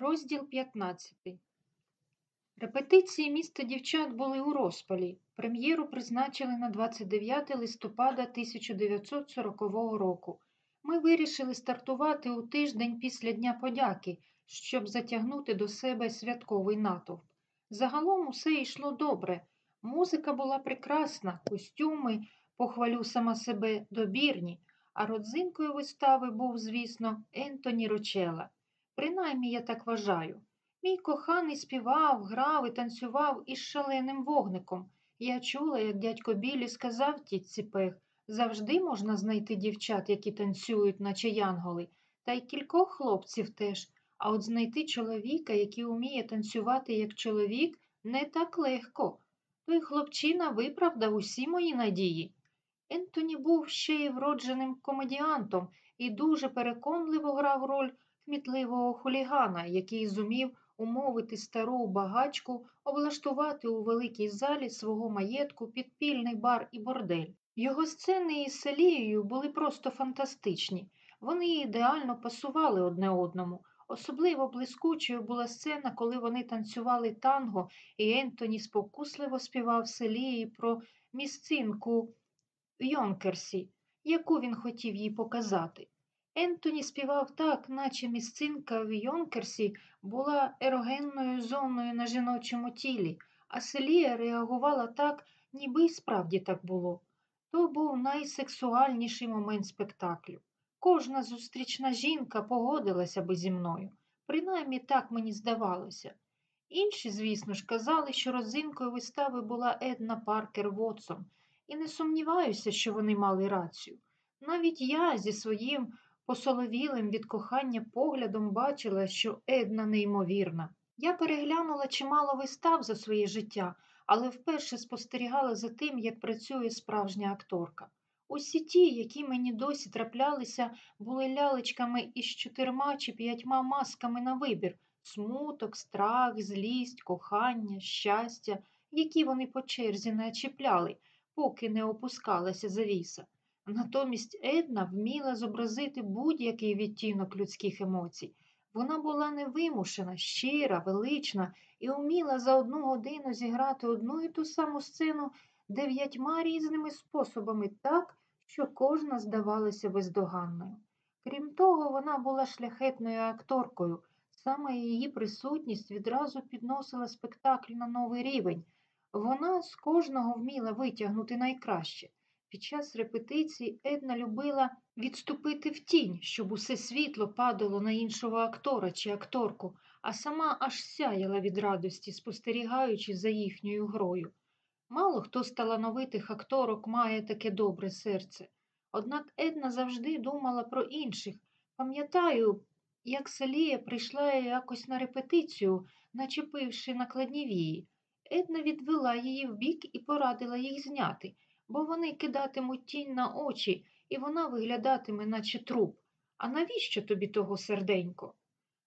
Розділ 15. Репетиції міста дівчат були у розпалі. Прем'єру призначили на 29 листопада 1940 року. Ми вирішили стартувати у тиждень після Дня подяки, щоб затягнути до себе святковий натовп. Загалом усе йшло добре. Музика була прекрасна, костюми, похвалю сама себе, добірні, а родзинкою вистави був, звісно, Ентоні Рочела. Принаймні я так вважаю. Мій коханий співав, грав і танцював із шаленим вогником. Я чула, як дядько Білі сказав тітці Пех, завжди можна знайти дівчат, які танцюють, наче янголи, та й кількох хлопців теж. А от знайти чоловіка, який уміє танцювати як чоловік, не так легко. Той хлопчина виправдав усі мої надії. Ентоні був ще й вродженим комедіантом і дуже переконливо грав роль кмітливого хулігана, який зумів умовити стару багачку облаштувати у великій залі свого маєтку підпільний бар і бордель. Його сцени із Селією були просто фантастичні. Вони ідеально пасували одне одному. Особливо блискучою була сцена, коли вони танцювали танго, і Ентоні спокусливо співав Селії про місцинку Йонкерсі, яку він хотів їй показати. Ентоні співав так, наче місцинка в Йонкерсі була ерогенною зоною на жіночому тілі, а Селія реагувала так, ніби й справді так було. То був найсексуальніший момент спектаклю. Кожна зустрічна жінка погодилася би зі мною, принаймні так мені здавалося. Інші, звісно ж, казали, що родзинкою вистави була Една Паркер Вотсон, і не сумніваюся, що вони мали рацію. Навіть я зі своїм посоловілим від кохання поглядом бачила, що Една неймовірна. Я переглянула чимало вистав за своє життя, але вперше спостерігала за тим, як працює справжня акторка. Усі ті, які мені досі траплялися, були лялечками із чотирма чи п'ятьма масками на вибір смуток, страх, злість, кохання, щастя, які вони по черзі не чіпляли, поки не опускалася завіса. Натомість Една вміла зобразити будь-який відтінок людських емоцій. Вона була невимушена, щира, велична і вміла за одну годину зіграти одну і ту саму сцену дев'ятьма різними способами так, що кожна здавалася бездоганною. Крім того, вона була шляхетною акторкою. Саме її присутність відразу підносила спектакль на новий рівень. Вона з кожного вміла витягнути найкраще. Під час репетицій Една любила відступити в тінь, щоб усе світло падало на іншого актора чи акторку, а сама аж сяяла від радості, спостерігаючи за їхньою грою. Мало хто з талановитих акторок має таке добре серце. Однак Една завжди думала про інших. Пам'ятаю, як Салія прийшла якось на репетицію, начепивши накладні вії. Една відвела її вбік і порадила їх зняти бо вони кидатимуть тінь на очі, і вона виглядатиме, наче труп. А навіщо тобі того серденько?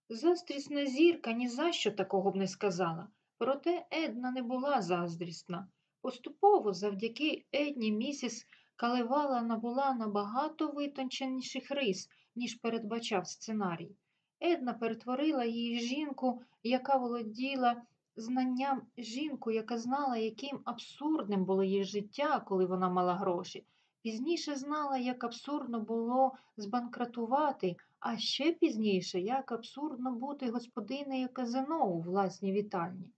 Заздрісна зірка ні за що такого б не сказала. Проте Една не була заздрісна. Поступово, завдяки Едні, місіс Калевала набула набагато витонченіших рис, ніж передбачав сценарій. Една перетворила її жінку, яка володіла знанням жінку, яка знала, яким абсурдним було її життя, коли вона мала гроші. Пізніше знала, як абсурдно було збанкратувати, а ще пізніше, як абсурдно бути господинею казино у власній вітальні.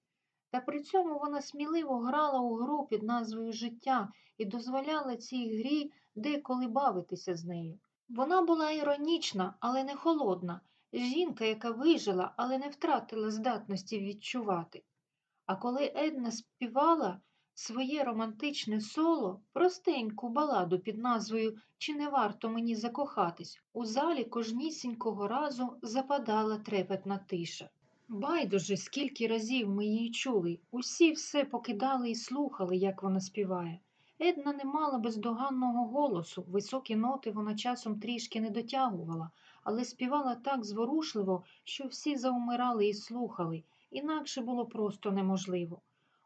Та при цьому вона сміливо грала у гру під назвою Життя і дозволяла цій грі деколи бавитися з нею. Вона була іронічна, але не холодна, жінка, яка вижила, але не втратила здатності відчувати. А коли Една співала своє романтичне соло, простеньку баладу під назвою Чи не варто мені закохатись, у залі кожнісінького разу западала трепетна тиша. Байдуже, скільки разів ми її чули, усі все покидали і слухали, як вона співає. Една не мала бездоганного голосу, високі ноти вона часом трішки не дотягувала, але співала так зворушливо, що всі заумирали і слухали, інакше було просто неможливо.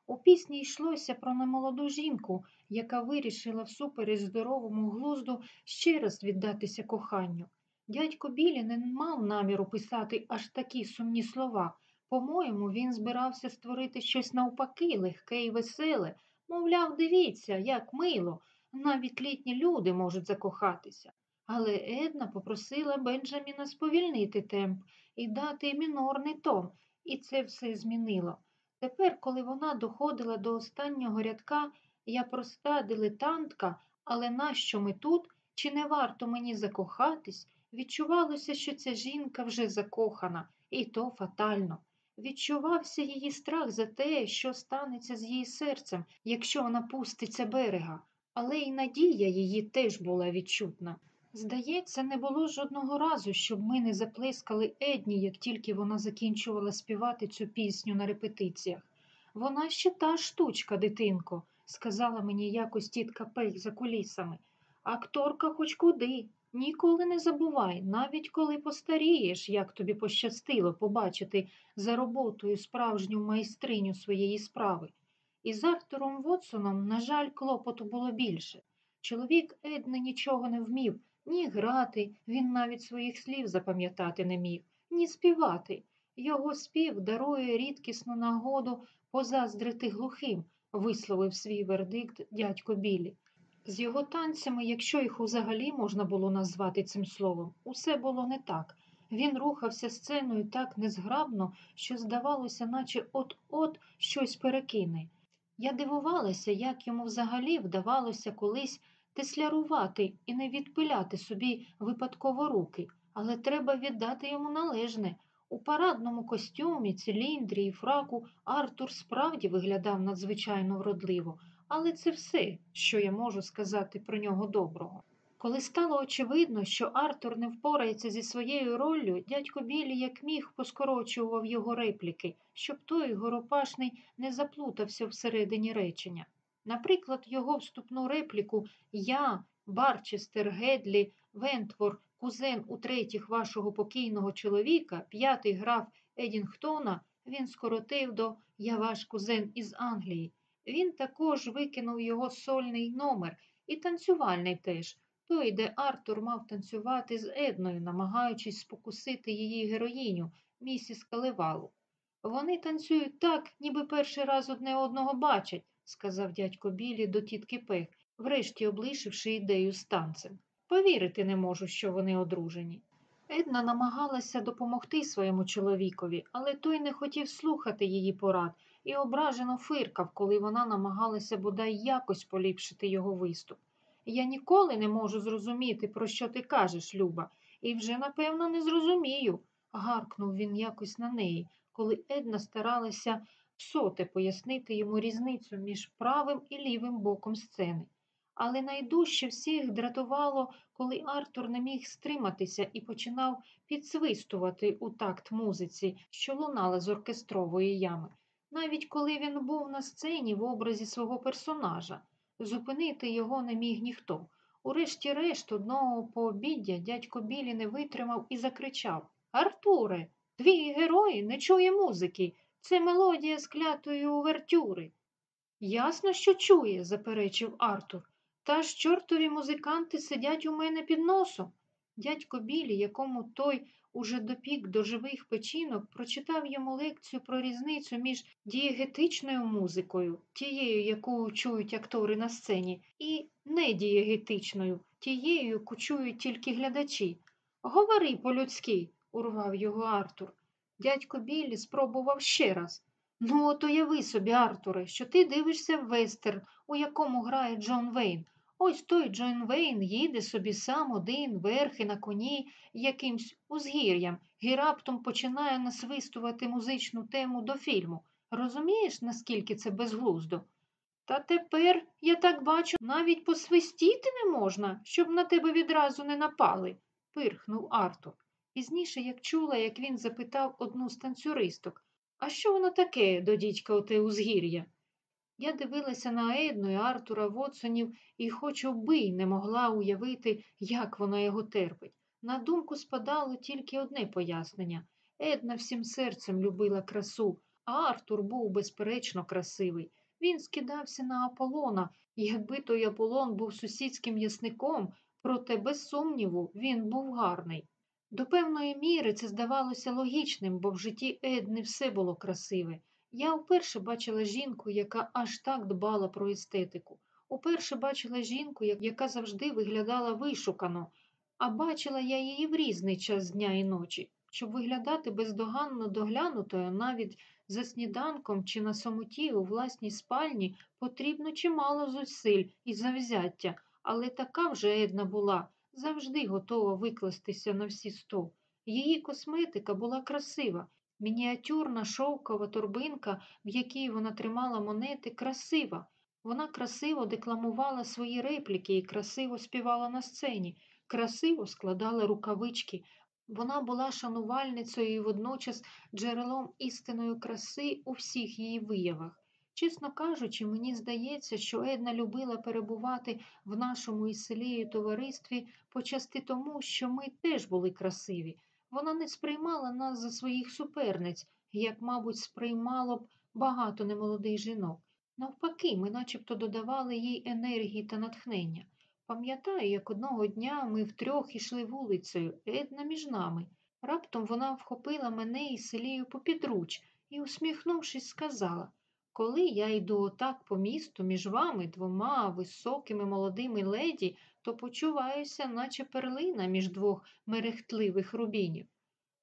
У пісні йшлося про немолоду жінку, яка вирішила всупереч здоровому глузду ще раз віддатися коханню. Дядько Білі не мав наміру писати аж такі сумні слова. По-моєму, він збирався створити щось навпаки, легке і веселе. Мовляв, дивіться, як мило, навіть літні люди можуть закохатися. Але Една попросила Бенджаміна сповільнити темп і дати мінорний тон, і це все змінило. Тепер, коли вона доходила до останнього рядка, я проста дилетантка, але нащо ми тут? Чи не варто мені закохатись? Відчувалося, що ця жінка вже закохана, і то фатально. Відчувався її страх за те, що станеться з її серцем, якщо вона пуститься берега, але й надія її теж була відчутна. Здається, не було жодного разу, щоб ми не заплескали Едні, як тільки вона закінчувала співати цю пісню на репетиціях. Вона ще та штучка, дитинко, сказала мені якось тітка Пейк за кулісами. Акторка хоч куди. Ніколи не забувай, навіть коли постарієш, як тобі пощастило побачити за роботою справжню майстриню своєї справи. І з Артуром Вотсоном, на жаль, клопоту було більше. Чоловік Едне нічого не вмів ні грати, він навіть своїх слів запам'ятати не міг, ні співати. Його спів дарує рідкісну нагоду позаздрити глухим, висловив свій вердикт дядько Білі. З його танцями, якщо їх взагалі можна було назвати цим словом, усе було не так. Він рухався сценою так незграбно, що здавалося, наче от-от щось перекине. Я дивувалася, як йому взагалі вдавалося колись теслярувати і не відпиляти собі випадково руки, але треба віддати йому належне. У парадному костюмі, циліндрі і фраку Артур справді виглядав надзвичайно вродливо, але це все, що я можу сказати про нього доброго. Коли стало очевидно, що Артур не впорається зі своєю роллю, дядько Білі як міг поскорочував його репліки, щоб той горопашний не заплутався всередині речення. Наприклад, його вступну репліку Я, Барчестер, Гедлі, Вентвор, кузен утретіх вашого покійного чоловіка, п'ятий граф Едінгтона, він скоротив до Я ваш кузен із Англії. Він також викинув його сольний номер і танцювальний теж, той, де Артур мав танцювати з Едною, намагаючись спокусити її героїню, місіс Калевалу. Вони танцюють так, ніби перший раз одне одного бачать, сказав дядько Білі до тітки Пех, врешті облишивши ідею з танцем. Повірити не можу, що вони одружені. Една намагалася допомогти своєму чоловікові, але той не хотів слухати її порад і ображено фиркав, коли вона намагалася бодай якось поліпшити його виступ. Я ніколи не можу зрозуміти, про що ти кажеш, Люба, і вже, напевно, не зрозумію, гаркнув він якось на неї, коли Една старалася всоте пояснити йому різницю між правим і лівим боком сцени. Але найдужче всіх дратувало, коли Артур не міг стриматися і починав підсвистувати у такт музиці, що лунала з оркестрової ями, навіть коли він був на сцені в образі свого персонажа. Зупинити його не міг ніхто. Урешті-решт, одного пообіддя дядько Білі не витримав і закричав Артуре, твій герой не чує музики. Це мелодія склятої увертюри. Ясно, що чує, заперечив Артур. Та ж чортові музиканти сидять у мене під носом. Дядько Білі, якому той уже допік до живих печінок, прочитав йому лекцію про різницю між дієгетичною музикою, тією, яку чують актори на сцені, і недієгетичною, тією, яку чують тільки глядачі. Говори по-людськи, урвав його Артур. Дядько Білі спробував ще раз. Ну, от уяви собі, Артуре, що ти дивишся вестерн, у якому грає Джон Вейн. Ось той Джон Вейн їде собі сам один, верхи на коні, якимсь узгір'ям, і раптом починає насвистувати музичну тему до фільму. Розумієш, наскільки це безглуздо? Та тепер, я так бачу, навіть посвистіти не можна, щоб на тебе відразу не напали, пирхнув Артур. Пізніше як чула, як він запитав одну з танцюристок, а що воно таке до дідька оте узгір'я? Я дивилася на Едну і Артура Вотсонів і хоч обий не могла уявити, як вона його терпить. На думку спадало тільки одне пояснення. Една всім серцем любила красу, а Артур був безперечно красивий. Він скидався на Аполлона, і якби той Аполлон був сусідським ясником, проте, без сумніву, він був гарний. До певної міри це здавалося логічним, бо в житті Ед не все було красиве. Я вперше бачила жінку, яка аж так дбала про естетику. Уперше бачила жінку, яка завжди виглядала вишукано, а бачила я її в різний час дня і ночі. Щоб виглядати бездоганно доглянутою навіть за сніданком чи на самоті у власній спальні потрібно чимало зусиль і завзяття, але така вже Една була, завжди готова викластися на всі сто. Її косметика була красива, мініатюрна шовкова торбинка, в якій вона тримала монети, красива. Вона красиво декламувала свої репліки і красиво співала на сцені, красиво складала рукавички. Вона була шанувальницею і водночас джерелом істинної краси у всіх її виявах. Чесно кажучи, мені здається, що Една любила перебувати в нашому із товаристві почасти тому, що ми теж були красиві. Вона не сприймала нас за своїх суперниць, як, мабуть, сприймало б багато немолодих жінок. Навпаки, ми начебто додавали їй енергії та натхнення. Пам'ятаю, як одного дня ми втрьох ішли вулицею, Една між нами. Раптом вона вхопила мене і селію попідруч і, усміхнувшись, сказала Коли я йду отак по місту між вами двома високими молодими леді, то почуваюся, наче перлина між двох мерехтливих рубінів.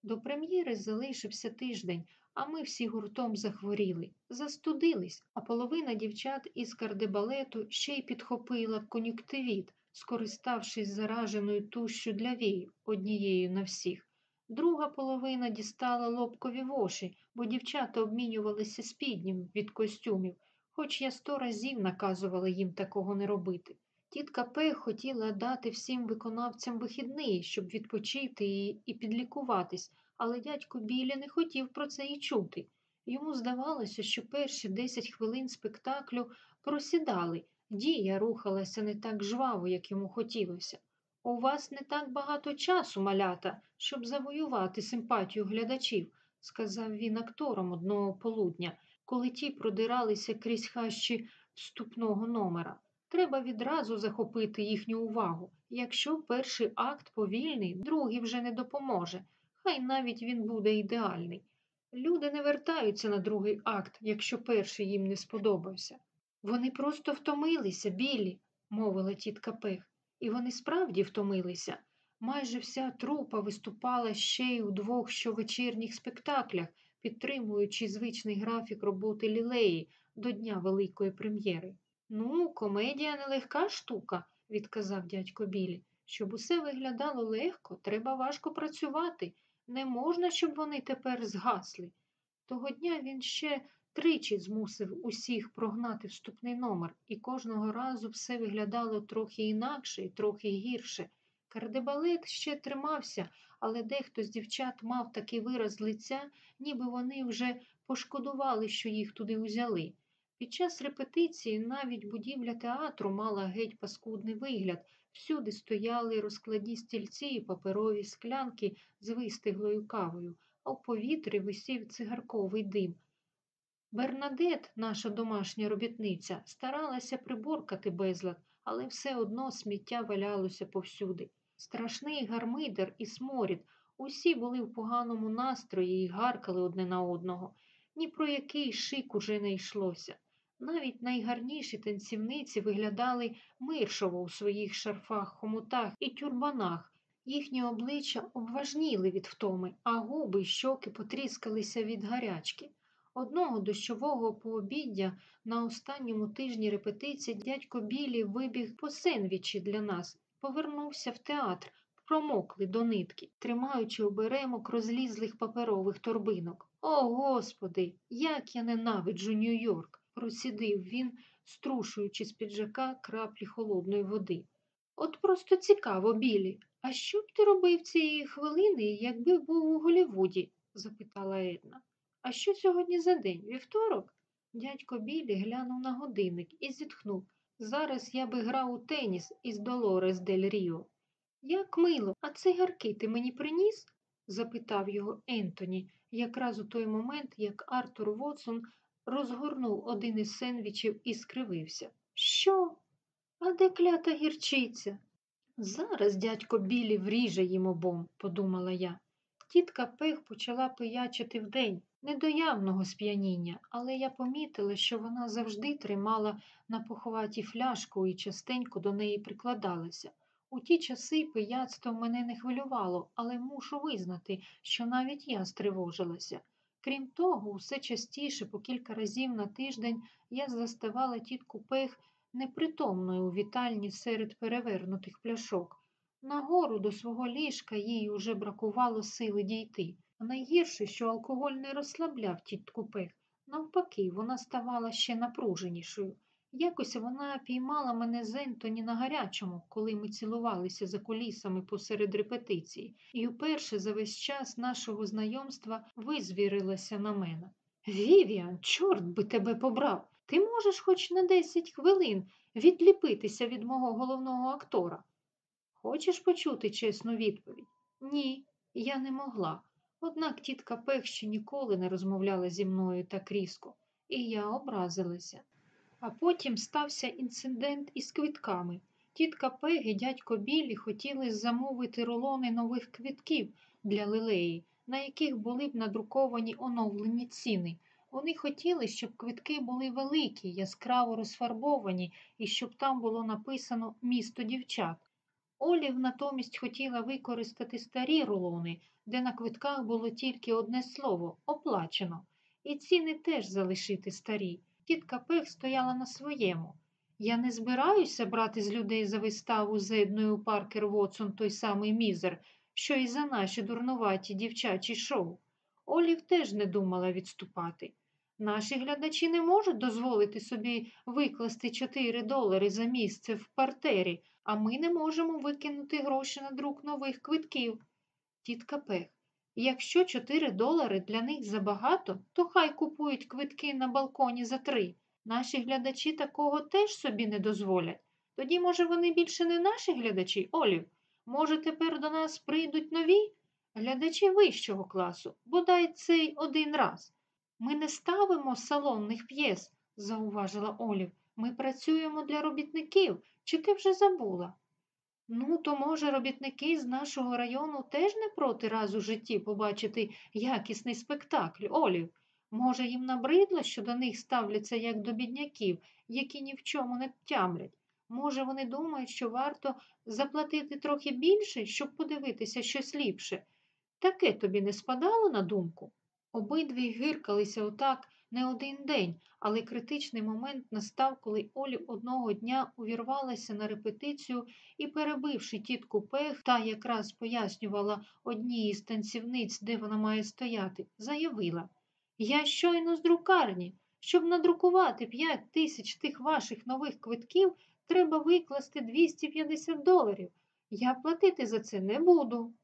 До прем'єри залишився тиждень, а ми всі гуртом захворіли, застудились, а половина дівчат із кардебалету ще й підхопила кон'юктивіт, скориставшись зараженою тушшю для вій, однією на всіх. Друга половина дістала лобкові воші, бо дівчата обмінювалися спіднім від костюмів, хоч я сто разів наказувала їм такого не робити. Тітка П хотіла дати всім виконавцям вихідний, щоб відпочити і, і підлікуватись, але дядько Білі не хотів про це і чути. Йому здавалося, що перші 10 хвилин спектаклю просідали, дія рухалася не так жваво, як йому хотілося. У вас не так багато часу, малята, щоб завоювати симпатію глядачів, сказав він акторам одного полудня, коли ті продиралися крізь хащі вступного номера. Треба відразу захопити їхню увагу. Якщо перший акт повільний, другий вже не допоможе, хай навіть він буде ідеальний. Люди не вертаються на другий акт, якщо перший їм не сподобався. Вони просто втомилися, білі, мовила тітка Пех, і вони справді втомилися. Майже вся трупа виступала ще й у двох щовечірніх спектаклях, підтримуючи звичний графік роботи лілеї до дня великої прем'єри. Ну, комедія нелегка штука, відказав дядько Білі. Щоб усе виглядало легко, треба важко працювати. Не можна, щоб вони тепер згасли. Того дня він ще тричі змусив усіх прогнати вступний номер, і кожного разу все виглядало трохи інакше і трохи гірше. Кардебалет ще тримався, але дехто з дівчат мав такий вираз лиця, ніби вони вже пошкодували, що їх туди узяли. Під час репетиції навіть будівля театру мала геть паскудний вигляд. Всюди стояли розкладні стільці і паперові склянки з вистиглою кавою, а в повітрі висів цигарковий дим. Бернадет, наша домашня робітниця, старалася приборкати безлад, але все одно сміття валялося повсюди. Страшний гармидер і сморід. Усі були в поганому настрої і гаркали одне на одного. Ні про який шик уже не йшлося. Навіть найгарніші танцівниці виглядали миршово у своїх шарфах, хомутах і тюрбанах. Їхні обличчя обважніли від втоми, а губи й щоки потріскалися від гарячки. Одного дощового пообіддя на останньому тижні репетиції дядько Білі вибіг по сендвічі для нас, повернувся в театр, промокли до нитки, тримаючи оберемок розлізлих паперових торбинок. О, Господи, як я ненавиджу Нью-Йорк! процідив він, струшуючи з піджака краплі холодної води. От просто цікаво, Білі, а що б ти робив цієї хвилини, якби був у Голівуді? запитала Една. А що сьогодні за день? Вівторок? Дядько Білі глянув на годинник і зітхнув. Зараз я би грав у теніс із Долорес Дель Ріо. Як мило, а цигарки ти мені приніс? запитав його Ентоні, якраз у той момент, як Артур Вотсон розгорнув один із сендвічів і скривився. Що? А де клята гірчиця? Зараз дядько Білі вріже їм обом, подумала я. Тітка Пех почала пиячити вдень, не до явного сп'яніння, але я помітила, що вона завжди тримала на поховаті фляжку і частенько до неї прикладалася. У ті часи пияцтво мене не хвилювало, але мушу визнати, що навіть я стривожилася. Крім того, усе частіше, по кілька разів на тиждень, я заставала тітку Пех непритомною у вітальні серед перевернутих пляшок. Нагору до свого ліжка їй уже бракувало сили дійти. А найгірше, що алкоголь не розслабляв тітку Пех. Навпаки, вона ставала ще напруженішою. Якось вона піймала мене з Ентоні на гарячому, коли ми цілувалися за кулісами посеред репетиції, і вперше за весь час нашого знайомства визвірилася на мене. Вівіан, чорт би тебе побрав! Ти можеш хоч на 10 хвилин відліпитися від мого головного актора. Хочеш почути чесну відповідь? Ні, я не могла. Однак тітка Пех ще ніколи не розмовляла зі мною так різко, і я образилася. А потім стався інцидент із квитками. Тітка Пег і дядько Білі хотіли замовити рулони нових квитків для лилеї, на яких були б надруковані оновлені ціни. Вони хотіли, щоб квитки були великі, яскраво розфарбовані і щоб там було написано місто дівчат. Олів натомість хотіла використати старі рулони, де на квитках було тільки одне слово оплачено, і ціни теж залишити старі. Тітка Пех стояла на своєму. Я не збираюся брати з людей за виставу з Едною Паркер Вотсон той самий мізер, що і за наші дурнуваті дівчачі шоу. Олів теж не думала відступати. Наші глядачі не можуть дозволити собі викласти 4 долари за місце в партері, а ми не можемо викинути гроші на друк нових квитків. Тітка Пех, якщо 4 долари для них забагато, то хай купують квитки на балконі за три. Наші глядачі такого теж собі не дозволять. Тоді, може, вони більше не наші глядачі, Олів? Може, тепер до нас прийдуть нові? Глядачі вищого класу, бодай цей один раз. Ми не ставимо салонних п'єс, зауважила Олів. Ми працюємо для робітників. Чи ти вже забула? Ну, то, може, робітники з нашого району теж не проти раз у житті побачити якісний спектакль, Олів. Може, їм набридло, що до них ставляться як до бідняків, які ні в чому не тямлять. Може, вони думають, що варто заплатити трохи більше, щоб подивитися щось ліпше. Таке тобі не спадало на думку? Обидві гиркалися отак не один день, але критичний момент настав, коли Олі одного дня увірвалася на репетицію і, перебивши тітку Пех, та якраз пояснювала одній із танцівниць, де вона має стояти, заявила Я щойно з друкарні. Щоб надрукувати 5 тисяч тих ваших нових квитків, треба викласти 250 доларів. Я платити за це не буду.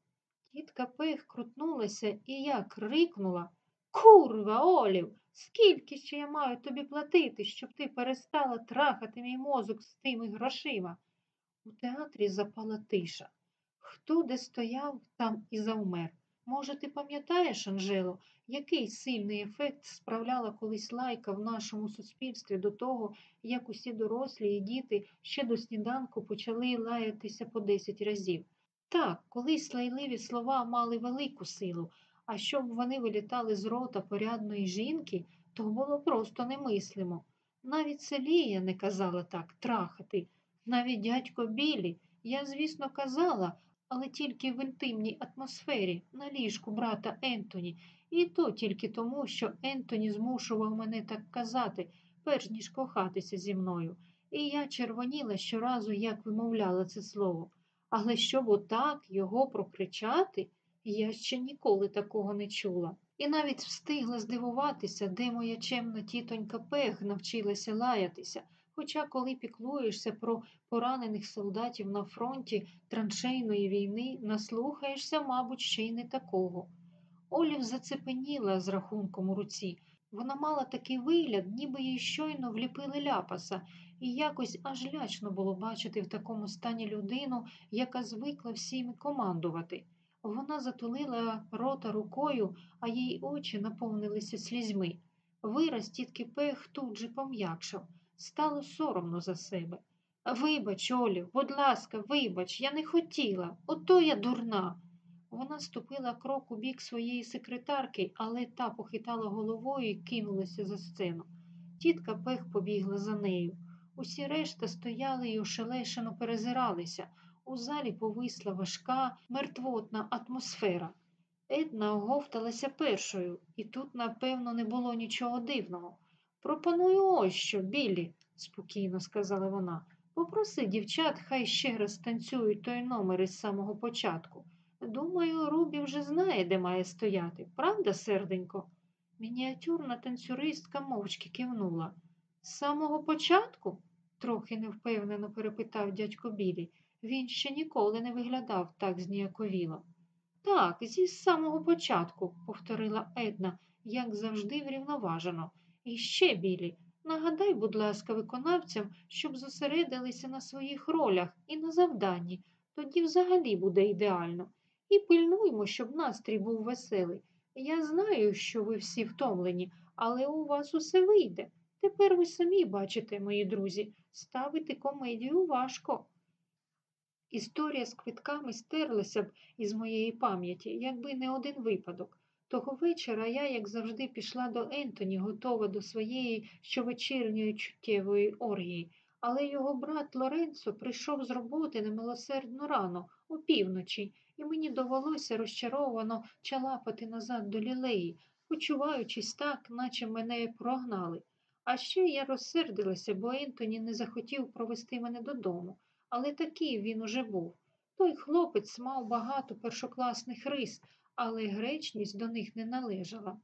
Тітка Пех крутнулася і я крикнула Курва, Олів, скільки ще я маю тобі платити, щоб ти перестала трахати мій мозок з тими грошима? У театрі запала тиша. Хто де стояв, там і завмер. Може, ти пам'ятаєш, Анжело, який сильний ефект справляла колись лайка в нашому суспільстві до того, як усі дорослі і діти ще до сніданку почали лаятися по десять разів? Так, колись лайливі слова мали велику силу, а щоб вони вилітали з рота порядної жінки, то було просто немислимо. Навіть Селія не казала так трахати, навіть дядько Білі, я, звісно, казала, але тільки в інтимній атмосфері, на ліжку брата Ентоні, і то тільки тому, що Ентоні змушував мене так казати, перш ніж кохатися зі мною. І я червоніла щоразу, як вимовляла це слово. Але щоб отак його прокричати, я ще ніколи такого не чула. І навіть встигла здивуватися, де моя чемна тітонька Пег навчилася лаятися. Хоча, коли піклуєшся про поранених солдатів на фронті траншейної війни, наслухаєшся, мабуть, ще й не такого. Олів зацепеніла з рахунком у руці. Вона мала такий вигляд, ніби їй щойно вліпили ляпаса, і якось аж лячно було бачити в такому стані людину, яка звикла всіми командувати. Вона затулила рота рукою, а її очі наповнилися слізьми. Вираз тітки Пех тут же пом'якшав. Стало соромно за себе. Вибач, Олю, будь ласка, вибач, я не хотіла. Ото я дурна. Вона ступила крок у бік своєї секретарки, але та похитала головою і кинулася за сцену. Тітка пех побігла за нею. Усі решта стояли і ошелешено перезиралися. У залі повисла важка, мертвотна атмосфера. Една оговталася першою, і тут, напевно, не було нічого дивного. Пропоную ось що, Біллі, спокійно сказала вона. Попроси дівчат, хай ще раз танцюють той номер із самого початку. Думаю, Рубі вже знає, де має стояти, правда, серденько? Мініатюрна танцюристка мовчки кивнула. З самого початку? трохи невпевнено перепитав дядько Білі. Він ще ніколи не виглядав так зніяковіло. Так, зі самого початку, повторила Една, як завжди врівноважено. І ще, Білі, нагадай, будь ласка, виконавцям, щоб зосередилися на своїх ролях і на завданні. Тоді взагалі буде ідеально. І пильнуймо, щоб настрій був веселий. Я знаю, що ви всі втомлені, але у вас усе вийде. Тепер ви самі бачите, мої друзі, ставити комедію важко. Історія з квитками стерлася б із моєї пам'яті, якби не один випадок. Того вечора я, як завжди, пішла до Ентоні, готова до своєї щовечірньої чуттєвої оргії, але його брат Лоренцо прийшов з роботи немилосердно рано, опівночі, і мені довелося розчаровано чалапати назад до лілеї, почуваючись так, наче мене прогнали. А ще я розсердилася, бо Ентоні не захотів провести мене додому, але такий він уже був. Той хлопець мав багато першокласних рис, але гречність до них не належала.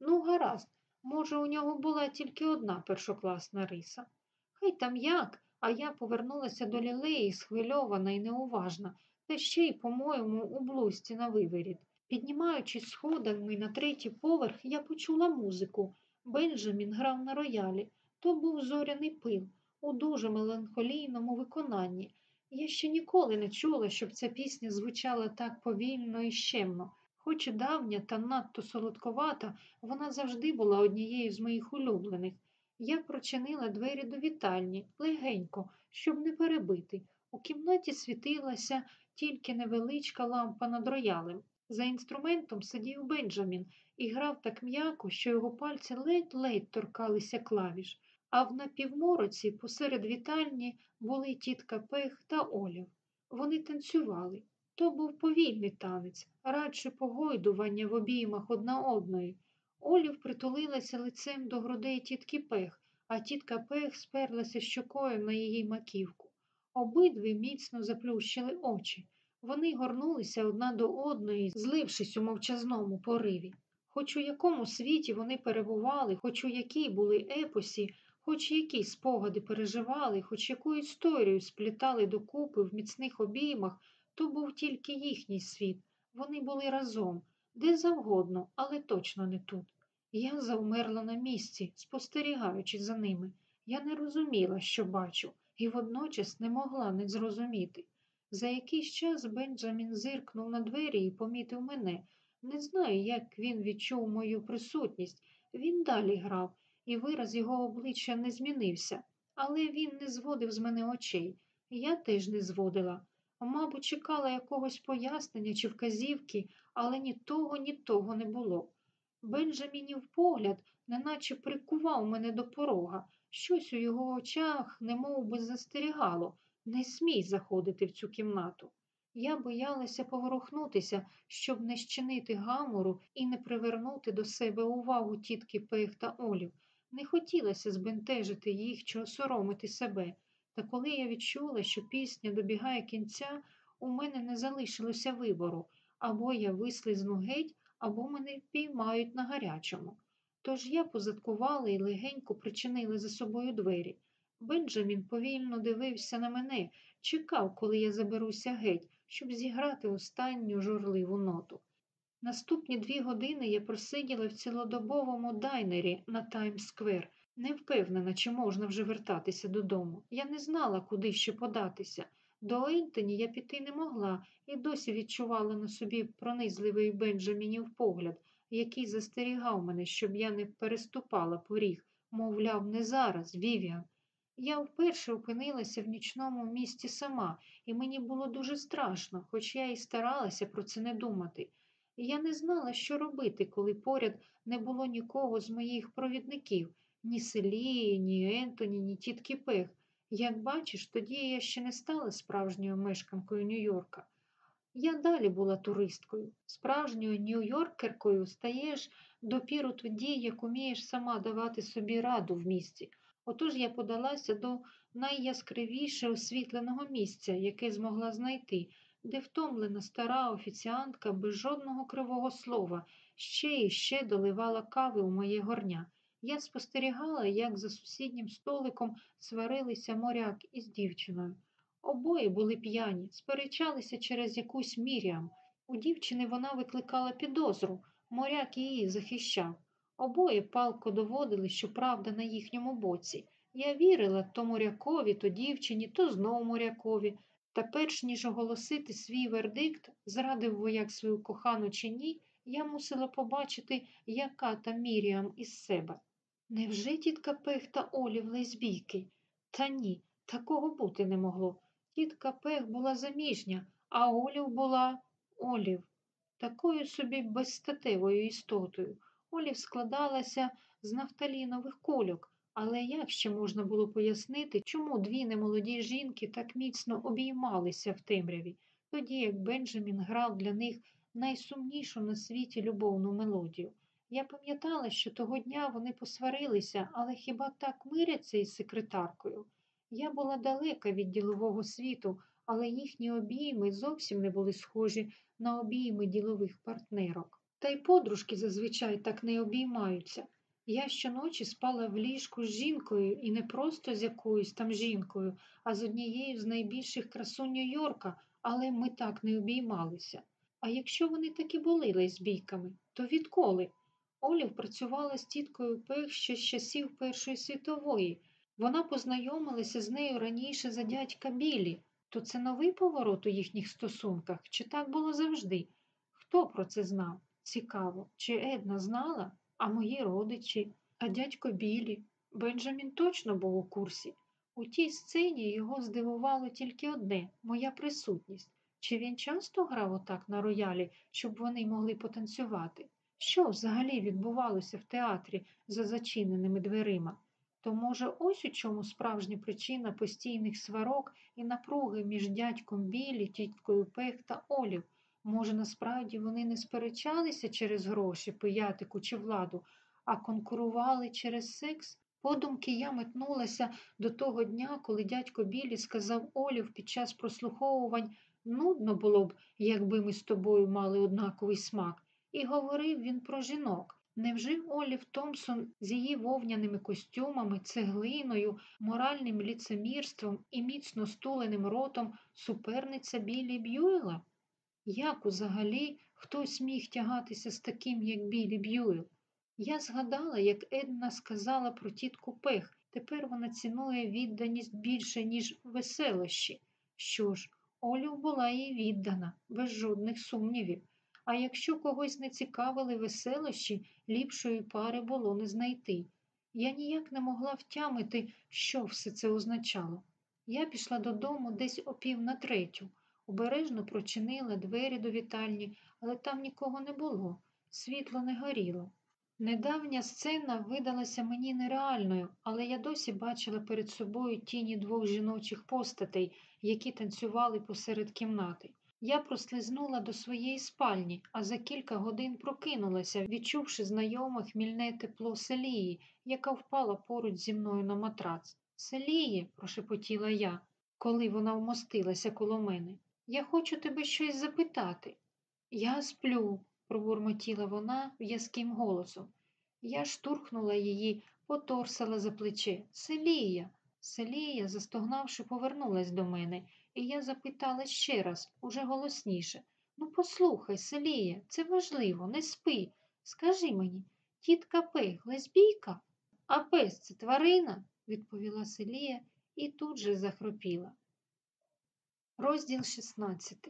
Ну, гаразд, може, у нього була тільки одна першокласна риса. Хай там як, а я повернулася до лілеї, схвильована і неуважна, та ще й, по-моєму, у блузці на виворіт. Піднімаючись сходами на третій поверх, я почула музику. Бенджамін грав на роялі. То був зоряний пил у дуже меланхолійному виконанні. Я ще ніколи не чула, щоб ця пісня звучала так повільно і щемно. Хоч і давня та надто солодковата, вона завжди була однією з моїх улюблених. Я прочинила двері до вітальні легенько, щоб не перебити. У кімнаті світилася тільки невеличка лампа над роялем. За інструментом сидів Бенджамін і грав так м'яко, що його пальці ледь-ледь торкалися клавіш, а в напівмороці посеред вітальні були тітка Пех та Олів. Вони танцювали. То був повільний танець, радше погойдування в обіймах одна одної. Олів притулилася лицем до грудей тітки Пех, а тітка Пех сперлася щокою на її маківку. Обидві міцно заплющили очі. Вони горнулися одна до одної, злившись у мовчазному пориві. Хоч у якому світі вони перебували, хоч у якій були епосі, хоч які спогади переживали, хоч яку історію сплітали докупи в міцних обіймах, то був тільки їхній світ. Вони були разом, де завгодно, але точно не тут. Я завмерла на місці, спостерігаючи за ними. Я не розуміла, що бачу, і водночас не могла не зрозуміти. За якийсь час Бенджамін зиркнув на двері і помітив мене. Не знаю, як він відчув мою присутність. Він далі грав, і вираз його обличчя не змінився, але він не зводив з мене очей. Я теж не зводила. Мабуть, чекала якогось пояснення чи вказівки, але ні того, ні того не було. Бенджамінів погляд неначе прикував мене до порога. Щось у його очах немов би застерігало. Не смій заходити в цю кімнату. Я боялася поворухнутися, щоб не щинити гамору і не привернути до себе увагу тітки Пех та Олів. Не хотілося збентежити їх чи осоромити себе. Та коли я відчула, що пісня добігає кінця, у мене не залишилося вибору або я вислизну геть, або мене впіймають на гарячому. Тож я позадкувала і легенько причинила за собою двері. Бенджамін повільно дивився на мене, чекав, коли я заберуся геть, щоб зіграти останню журливу ноту. Наступні дві години я просиділа в цілодобовому дайнері на Таймс-сквер, не впевнена, чи можна вже вертатися додому. Я не знала, куди ще податися. До Ентоні я піти не могла і досі відчувала на собі пронизливий Бенджамінів погляд, який застерігав мене, щоб я не переступала поріг, мовляв, не зараз, Вівіан. Я вперше опинилася в нічному місті сама, і мені було дуже страшно, хоч я і старалася про це не думати. Я не знала, що робити, коли поряд не було нікого з моїх провідників, ні Селії, ні Ентоні, ні тітки Пех. Як бачиш, тоді я ще не стала справжньою мешканкою Нью-Йорка. Я далі була туристкою. Справжньою нью-йоркеркою стаєш допіру тоді, як умієш сама давати собі раду в місті. Отож я подалася до найяскравіше освітленого місця, яке змогла знайти, де втомлена стара офіціантка без жодного кривого слова ще і ще доливала кави у моє горня. Я спостерігала, як за сусіднім столиком сварилися моряк із дівчиною. Обоє були п'яні, сперечалися через якусь міріам. У дівчини вона викликала підозру, моряк її захищав. Обоє палко доводили, що правда на їхньому боці. Я вірила то морякові, то дівчині, то знову морякові. Та перш ніж оголосити свій вердикт, зрадив вояк свою кохану чи ні, я мусила побачити, яка та Міріам із себе. Невже тітка Пех та Олів лесбійки? Та ні, такого бути не могло. Тітка Пех була заміжня, а Олів була Олів, такою собі безстатевою істотою. Олів складалася з нафталінових кульок, але як ще можна було пояснити, чому дві немолоді жінки так міцно обіймалися в темряві, тоді як Бенджамін грав для них найсумнішу на світі любовну мелодію. Я пам'ятала, що того дня вони посварилися, але хіба так миряться із секретаркою? Я була далека від ділового світу, але їхні обійми зовсім не були схожі на обійми ділових партнерок. Та й подружки зазвичай так не обіймаються. Я щоночі спала в ліжку з жінкою і не просто з якоюсь там жінкою, а з однією з найбільших красунь Нью-Йорка, але ми так не обіймалися. А якщо вони таки були лесбійками, то відколи? Олів працювала з тіткою Пех ще з часів Першої світової. Вона познайомилася з нею раніше за дядька Білі. То це новий поворот у їхніх стосунках, чи так було завжди? Хто про це знав? Цікаво, чи Една знала, а мої родичі, а дядько Білі? Бенджамін точно був у курсі. У тій сцені його здивувало тільки одне моя присутність. Чи він часто грав отак на роялі, щоб вони могли потанцювати? Що взагалі відбувалося в театрі за зачиненими дверима? То, може, ось у чому справжня причина постійних сварок і напруги між дядьком Білі, тіткою Пех та Олів. Може, насправді вони не сперечалися через гроші, пиятику чи владу, а конкурували через секс? Подумки я метнулася до того дня, коли дядько Білі сказав Олів під час прослуховувань нудно було б, якби ми з тобою мали однаковий смак, і говорив він про жінок. Невже Олів Томпсон з її вовняними костюмами, цеглиною, моральним ліцемірством і міцно стуленим ротом суперниця Білі Б'юела? Як узагалі хтось міг тягатися з таким, як Білі Б'юел? Я згадала, як Една сказала про тітку Пех. Тепер вона цінує відданість більше, ніж веселощі. Що ж, Олів була їй віддана, без жодних сумнівів. А якщо когось не цікавили веселощі, ліпшої пари було не знайти. Я ніяк не могла втямити, що все це означало. Я пішла додому десь о пів на третю, обережно прочинила двері до вітальні, але там нікого не було, світло не горіло. Недавня сцена видалася мені нереальною, але я досі бачила перед собою тіні двох жіночих постатей, які танцювали посеред кімнати. Я прослизнула до своєї спальні, а за кілька годин прокинулася, відчувши знайоме хмільне тепло селії, яка впала поруч зі мною на матрац. Селії, прошепотіла я, коли вона вмостилася коло мене. Я хочу тебе щось запитати. Я сплю, пробурмотіла вона в'язким голосом. Я штурхнула її, поторсала за плече. Селія. Селія, застогнавши, повернулась до мене, і я запитала ще раз, уже голосніше. Ну, послухай, Селія, це важливо, не спи. Скажи мені, тітка Пех, лесбійка? А пес це тварина, відповіла Селія і тут же захропіла. Розділ 16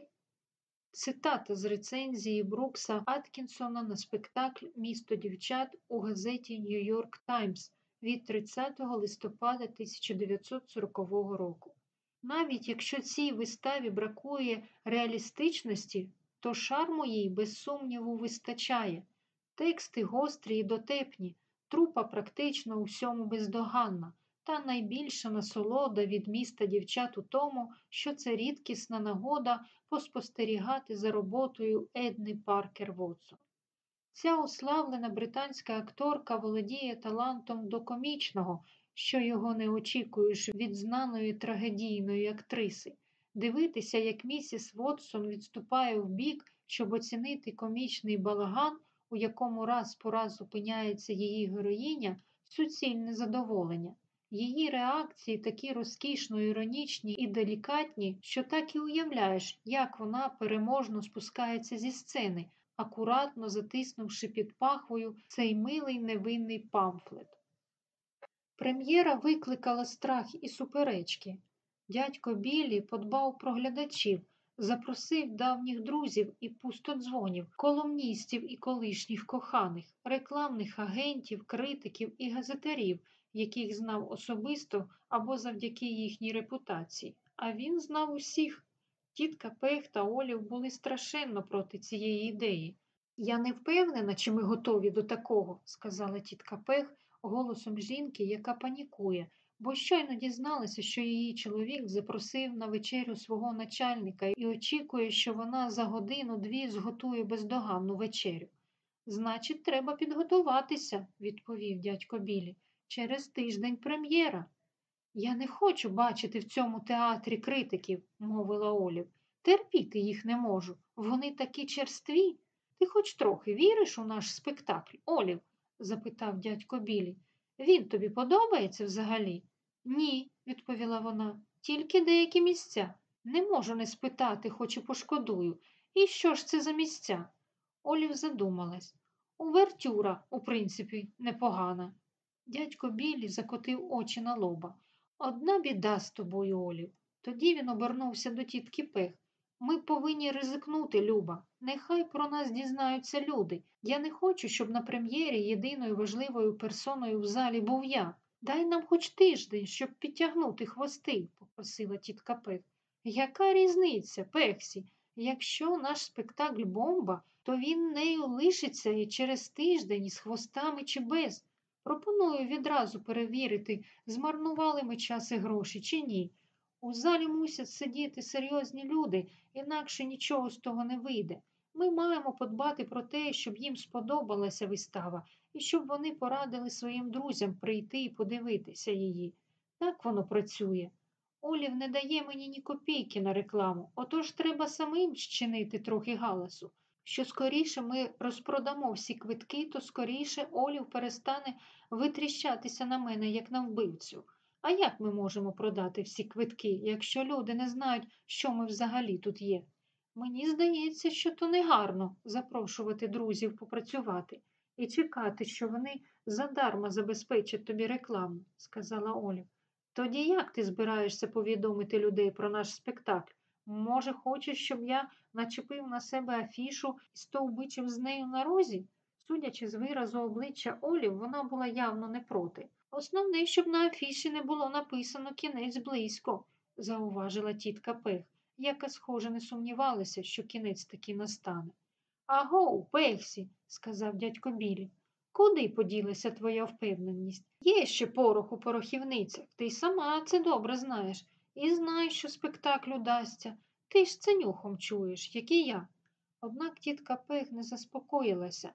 Цитата з рецензії Брукса Аткінсона на спектакль Місто дівчат у газеті Нью-Йорк Таймс від 30 листопада 1940 року. Навіть якщо цій виставі бракує реалістичності, то шарму їй, без сумніву, вистачає. Тексти гострі і дотепні, трупа практично всьому бездоганна, та найбільша насолода від міста дівчат у тому, що це рідкісна нагода поспостерігати за роботою Едни Паркер Вотсон. Ця уславлена британська акторка володіє талантом до комічного, що його не очікуєш від знаної трагедійної актриси. Дивитися, як місіс Вотсон відступає вбік, щоб оцінити комічний балаган, у якому раз по раз опиняється її героїня, суцільне задоволення. Її реакції такі розкішно іронічні і делікатні, що так і уявляєш, як вона переможно спускається зі сцени, акуратно затиснувши під пахвою цей милий невинний памфлет. Прем'єра викликала страх і суперечки. Дядько Білі подбав про глядачів, запросив давніх друзів і пустодзвонів, колумністів і колишніх коханих, рекламних агентів, критиків і газетарів, яких знав особисто або завдяки їхній репутації. А він знав усіх. Тітка Пех та Олів були страшенно проти цієї ідеї. Я не впевнена, чи ми готові до такого, сказала тітка Пех голосом жінки, яка панікує, бо щойно дізналася, що її чоловік запросив на вечерю свого начальника і очікує, що вона за годину-дві зготує бездоганну вечерю. Значить, треба підготуватися, відповів дядько Білі. Через тиждень прем'єра. Я не хочу бачити в цьому театрі критиків, мовила Олів. Терпіти їх не можу. Вони такі черстві. Ти хоч трохи віриш у наш спектакль, Олів? запитав дядько Білі. Він тобі подобається взагалі? Ні, відповіла вона, тільки деякі місця. Не можу не спитати, хоч і пошкодую. І що ж це за місця? Олів задумалась. Увертюра, у принципі, непогана. Дядько Білі закотив очі на лоба. Одна біда з тобою, Олів. Тоді він обернувся до тітки Пех. Ми повинні ризикнути, Люба. Нехай про нас дізнаються люди. Я не хочу, щоб на прем'єрі єдиною важливою персоною в залі був я. Дай нам хоч тиждень, щоб підтягнути хвости, попросила тітка Пех. Яка різниця, Пехсі? Якщо наш спектакль бомба, то він нею лишиться і через тиждень із хвостами чи без. Пропоную відразу перевірити, змарнували ми час і гроші чи ні. У залі мусять сидіти серйозні люди, інакше нічого з того не вийде. Ми маємо подбати про те, щоб їм сподобалася вистава і щоб вони порадили своїм друзям прийти і подивитися її. Так воно працює. Олів не дає мені ні копійки на рекламу, отож треба самим щинити трохи галасу. Що скоріше ми розпродамо всі квитки, то скоріше Олів перестане витріщатися на мене, як на вбивцю. А як ми можемо продати всі квитки, якщо люди не знають, що ми взагалі тут є? Мені здається, що то негарно запрошувати друзів попрацювати і чекати, що вони задарма забезпечать тобі рекламу, сказала Оля. Тоді як ти збираєшся повідомити людей про наш спектакль? Може, хочеш, щоб я начепив на себе афішу і стовбичив з нею на розі? Судячи з виразу обличчя Олі, вона була явно не проти. Основне, щоб на афіші не було написано кінець близько, зауважила тітка Пех, яка, схоже, не сумнівалася, що кінець таки настане. Агоу, Пехсі, сказав дядько Білі. Куди поділася твоя впевненість? Є ще порох у порохівницях, ти сама це добре знаєш, і знаєш, що спектакль удасться. Ти ж це нюхом чуєш, як і я. Однак тітка Пех не заспокоїлася.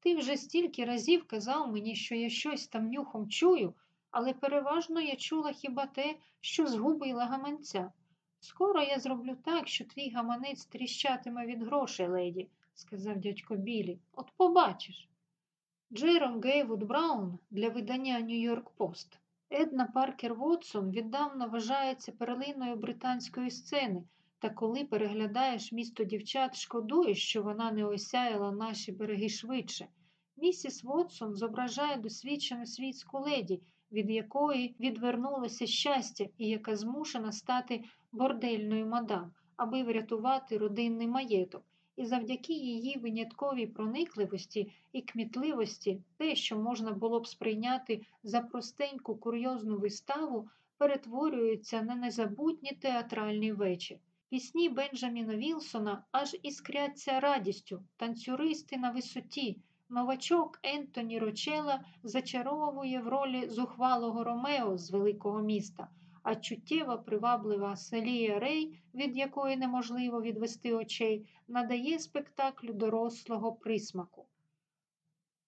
Ти вже стільки разів казав мені, що я щось там нюхом чую, але переважно я чула хіба те, що згубила гаманця. Скоро я зроблю так, що твій гаманець тріщатиме від грошей, леді, сказав дядько Білі. От побачиш. Джером Гейвуд Браун для видання Нью-Йорк Пост. Една Паркер Вотсон віддавна вважається перлиною британської сцени, та коли переглядаєш місто дівчат, шкодуєш, що вона не осяяла наші береги швидше. Місіс Вотсон зображає досвідчену світську леді, від якої відвернулося щастя і яка змушена стати бордельною мадам, аби врятувати родинний маєток. І завдяки її винятковій проникливості і кмітливості те, що можна було б сприйняти за простеньку курйозну виставу, перетворюється на незабутній театральний вечір. Пісні Бенджаміна Вілсона аж іскряться радістю, танцюристи на висоті. Новачок Ентоні Рочела зачаровує в ролі зухвалого Ромео з великого міста, а чуттєва приваблива Селія Рей, від якої неможливо відвести очей, надає спектаклю дорослого присмаку.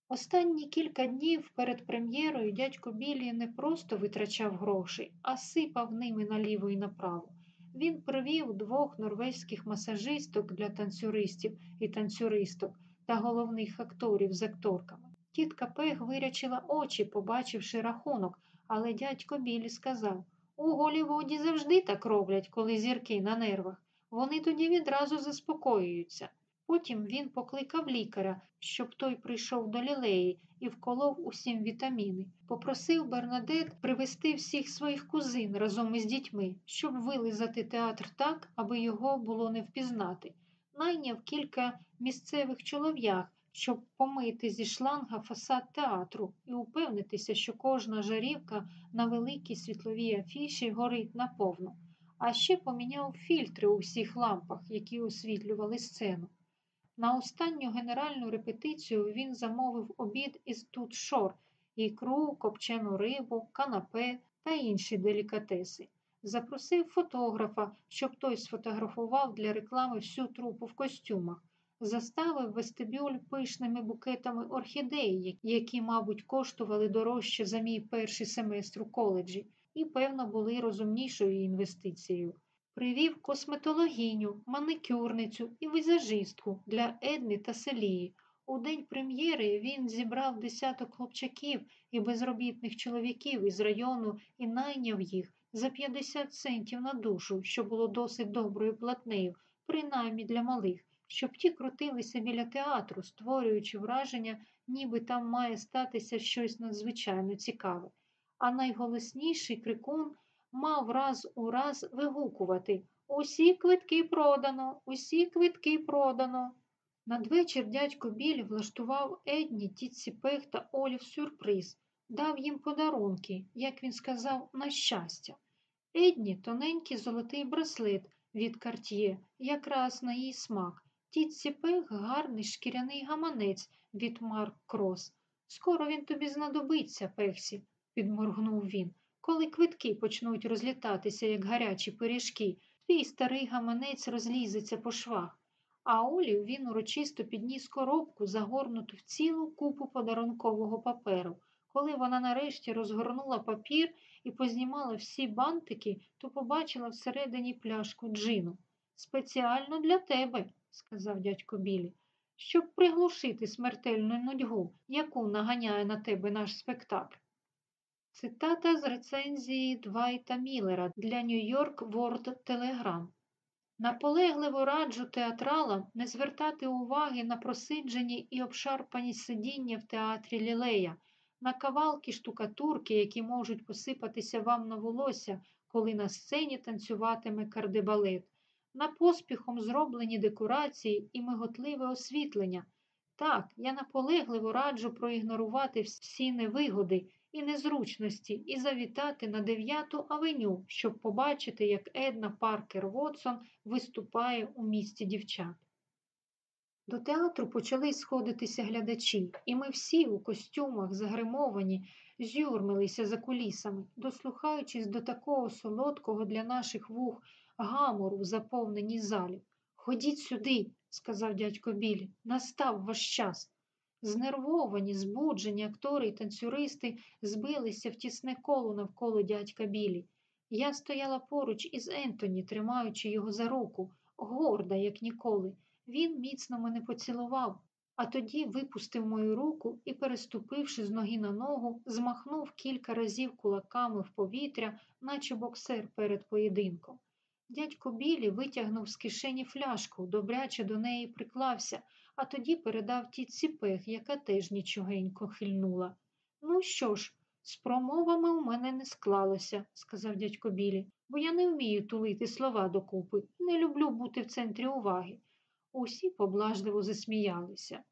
Останні кілька днів перед прем'єрою дядько Білі не просто витрачав гроші, а сипав ними наліво і направо. Він привів двох норвезьких масажисток для танцюристів і танцюристок та головних акторів з акторками. Тітка Пег вирячила очі, побачивши рахунок, але дядько Білі сказав у Голівуді завжди так роблять, коли зірки на нервах. Вони тоді відразу заспокоюються. Потім він покликав лікаря, щоб той прийшов до лілеї і вколов усім вітаміни. Попросив Бернадет привезти всіх своїх кузин разом із дітьми, щоб вилизати театр так, аби його було не впізнати. Найняв кілька місцевих чолов'ях, щоб помити зі шланга фасад театру і упевнитися, що кожна жарівка на великій світловій афіші горить наповну. А ще поміняв фільтри у всіх лампах, які освітлювали сцену. На останню генеральну репетицію він замовив обід із тут шор, ікру, копчену рибу, канапе та інші делікатеси. Запросив фотографа, щоб той сфотографував для реклами всю трупу в костюмах. Заставив вестибюль пишними букетами орхідеї, які, мабуть, коштували дорожче за мій перший семестр у коледжі, і, певно, були розумнішою інвестицією привів косметологіню, маникюрницю і візажистку для Едмі та Селії. У день прем'єри він зібрав десяток хлопчаків і безробітних чоловіків із району і найняв їх за 50 центів на душу, що було досить доброю платнею, принаймні для малих, щоб ті крутилися біля театру, створюючи враження, ніби там має статися щось надзвичайно цікаве. А найголосніший крикун мав раз у раз вигукувати Усі квитки продано, усі квитки продано. Надвечір дядько Білі влаштував Едні, тітці Пех та Олів сюрприз, дав їм подарунки, як він сказав, на щастя. Едні тоненький золотий браслет від карт'є, якраз на її смак. Тітці Пех гарний шкіряний гаманець від Марк Крос. Скоро він тобі знадобиться, Пехсі, підморгнув він. Коли квитки почнуть розлітатися, як гарячі пиріжки, твій старий гаманець розлізеться по швах. А Олі він урочисто підніс коробку, загорнуту в цілу купу подарункового паперу. Коли вона нарешті розгорнула папір і познімала всі бантики, то побачила всередині пляшку джину. Спеціально для тебе, сказав дядько Білі, щоб приглушити смертельну нудьгу, яку наганяє на тебе наш спектакль. Цитата з рецензії Двайта Міллера для Нью-Йорк World Telegram. Наполегливо раджу театралам не звертати уваги на просиджені і обшарпані сидіння в театрі лілея, на кавалки штукатурки, які можуть посипатися вам на волосся, коли на сцені танцюватиме кардебалет, на поспіхом зроблені декорації і миготливе освітлення. Так, я наполегливо раджу проігнорувати всі невигоди і незручності і завітати на 9-ту авеню, щоб побачити, як Една Паркер Вотсон виступає у місті дівчат. До театру почали сходитися глядачі, і ми всі у костюмах загримовані, зюрмилися за кулісами, дослухаючись до такого солодкого для наших вух гамору в заповненій залі. Ходіть сюди, сказав дядько Білі, настав ваш час. Знервовані, збуджені актори й танцюристи збилися в тісне коло навколо дядька Білі. Я стояла поруч із Ентоні, тримаючи його за руку, горда, як ніколи. Він міцно мене поцілував, а тоді випустив мою руку і, переступивши з ноги на ногу, змахнув кілька разів кулаками в повітря, наче боксер перед поєдинком. Дядько Білі витягнув з кишені фляжку, добряче до неї приклався, а тоді передав тітці Пех, яка теж нічогенько хильнула. Ну що ж, з промовами у мене не склалося, сказав дядько Білі, бо я не вмію тулити слова докупи, не люблю бути в центрі уваги. Усі поблажливо засміялися.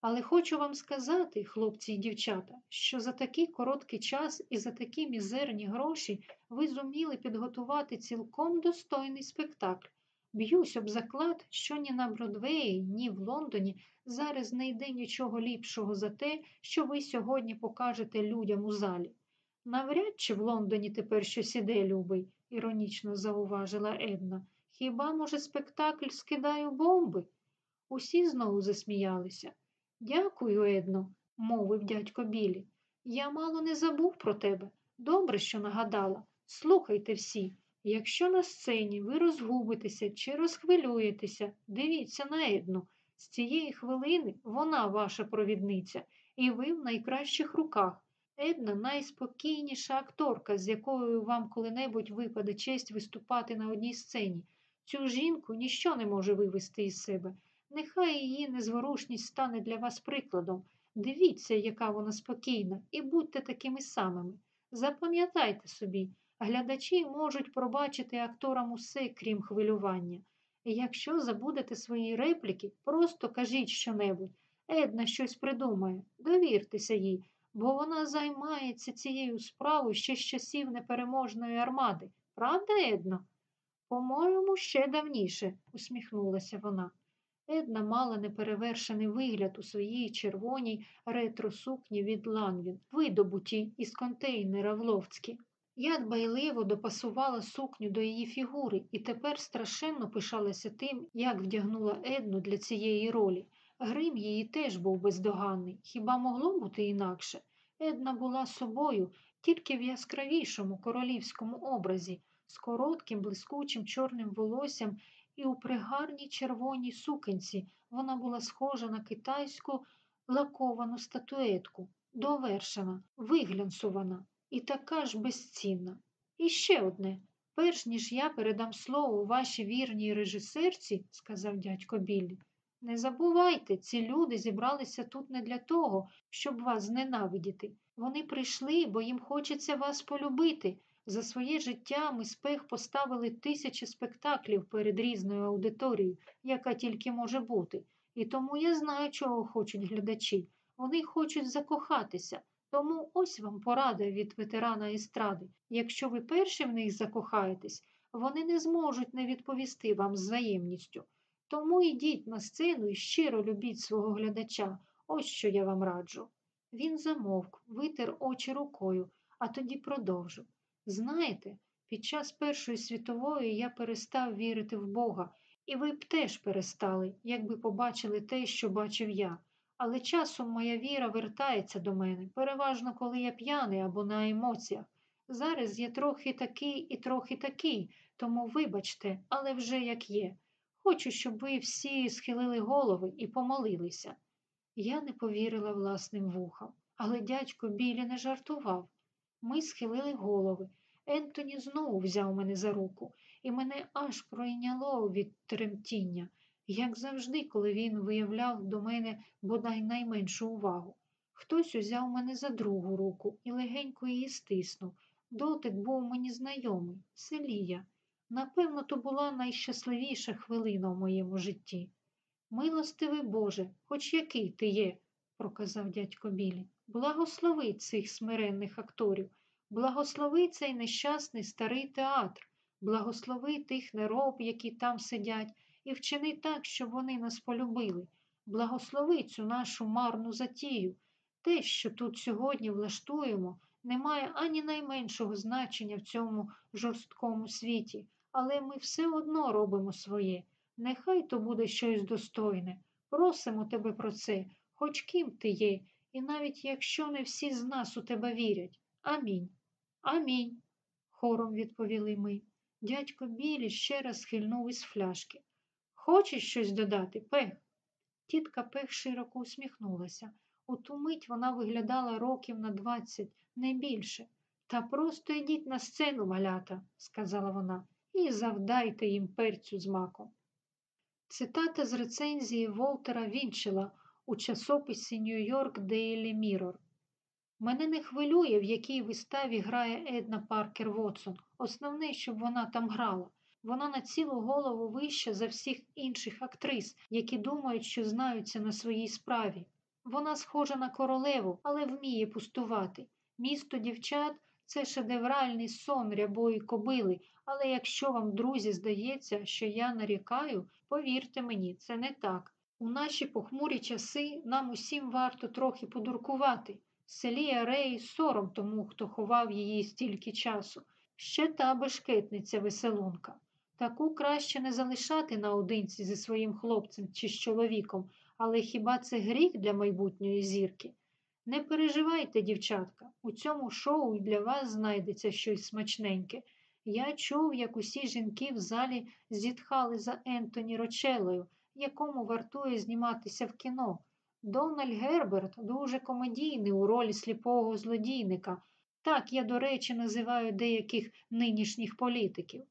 Але хочу вам сказати, хлопці і дівчата, що за такий короткий час і за такі мізерні гроші ви зуміли підготувати цілком достойний спектакль. Б'юсь об заклад, що ні на Бродвеї, ні в Лондоні зараз не йде нічого ліпшого за те, що ви сьогодні покажете людям у залі. Навряд чи в Лондоні тепер щось іде, любий, іронічно зауважила Една. Хіба, може, спектакль скидаю бомби? Усі знову засміялися. Дякую, Едно, мовив дядько Білі. Я мало не забув про тебе. Добре, що нагадала. Слухайте всі. Якщо на сцені ви розгубитеся чи розхвилюєтеся, дивіться на Едну. З цієї хвилини вона ваша провідниця, і ви в найкращих руках. Една найспокійніша акторка, з якою вам коли-небудь випаде честь виступати на одній сцені. Цю жінку ніщо не може вивести із себе. Нехай її незворушність стане для вас прикладом. Дивіться, яка вона спокійна, і будьте такими самими. Запам'ятайте собі, глядачі можуть пробачити акторам усе, крім хвилювання. І якщо забудете свої репліки, просто кажіть щонебудь. Една щось придумає, довіртеся їй, бо вона займається цією справою ще з часів непереможної армади. Правда, Едно? По-моєму, ще давніше, усміхнулася вона. Една мала неперевершений вигляд у своїй червоній ретро-сукні від Ланвін, видобутій із контейнера в Ловцькі. Я дбайливо допасувала сукню до її фігури і тепер страшенно пишалася тим, як вдягнула Едну для цієї ролі. Грим її теж був бездоганний. Хіба могло бути інакше? Една була собою, тільки в яскравішому королівському образі, з коротким, блискучим чорним волоссям і у пригарній червоній сукенці вона була схожа на китайську лаковану статуетку, довершена, виглянсувана і така ж безцінна. І ще одне. Перш ніж я передам слово вашій вірній режисерці, сказав дядько Біллі, не забувайте, ці люди зібралися тут не для того, щоб вас зненавидіти. Вони прийшли, бо їм хочеться вас полюбити. За своє життя ми спех поставили тисячі спектаклів перед різною аудиторією, яка тільки може бути. І тому я знаю, чого хочуть глядачі. Вони хочуть закохатися. Тому ось вам порада від ветерана естради. Якщо ви перші в них закохаєтесь, вони не зможуть не відповісти вам з взаємністю. Тому йдіть на сцену і щиро любіть свого глядача. Ось що я вам раджу. Він замовк, витер очі рукою, а тоді продовжив. Знаєте, під час Першої світової я перестав вірити в Бога, і ви б теж перестали, якби побачили те, що бачив я. Але часом моя віра вертається до мене, переважно, коли я п'яний або на емоціях. Зараз я трохи такий і трохи такий, тому вибачте, але вже як є. Хочу, щоб ви всі схилили голови і помолилися. Я не повірила власним вухам, але дядько Білі не жартував. Ми схилили голови. Ентоні знову взяв мене за руку, і мене аж пройняло від тремтіння, як завжди, коли він виявляв до мене бодай найменшу увагу. Хтось узяв мене за другу руку і легенько її стиснув. Дотик був мені знайомий, Селія. Напевно, то була найщасливіша хвилина в моєму житті. Милостивий Боже, хоч який ти є, проказав дядько Білі. Благослови цих смиренних акторів, благослови цей нещасний старий театр, благослови тих нероб, які там сидять, і вчини так, щоб вони нас полюбили. Благослови цю нашу марну затію. Те, що тут сьогодні влаштуємо, не має ані найменшого значення в цьому жорсткому світі, але ми все одно робимо своє. Нехай то буде щось достойне. Просимо тебе про це, хоч ким ти є, і навіть якщо не всі з нас у тебе вірять. Амінь. Амінь, хором відповіли ми. Дядько Білі ще раз схильнув із фляшки. Хочеш щось додати, Пех? Тітка Пех широко усміхнулася. У ту мить вона виглядала років на двадцять, не більше. Та просто йдіть на сцену, малята, сказала вона, і завдайте їм перцю з маком. Цитата з рецензії Волтера Вінчела у часописі Нью-Йорк Дейлі Мірор. Мене не хвилює, в якій виставі грає Една Паркер Вотсон. Основне, щоб вона там грала. Вона на цілу голову вища за всіх інших актрис, які думають, що знаються на своїй справі. Вона схожа на королеву, але вміє пустувати. Місто дівчат це шедевральний сон рябої кобили, але якщо вам, друзі, здається, що я нарікаю, повірте мені, це не так. У наші похмурі часи нам усім варто трохи подуркувати. Селія Рей сором тому, хто ховав її стільки часу. Ще та бешкетниця веселунка. Таку краще не залишати наодинці зі своїм хлопцем чи з чоловіком, але хіба це гріх для майбутньої зірки? Не переживайте, дівчатка, у цьому шоу для вас знайдеться щось смачненьке. Я чув, як усі жінки в залі зітхали за Ентоні Рочелою, якому вартує зніматися в кіно. Дональд Герберт дуже комедійний у ролі сліпого злодійника. Так я, до речі, називаю деяких нинішніх політиків.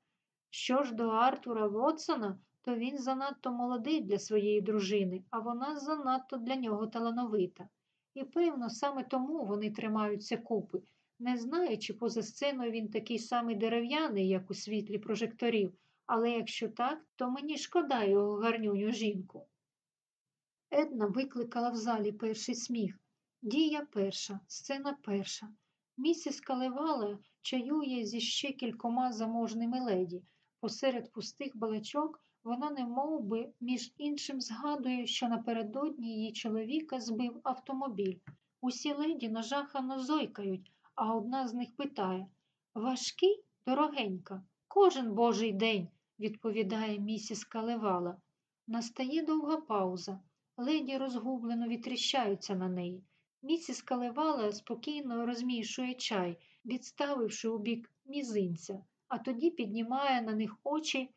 Що ж до Артура Вотсона, то він занадто молодий для своєї дружини, а вона занадто для нього талановита. І, певно, саме тому вони тримаються купи. Не знаю, чи поза сценою він такий самий дерев'яний, як у світлі прожекторів, але якщо так, то мені шкода його гарнюню жінку. Една викликала в залі перший сміх. Дія перша, сцена перша. Місіс Калевала чаює зі ще кількома заможними леді. Посеред пустих балачок вона не би, між іншим згадує, що напередодні її чоловіка збив автомобіль. Усі леді нажахано зойкають, а одна з них питає Важкий, дорогенька, кожен божий день, відповідає місіс Калевала. Настає довга пауза. Леді розгублено відтріщаються на неї. Місіс Калевала спокійно розмішує чай, відставивши у бік мізинця, а тоді піднімає на них очі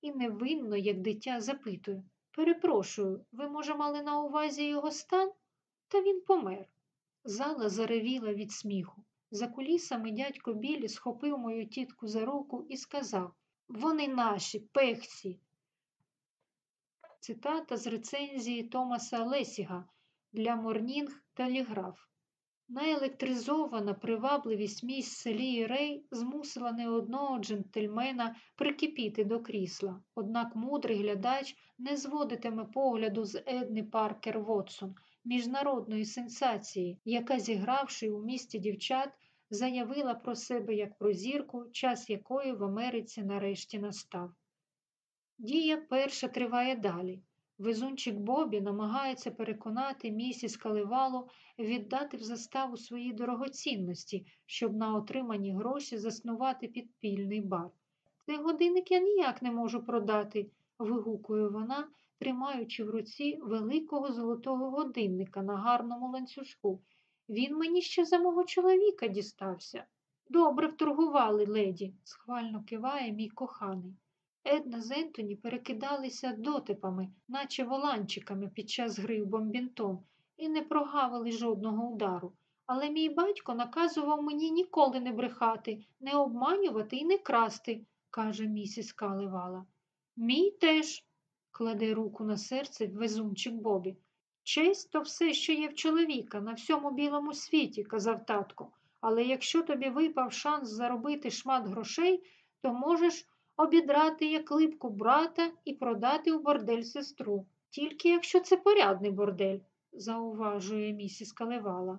і невинно, як дитя, запитує Перепрошую, ви, може, мали на увазі його стан? Та він помер. Зала заревіла від сміху. За кулісами дядько Білі схопив мою тітку за руку і сказав Вони наші, пехці. Цитата з рецензії Томаса Лесіга для Морнінг Телеграф. Наелектризована привабливість місць селі Рей змусила не одного джентльмена прикипіти до крісла, однак мудрий глядач не зводитиме погляду з Едни Паркер Вотсон, міжнародної сенсації, яка, зігравши у місті дівчат, заявила про себе як про зірку, час якої в Америці нарешті настав. Дія перша триває далі. Везунчик Бобі намагається переконати місіс Каливалу віддати в заставу свої дорогоцінності, щоб на отримані гроші заснувати підпільний бар. Цей годинник я ніяк не можу продати, вигукує вона, тримаючи в руці великого золотого годинника на гарному ланцюжку. Він мені ще за мого чоловіка дістався. Добре вторгували, леді, схвально киває мій коханий. Една з Ентоні перекидалися дотипами, наче воланчиками під час гри в бомбінтон, і не прогавили жодного удару. Але мій батько наказував мені ніколи не брехати, не обманювати і не красти, каже місіс Калевала. Мій теж, кладе руку на серце везунчик Бобі. Честь то все, що є в чоловіка на всьому білому світі, казав татко. Але якщо тобі випав шанс заробити шмат грошей, то можеш обідрати як липку брата і продати у бордель сестру. Тільки якщо це порядний бордель, зауважує місіс Калевала.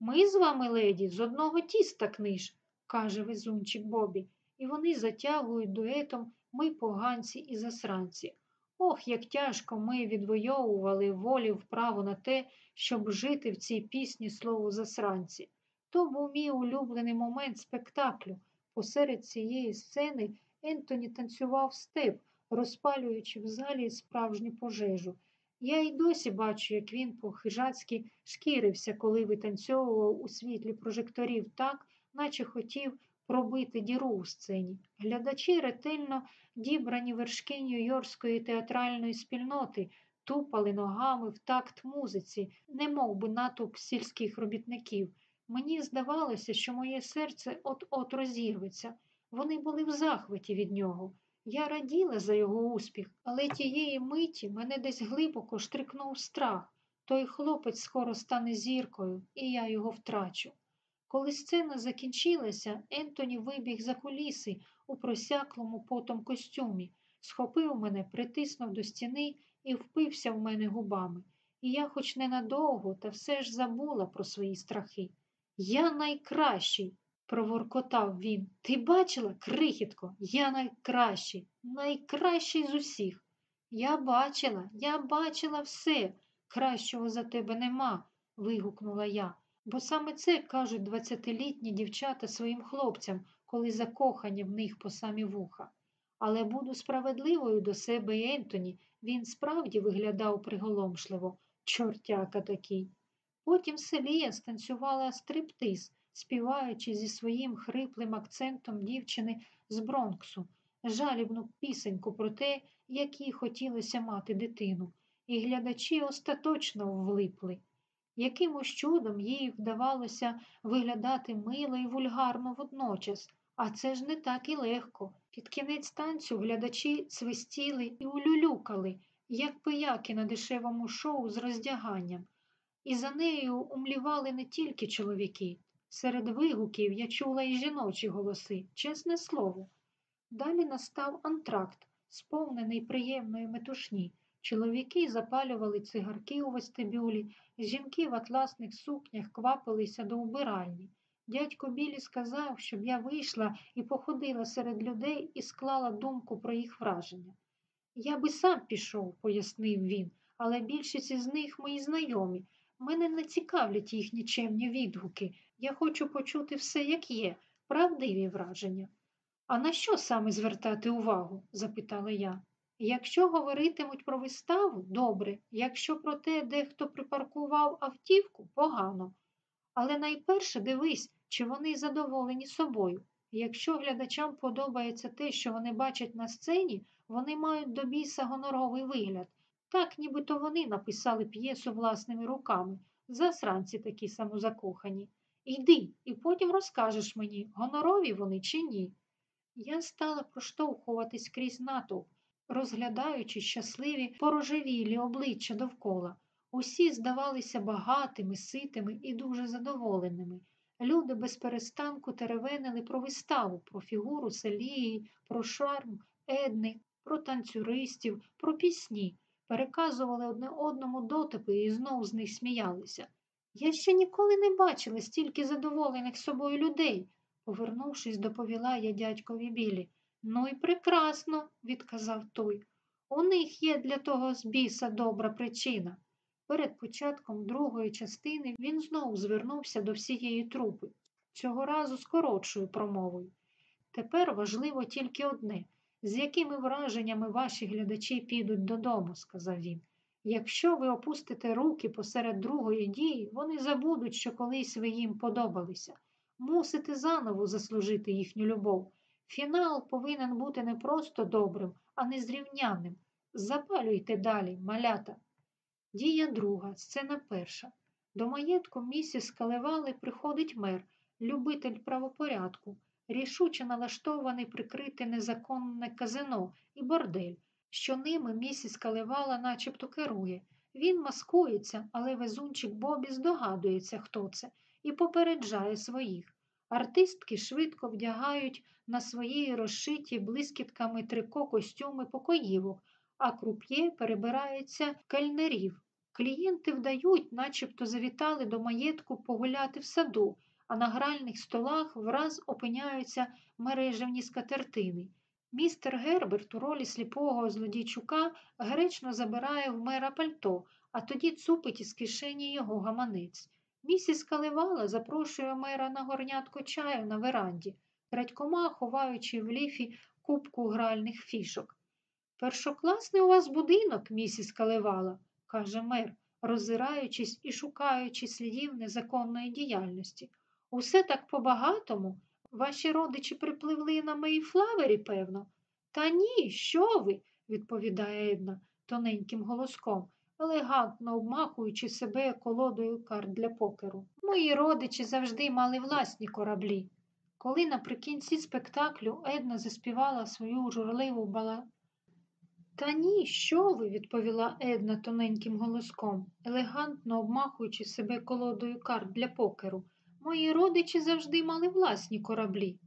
Ми з вами, леді, з одного тіста книж, каже везунчик Бобі, і вони затягують дуетом ми поганці і засранці. Ох, як тяжко ми відвоювали волі вправо на те, щоб жити в цій пісні слово засранці. То був мій улюблений момент спектаклю. Посеред цієї сцени Ентоні танцював степ, розпалюючи в залі справжню пожежу. Я й досі бачу, як він по-хижацьки шкірився, коли витанцьовував у світлі прожекторів так, наче хотів пробити діру у сцені. Глядачі ретельно дібрані вершки Нью-Йоркської театральної спільноти, тупали ногами в такт музиці, не мов би натовп сільських робітників. Мені здавалося, що моє серце от-от розірветься. Вони були в захваті від нього. Я раділа за його успіх, але тієї миті мене десь глибоко штрикнув страх. Той хлопець скоро стане зіркою, і я його втрачу. Коли сцена закінчилася, Ентоні вибіг за куліси у просяклому потом костюмі, схопив мене, притиснув до стіни і впився в мене губами. І я, хоч ненадовго, та все ж забула про свої страхи. Я найкращий, проворкотав він. Ти бачила, крихітко, я найкращий, найкращий з усіх. Я бачила, я бачила все. Кращого за тебе нема, вигукнула я. Бо саме це кажуть двадцятилітні дівчата своїм хлопцям, коли закохані в них по самі вуха. Але буду справедливою до себе і Ентоні, він справді виглядав приголомшливо, чортяка такий. Потім Селія станцювала стриптиз, співаючи зі своїм хриплим акцентом дівчини з Бронксу, жалібну пісеньку про те, як їй хотілося мати дитину, і глядачі остаточно влипли. Якимось чудом їй вдавалося виглядати мило і вульгарно водночас, а це ж не так і легко. Під кінець танцю глядачі свистіли і улюлюкали, як пияки на дешевому шоу з роздяганням. І за нею умлівали не тільки чоловіки. Серед вигуків я чула і жіночі голоси, чесне слово. Далі настав антракт, сповнений приємної метушні. Чоловіки запалювали цигарки у вестибюлі, жінки в атласних сукнях квапилися до вбиральні. Дядько Білі сказав, щоб я вийшла і походила серед людей і склала думку про їх враження. Я би сам пішов, пояснив він, але більшість із них мої знайомі. Мене не цікавлять їхні чемні відгуки. Я хочу почути все, як є, правдиві враження. А на що саме звертати увагу? запитала я. Якщо говоритимуть про виставу, добре, якщо про те, де хто припаркував автівку, погано. Але найперше дивись, чи вони задоволені собою. Якщо глядачам подобається те, що вони бачать на сцені, вони мають до біса гоноровий вигляд. Так, нібито вони написали п'єсу власними руками, засранці такі самозакохані. Йди, і потім розкажеш мені, гонорові вони чи ні. Я стала проштовхуватись крізь натовп, розглядаючи щасливі порожевілі обличчя довкола. Усі здавалися багатими, ситими і дуже задоволеними. Люди без перестанку теревенили про виставу, про фігуру селії, про шарм, едни, про танцюристів, про пісні, переказували одне одному дотипи і знов з них сміялися. Я ще ніколи не бачила стільки задоволених собою людей, повернувшись, доповіла я дядькові білі. Ну і прекрасно, відказав той. У них є для того з біса добра причина. Перед початком другої частини він знову звернувся до всієї трупи, цього разу з коротшою промовою. Тепер важливо тільки одне з якими враженнями ваші глядачі підуть додому, сказав він. Якщо ви опустите руки посеред другої дії, вони забудуть, що колись ви їм подобалися. Мусите заново заслужити їхню любов. Фінал повинен бути не просто добрим, а незрівнянним. Запалюйте далі, малята. Дія друга, сцена перша. До маєтку місіс Калевали приходить мер, любитель правопорядку, рішуче налаштований прикрити незаконне казино і бордель, що ними місіс Калевала начебто керує. Він маскується, але везунчик Бобі здогадується, хто це, і попереджає своїх. Артистки швидко вдягають на свої розшиті блискітками трико костюми покоївок, а круп'є перебирається кельнерів. Клієнти вдають, начебто завітали до маєтку погуляти в саду, а на гральних столах враз опиняються мережевні скатертини. Містер Герберт у ролі сліпого злодійчука гречно забирає в мера пальто, а тоді цупить із кишені його гаманець. Місіс Каливала запрошує мера на горнятко чаю на веранді, крадькома ховаючи в ліфі кубку гральних фішок. Першокласний у вас будинок, місіс Каливала, каже мер, роззираючись і шукаючи слідів незаконної діяльності. Усе так по-багатому. Ваші родичі припливли на Мейфлавері, певно. Та ні, що ви, відповідає Една тоненьким голоском, елегантно обмахуючи себе колодою карт для покеру. Мої родичі завжди мали власні кораблі. Коли наприкінці спектаклю Една заспівала свою журливу бала. Та ні, що ви, відповіла Една тоненьким голоском, елегантно обмахуючи себе колодою карт для покеру. Мої родичі завжди мали власні кораблі.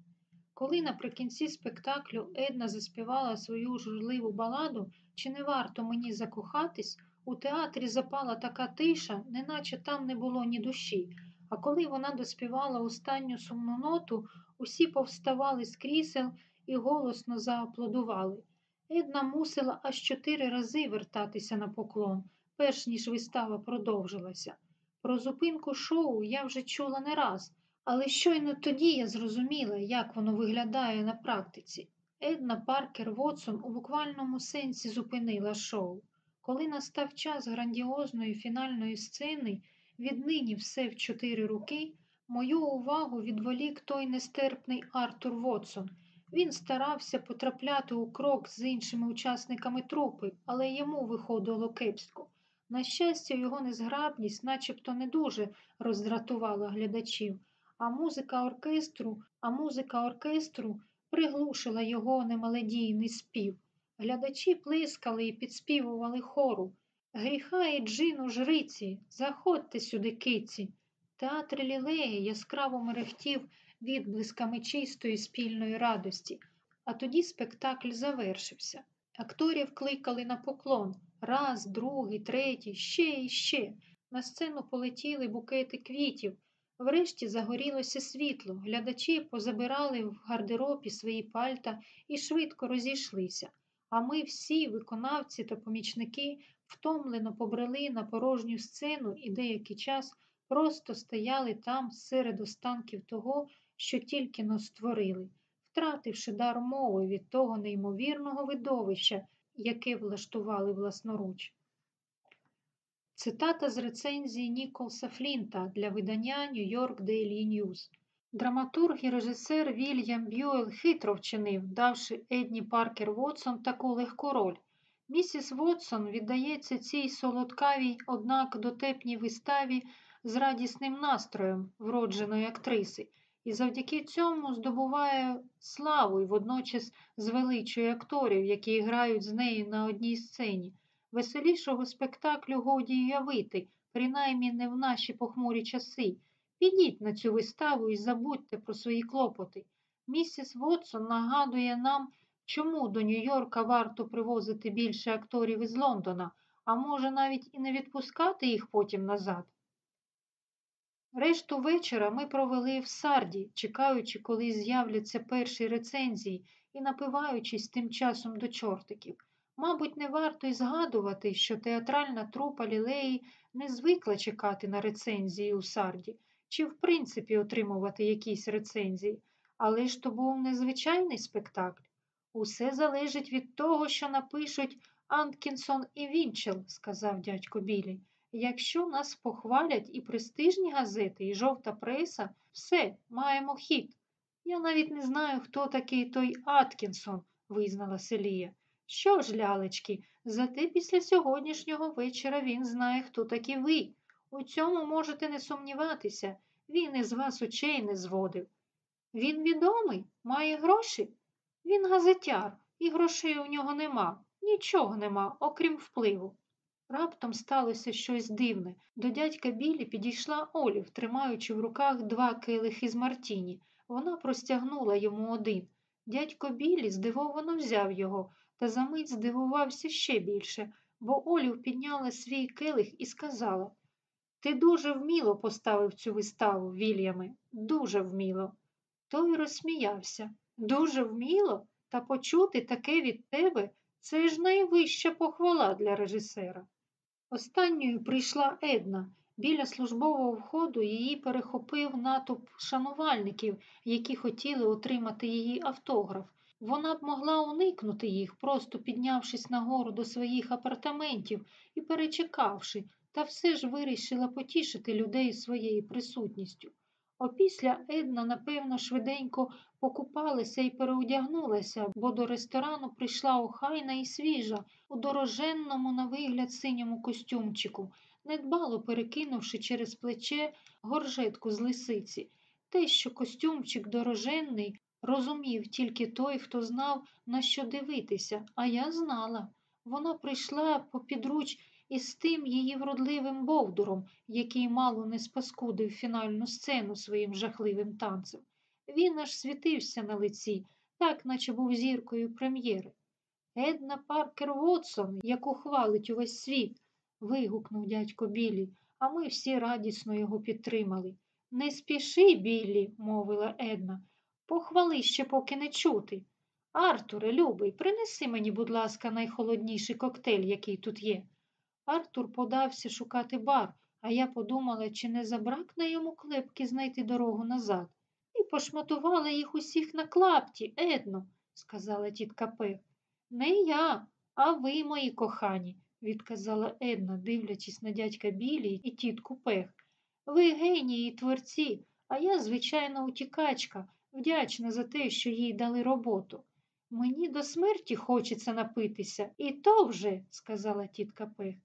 Коли наприкінці спектаклю Една заспівала свою журливу баладу, чи не варто мені закохатись, у театрі запала така тиша, неначе там не було ні душі. А коли вона доспівала останню сумну ноту, усі повставали з крісел і голосно зааплодували. Една мусила аж чотири рази вертатися на поклон, перш ніж вистава продовжилася. Про зупинку шоу я вже чула не раз, але щойно тоді я зрозуміла, як воно виглядає на практиці. Една Паркер Вотсон у буквальному сенсі зупинила шоу. Коли настав час грандіозної фінальної сцени, віднині все в чотири руки, мою увагу відволік той нестерпний Артур Вотсон. Він старався потрапляти у крок з іншими учасниками трупи, але йому виходило кепсько. На щастя, його незграбність начебто не дуже роздратувала глядачів, а музика оркестру, а музика оркестру приглушила його немелодійний спів. Глядачі плескали і підспівували хору. Гріха і джину жриці, заходьте сюди, киці. Театр лілеї яскраво мерехтів відблисками чистої спільної радості, а тоді спектакль завершився. Акторів кликали на поклон раз, другий, третій, ще і ще. На сцену полетіли букети квітів. Врешті загорілося світло, глядачі позабирали в гардеробі свої пальта і швидко розійшлися. А ми всі, виконавці та помічники, втомлено побрели на порожню сцену і деякий час просто стояли там серед останків того, що тільки но створили, втративши дар мови від того неймовірного видовища, яке влаштували власноруч. Цитата з рецензії Ніколса Флінта для видання York Daily News. Драматург і режисер Вільям Б'юел хитро вчинив, давши Едні Паркер Вотсон таку легку роль. Місіс Вотсон віддається цій солодкавій, однак дотепній виставі з радісним настроєм вродженої актриси, і завдяки цьому здобуває славу і водночас звеличує акторів, які грають з нею на одній сцені. Веселішого спектаклю годі уявити, принаймні не в наші похмурі часи. Підіть на цю виставу і забудьте про свої клопоти. Місіс Вотсон нагадує нам, чому до Нью-Йорка варто привозити більше акторів із Лондона, а може навіть і не відпускати їх потім назад. Решту вечора ми провели в сарді, чекаючи, коли з'являться перші рецензії і напиваючись тим часом до чортиків. Мабуть, не варто й згадувати, що театральна трупа лілеї не звикла чекати на рецензії у сарді чи, в принципі, отримувати якісь рецензії, але ж то був незвичайний спектакль. Усе залежить від того, що напишуть Анткінсон і Вінчел, сказав дядько Білі. Якщо нас похвалять і престижні газети, і жовта преса, все, маємо хід. Я навіть не знаю, хто такий той Аткінсон, визнала Селія. Що ж, лялечки, зате після сьогоднішнього вечора він знає, хто такі ви. У цьому можете не сумніватися, він із вас очей не зводив. Він відомий, має гроші. Він газетяр, і грошей у нього нема, нічого нема, окрім впливу. Раптом сталося щось дивне. До дядька Білі підійшла Олів, тримаючи в руках два келихи з Мартіні. Вона простягнула йому один. Дядько Білі здивовано взяв його, та за мить здивувався ще більше, бо Олів підняла свій келих і сказала Ти дуже вміло поставив цю виставу, Вільяме, дуже вміло. Той розсміявся. Дуже вміло, та почути таке від тебе це ж найвища похвала для режисера. Останньою прийшла Една. Біля службового входу її перехопив натовп шанувальників, які хотіли отримати її автограф. Вона б могла уникнути їх, просто піднявшись нагору до своїх апартаментів і перечекавши, та все ж вирішила потішити людей своєю присутністю. Опісля Една, напевно, швиденько покупалася і переодягнулася, бо до ресторану прийшла охайна і свіжа, у дороженному, на вигляд синьому костюмчику, недбало перекинувши через плече горжетку з лисиці. Те, що костюмчик дороженний, розумів тільки той, хто знав, на що дивитися, а я знала. Вона прийшла попідруч із тим її вродливим бовдуром, який мало не спаскудив фінальну сцену своїм жахливим танцем. Він аж світився на лиці, так наче був зіркою прем'єри. Една Паркер Вотсон, яку хвалить увесь світ, вигукнув дядько Біллі, а ми всі радісно його підтримали. Не спіши, Біллі, мовила Една, похвали ще поки не чути. Артуре, любий, принеси мені, будь ласка, найхолодніший коктейль, який тут є. Артур подався шукати бар, а я подумала, чи не забракне йому клепки знайти дорогу назад. І пошматувала їх усіх на клапті, Едно, сказала тітка Пех. Не я, а ви, мої кохані, відказала Една, дивлячись на дядька Білі і тітку Пех. Ви генії і творці, а я, звичайна утікачка, вдячна за те, що їй дали роботу. Мені до смерті хочеться напитися, і то вже, сказала тітка Пех.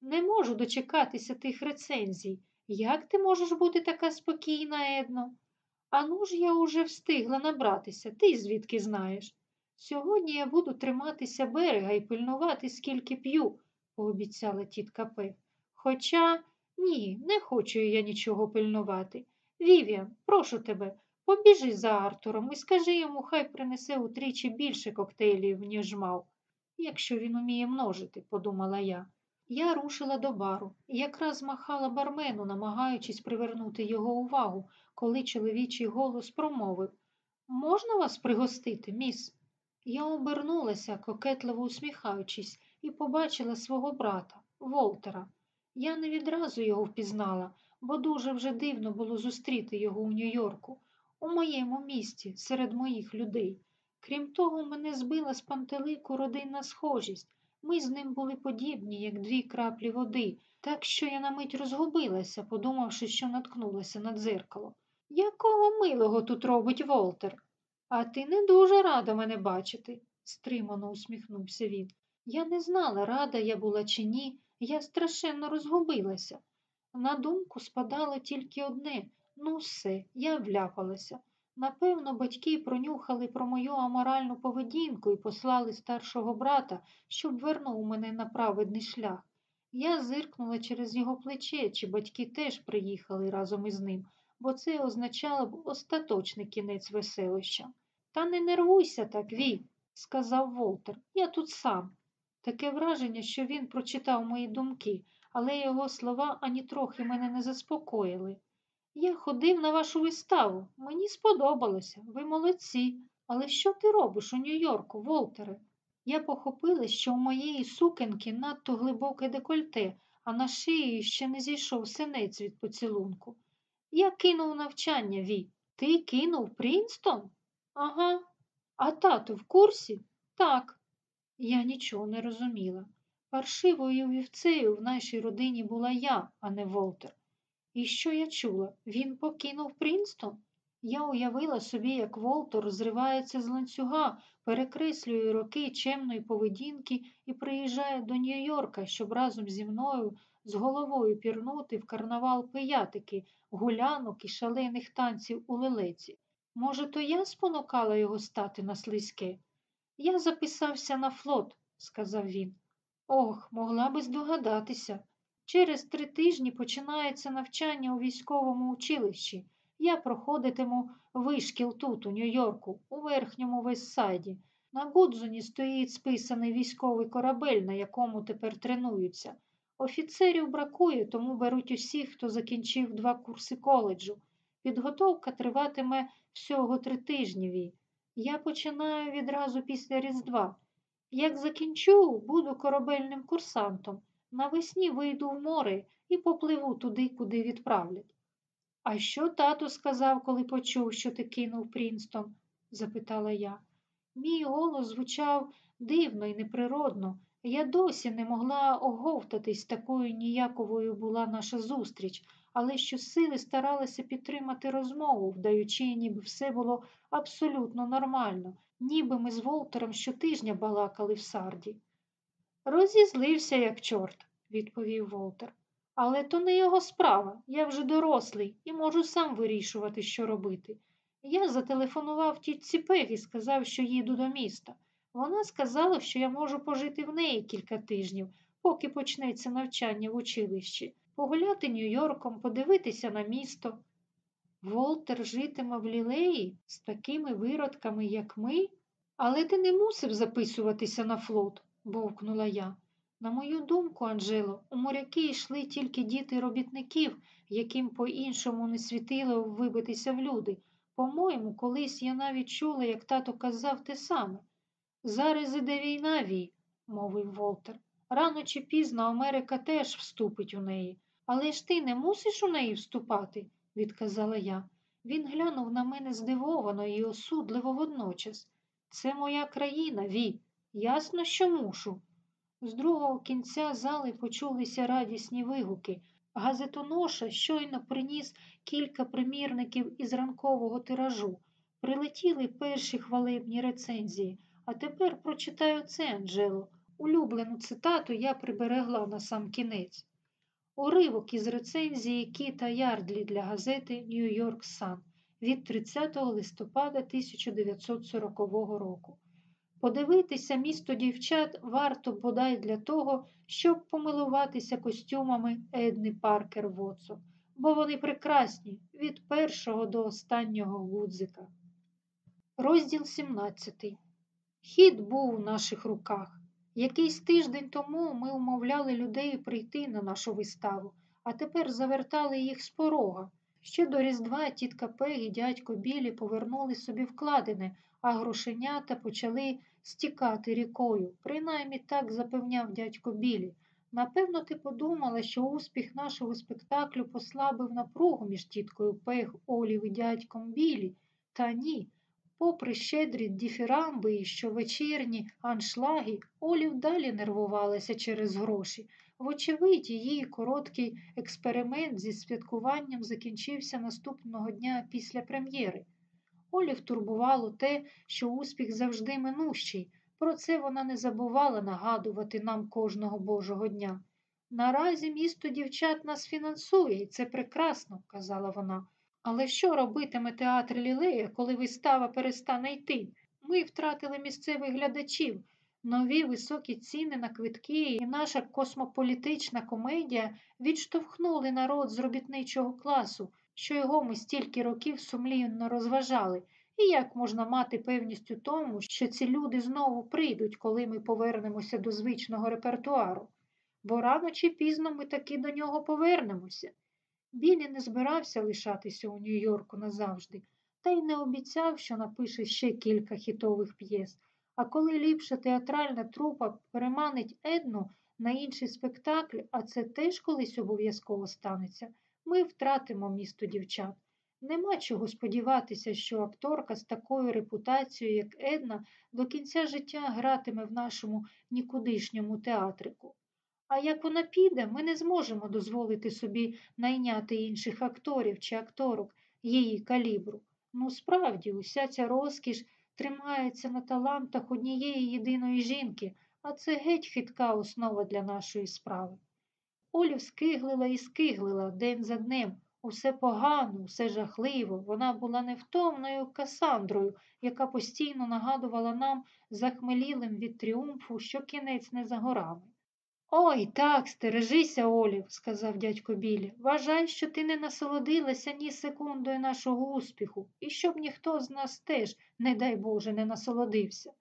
Не можу дочекатися тих рецензій. Як ти можеш бути така спокійна, Едно? Ану ж я уже встигла набратися, ти звідки знаєш? Сьогодні я буду триматися берега і пильнувати, скільки п'ю, пообіцяла тітка Пех. Хоча ні, не хочу я нічого пильнувати. Вівіан, прошу тебе, побіжи за Артуром і скажи йому, хай принесе утричі більше коктейлів, ніж мав, якщо він уміє множити, подумала я. Я рушила до бару і якраз махала бармену, намагаючись привернути його увагу, коли чоловічий голос промовив Можна вас пригостити, міс? Я обернулася, кокетливо усміхаючись, і побачила свого брата, Волтера. Я не відразу його впізнала, бо дуже вже дивно було зустріти його у Нью-Йорку, у моєму місті, серед моїх людей. Крім того, мене збила з пантелику родинна схожість. Ми з ним були подібні, як дві краплі води, так що я на мить розгубилася, подумавши, що наткнулася на дзеркало. Якого милого тут робить Волтер? А ти не дуже рада мене бачити, стримано усміхнувся він. Я не знала, рада я була чи ні, я страшенно розгубилася. На думку спадало тільки одне ну все, я вляпалася. Напевно, батьки пронюхали про мою аморальну поведінку і послали старшого брата, щоб вернув мене на праведний шлях. Я зиркнула через його плече, чи батьки теж приїхали разом із ним, бо це означало б остаточний кінець веселища. Та не нервуйся так, Ві, сказав Волтер. Я тут сам. Таке враження, що він прочитав мої думки, але його слова ані трохи мене не заспокоїли. Я ходив на вашу виставу. Мені сподобалося. Ви молодці. Але що ти робиш у Нью-Йорку, Волтере? Я похопила, що у моєї сукенки надто глибоке декольте, а на шиї ще не зійшов синець від поцілунку. Я кинув навчання, Ві. Ти кинув Прінстон? Ага. А тату в курсі? Так. Я нічого не розуміла. Паршивою вівцею в нашій родині була я, а не Волтер. І що я чула? Він покинув Прінстон? Я уявила собі, як Волтер розривається з ланцюга, перекреслює роки чемної поведінки і приїжджає до Нью-Йорка, щоб разом зі мною з головою пірнути в карнавал пиятики, гулянок і шалених танців у лелеці. Може, то я спонукала його стати на слизьке? Я записався на флот, сказав він. Ох, могла би здогадатися. Через три тижні починається навчання у військовому училищі. Я проходитиму вишкіл тут, у Нью-Йорку, у верхньому Вестсайді. На Гудзоні стоїть списаний військовий корабель, на якому тепер тренуються. Офіцерів бракує, тому беруть усіх, хто закінчив два курси коледжу. Підготовка триватиме всього три тижні. Я починаю відразу після Різдва. Як закінчу, буду корабельним курсантом. Навесні вийду в море і попливу туди, куди відправлять. А що тато сказав, коли почув, що ти кинув Прінстон? запитала я. Мій голос звучав дивно і неприродно. Я досі не могла оговтатись, такою ніяковою була наша зустріч, але щосили старалася підтримати розмову, вдаючи, ніби все було абсолютно нормально, ніби ми з Волтером щотижня балакали в сарді. Розізлився, як чорт, відповів Волтер. Але то не його справа. Я вже дорослий і можу сам вирішувати, що робити. Я зателефонував тітці Пег і сказав, що їду до міста. Вона сказала, що я можу пожити в неї кілька тижнів, поки почнеться навчання в училищі, погуляти Нью-Йорком, подивитися на місто. Волтер житиме в лілеї з такими виродками, як ми? Але ти не мусив записуватися на флот, бовкнула я. На мою думку, Анжело, у моряки йшли тільки діти робітників, яким по-іншому не світило вибитися в люди. По-моєму, колись я навіть чула, як тато казав те саме. Зараз іде війна, Ві, мовив Волтер. Рано чи пізно Америка теж вступить у неї. Але ж ти не мусиш у неї вступати, відказала я. Він глянув на мене здивовано і осудливо водночас. Це моя країна, Ві. Ясно, що мушу. З другого кінця зали почулися радісні вигуки. Газетоноша щойно приніс кілька примірників із ранкового тиражу. Прилетіли перші хвалебні рецензії. А тепер прочитаю це, Анджело. Улюблену цитату я приберегла на сам кінець. Уривок із рецензії Кіта Ярдлі для газети Нью-Йорк Сан від 30 листопада 1940 року. Подивитися місто дівчат варто бодай для того, щоб помилуватися костюмами Едни Паркер Вотсон, бо вони прекрасні від першого до останнього гудзика. Розділ 17. Хід був у наших руках. Якийсь тиждень тому ми умовляли людей прийти на нашу виставу, а тепер завертали їх з порога. Ще до Різдва тітка Пег і дядько Білі повернули собі вкладене, а грошенята почали стікати рікою. Принаймні так запевняв дядько Білі. Напевно, ти подумала, що успіх нашого спектаклю послабив напругу між тіткою Пег, Олів і дядьком Білі. Та ні. Попри щедрі діфірамби і щовечірні аншлаги, Олів далі нервувалася через гроші. Вочевидь, її короткий експеримент зі святкуванням закінчився наступного дня після прем'єри. Олів турбувало те, що успіх завжди минущий. Про це вона не забувала нагадувати нам кожного божого дня. Наразі місто дівчат нас фінансує, і це прекрасно, казала вона. Але що робитиме театр Лілея, коли вистава перестане йти? Ми втратили місцевих глядачів, нові високі ціни на квитки і наша космополітична комедія відштовхнули народ з робітничого класу, що його ми стільки років сумлінно розважали. І як можна мати певність у тому, що ці люди знову прийдуть, коли ми повернемося до звичного репертуару? Бо рано чи пізно ми таки до нього повернемося. Білі не збирався лишатися у Нью-Йорку назавжди, та й не обіцяв, що напише ще кілька хітових п'єс. А коли ліпша театральна трупа переманить Едну на інший спектакль, а це теж колись обов'язково станеться, ми втратимо місто дівчат. Нема чого сподіватися, що акторка з такою репутацією, як Една, до кінця життя гратиме в нашому нікудишньому театрику. А як вона піде, ми не зможемо дозволити собі найняти інших акторів чи акторок її калібру. Ну, справді, уся ця розкіш тримається на талантах однієї єдиної жінки, а це геть хитка основа для нашої справи. Олів скиглила і скиглила день за днем. Усе погано, усе жахливо. Вона була невтомною Касандрою, яка постійно нагадувала нам захмелілим від тріумфу, що кінець не за горами. Ой, так, стережися, Олів, сказав дядько Білі. Вважай, що ти не насолодилася ні секундою нашого успіху, і щоб ніхто з нас теж, не дай Боже, не насолодився.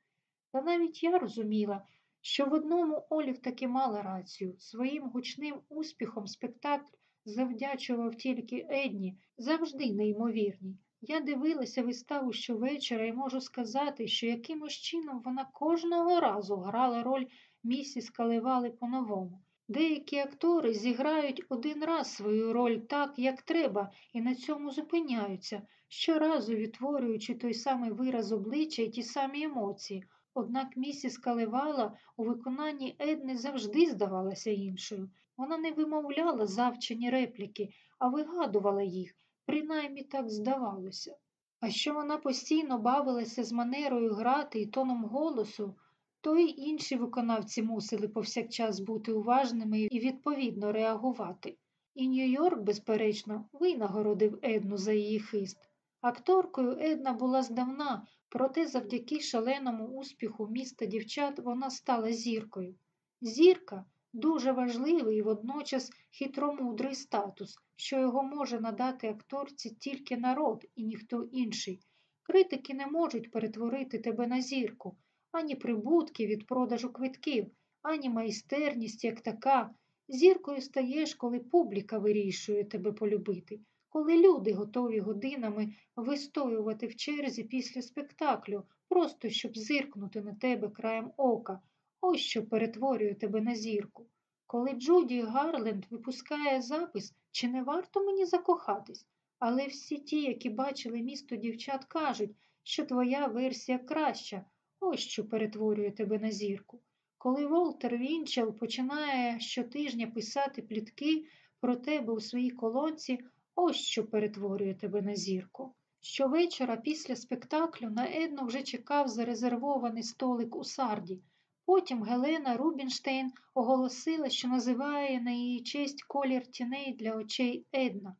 Та навіть я розуміла, що в одному Олів таки мала рацію. Своїм гучним успіхом спектакль завдячував тільки Едні, завжди неймовірній. Я дивилася виставу щовечора і можу сказати, що якимось чином вона кожного разу грала роль місіс Каливали по-новому. Деякі актори зіграють один раз свою роль так, як треба, і на цьому зупиняються, щоразу відтворюючи той самий вираз обличчя і ті самі емоції. Однак місіс Каливала у виконанні Едни завжди здавалася іншою. Вона не вимовляла завчені репліки, а вигадувала їх, принаймні так здавалося. А що вона постійно бавилася з манерою грати і тоном голосу, то й інші виконавці мусили повсякчас бути уважними і відповідно реагувати. І Нью-Йорк, безперечно, винагородив Едну за її хист. Акторкою Една була здавна, проте завдяки шаленому успіху міста дівчат вона стала зіркою. Зірка дуже важливий і водночас хитромудрий статус, що його може надати акторці тільки народ і ніхто інший. Критики не можуть перетворити тебе на зірку, ані прибутки від продажу квитків, ані майстерність як така. Зіркою стаєш, коли публіка вирішує тебе полюбити, коли люди готові годинами вистоювати в черзі після спектаклю, просто щоб зиркнути на тебе краєм ока, ось що перетворює тебе на зірку. Коли Джуді Гарленд випускає запис, чи не варто мені закохатись? Але всі ті, які бачили місто дівчат, кажуть, що твоя версія краща, ось що перетворює тебе на зірку. Коли Волтер Вінчел починає щотижня писати плітки про тебе у своїй колонці, ось що перетворює тебе на зірку. Щовечора після спектаклю на Едну вже чекав зарезервований столик у сарді. Потім Гелена Рубінштейн оголосила, що називає на її честь колір тіней для очей Една.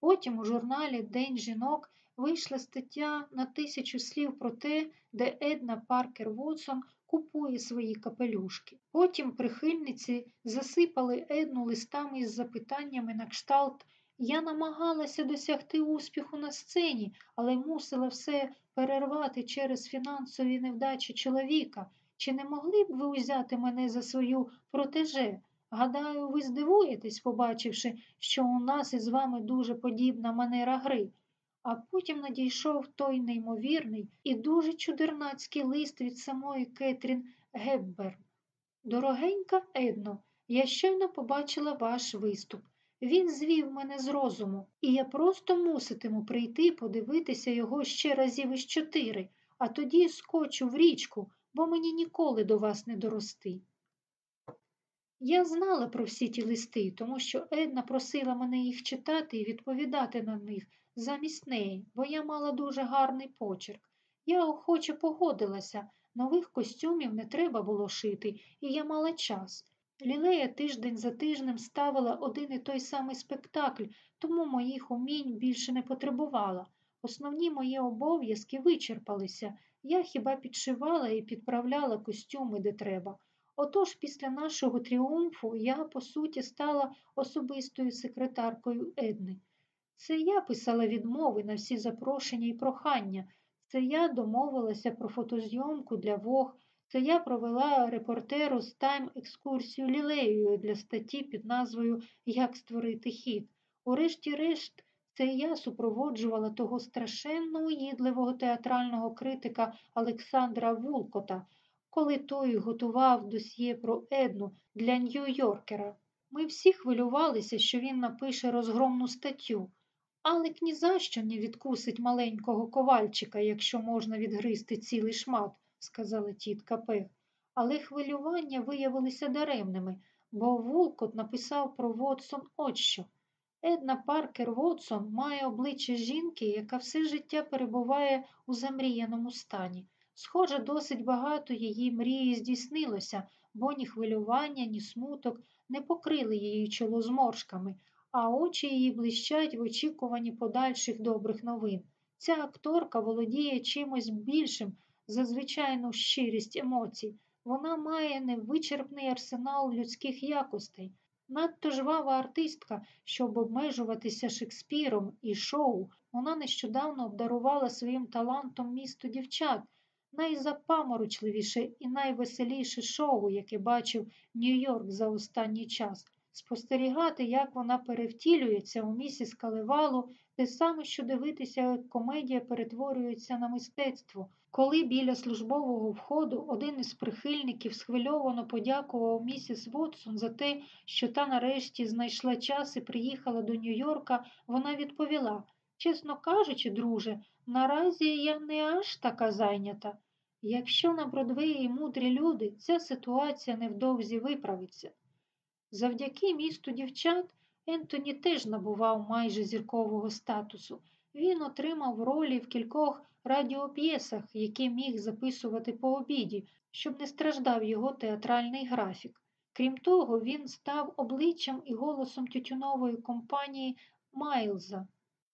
Потім у журналі День жінок вийшла стаття на тисячу слів про те, де Една Паркер Вотсон купує свої капелюшки. Потім прихильниці засипали Едну листами із запитаннями на кшталт Я намагалася досягти успіху на сцені, але мусила все перервати через фінансові невдачі чоловіка. Чи не могли б ви узяти мене за свою протеже? Гадаю, ви здивуєтесь, побачивши, що у нас із вами дуже подібна манера гри. А потім надійшов той неймовірний і дуже чудернацький лист від самої Кетрін Геббер. Дорогенька Едно, я щойно побачила ваш виступ. Він звів мене з розуму, і я просто муситиму прийти подивитися його ще разів із чотири, а тоді скочу в річку, бо мені ніколи до вас не дорости. Я знала про всі ті листи, тому що Една просила мене їх читати і відповідати на них замість неї, бо я мала дуже гарний почерк. Я охоче погодилася, нових костюмів не треба було шити, і я мала час. Лілея тиждень за тижнем ставила один і той самий спектакль, тому моїх умінь більше не потребувала. Основні мої обов'язки вичерпалися. Я хіба підшивала і підправляла костюми, де треба. Отож, після нашого тріумфу я, по суті, стала особистою секретаркою Едни. Це я писала відмови на всі запрошення і прохання. Це я домовилася про фотозйомку для Вог. Це я провела репортеру з тайм екскурсію лілеєю для статті під назвою Як створити хід. Урешті-решт, це я супроводжувала того страшенно уїдливого театрального критика Олександра Вулкота, коли той готував досьє про Едну для Нью-Йоркера. Ми всі хвилювалися, що він напише розгромну статтю. Алек ні не відкусить маленького ковальчика, якщо можна відгризти цілий шмат, сказала тітка Пех. Але хвилювання виявилися даремними, бо Вулкот написав про Вотсон от що. Една Паркер Вотсон має обличчя жінки, яка все життя перебуває у замріяному стані. Схоже, досить багато її мрії здійснилося, бо ні хвилювання, ні смуток не покрили її чоло зморшками, а очі її блищать в очікуванні подальших добрих новин. Ця акторка володіє чимось більшим за звичайну щирість емоцій. Вона має невичерпний арсенал людських якостей. Надто жвава артистка, щоб обмежуватися Шекспіром і шоу, вона нещодавно обдарувала своїм талантом місто дівчат, найзапаморочливіше і найвеселіше шоу, яке бачив Нью-Йорк за останній час. Спостерігати, як вона перевтілюється у місіс Калевалу, те саме, що дивитися, як комедія перетворюється на мистецтво. Коли біля службового входу один із прихильників схвильовано подякував місіс Вотсон за те, що та нарешті знайшла час і приїхала до Нью-Йорка, вона відповіла Чесно кажучи, друже, наразі я не аж така зайнята. Якщо на Бродвеї мудрі люди, ця ситуація невдовзі виправиться. Завдяки місту дівчат Ентоні теж набував майже зіркового статусу. Він отримав ролі в кількох радіоп'єсах, які міг записувати по обіді, щоб не страждав його театральний графік. Крім того, він став обличчям і голосом тютюнової компанії Майлза.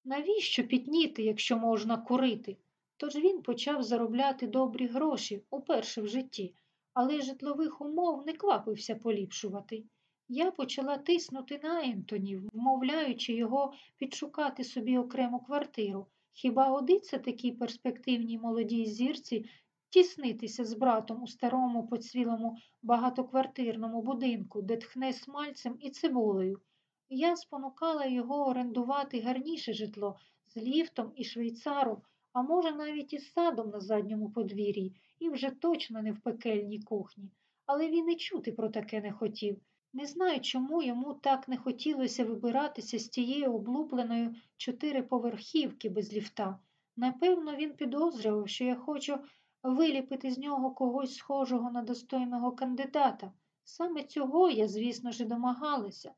Навіщо пітніти, якщо можна курити? Тож він почав заробляти добрі гроші уперше в житті, але житлових умов не квапився поліпшувати. Я почала тиснути на Ентоні, вмовляючи його підшукати собі окрему квартиру. Хіба годиться такій перспективній молодій зірці тіснитися з братом у старому поцвілому багатоквартирному будинку, де тхне смальцем і цибулею? Я спонукала його орендувати гарніше житло з ліфтом і швейцаром, а може навіть із садом на задньому подвір'ї, і вже точно не в пекельній кухні. Але він і чути про таке не хотів. Не знаю, чому йому так не хотілося вибиратися з тієї облупленої чотириповерхівки без ліфта. Напевно, він підозрював, що я хочу виліпити з нього когось схожого на достойного кандидата. Саме цього я, звісно ж, домагалася.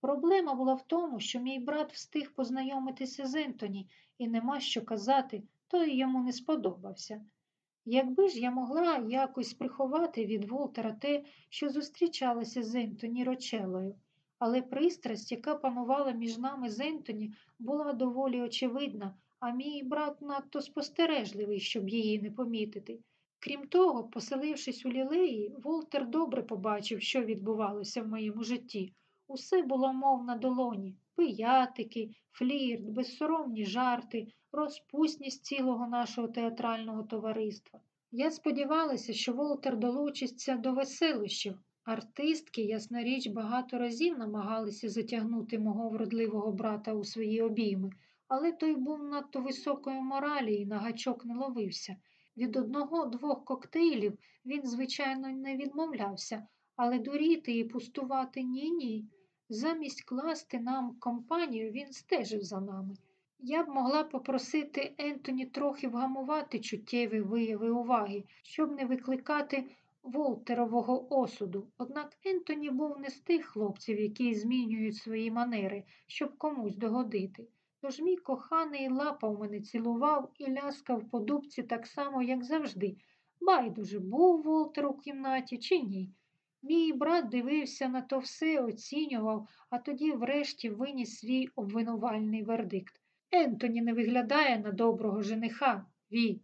Проблема була в тому, що мій брат встиг познайомитися з Ентоні, і нема що казати, той йому не сподобався. Якби ж я могла якось приховати від Волтера те, що зустрічалася з Ентоні Рочелою, але пристрасть, яка панувала між нами з Ентоні, була доволі очевидна, а мій брат надто спостережливий, щоб її не помітити. Крім того, поселившись у лілеї, Волтер добре побачив, що відбувалося в моєму житті. Усе було мов на долоні пиятики, флірт, безсоромні жарти, розпусність цілого нашого театрального товариства. Я сподівалася, що Волтер долучиться до веселощів. Артистки, ясна річ, багато разів намагалися затягнути мого вродливого брата у свої обійми, але той був надто високої моралі і на гачок не ловився. Від одного-двох коктейлів він, звичайно, не відмовлявся, але дуріти і пустувати ні-ні. Замість класти нам компанію він стежив за нами. Я б могла попросити Ентоні трохи вгамувати чуттєві вияви уваги, щоб не викликати Волтерового осуду. Однак Ентоні був не з тих хлопців, які змінюють свої манери, щоб комусь догодити. Тож мій коханий лапав мене цілував і ляскав по дубці так само, як завжди. Байдуже, був Волтер у кімнаті чи ні. Мій брат дивився на то все, оцінював, а тоді врешті виніс свій обвинувальний вердикт. Ентоні не виглядає на доброго жениха, Ві.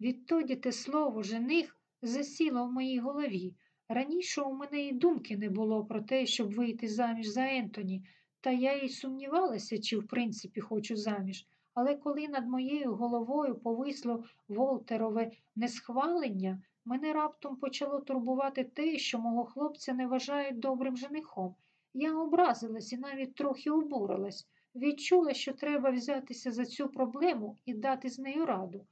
Відтоді те слово жених засіло в моїй голові. Раніше у мене і думки не було про те, щоб вийти заміж за Ентоні, та я й сумнівалася, чи в принципі хочу заміж. Але коли над моєю головою повисло Волтерове несхвалення, мене раптом почало турбувати те, що мого хлопця не вважають добрим женихом. Я образилась і навіть трохи обурилась. Відчула, що треба взятися за цю проблему і дати з нею раду.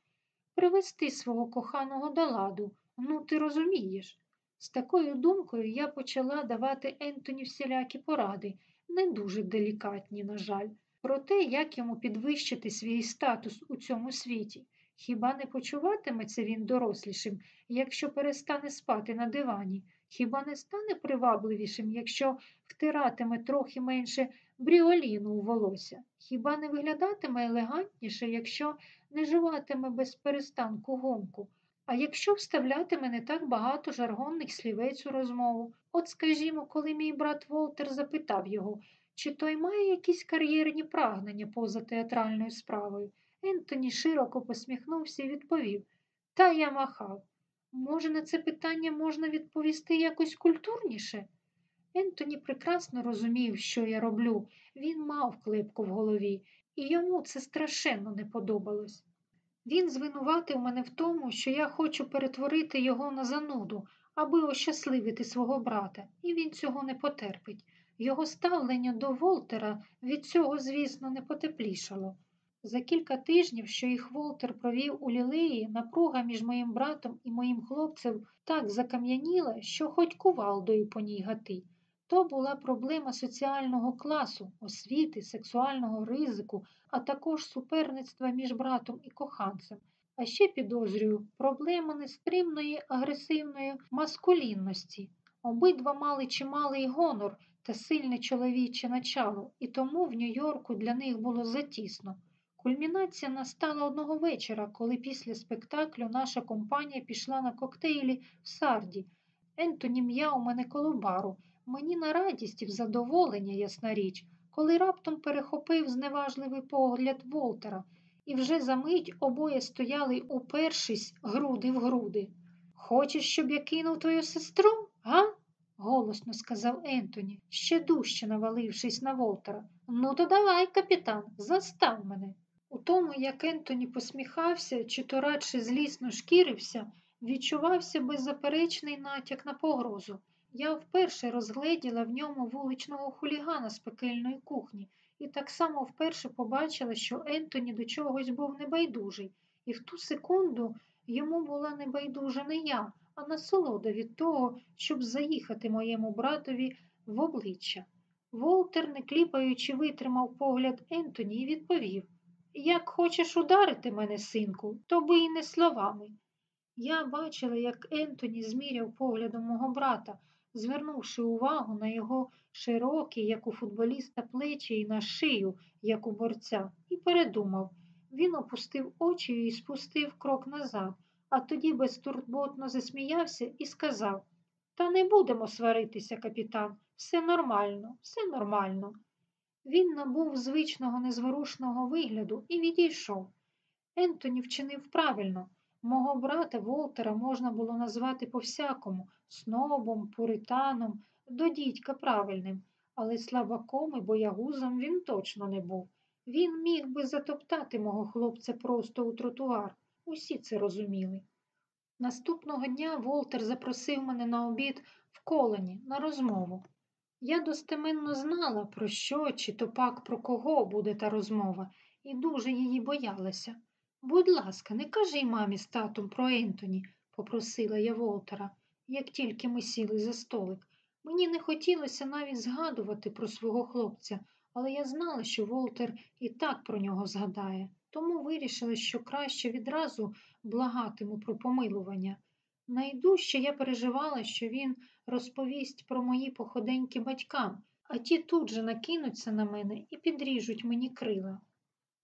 Привести свого коханого до ладу, ну ти розумієш. З такою думкою я почала давати Ентоні всілякі поради, не дуже делікатні, на жаль, про те, як йому підвищити свій статус у цьому світі. Хіба не почуватиметься він дорослішим, якщо перестане спати на дивані? Хіба не стане привабливішим, якщо втиратиме трохи менше бріоліну у волосся? Хіба не виглядатиме елегантніше, якщо не живатиме без перестанку гонку? А якщо вставлятиме не так багато жаргонних слівець у розмову? От, скажімо, коли мій брат Волтер запитав його, чи той має якісь кар'єрні прагнення поза театральною справою, Ентоні широко посміхнувся і відповів Та я махав. Може, на це питання можна відповісти якось культурніше? Ентоні прекрасно розумів, що я роблю. Він мав клепку в голові, і йому це страшенно не подобалось. Він звинуватив мене в тому, що я хочу перетворити його на зануду, аби ощасливити свого брата, і він цього не потерпить. Його ставлення до Волтера від цього, звісно, не потеплішало. За кілька тижнів, що їх Волтер провів у лілеї, напруга між моїм братом і моїм хлопцем так закам'яніла, що хоч кувалдою по ній гати. То була проблема соціального класу, освіти, сексуального ризику, а також суперництва між братом і коханцем. А ще підозрюю проблема нестримної агресивної маскулінності. Обидва мали чималий гонор та сильне чоловіче начало, і тому в Нью-Йорку для них було затісно. Кульмінація настала одного вечора, коли після спектаклю наша компанія пішла на коктейлі в Сарді. Ентоні м'яв мене коло бару. Мені на радість і в задоволення, ясна річ, коли раптом перехопив зневажливий погляд Волтера, і вже за мить обоє стояли, упершись груди в груди. Хочеш, щоб я кинув твою сестру, га? голосно сказав Ентоні, ще дужче навалившись на Волтера. Ну, то давай, капітан, застав мене. У тому, як Ентоні посміхався, чи то радше злісно шкірився, відчувався беззаперечний натяк на погрозу. Я вперше розгледіла в ньому вуличного хулігана з пекельної кухні і так само вперше побачила, що Ентоні до чогось був небайдужий, і в ту секунду йому була небайдужа не я, а насолода від того, щоб заїхати моєму братові в обличчя. Волтер, не кліпаючи, витримав погляд Ентоні і відповів Як хочеш ударити мене, синку, то би і не словами. Я бачила, як Ентоні зміряв поглядом мого брата, звернувши увагу на його широкі, як у футболіста, плечі і на шию, як у борця, і передумав. Він опустив очі і спустив крок назад, а тоді безтурботно засміявся і сказав Та не будемо сваритися, капітан, все нормально, все нормально. Він набув звичного незворушного вигляду і відійшов. Ентоні вчинив правильно. Мого брата Волтера можна було назвати по-всякому снобом, пуританом, до дідька правильним, але слабаком і боягузом він точно не був. Він міг би затоптати мого хлопця просто у тротуар. Усі це розуміли. Наступного дня Волтер запросив мене на обід в колоні на розмову. Я достеменно знала, про що чи то пак про кого буде та розмова, і дуже її боялася. Будь ласка, не кажи мамі з татом про Ентоні, попросила я Волтера, як тільки ми сіли за столик. Мені не хотілося навіть згадувати про свого хлопця, але я знала, що Волтер і так про нього згадає, тому вирішила, що краще відразу благатиму про помилування. Найдужче я переживала, що він розповість про мої походеньки батькам, а ті тут же накинуться на мене і підріжуть мені крила.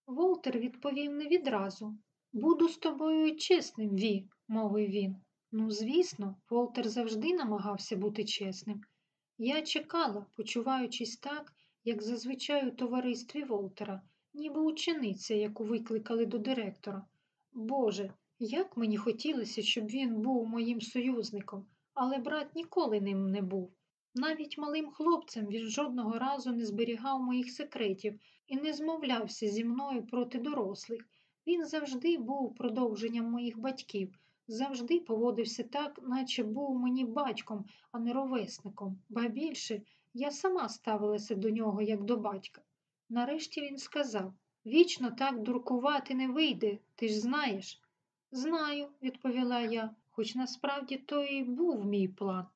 Волтер відповів не відразу. Буду з тобою чесним, Ві, мовив він. Ну, звісно, Волтер завжди намагався бути чесним. Я чекала, почуваючись так, як зазвичай у товаристві Волтера, ніби учениця, яку викликали до директора. Боже, як мені хотілося, щоб він був моїм союзником, але брат ніколи ним не був. Навіть малим хлопцем він жодного разу не зберігав моїх секретів і не змовлявся зі мною проти дорослих. Він завжди був продовженням моїх батьків, завжди поводився так, наче був мені батьком, а не ровесником, ба більше я сама ставилася до нього, як до батька. Нарешті він сказав вічно так дуркувати не вийде, ти ж знаєш. Знаю, відповіла я, хоч насправді то і був мій план.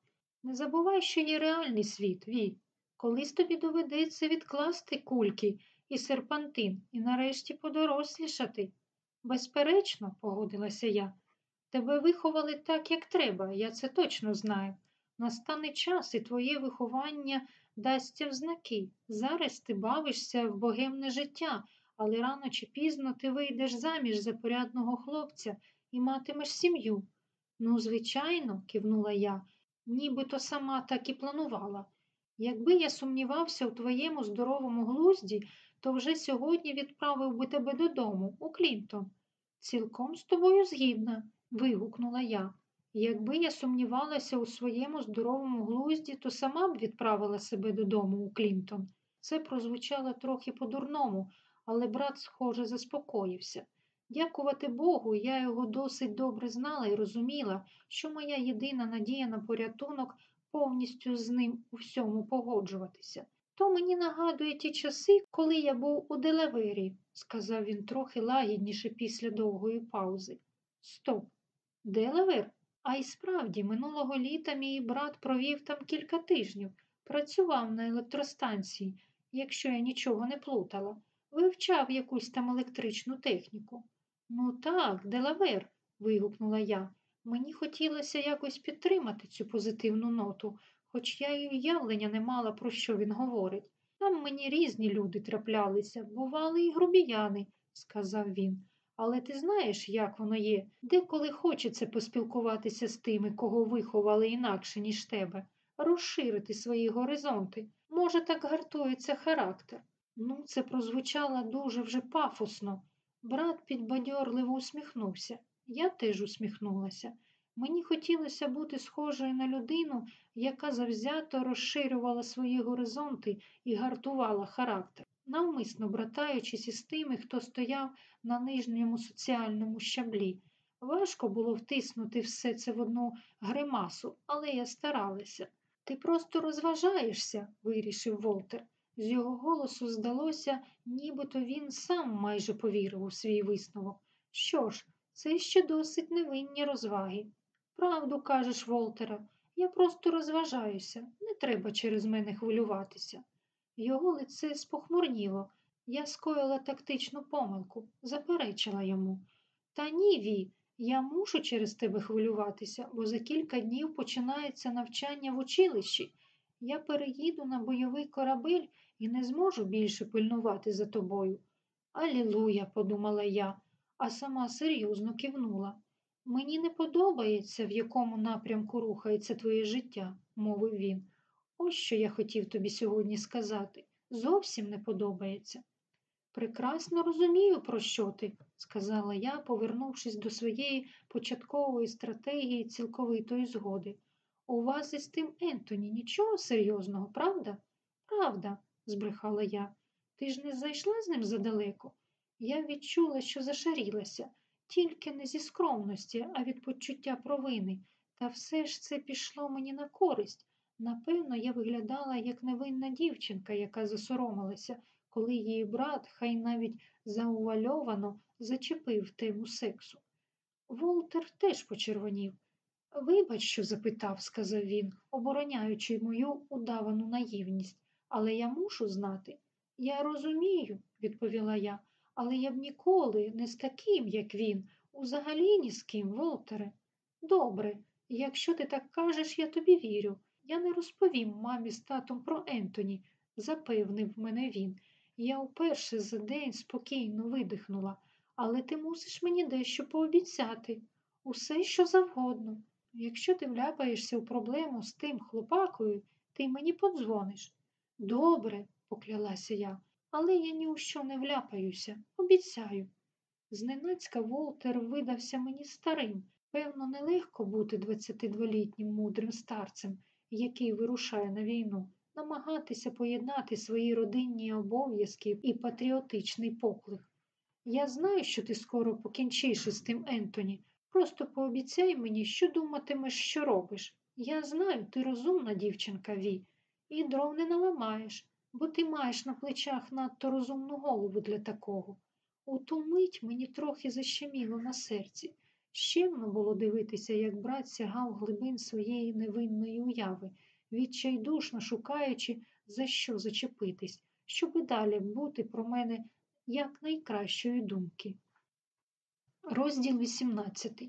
Не забувай, що є реальний світ, Ві. Колись тобі доведеться відкласти кульки і серпантин і нарешті подорослішати. Безперечно, погодилася я, тебе виховали так, як треба, я це точно знаю. Настане час і твоє виховання дасться в знаки. Зараз ти бавишся в богемне життя, але рано чи пізно ти вийдеш заміж за порядного хлопця і матимеш сім'ю. Ну, звичайно, кивнула я, нібито сама так і планувала. Якби я сумнівався у твоєму здоровому глузді, то вже сьогодні відправив би тебе додому, у Клінтон. Цілком з тобою згідна, вигукнула я. Якби я сумнівалася у своєму здоровому глузді, то сама б відправила себе додому у Клінтон. Це прозвучало трохи по-дурному, але брат, схоже, заспокоївся. Дякувати Богу, я його досить добре знала і розуміла, що моя єдина надія на порятунок повністю з ним у всьому погоджуватися. То мені нагадує ті часи, коли я був у Делавері, сказав він трохи лагідніше після довгої паузи. Стоп, Делавер? А й справді, минулого літа мій брат провів там кілька тижнів, працював на електростанції, якщо я нічого не плутала, вивчав якусь там електричну техніку. Ну так, Делавер, вигукнула я. Мені хотілося якось підтримати цю позитивну ноту, хоч я й уявлення не мала, про що він говорить. Там мені різні люди траплялися, бували і грубіяни, сказав він. Але ти знаєш, як воно є, деколи хочеться поспілкуватися з тими, кого виховали інакше, ніж тебе, розширити свої горизонти. Може, так гартується характер. Ну, це прозвучало дуже вже пафосно. Брат підбадьорливо усміхнувся. Я теж усміхнулася. Мені хотілося бути схожою на людину, яка завзято розширювала свої горизонти і гартувала характер, навмисно братаючись із тими, хто стояв на нижньому соціальному щаблі. Важко було втиснути все це в одну гримасу, але я старалася. Ти просто розважаєшся, вирішив Волтер. З його голосу здалося, нібито він сам майже повірив у свій висновок. Що ж, це ще досить невинні розваги. Правду кажеш, Волтера, я просто розважаюся, не треба через мене хвилюватися. Його лице спохмурніло. Я скоїла тактичну помилку, заперечила йому. Та ні, Ві, я мушу через тебе хвилюватися, бо за кілька днів починається навчання в училищі. Я переїду на бойовий корабель і не зможу більше пильнувати за тобою. Алілуя, подумала я, а сама серйозно кивнула. Мені не подобається, в якому напрямку рухається твоє життя, мовив він. Ось що я хотів тобі сьогодні сказати. Зовсім не подобається. Прекрасно розумію, про що ти, сказала я, повернувшись до своєї початкової стратегії цілковитої згоди. У вас із тим Ентоні нічого серйозного, правда? Правда, збрехала я. Ти ж не зайшла з ним задалеко? Я відчула, що зашарілася, тільки не зі скромності, а від почуття провини. Та все ж це пішло мені на користь. Напевно, я виглядала як невинна дівчинка, яка засоромилася, коли її брат, хай навіть заувальовано, зачепив тему сексу. Волтер теж почервонів. Вибач, що запитав, сказав він, обороняючи мою удавану наївність, але я мушу знати. Я розумію, відповіла я, але я б ніколи не з таким, як він, взагалі ні з ким, Волтере. Добре, якщо ти так кажеш, я тобі вірю. Я не розповім мамі з татом про Ентоні, запевнив мене він. Я вперше за день спокійно видихнула, але ти мусиш мені дещо пообіцяти. Усе, що завгодно. Якщо ти вляпаєшся у проблему з тим хлопакою, ти мені подзвониш. Добре, поклялася я, але я ні у що не вляпаюся, обіцяю. Зненацька Волтер видався мені старим. Певно, нелегко бути 22-літнім мудрим старцем, який вирушає на війну, намагатися поєднати свої родинні обов'язки і патріотичний поклик. Я знаю, що ти скоро покінчиш із тим Ентоні. Просто пообіцяй мені, що думатимеш, що робиш. Я знаю, ти розумна дівчинка Ві, і дров не наламаєш, бо ти маєш на плечах надто розумну голову для такого. У ту мить мені трохи защеміло на серці. Щемно було дивитися, як брат сягав глибин своєї невинної уяви, відчайдушно шукаючи, за що зачепитись, щоб далі бути про мене якнайкращої думки. Розділ 18.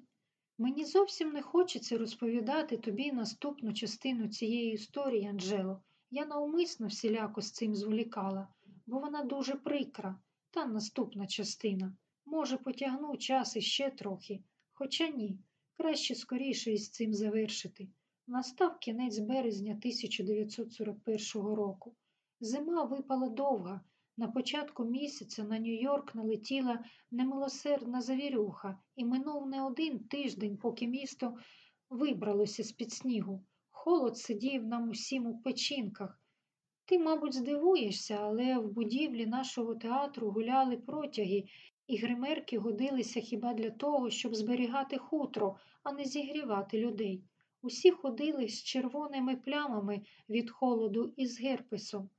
Мені зовсім не хочеться розповідати тобі наступну частину цієї історії, Анджело. Я навмисно всіляко з цим зволікала, бо вона дуже прикра, та наступна частина. Може, потягну час іще трохи, хоча ні, краще скоріше із цим завершити. Настав кінець березня 1941 року. Зима випала довга. На початку місяця на Нью-Йорк налетіла немилосердна завірюха, і минув не один тиждень, поки місто вибралося з-під снігу. Холод сидів нам усім у печінках. Ти, мабуть, здивуєшся, але в будівлі нашого театру гуляли протяги, і гримерки годилися хіба для того, щоб зберігати хутро, а не зігрівати людей. Усі ходили з червоними плямами від холоду і з герпесом.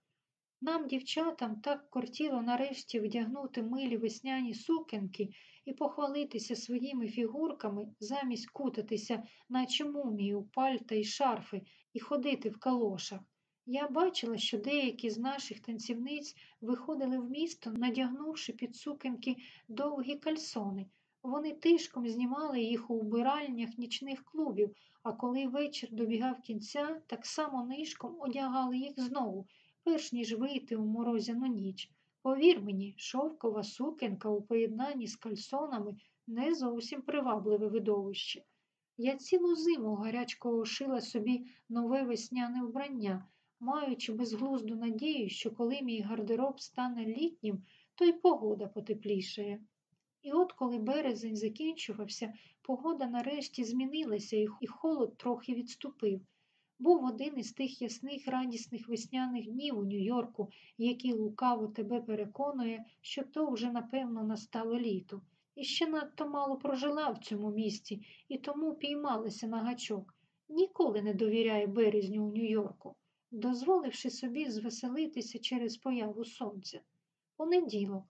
Нам, дівчатам, так кортіло нарешті вдягнути милі весняні сукенки і похвалитися своїми фігурками, замість кутатися, наче мумії у пальта й шарфи, і ходити в калошах. Я бачила, що деякі з наших танцівниць виходили в місто, надягнувши під сукенки довгі кальсони. Вони тишком знімали їх у вбиральнях нічних клубів, а коли вечір добігав кінця, так само нишком одягали їх знову перш ніж вийти у морозяну ніч. Повір мені, шовкова сукенка у поєднанні з кальсонами не зовсім привабливе видовище. Я цілу зиму гарячко шила собі нове весняне вбрання, маючи безглузду надію, що коли мій гардероб стане літнім, то й погода потеплішає. І от коли березень закінчувався, Погода нарешті змінилася, і холод трохи відступив. Був один із тих ясних радісних весняних днів у Нью-Йорку, який лукаво тебе переконує, що то вже напевно настало літо. І ще надто мало прожила в цьому місті і тому піймалася на гачок. Ніколи не довіряє березню у Нью-Йорку, дозволивши собі звеселитися через появу сонця. Понеділок.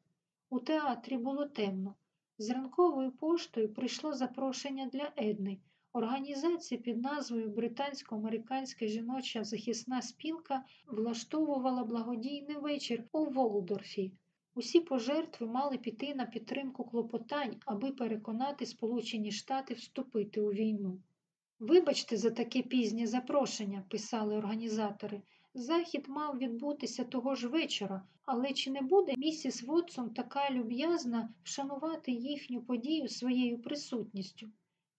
У театрі було темно. З ранковою поштою прийшло запрошення для Едни. Організація під назвою Британсько-американська жіноча захисна спілка влаштовувала благодійний вечір у Волдорфі. Усі пожертви мали піти на підтримку клопотань, аби переконати Сполучені Штати вступити у війну. Вибачте за таке пізнє запрошення, писали організатори. Захід мав відбутися того ж вечора, але чи не буде місіс Вотсон така люб'язна вшанувати їхню подію своєю присутністю?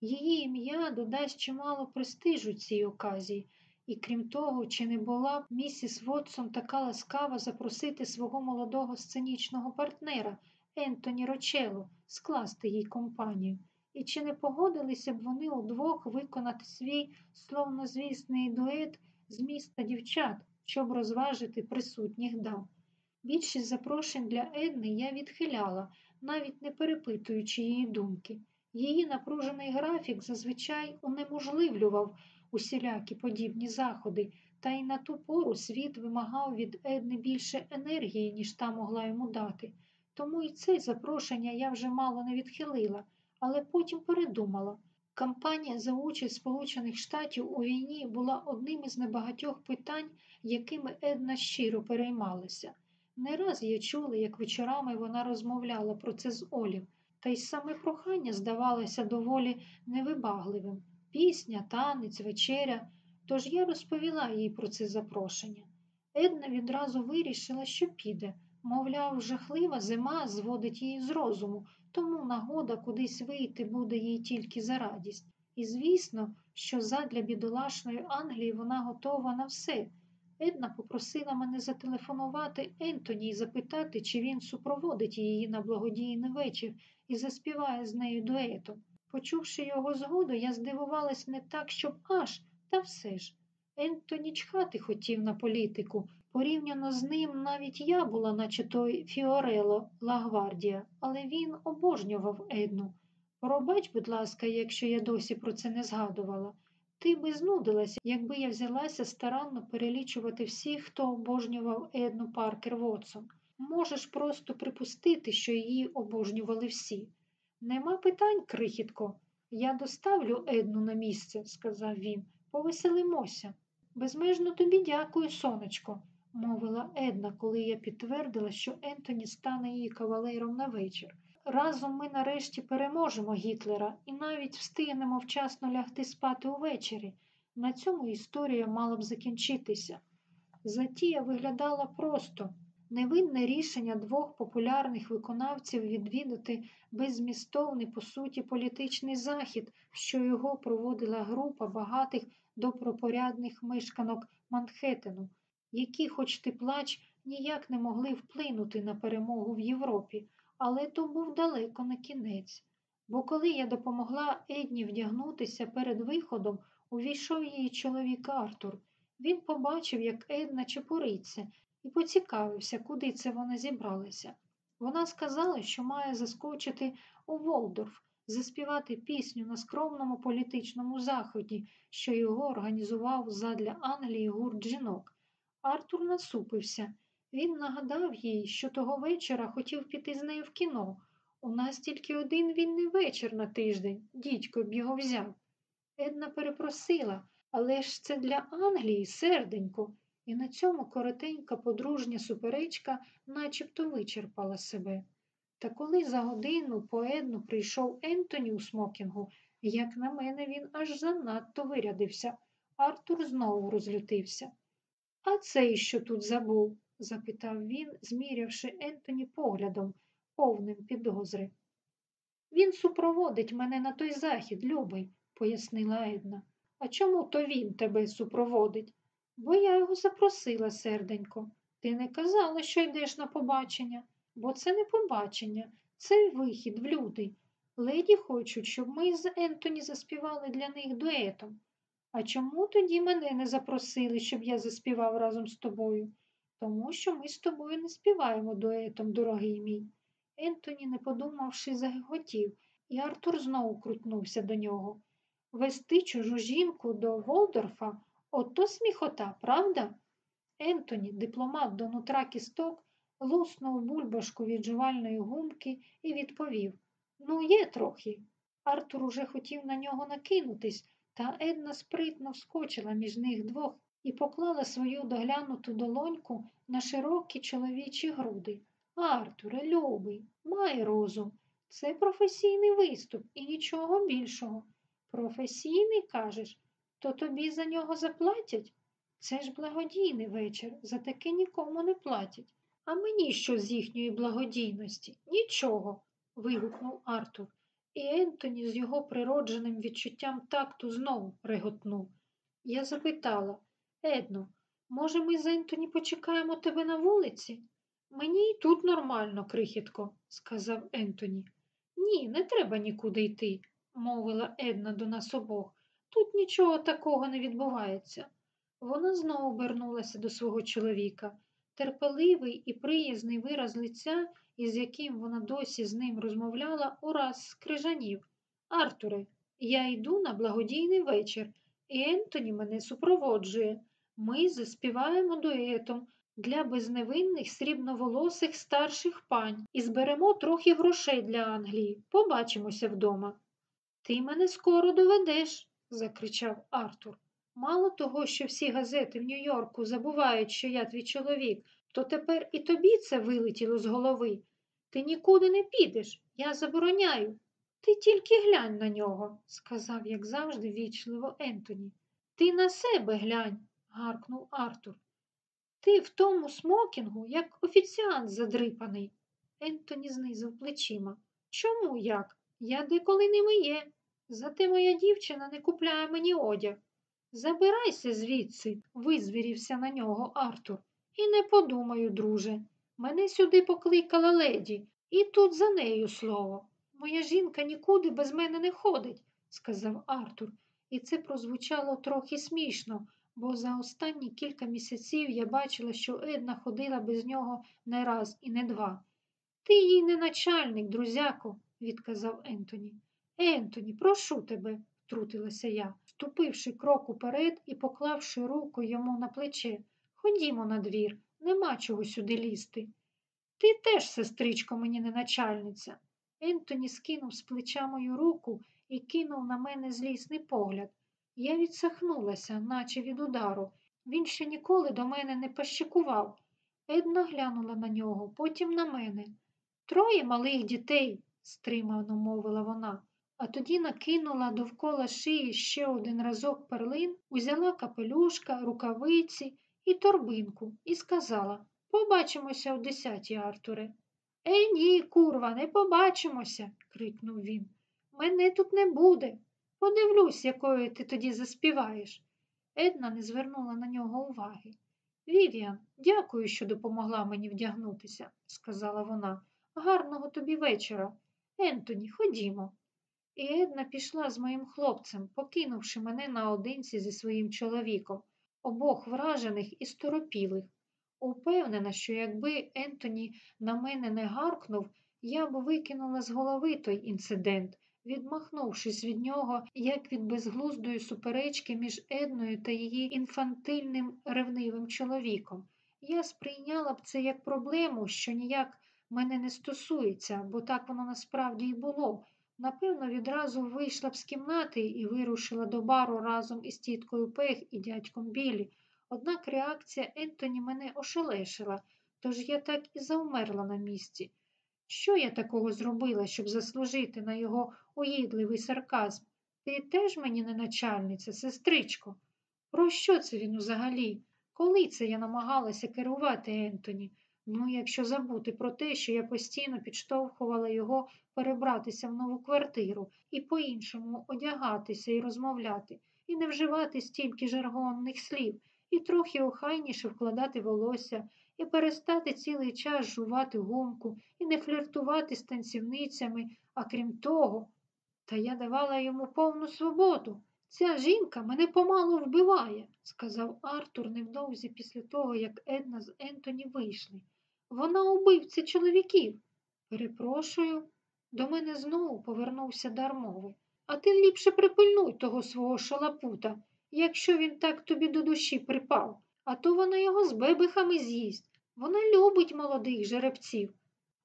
Її ім'я додасть чимало престижу цій оказії, і крім того, чи не була б місіс Вотсон така ласкава запросити свого молодого сценічного партнера Ентоні Рочело скласти їй компанію, і чи не погодилися б вони удвох виконати свій словнозвісний дует з міста дівчат, щоб розважити присутніх дам? Більшість запрошень для Едни я відхиляла, навіть не перепитуючи її думки. Її напружений графік зазвичай унеможливлював усілякі подібні заходи, та й на ту пору світ вимагав від Едни більше енергії, ніж та могла йому дати. Тому і це запрошення я вже мало не відхилила, але потім передумала. Кампанія за участь Сполучених Штатів у війні була одним із небагатьох питань, якими Една щиро переймалася. Не раз я чула, як вечорами вона розмовляла про це з Олів, та й саме прохання здавалося доволі невибагливим пісня, танець, вечеря. Тож я розповіла їй про це запрошення. Една відразу вирішила, що піде. Мовляв, жахлива зима зводить її з розуму, тому нагода кудись вийти буде їй тільки за радість. І звісно, що задля бідолашної Англії вона готова на все. Една попросила мене зателефонувати Ентоні і запитати, чи він супроводить її на благодійний вечір і заспіває з нею дуетом. Почувши його згоду, я здивувалась не так, щоб аж, та все ж. Ентоні чхати хотів на політику. Порівняно з ним навіть я була, наче той Фіорело Лагвардія, але він обожнював Едну. Пробач, будь ласка, якщо я досі про це не згадувала. Ти би знудилася, якби я взялася старанно перелічувати всіх, хто обожнював Едну Паркер Вотсон. Можеш просто припустити, що її обожнювали всі. Нема питань, крихітко. Я доставлю Едну на місце, сказав він. Повеселимося. Безмежно тобі дякую, сонечко, мовила Една, коли я підтвердила, що Ентоні стане її кавалером на вечір. Разом ми нарешті переможемо Гітлера і навіть встигнемо вчасно лягти спати увечері. На цьому історія мала б закінчитися. Затія виглядала просто невинне рішення двох популярних виконавців відвідати беззмістовний, по суті, політичний захід, що його проводила група багатих добропорядних мешканок Манхеттену, які, хоч ти плач, ніяк не могли вплинути на перемогу в Європі, але то був далеко не кінець. Бо коли я допомогла Едні вдягнутися перед виходом, увійшов її чоловік Артур. Він побачив, як Една чепуриться, і поцікавився, куди це вона зібралася. Вона сказала, що має заскочити у Волдорф, заспівати пісню на скромному політичному заході, що його організував задля Англії гурт жінок. Артур насупився. Він нагадав їй, що того вечора хотів піти з нею в кіно. У нас тільки один вільний вечір на тиждень, дідько б його взяв. Една перепросила, але ж це для Англії, серденько, і на цьому коротенька подружня суперечка начебто вичерпала себе. Та коли за годину по Едну прийшов Ентоні у смокінгу, як на мене, він аж занадто вирядився. Артур знову розлютився. А цей що тут забув? Запитав він, змірявши Ентоні поглядом, повним підозри. Він супроводить мене на той захід, любий, пояснила Една. А чому то він тебе супроводить? Бо я його запросила, серденько. Ти не казала, що йдеш на побачення, бо це не побачення, це вихід в люди. Леді хочуть, щоб ми з Ентоні заспівали для них дуетом. А чому тоді мене не запросили, щоб я заспівав разом з тобою? Тому що ми з тобою не співаємо дуетом, дорогий мій. Ентоні, не подумавши, загиготів, і Артур знову крутнувся до нього. Вести чужу жінку до Волдорфа ото сміхота, правда? Ентоні, дипломат до нутра кісток, луснув бульбашку від жувальної гумки і відповів Ну, є трохи. Артур уже хотів на нього накинутись, та Една спритно вскочила між них двох і поклала свою доглянуту долоньку на широкі чоловічі груди. Артуре, любий, май розум. Це професійний виступ і нічого більшого. Професійний, кажеш, то тобі за нього заплатять? Це ж благодійний вечір, за таке нікому не платять. А мені що з їхньої благодійності? Нічого. вигукнув Артур, і Ентоні з його природженим відчуттям такту знову реготнув. Я запитала Едно, може, ми з Ентоні почекаємо тебе на вулиці? Мені й тут нормально, крихітко, сказав Ентоні. Ні, не треба нікуди йти, мовила Една до нас обох. Тут нічого такого не відбувається. Вона знову обернулася до свого чоловіка. Терпеливий і приязний вираз лиця, із яким вона досі з ним розмовляла, ураз скрижанів. Артуре, я йду на благодійний вечір, і Ентоні мене супроводжує. Ми заспіваємо дуетом для безневинних срібноволосих старших пань і зберемо трохи грошей для Англії. Побачимося вдома. Ти мене скоро доведеш, закричав Артур. Мало того, що всі газети в Нью-Йорку забувають, що я твій чоловік, то тепер і тобі це вилетіло з голови. Ти нікуди не підеш, я забороняю. Ти тільки глянь на нього, сказав, як завжди, вічливо Ентоні. Ти на себе глянь, гаркнув Артур. Ти в тому смокінгу, як офіціант задрипаний. Ентоні знизив плечима. Чому як? Я деколи ними є. Зате моя дівчина не купляє мені одяг. Забирайся звідси, визвірівся на нього Артур. І не подумаю, друже. Мене сюди покликала леді, і тут за нею слово. Моя жінка нікуди без мене не ходить, сказав Артур, і це прозвучало трохи смішно, бо за останні кілька місяців я бачила, що Една ходила без нього не раз і не два. Ти їй не начальник, друзяко, відказав Ентоні. Ентоні, прошу тебе, втрутилася я, ступивши крок уперед і поклавши руку йому на плече. Ходімо на двір, нема чого сюди лізти. Ти теж, сестричко, мені не начальниця. Ентоні скинув з плеча мою руку і кинув на мене злісний погляд. Я відсахнулася, наче від удару. Він ще ніколи до мене не пощекував. Една глянула на нього, потім на мене. Троє малих дітей, стримано мовила вона, а тоді накинула довкола шиї ще один разок перлин, узяла капелюшка, рукавиці і торбинку і сказала Побачимося о десятій, Артуре. Е, ні, курва, не побачимося, крикнув він. Мене тут не буде. Подивлюсь, якою ти тоді заспіваєш. Една не звернула на нього уваги. Вівіан, дякую, що допомогла мені вдягнутися, сказала вона. Гарного тобі вечора. Ентоні, ходімо. І Една пішла з моїм хлопцем, покинувши мене наодинці зі своїм чоловіком, обох вражених і сторопілих. Упевнена, що якби Ентоні на мене не гаркнув, я б викинула з голови той інцидент, відмахнувшись від нього, як від безглуздої суперечки між Едною та її інфантильним ревнивим чоловіком. Я сприйняла б це як проблему, що ніяк мене не стосується, бо так воно насправді і було. Напевно, відразу вийшла б з кімнати і вирушила до бару разом із тіткою Пех і дядьком Білі. Однак реакція Ентоні мене ошелешила, тож я так і завмерла на місці. Що я такого зробила, щоб заслужити на його уїдливий сарказм? Ти теж мені не начальниця, сестричко. Про що це він взагалі? Коли це я намагалася керувати Ентоні? Ну, якщо забути про те, що я постійно підштовхувала його перебратися в нову квартиру і по-іншому одягатися і розмовляти, і не вживати стільки жаргонних слів, і трохи охайніше вкладати волосся, і перестати цілий час жувати гумку і не фліртувати з танцівницями, а крім того, та я давала йому повну свободу. Ця жінка мене помалу вбиває, сказав Артур невдовзі після того, як Една з Ентоні вийшли. Вона убивця чоловіків. Перепрошую, до мене знову повернувся дар мови. А ти ліпше припильнуй того свого шалапута, якщо він так тобі до душі припав, а то вона його з бебихами з'їсть. Вона любить молодих жеребців.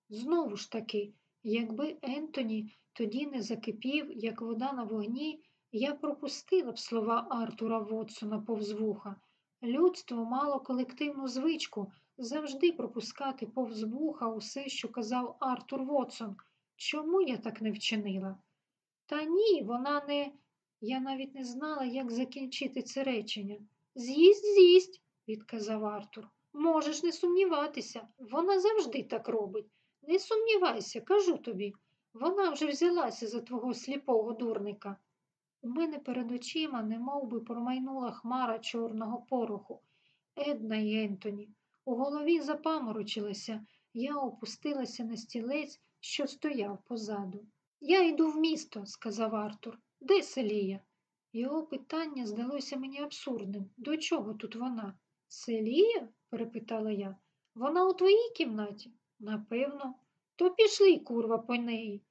Знову ж таки, якби Ентоні тоді не закипів, як вода на вогні, я пропустила б слова Артура Вотсона повз вуха. Людство мало колективну звичку завжди пропускати повз вуха усе, що казав Артур Вотсон. Чому я так не вчинила? Та ні, вона не. Я навіть не знала, як закінчити це речення. З'їсть, з'їсть, відказав Артур. Можеш не сумніватися, вона завжди так робить. Не сумнівайся, кажу тобі. Вона вже взялася за твого сліпого дурника. У мене перед очима немов би промайнула хмара чорного пороху. Една і Ентоні. У голові запаморочилася, я опустилася на стілець, що стояв позаду. Я йду в місто, сказав Артур. Де Селія? Його питання здалося мені абсурдним. До чого тут вона? Селія? перепитала я. Вона у твоїй кімнаті? Напевно. То пішли, курва, по неї.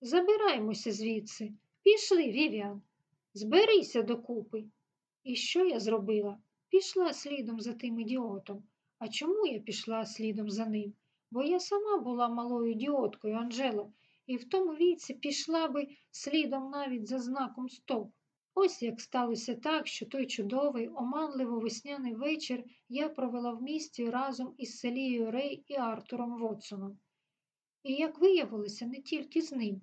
Забираймося звідси. Пішли, Вівіан. Зберися докупи. І що я зробила? Пішла слідом за тим ідіотом. А чому я пішла слідом за ним? Бо я сама була малою ідіоткою, Анжело, і в тому віці пішла би слідом навіть за знаком стоп. Ось як сталося так, що той чудовий, оманливо весняний вечір я провела в місті разом із Селією Рей і Артуром Вотсоном. І як виявилося, не тільки з ним.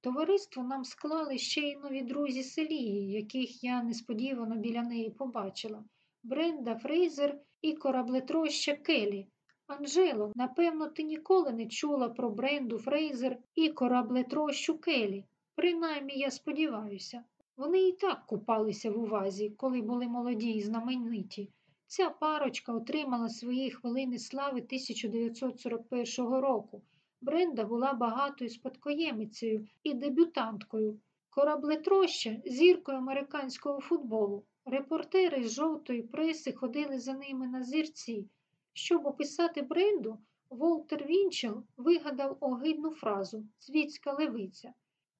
Товариство нам склали ще й нові друзі Селії, яких я несподівано біля неї побачила Бренда Фрейзер і кораблетроща Келі. Анжело, напевно, ти ніколи не чула про Бренду Фрейзер і кораблетрощу Келі. Принаймні, я сподіваюся. Вони і так купалися в увазі, коли були молоді і знамениті. Ця парочка отримала свої хвилини слави 1941 року. Бренда була багатою спадкоємицею і дебютанткою. Кораблетроща зіркою американського футболу. Репортери з жовтої преси ходили за ними на зірці. Щоб описати бренду, Волтер Вінчел вигадав огидну фразу світська левиця.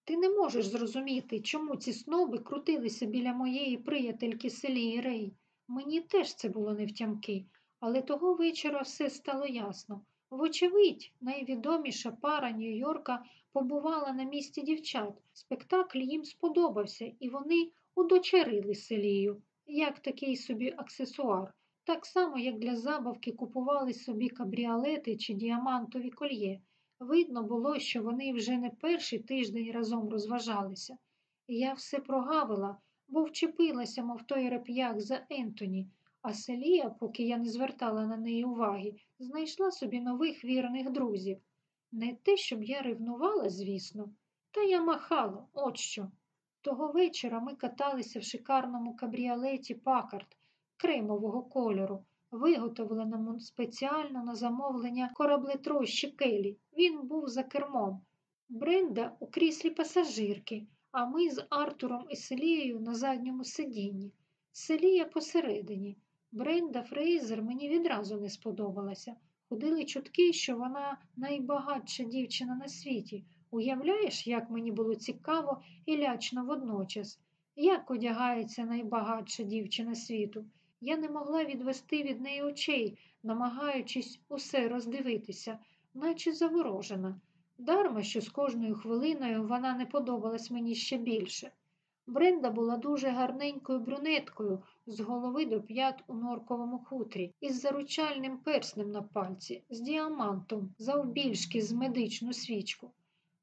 Ти не можеш зрозуміти, чому ці сноби крутилися біля моєї приятельки Селії Рей. Мені теж це було невтямки, але того вечора все стало ясно. Вочевидь, найвідоміша пара Нью-Йорка побувала на місці дівчат. Спектакль їм сподобався, і вони удочерили селію, як такий собі аксесуар, так само, як для забавки купували собі кабріолети чи діамантові кольє. Видно було, що вони вже не перший тиждень разом розважалися. Я все прогавила, бо вчепилася, мов той реп'як за Ентоні, а Селія, поки я не звертала на неї уваги, знайшла собі нових вірних друзів. Не те, щоб я ревнувала, звісно, та я махала, от що. Того вечора ми каталися в шикарному кабріолеті Пакард кремового кольору, виготовленому спеціально на замовлення кораблетрощі Келі. Він був за кермом. Бренда у кріслі пасажирки, а ми з Артуром і Селією на задньому сидінні. Селія посередині. Бренда Фрейзер мені відразу не сподобалася. Ходили чутки, що вона найбагатша дівчина на світі. Уявляєш, як мені було цікаво і лячно водночас, як одягається найбагатша дівчина світу. Я не могла відвести від неї очей, намагаючись усе роздивитися, наче заворожена. Дарма, що з кожною хвилиною вона не подобалась мені ще більше. Бренда була дуже гарненькою брюнеткою з голови до п'ят у норковому хутрі, із заручальним перснем на пальці, з діамантом, завбільшки з медичну свічку.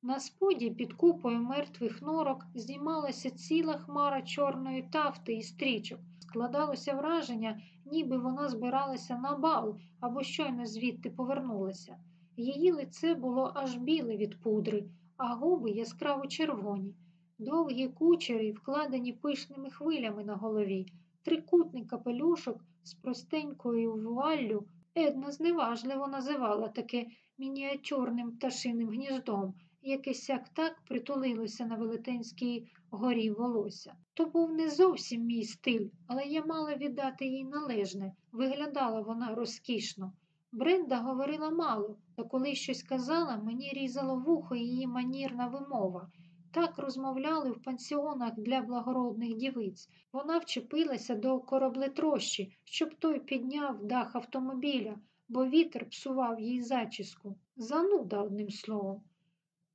На споді під купою мертвих норок здіймалася ціла хмара чорної тафти і стрічок. Складалося враження, ніби вона збиралася на бал або щойно звідти повернулася. Її лице було аж біле від пудри, а губи яскраво червоні, довгі кучері, вкладені пишними хвилями на голові, трикутний капелюшок з простенькою вуаллю Една зневажливо називала таке мініатюрним пташиним гніздом, яке сяк так притулилося на велетенській горі волосся. То був не зовсім мій стиль, але я мала віддати їй належне. Виглядала вона розкішно. Бренда говорила мало, та коли щось казала, мені різало вухо її манірна вимова. Так розмовляли в пансіонах для благородних дівиць. Вона вчепилася до кораблетрощі, щоб той підняв дах автомобіля, бо вітер псував їй зачіску. Зануда, одним словом.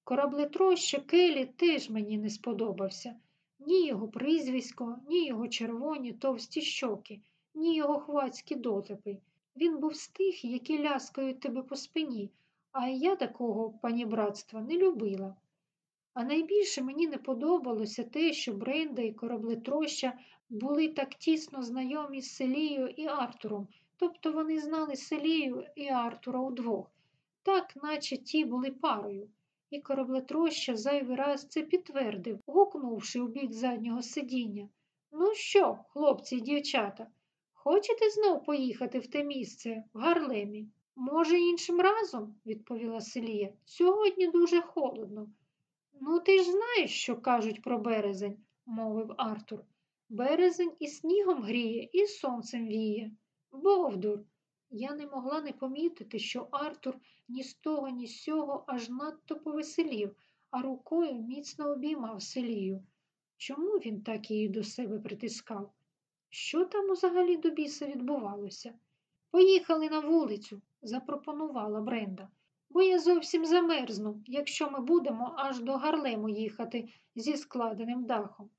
Кораблетроща Келі теж мені не сподобався. Ні його прізвисько, ні його червоні товсті щоки, ні його хвацькі дотипи. Він був з тих, які ляскають тебе по спині, а я такого панібратства не любила. А найбільше мені не подобалося те, що Бренда і кораблетроща були так тісно знайомі з Селією і Артуром, тобто вони знали Селію і Артура удвох, так наче ті були парою. І кораблетроща зайвий раз це підтвердив, гукнувши у бік заднього сидіння. Ну що, хлопці і дівчата, хочете знов поїхати в те місце в Гарлемі? Може, іншим разом, відповіла Селія. Сьогодні дуже холодно. Ну, ти ж знаєш, що кажуть про березень, мовив Артур. Березень і снігом гріє, і сонцем віє. Бовдур. Я не могла не помітити, що Артур ні з того, ні з сього аж надто повеселів, а рукою міцно обіймав селію. Чому він так її до себе притискав? Що там взагалі до біса відбувалося? Поїхали на вулицю, запропонувала Бренда, бо я зовсім замерзну, якщо ми будемо аж до Гарлему їхати зі складеним дахом.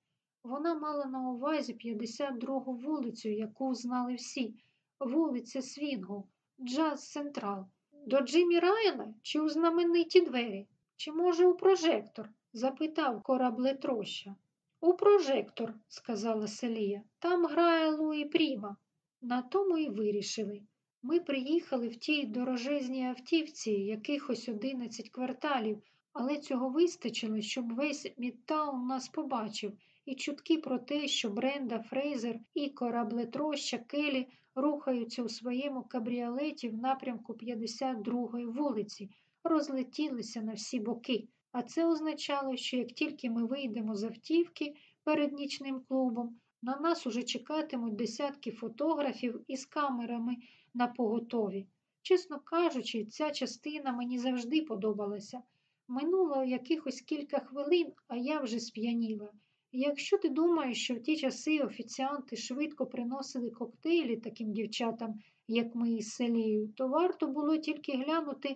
Вона мала на увазі 52-гу вулицю, яку знали всі, вулиця Свінгу, Джаз Централ. До Джиммі Райана чи у знамениті двері? Чи, може, у прожектор? запитав кораблетроща. У прожектор, сказала Селія. Там грає Луї Пріма. На тому і вирішили. Ми приїхали в тій дорожезній автівці якихось 11 кварталів, але цього вистачило, щоб весь Мідтаун нас побачив, і чутки про те, що Бренда Фрейзер і кораблетроща Келі рухаються у своєму кабріолеті в напрямку 52-ї вулиці, розлетілися на всі боки. А це означало, що як тільки ми вийдемо з автівки перед нічним клубом, на нас уже чекатимуть десятки фотографів із камерами на поготові. Чесно кажучи, ця частина мені завжди подобалася. Минуло якихось кілька хвилин, а я вже сп'яніла. Якщо ти думаєш, що в ті часи офіціанти швидко приносили коктейлі таким дівчатам, як ми із селією, то варто було тільки глянути,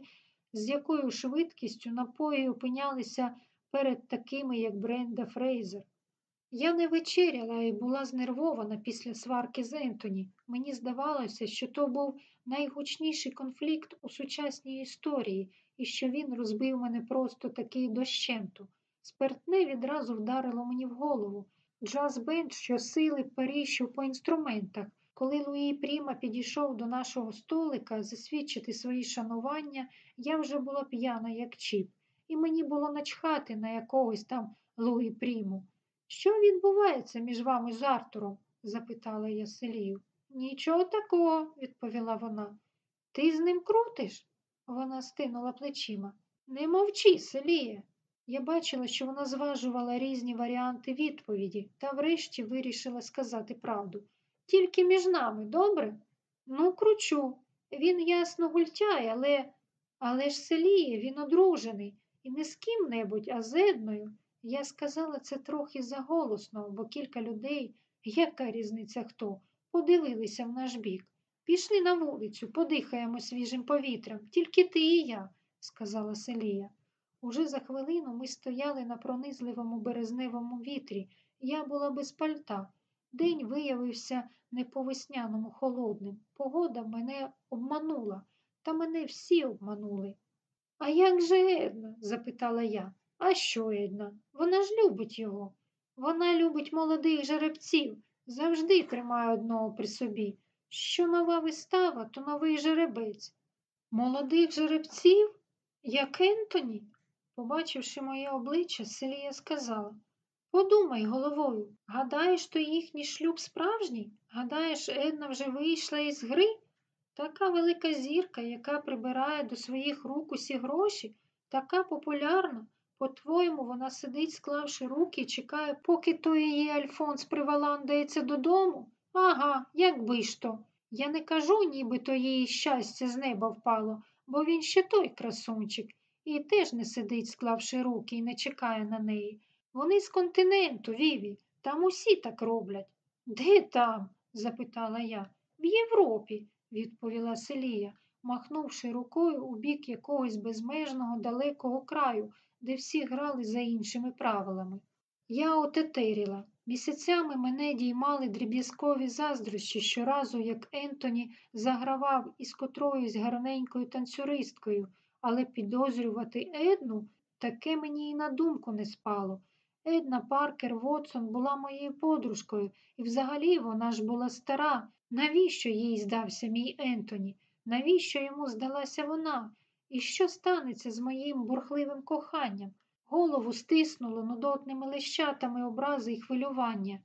з якою швидкістю напої опинялися перед такими, як Бренда Фрейзер. Я не вечеряла і була знервована після сварки з Ентоні. Мені здавалося, що то був найгучніший конфлікт у сучасній історії і що він розбив мене просто таки дощенту. Спиртне відразу вдарило мені в голову. Джаз бенд щосили періщив по інструментах. Коли Луї Пріма підійшов до нашого столика засвідчити свої шанування, я вже була п'яна, як чіп, і мені було начхати на якогось там Луї Пріму. Що відбувається між вами з Артуром? запитала я Селію. Нічого такого, відповіла вона. Ти з ним крутиш? Вона стинула плечима. Не мовчи, Селіє. Я бачила, що вона зважувала різні варіанти відповіді та врешті вирішила сказати правду. Тільки між нами, добре? Ну, кручу. Він ясно гультяє, але але ж селіє, він одружений, і не з ким-небудь, а з Едною. Я сказала це трохи заголосно, бо кілька людей, яка різниця хто, подивилися в наш бік. Пішли на вулицю, подихаємо свіжим повітрям, тільки ти і я, сказала Селія. Уже за хвилину ми стояли на пронизливому березневому вітрі, я була без пальта. День виявився не по весняному холодним. Погода мене обманула, та мене всі обманули. А як же Една? запитала я. А що Една? Вона ж любить його. Вона любить молодих жеребців, завжди тримає одного при собі. Що нова вистава, то новий жеребець. Молодих жеребців? Як Ентоні? Побачивши моє обличчя, Селія сказала Подумай головою, гадаєш, то їхній шлюб справжній? Гадаєш, Една вже вийшла із гри? Така велика зірка, яка прибирає до своїх рук усі гроші, така популярна. По-твоєму, вона сидить, склавши руки, чекає, поки той її Альфонс приваландається додому? Ага, якби ж то. Я не кажу, ніби то її щастя з неба впало, бо він ще той красунчик, і теж не сидить, склавши руки, і не чекає на неї. Вони з континенту, Віві, там усі так роблять. Де там? запитала я. В Європі, відповіла Селія, махнувши рукою у бік якогось безмежного далекого краю, де всі грали за іншими правилами. Я отетеріла. Місяцями мене діймали дріб'язкові заздрощі щоразу, як Ентоні загравав із котроюсь гарненькою танцюристкою, але підозрювати Едну таке мені і на думку не спало. Една Паркер Вотсон була моєю подружкою, і взагалі вона ж була стара. Навіщо їй здався мій Ентоні? Навіщо йому здалася вона? І що станеться з моїм бурхливим коханням? Голову стиснуло нудотними лищатами образи і хвилювання.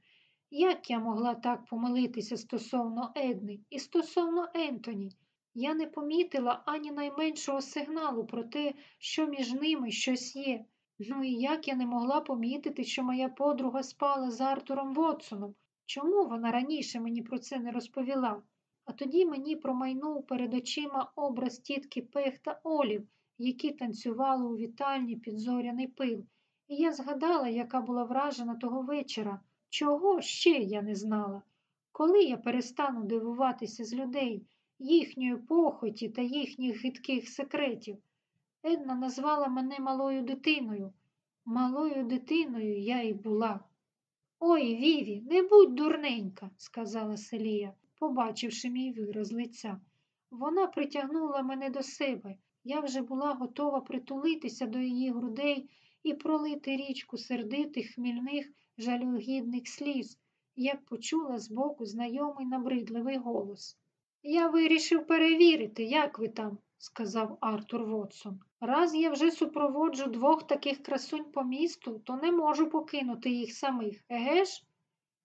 Як я могла так помилитися стосовно Едни і стосовно Ентоні? Я не помітила ані найменшого сигналу про те, що між ними щось є. Ну і як я не могла помітити, що моя подруга спала з Артуром Вотсоном? Чому вона раніше мені про це не розповіла? А тоді мені промайнув перед очима образ тітки Пех та Олів, які танцювали у вітальні під зоряний пил, і я згадала, яка була вражена того вечора, чого ще я не знала. Коли я перестану дивуватися з людей, їхньої похоті та їхніх гидких секретів. Една назвала мене малою дитиною. Малою дитиною я і була. Ой, Віві, не будь дурненька, сказала Селія, побачивши мій вираз лиця. Вона притягнула мене до себе. Я вже була готова притулитися до її грудей і пролити річку сердитих, хмільних, жалюгідних сліз, як почула збоку знайомий набридливий голос. Я вирішив перевірити, як ви там, сказав Артур Вотсон. Раз я вже супроводжу двох таких красунь по місту, то не можу покинути їх самих, еге ж?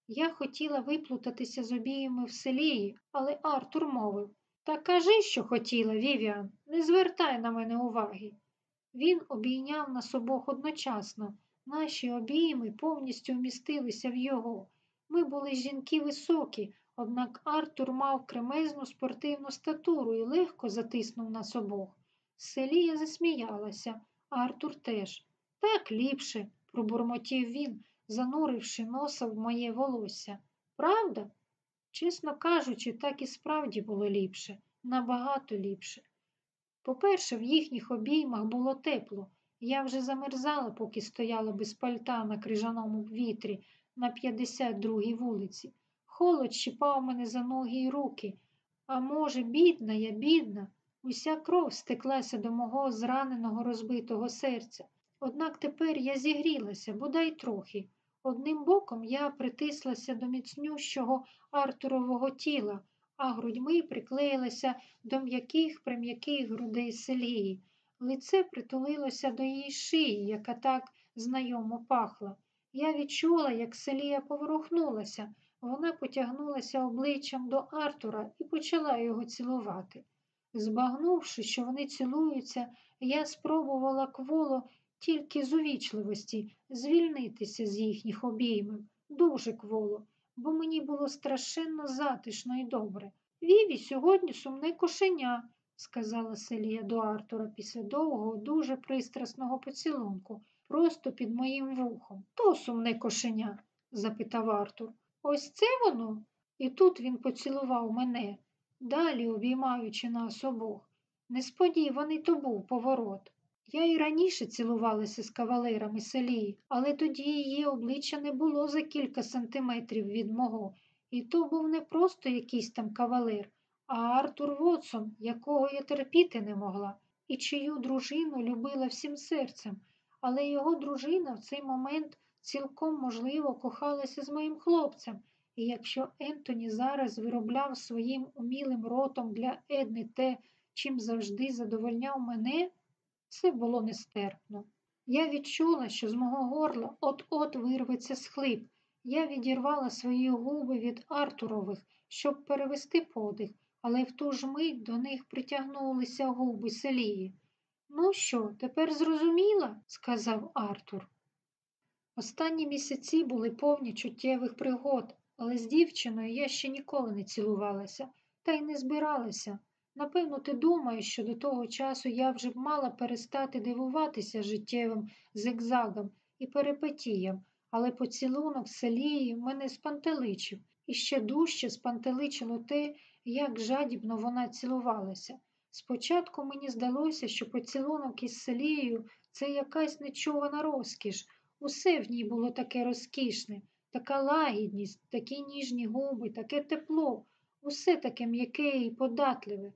Я хотіла виплутатися з обіями в селії, але Артур мовив Та кажи, що хотіла, Вівіан, не звертай на мене уваги. Він обійняв нас обох одночасно. Наші обійми повністю вмістилися в його. Ми були жінки високі, однак Артур мав кремезну спортивну статуру і легко затиснув нас обох. Селія засміялася, Артур теж. Так ліпше, пробурмотів він, зануривши носа в моє волосся. Правда? Чесно кажучи, так і справді було ліпше, набагато ліпше. По-перше, в їхніх обіймах було тепло. Я вже замерзала, поки стояла без пальта на крижаному вітрі на 52-й вулиці. Холод щипав мене за ноги й руки. А може, бідна я, бідна, уся кров стеклася до мого зраненого розбитого серця. Однак тепер я зігрілася, бодай трохи. Одним боком я притислася до міцнющого Артурового тіла, а грудьми приклеїлася до м'яких прим'яких грудей селії. Лице притулилося до її шиї, яка так знайомо пахла. Я відчула, як селія поворухнулася. Вона потягнулася обличчям до Артура і почала його цілувати. Збагнувши, що вони цілуються, я спробувала кволо тільки з увічливості звільнитися з їхніх обіймів, дуже кволо, бо мені було страшенно затишно і добре. Віві сьогодні сумне кошеня, сказала Селія до Артура після довгого, дуже пристрасного поцілунку, просто під моїм вухом. То сумне кошеня? запитав Артур. Ось це воно? І тут він поцілував мене, далі обіймаючи нас обох. Несподіваний то був поворот. Я і раніше цілувалася з кавалерами селії, але тоді її обличчя не було за кілька сантиметрів від мого, і то був не просто якийсь там кавалер, а Артур Вотсон, якого я терпіти не могла, і чию дружину любила всім серцем, але його дружина в цей момент цілком можливо кохалася з моїм хлопцем, і якщо Ентоні зараз виробляв своїм умілим ротом для Едни те, чим завжди задовольняв мене, це було нестерпно. Я відчула, що з мого горла от-от вирветься схлип. Я відірвала свої губи від Артурових, щоб перевести подих. але в ту ж мить до них притягнулися губи селії. Ну що, тепер зрозуміла? сказав Артур. Останні місяці були повні чуттєвих пригод, але з дівчиною я ще ніколи не цілувалася, та й не збиралася. Напевно, ти думаєш, що до того часу я вже б мала перестати дивуватися життєвим зигзагам і перипетіям, але поцілунок селії мене спантеличив, і ще дужче спантеличило те, як жадібно вона цілувалася. Спочатку мені здалося, що поцілунок із селією це якась нечувана розкіш. Усе в ній було таке розкішне, така лагідність, такі ніжні губи, таке тепло, усе таке м'яке і податливе.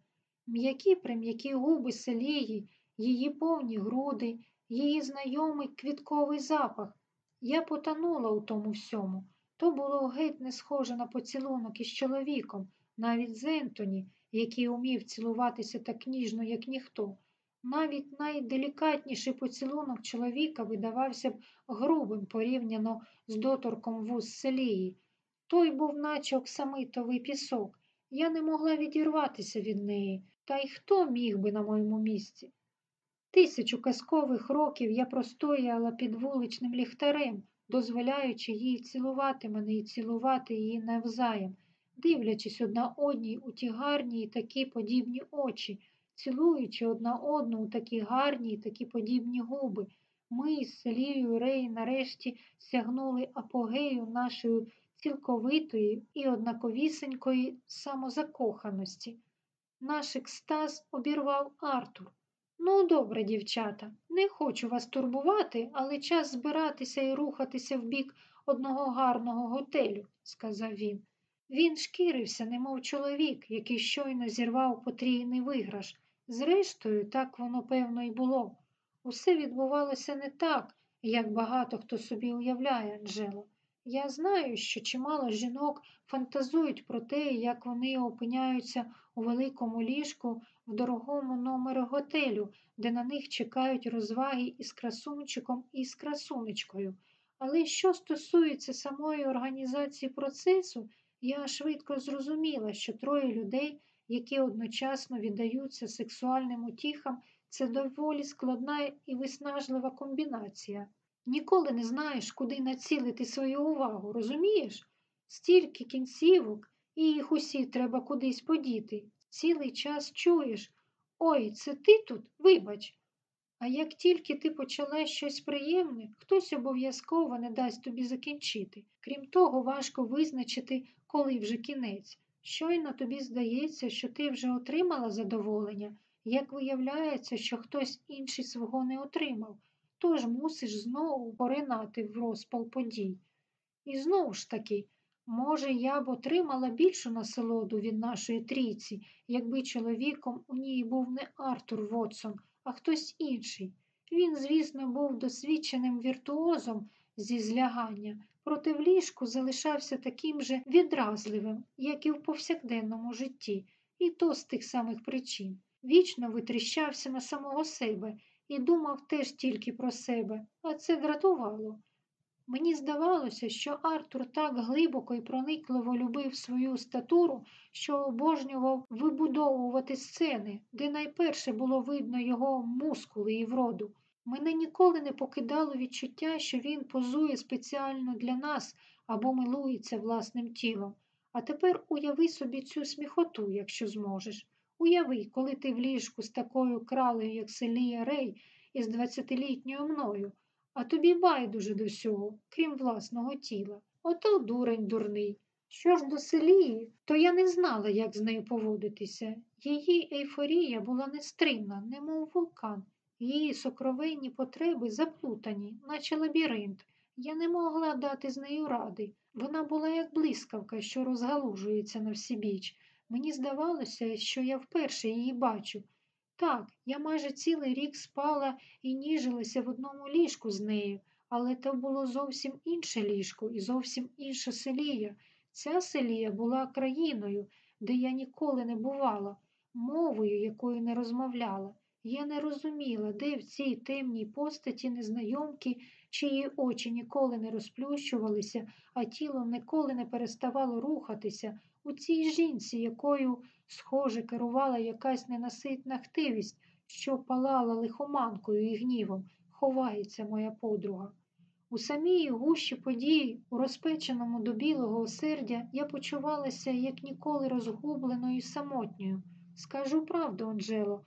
М'які прим'які губи селії, її повні груди, її знайомий квітковий запах. Я потонула у тому всьому. То було геть не схоже на поцілунок із чоловіком, навіть з Ентоні, який умів цілуватися так ніжно, як ніхто. Навіть найделікатніший поцілунок чоловіка видавався б грубим порівняно з доторком вуз селії. Той був, наче оксамитовий пісок. Я не могла відірватися від неї, та й хто міг би на моєму місці? Тисячу казкових років я простояла під вуличним ліхтарем, дозволяючи їй цілувати мене і цілувати її навзаєм, дивлячись одна одній у ті гарні і такі подібні очі, цілуючи одна одну у такі гарні і такі подібні губи. Ми з Селією Рей нарешті сягнули апогею нашої цілковитої і однаковісенької самозакоханості. Наш екстаз обірвав Артур. Ну, добре, дівчата, не хочу вас турбувати, але час збиратися і рухатися в бік одного гарного готелю, сказав він. Він шкірився, немов чоловік, який щойно зірвав потрійний виграш. Зрештою, так воно, певно, і було. Усе відбувалося не так, як багато хто собі уявляє, Анжело. Я знаю, що чимало жінок фантазують про те, як вони опиняються у великому ліжку в дорогому номері готелю, де на них чекають розваги із красунчиком і з красунечкою. Але що стосується самої організації процесу, я швидко зрозуміла, що троє людей, які одночасно віддаються сексуальним утіхам, це доволі складна і виснажлива комбінація. Ніколи не знаєш, куди націлити свою увагу, розумієш? Стільки кінцівок, і їх усі треба кудись подіти. Цілий час чуєш ой, це ти тут, вибач. А як тільки ти почала щось приємне, хтось обов'язково не дасть тобі закінчити. Крім того, важко визначити, коли вже кінець. Щойно тобі здається, що ти вже отримала задоволення, як виявляється, що хтось інший свого не отримав тож мусиш знову поринати в розпал подій. І знову ж таки, може, я б отримала більшу насолоду від нашої трійці, якби чоловіком у ній був не Артур Вотсон, а хтось інший. Він, звісно, був досвідченим віртуозом зі злягання, проте в ліжку залишався таким же відразливим, як і в повсякденному житті, і то з тих самих причин. Вічно витріщався на самого себе і думав теж тільки про себе, а це дратувало. Мені здавалося, що Артур так глибоко і проникливо любив свою статуру, що обожнював вибудовувати сцени, де найперше було видно його мускули і вроду. Мене ніколи не покидало відчуття, що він позує спеціально для нас або милується власним тілом. А тепер уяви собі цю сміхоту, якщо зможеш. Уяви, коли ти в ліжку з такою кралею, як Селія Рей, із двадцятилітньою мною, а тобі байдуже до всього, крім власного тіла. Ото дурень дурний. Що ж до Селії, то я не знала, як з нею поводитися. Її ейфорія була нестримна, немов вулкан, її сокровенні потреби заплутані, наче лабіринт. Я не могла дати з нею ради. Вона була як блискавка, що розгалужується на всібіч. Мені здавалося, що я вперше її бачу. Так, я майже цілий рік спала і ніжилася в одному ліжку з нею, але то було зовсім інше ліжко і зовсім інша селія. Ця селія була країною, де я ніколи не бувала, мовою, якою не розмовляла. Я не розуміла, де в цій темній постаті незнайомки чиї очі ніколи не розплющувалися, а тіло ніколи не переставало рухатися, у цій жінці, якою, схоже, керувала якась ненаситна хтивість, що палала лихоманкою і гнівом, ховається моя подруга. У самій гущі подій, у розпеченому до білого осердя, я почувалася як ніколи розгубленою і самотньою. Скажу правду, Анжело,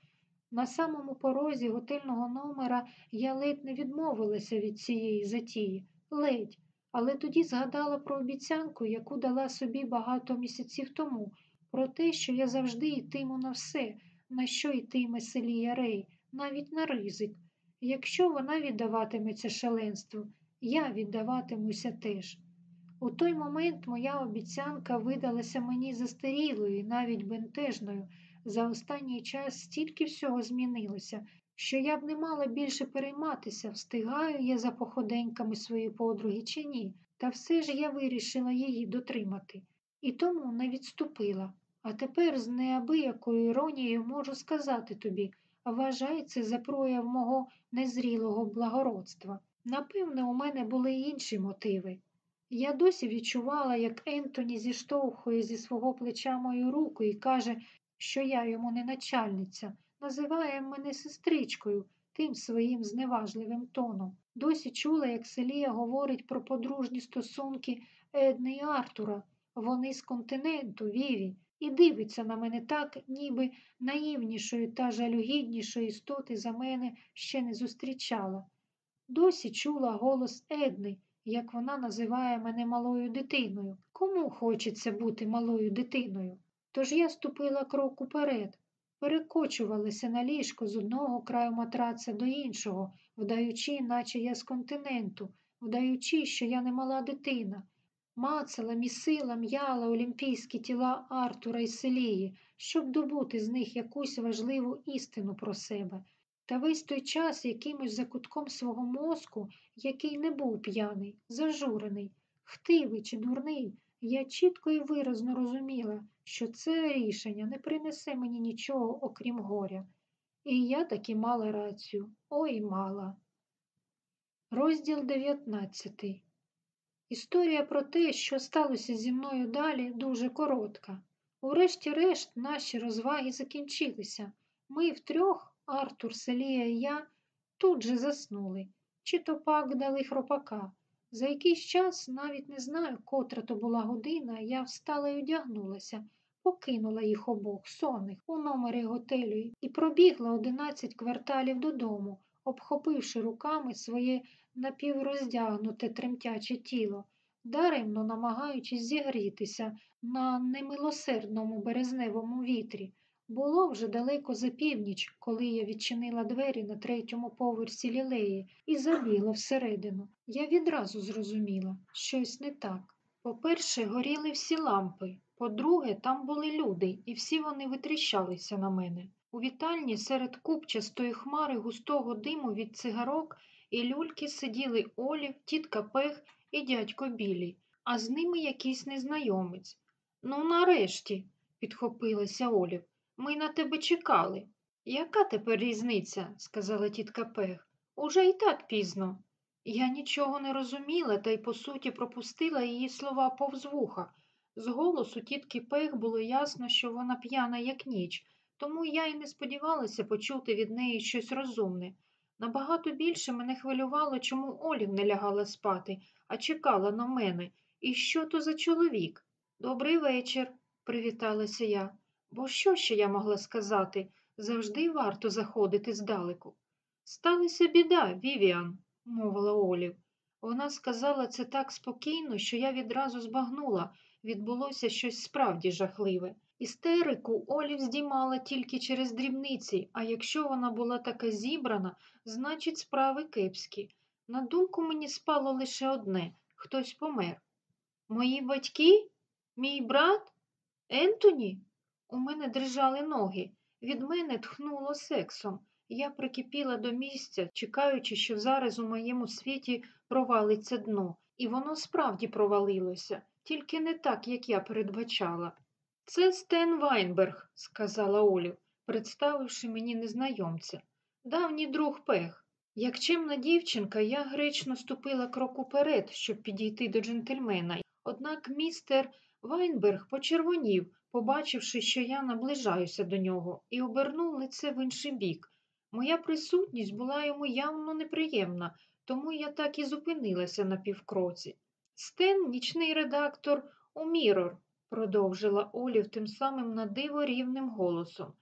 на самому порозі готельного номера я ледь не відмовилася від цієї затії, ледь, але тоді згадала про обіцянку, яку дала собі багато місяців тому, про те, що я завжди йтиму на все, на що йтиме Селія Рей, навіть на ризик. Якщо вона віддаватиметься шаленству, я віддаватимуся теж. У той момент моя обіцянка видалася мені застарілою навіть бентежною. За останній час стільки всього змінилося, що я б не мала більше перейматися, встигаю я за походеньками своєї подруги чи ні, та все ж я вирішила її дотримати. І тому не відступила. А тепер з неабиякою іронією можу сказати тобі, вважай за прояв мого незрілого благородства. Напевне, у мене були інші мотиви. Я досі відчувала, як Ентоні зіштовхує зі свого плеча мою руку і каже, що я йому не начальниця, називає мене сестричкою тим своїм зневажливим тоном. Досі чула, як Селія говорить про подружні стосунки Едни і Артура. Вони з континенту, Віві, і дивиться на мене так, ніби наївнішої та жалюгіднішої істоти за мене ще не зустрічала. Досі чула голос Едни, як вона називає мене малою дитиною. Кому хочеться бути малою дитиною? Тож я ступила крок уперед, перекочувалася на ліжко з одного краю матраца до іншого, вдаючи, наче я з континенту, вдаючи, що я не мала дитина. Мацала, місила, м'яла олімпійські тіла Артура і Селії, щоб добути з них якусь важливу істину про себе. Та весь той час якимось закутком свого мозку, який не був п'яний, зажурений, хтивий чи дурний, я чітко і виразно розуміла, що це рішення не принесе мені нічого, окрім горя. І я таки мала рацію, ой мала. Розділ 19 Історія про те, що сталося зі мною далі, дуже коротка. Урешті-решт наші розваги закінчилися. Ми втрьох, Артур, Селія і я, тут же заснули, чи то пак дали хропака. За якийсь час, навіть не знаю, котра то була година, я встала і одягнулася, покинула їх обох сонних у номері готелю і пробігла одинадцять кварталів додому, обхопивши руками своє напівроздягнуте тремтяче тіло, даремно намагаючись зігрітися на немилосердному березневому вітрі. Було вже далеко за північ, коли я відчинила двері на третьому поверсі лілеї і забігла всередину. Я відразу зрозуміла, щось не так. По-перше, горіли всі лампи. По-друге, там були люди, і всі вони витріщалися на мене. У вітальні серед купчастої хмари густого диму від цигарок і люльки сиділи Олів, тітка Пех і дядько Білі, а з ними якийсь незнайомець. Ну, нарешті, підхопилася Олів. Ми на тебе чекали. Яка тепер різниця? сказала тітка Пех. Уже й так пізно. Я нічого не розуміла та й по суті пропустила її слова повз вуха. З голосу тітки Пех було ясно, що вона п'яна, як ніч, тому я й не сподівалася почути від неї щось розумне. Набагато більше мене хвилювало, чому Олів не лягала спати, а чекала на мене. І що то за чоловік? Добрий вечір, привіталася я. Бо що ще я могла сказати? Завжди варто заходити здалеку. Сталася біда, Вівіан, мовила Олів. Вона сказала це так спокійно, що я відразу збагнула. Відбулося щось справді жахливе. Істерику Олів здіймала тільки через дрібниці, а якщо вона була така зібрана, значить, справи кепські. На думку мені спало лише одне хтось помер. Мої батьки? Мій брат? Ентоні? У мене дрижали ноги. Від мене тхнуло сексом. Я прикипіла до місця, чекаючи, що зараз у моєму світі провалиться дно, і воно справді провалилося, тільки не так, як я передбачала. Це Стен Вайнберг, сказала Олів, представивши мені незнайомця. Давній друг пех. Як чимна дівчинка, я гречно ступила крок уперед, щоб підійти до джентльмена. Однак містер Вайнберг почервонів, побачивши, що я наближаюся до нього, і обернув лице в інший бік. Моя присутність була йому явно неприємна, тому я так і зупинилася на півкроці. Стен, нічний редактор у Мірор, продовжила Олів тим самим на диво рівним голосом.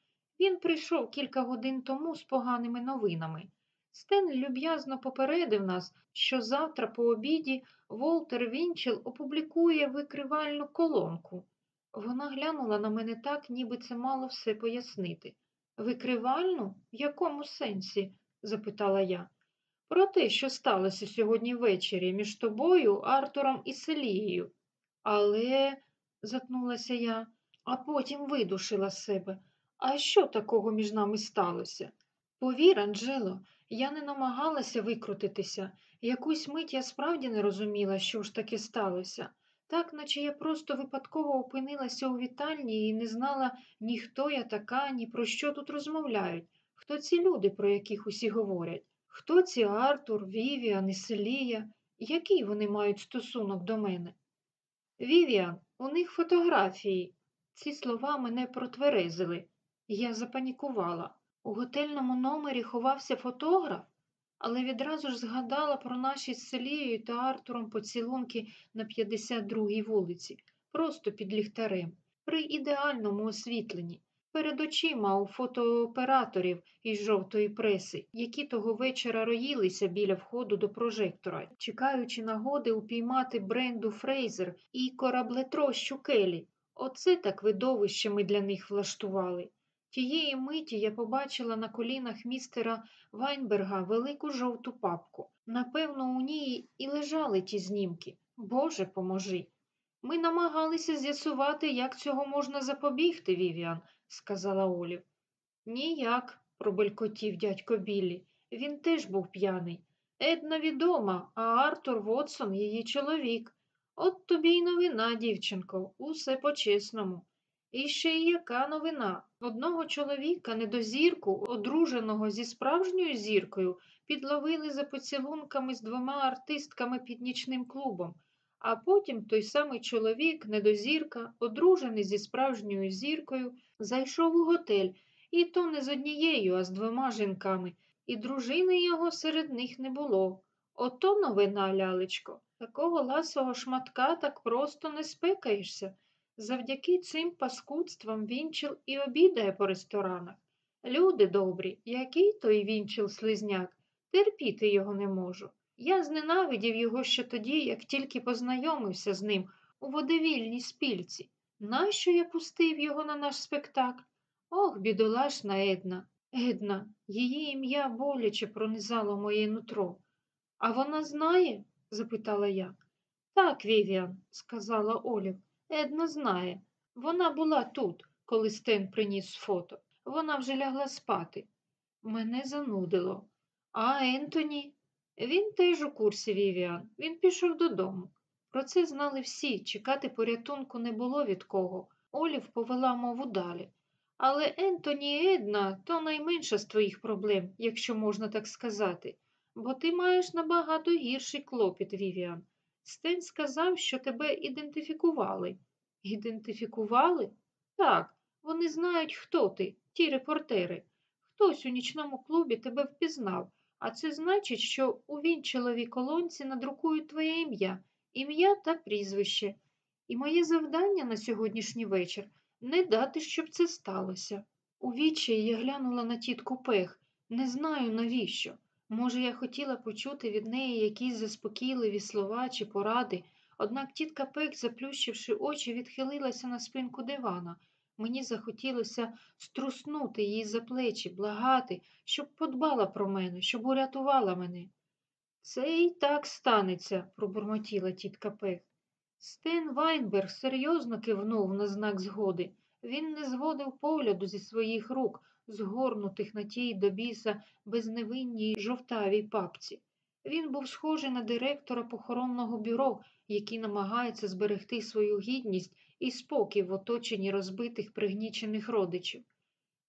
Він прийшов кілька годин тому з поганими новинами. Стен люб'язно попередив нас, що завтра по обіді Волтер Вінчел опублікує викривальну колонку. Вона глянула на мене так, ніби це мало все пояснити. Викривальну? В якому сенсі? запитала я. Про те, що сталося сьогодні ввечері між тобою, Артуром і Селією. Але, затнулася я, а потім видушила себе. А що такого між нами сталося? Повір, Анджело, я не намагалася викрутитися. Якусь мить я справді не розуміла, що ж таке сталося. Так, наче я просто випадково опинилася у вітальні і не знала ні хто я така, ні про що тут розмовляють, хто ці люди, про яких усі говорять, хто ці Артур, Вівіан і Селія, який вони мають стосунок до мене. Вівіан, у них фотографії. Ці слова мене протверезили. Я запанікувала. У готельному номері ховався фотограф, але відразу ж згадала про наші з Селією та Артуром поцілунки на 52-й вулиці, просто під ліхтарем, при ідеальному освітленні, перед очима у фотооператорів із жовтої преси, які того вечора роїлися біля входу до прожектора, чекаючи нагоди упіймати бренду Фрейзер і кораблетрощу Келі. Оце так видовище ми для них влаштували. Тієї миті я побачила на колінах містера Вайнберга велику жовту папку. Напевно, у ній і лежали ті знімки. Боже, поможи. Ми намагалися з'ясувати, як цього можна запобігти, Вівіан, сказала Олів. Ніяк, пробелькотів дядько Біллі. Він теж був п'яний. Една відома, а Артур Вотсон її чоловік. От тобі й новина, дівчинко, усе по-чесному. І ще й яка новина? Одного чоловіка, недозірку, одруженого зі справжньою зіркою, підловили за поцілунками з двома артистками під нічним клубом, а потім той самий чоловік, недозірка, одружений зі справжньою зіркою, зайшов у готель, і то не з однією, а з двома жінками, і дружини його серед них не було. Ото новина, лялечко, такого ласого шматка так просто не спекаєшся. Завдяки цим паскудствам Вінчел і обідає по ресторанах. Люди добрі, який той Вінчел слизняк, терпіти його не можу. Я зненавидів його ще тоді, як тільки познайомився з ним у водевільній спільці. Нащо я пустив його на наш спектакль? Ох, бідолашна Една, Една, її ім'я боляче пронизало моє нутро. А вона знає? запитала я. Так, Вівіан, сказала Олів. Една знає. Вона була тут, коли Стен приніс фото. Вона вже лягла спати. Мене занудило. А Ентоні? Він теж у курсі Вівіан. Він пішов додому. Про це знали всі, чекати порятунку не було від кого. Олів повела мову далі. Але Ентоні і Една то найменша з твоїх проблем, якщо можна так сказати, бо ти маєш набагато гірший клопіт, Вівіан. Стен сказав, що тебе ідентифікували. Ідентифікували? Так, вони знають, хто ти, ті репортери. Хтось у нічному клубі тебе впізнав, а це значить, що у вінчеловій колонці надрукують твоє ім'я, ім'я та прізвище. І моє завдання на сьогоднішній вечір не дати, щоб це сталося. У відчаї я глянула на тітку Пех, не знаю навіщо. Може, я хотіла почути від неї якісь заспокійливі слова чи поради, однак тітка Пек, заплющивши очі, відхилилася на спинку дивана. Мені захотілося струснути її за плечі, благати, щоб подбала про мене, щоб урятувала мене. Це і так станеться, пробурмотіла тітка Пек. Стен Вайнберг серйозно кивнув на знак згоди. Він не зводив погляду зі своїх рук, згорнутих на тій до біса безневинній жовтавій папці. Він був схожий на директора похоронного бюро, який намагається зберегти свою гідність і спокій в оточенні розбитих пригнічених родичів.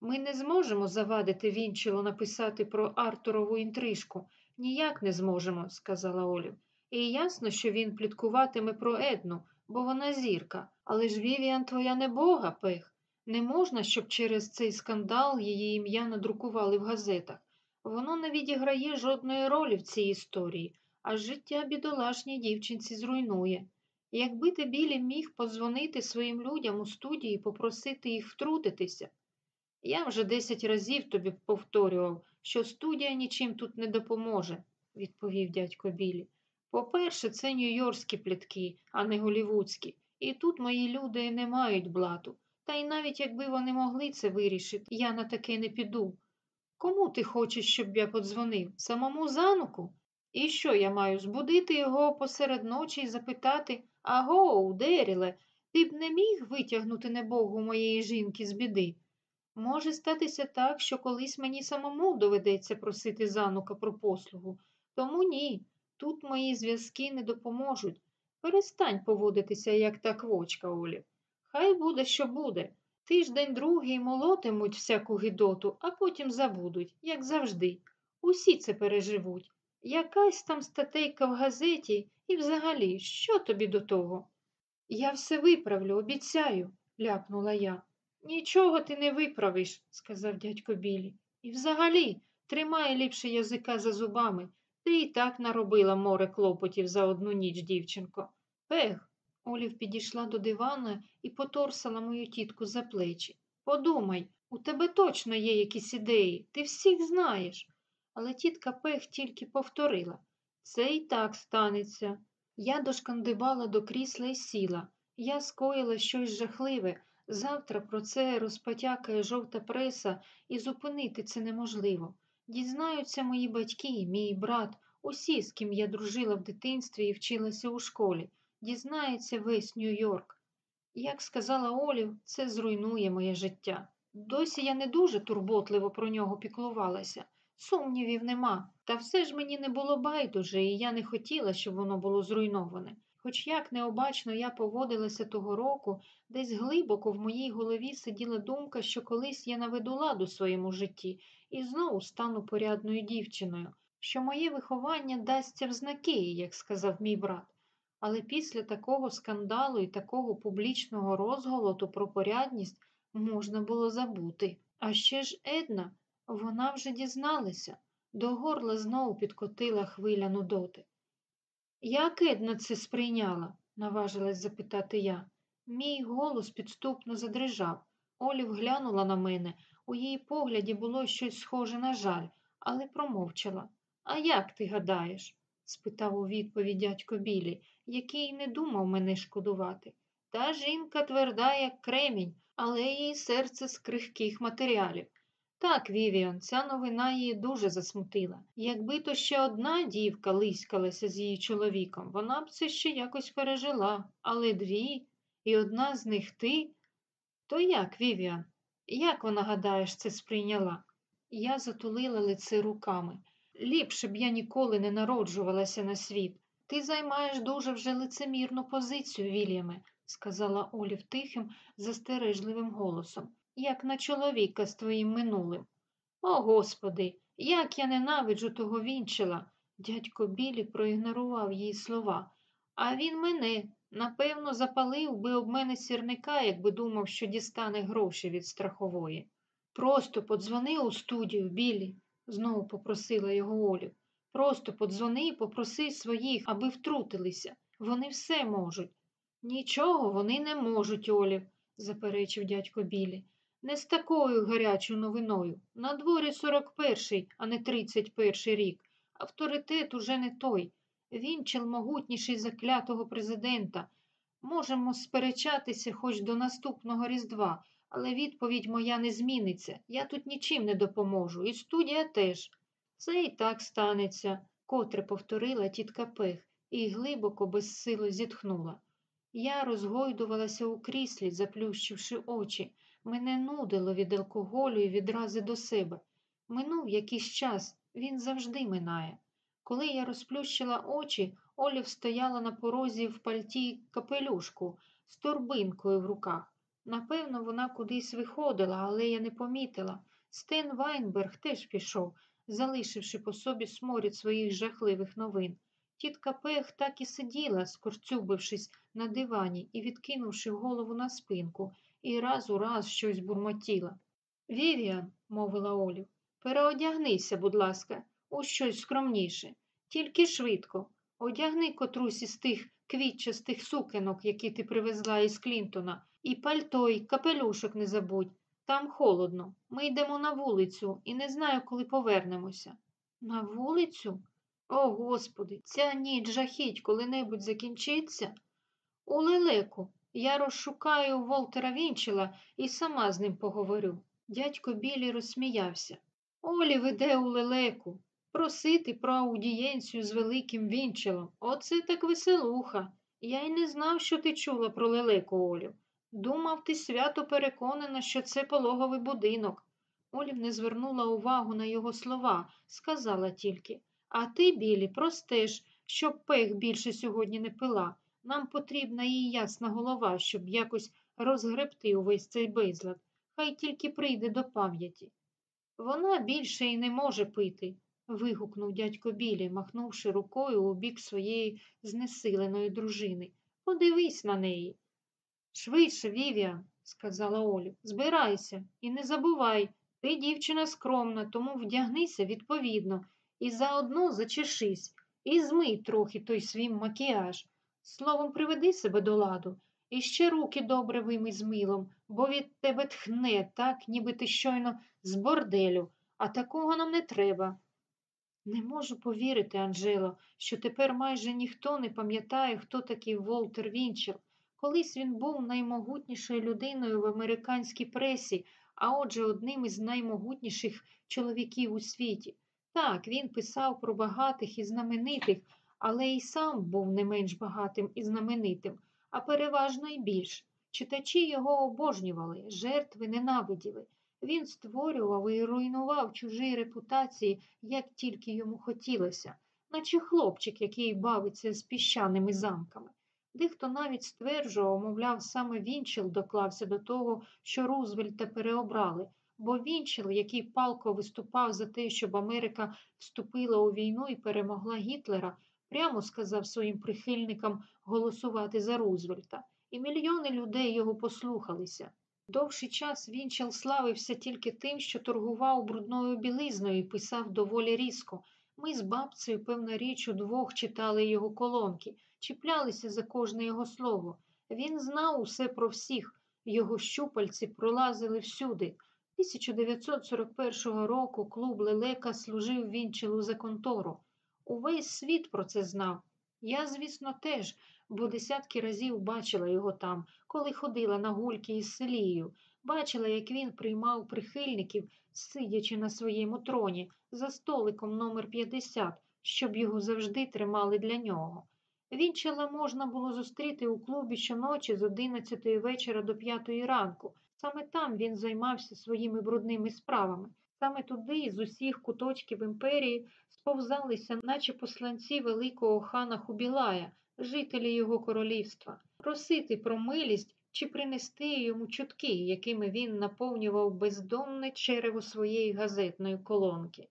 Ми не зможемо завадити Вінчелу написати про Артурову інтрижку. Ніяк не зможемо, сказала Олів. І ясно, що він пліткуватиме про Едну, бо вона зірка. Але ж Вівіан твоя не бога, пех. Не можна, щоб через цей скандал її ім'я надрукували в газетах. Воно не відіграє жодної ролі в цій історії, а життя бідолашній дівчинці зруйнує. Якби ти білі міг подзвонити своїм людям у студії і попросити їх втрутитися. Я вже десять разів тобі повторював, що студія нічим тут не допоможе, відповів дядько Білі. По-перше, це нью-йоркські плітки, а не голівудські, і тут мої люди не мають блату. Та й навіть якби вони могли це вирішити, я на таке не піду. Кому ти хочеш, щоб я подзвонив? Самому зануку? І що я маю збудити його посеред ночі і запитати Агоу, Деріле, ти б не міг витягнути небогу моєї жінки з біди? Може статися так, що колись мені самому доведеться просити занука про послугу. Тому ні, тут мої зв'язки не допоможуть. Перестань поводитися, як та квочка, Олі. Хай буде, що буде. Тиждень другий молотимуть всяку гидоту, а потім забудуть, як завжди. Усі це переживуть. Якась там статейка в газеті і взагалі, що тобі до того? Я все виправлю, обіцяю, ляпнула я. Нічого ти не виправиш, сказав дядько Білі. І взагалі, тримай ліпше язика за зубами. Ти і так наробила море клопотів за одну ніч, дівчинко. Пех. Олів підійшла до дивана і поторсала мою тітку за плечі. Подумай, у тебе точно є якісь ідеї, ти всіх знаєш. Але тітка Пех тільки повторила це і так станеться. Я дошкандибала до крісла і сіла. Я скоїла щось жахливе. Завтра про це розпотякає жовта преса, і зупинити це неможливо. Дізнаються мої батьки, мій брат, усі, з ким я дружила в дитинстві і вчилася у школі. Дізнається весь Нью-Йорк. Як сказала Олів, це зруйнує моє життя. Досі я не дуже турботливо про нього піклувалася. Сумнівів нема, та все ж мені не було байдуже, і я не хотіла, щоб воно було зруйноване. Хоч як необачно я поводилася того року, десь глибоко в моїй голові сиділа думка, що колись я наведу ладу своєму житті і знову стану порядною дівчиною, що моє виховання дасться в знаки, як сказав мій брат. Але після такого скандалу і такого публічного розголоту про порядність можна було забути. А ще ж Една, вона вже дізналася, до горла знову підкотила хвиля нудоти. Як Една це сприйняла? наважилась запитати я. Мій голос підступно задрижав. Олів глянула на мене. У її погляді було щось схоже на жаль, але промовчала. А як ти гадаєш? Спитав у відповідь дядько Білі, який не думав мене шкодувати. Та жінка тверда, як кремінь, але її серце з крихких матеріалів. Так, Вівіан, ця новина її дуже засмутила. Якби то ще одна дівка лиськалася з її чоловіком, вона б це ще якось пережила, але дві, і одна з них ти. То як, Вівіан, як вона, гадаєш, це сприйняла? Я затулила лице руками. Ліпше б я ніколи не народжувалася на світ. Ти займаєш дуже вже лицемірну позицію, Вільяме, сказала Олів тихим, застережливим голосом як на чоловіка з твоїм минулим. О, Господи, як я ненавиджу того вінчила. Дядько Білі проігнорував її слова. А він мене, напевно, запалив би об мене сірника, якби думав, що дістане гроші від страхової. Просто подзвони у студію, Білі, знову попросила його Олів. Просто подзвони і попроси своїх, аби втрутилися. Вони все можуть. Нічого вони не можуть, Олів, заперечив дядько Білі. Не з такою гарячою новиною. На дворі 41-й, а не 31-й рік. Авторитет уже не той. Вінчел могутніший заклятого президента. Можемо сперечатися хоч до наступного Різдва, але відповідь моя не зміниться. Я тут нічим не допоможу, і студія теж. Це і так станеться, котре повторила тітка Пех і глибоко безсило зітхнула. Я розгойдувалася у кріслі, заплющивши очі. Мене нудило від алкоголю і відрази до себе. Минув якийсь час, він завжди минає. Коли я розплющила очі, Олів стояла на порозі в пальті капелюшку з торбинкою в руках. Напевно, вона кудись виходила, але я не помітила. Стен Вайнберг теж пішов, залишивши по собі сморід своїх жахливих новин. Тітка Пег так і сиділа, скорцюбившись на дивані і відкинувши голову на спинку, і раз у раз щось бурмотіла. Вівіан, мовила Олів, переодягнися, будь ласка, у щось скромніше. Тільки швидко. Одягни котрусь із тих квітчастих сукенок, які ти привезла із Клінтона, і пальто, і капелюшок не забудь. Там холодно. Ми йдемо на вулицю і не знаю, коли повернемося. На вулицю? О, Господи, ця ніч жахіть коли-небудь закінчиться. У лелеку. Я розшукаю Волтера Вінчела і сама з ним поговорю. Дядько Білі розсміявся. Олі веде у лелеку. Просити про аудієнцію з великим вінчелом. Оце так веселуха. Я й не знав, що ти чула про лелеку, Олю. Думав, ти свято переконана, що це пологовий будинок. Олів не звернула увагу на його слова, сказала тільки А ти, Білі, простеж, щоб пех більше сьогодні не пила. Нам потрібна їй ясна голова, щоб якось розгребти увесь цей безлад. Хай тільки прийде до пам'яті. Вона більше й не може пити, вигукнув дядько Білі, махнувши рукою у бік своєї знесиленої дружини. Подивись на неї. Швидше, Вівіан, сказала Олі, збирайся і не забувай, ти дівчина скромна, тому вдягнися відповідно і заодно зачешись, і змий трохи той свій макіяж. Словом, приведи себе до ладу, і ще руки добре вимий з милом, бо від тебе тхне так, ніби ти щойно з борделю, а такого нам не треба. Не можу повірити, Анжело, що тепер майже ніхто не пам'ятає, хто такий Волтер Вінчел. Колись він був наймогутнішою людиною в американській пресі, а отже, одним із наймогутніших чоловіків у світі. Так, він писав про багатих і знаменитих, але й сам був не менш багатим і знаменитим, а переважно й більш. Читачі його обожнювали, жертви ненавиділи. Він створював і руйнував чужі репутації, як тільки йому хотілося, наче хлопчик, який бавиться з піщаними замками. Дехто навіть стверджував, мовляв, саме Вінчел доклався до того, що Рузвельта переобрали, бо Вінчел, який палко виступав за те, щоб Америка вступила у війну і перемогла Гітлера, прямо сказав своїм прихильникам голосувати за Рузвельта, і мільйони людей його послухалися. Довший час Вінчел славився тільки тим, що торгував брудною білизною і писав доволі різко. Ми з бабцею, певна річ, удвох читали його колонки, чіплялися за кожне його слово. Він знав усе про всіх, його щупальці пролазили всюди. 1941 року клуб Лелека служив Вінчелу за контору. Увесь світ про це знав. Я, звісно, теж, бо десятки разів бачила його там, коли ходила на гульки із селією, бачила, як він приймав прихильників, сидячи на своєму троні, за столиком номер 50, щоб його завжди тримали для нього. Вінчела можна було зустріти у клубі щоночі з 11 вечора до 5 ранку. Саме там він займався своїми брудними справами. Саме туди, з усіх куточків імперії, сповзалися, наче посланці великого хана Хубілая, жителі його королівства, просити про милість чи принести йому чутки, якими він наповнював бездомне черево своєї газетної колонки.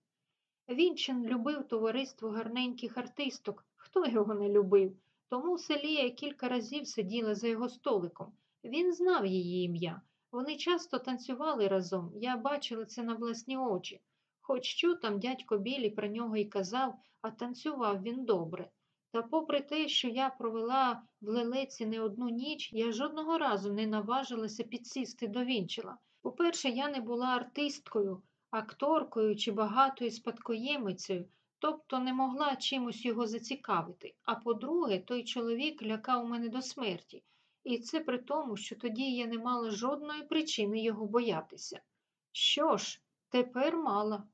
Вінчин любив товариство гарненьких артисток, хто його не любив, тому Селія кілька разів сиділа за його столиком. Він знав її ім'я. Вони часто танцювали разом, я бачила це на власні очі. Хоч що там дядько Білі про нього й казав, а танцював він добре. Та попри те, що я провела в лелеці не одну ніч, я жодного разу не наважилася підсісти до вінчила. По-перше, я не була артисткою, акторкою чи багатою спадкоємицею, тобто не могла чимось його зацікавити. А по-друге, той чоловік лякав мене до смерті, і це при тому, що тоді я не мала жодної причини його боятися. Що ж, тепер мала.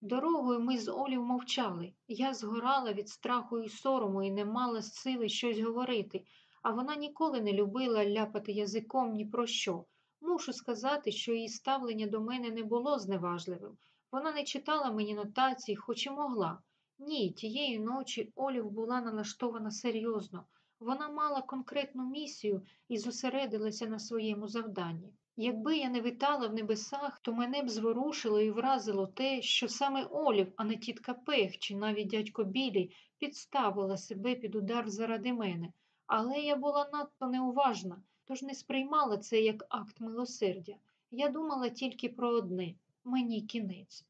Дорогою ми з Олів мовчали. Я згорала від страху і сорому і не мала сили щось говорити, а вона ніколи не любила ляпати язиком ні про що. Мушу сказати, що її ставлення до мене не було зневажливим. Вона не читала мені нотацій, хоч і могла. Ні, тієї ночі Олів була налаштована серйозно. Вона мала конкретну місію і зосередилася на своєму завданні. Якби я не витала в небесах, то мене б зворушило і вразило те, що саме Олів, а не тітка Пех чи навіть дядько Білі підставила себе під удар заради мене. Але я була надто неуважна, тож не сприймала це як акт милосердя. Я думала тільки про одне мені кінець.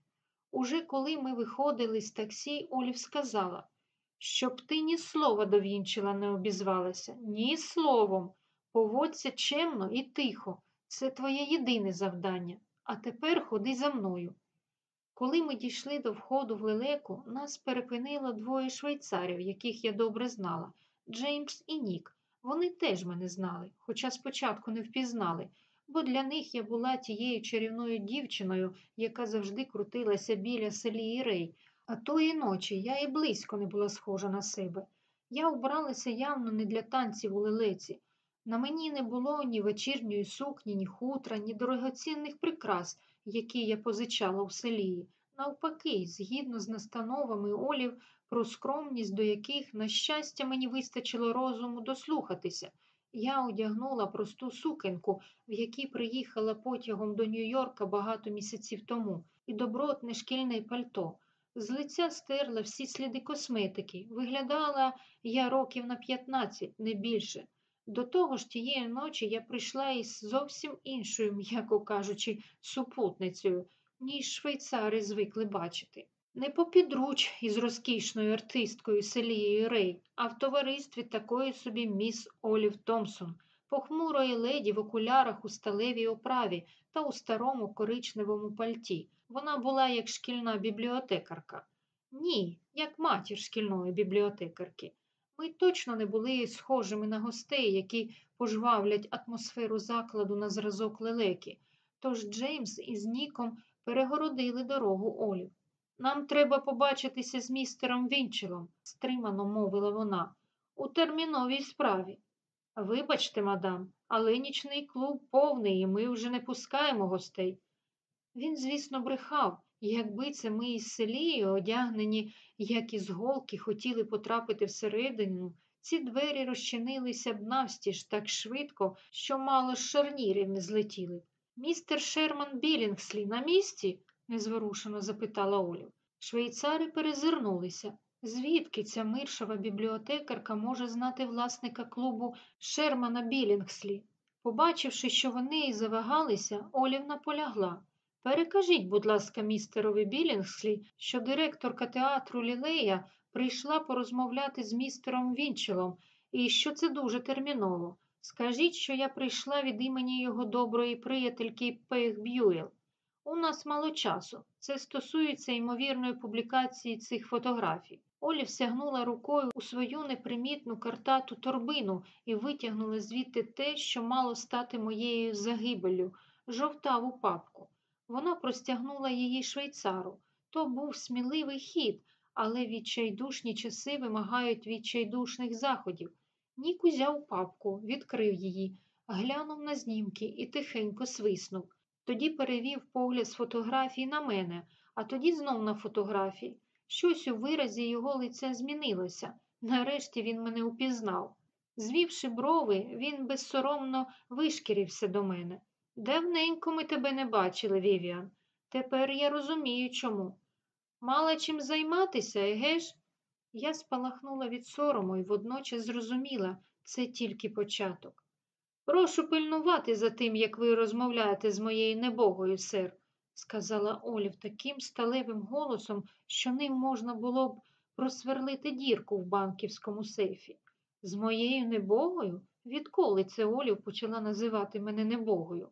Уже коли ми виходили з таксі, Олів сказала, щоб ти ні слова до вінчила не обізвалася, ні словом. Поводься чемно і тихо. Це твоє єдине завдання. А тепер ходи за мною. Коли ми дійшли до входу в лелеку, нас перепинило двоє швейцарів, яких я добре знала Джеймс і Нік. Вони теж мене знали, хоча спочатку не впізнали, бо для них я була тією чарівною дівчиною, яка завжди крутилася біля селі Ірей. А тої ночі я і близько не була схожа на себе. Я вбралася явно не для танців у лелеці. На мені не було ні вечірньої сукні, ні хутра, ні дорогоцінних прикрас, які я позичала в селі. Навпаки, згідно з настановами Олів про скромність, до яких, на щастя, мені вистачило розуму дослухатися. Я одягнула просту сукенку, в якій приїхала потягом до Нью-Йорка багато місяців тому, і добротне шкільне пальто. З лиця стерла всі сліди косметики. Виглядала я років на 15, не більше. До того ж, тієї ночі я прийшла із зовсім іншою, м'яко кажучи, супутницею, ніж швейцари звикли бачити. Не попідруч із розкішною артисткою Селією Рей, а в товаристві такої собі міс Олів Томсон, похмурої леді в окулярах у сталевій оправі та у старому коричневому пальті. Вона була як шкільна бібліотекарка. Ні, як матір шкільної бібліотекарки. Ми точно не були схожими на гостей, які пожвавлять атмосферу закладу на зразок лелеки. Тож Джеймс із Ніком перегородили дорогу Олів. Нам треба побачитися з містером Вінчелом, стримано мовила вона, у терміновій справі. Вибачте, мадам, але нічний клуб повний, і ми вже не пускаємо гостей. Він, звісно, брехав, якби це ми із селії, одягнені, як із голки, хотіли потрапити всередину, ці двері розчинилися б навстіж так швидко, що мало з шарнірів не злетіли. Містер Шерман Білінгслі на місці? Незворушено запитала Олів. Швейцари перезирнулися. Звідки ця миршава бібліотекарка може знати власника клубу Шермана Білінгслі? Побачивши, що вони завагалися, Олів наполягла. Перекажіть, будь ласка, містерові Білінгслі, що директорка театру Лілея прийшла порозмовляти з містером Вінчелом і що це дуже терміново. Скажіть, що я прийшла від імені його доброї приятельки Пейх Б'юел. У нас мало часу. Це стосується ймовірної публікації цих фотографій. Олі всягнула рукою у свою непримітну картату торбину і витягнула звідти те, що мало стати моєю загибелю, жовтаву папку. Вона простягнула її швейцару. То був сміливий хід, але відчайдушні часи вимагають відчайдушних заходів. Нік узяв папку, відкрив її, глянув на знімки і тихенько свиснув. Тоді перевів погляд з фотографії на мене, а тоді знов на фотографії. Щось у виразі його лиця змінилося. Нарешті він мене упізнав. Звівши брови, він безсоромно вишкірився до мене. Давненько ми тебе не бачили, Вівіан. Тепер я розумію, чому. Мала чим займатися, еге ж? Я спалахнула від сорому і водночас зрозуміла це тільки початок. Прошу пильнувати за тим, як ви розмовляєте з моєю небогою, сер, сказала Олів таким сталевим голосом, що ним можна було б просверлити дірку в банківському сейфі. З моєю небогою? Відколи це Олів почала називати мене небогою?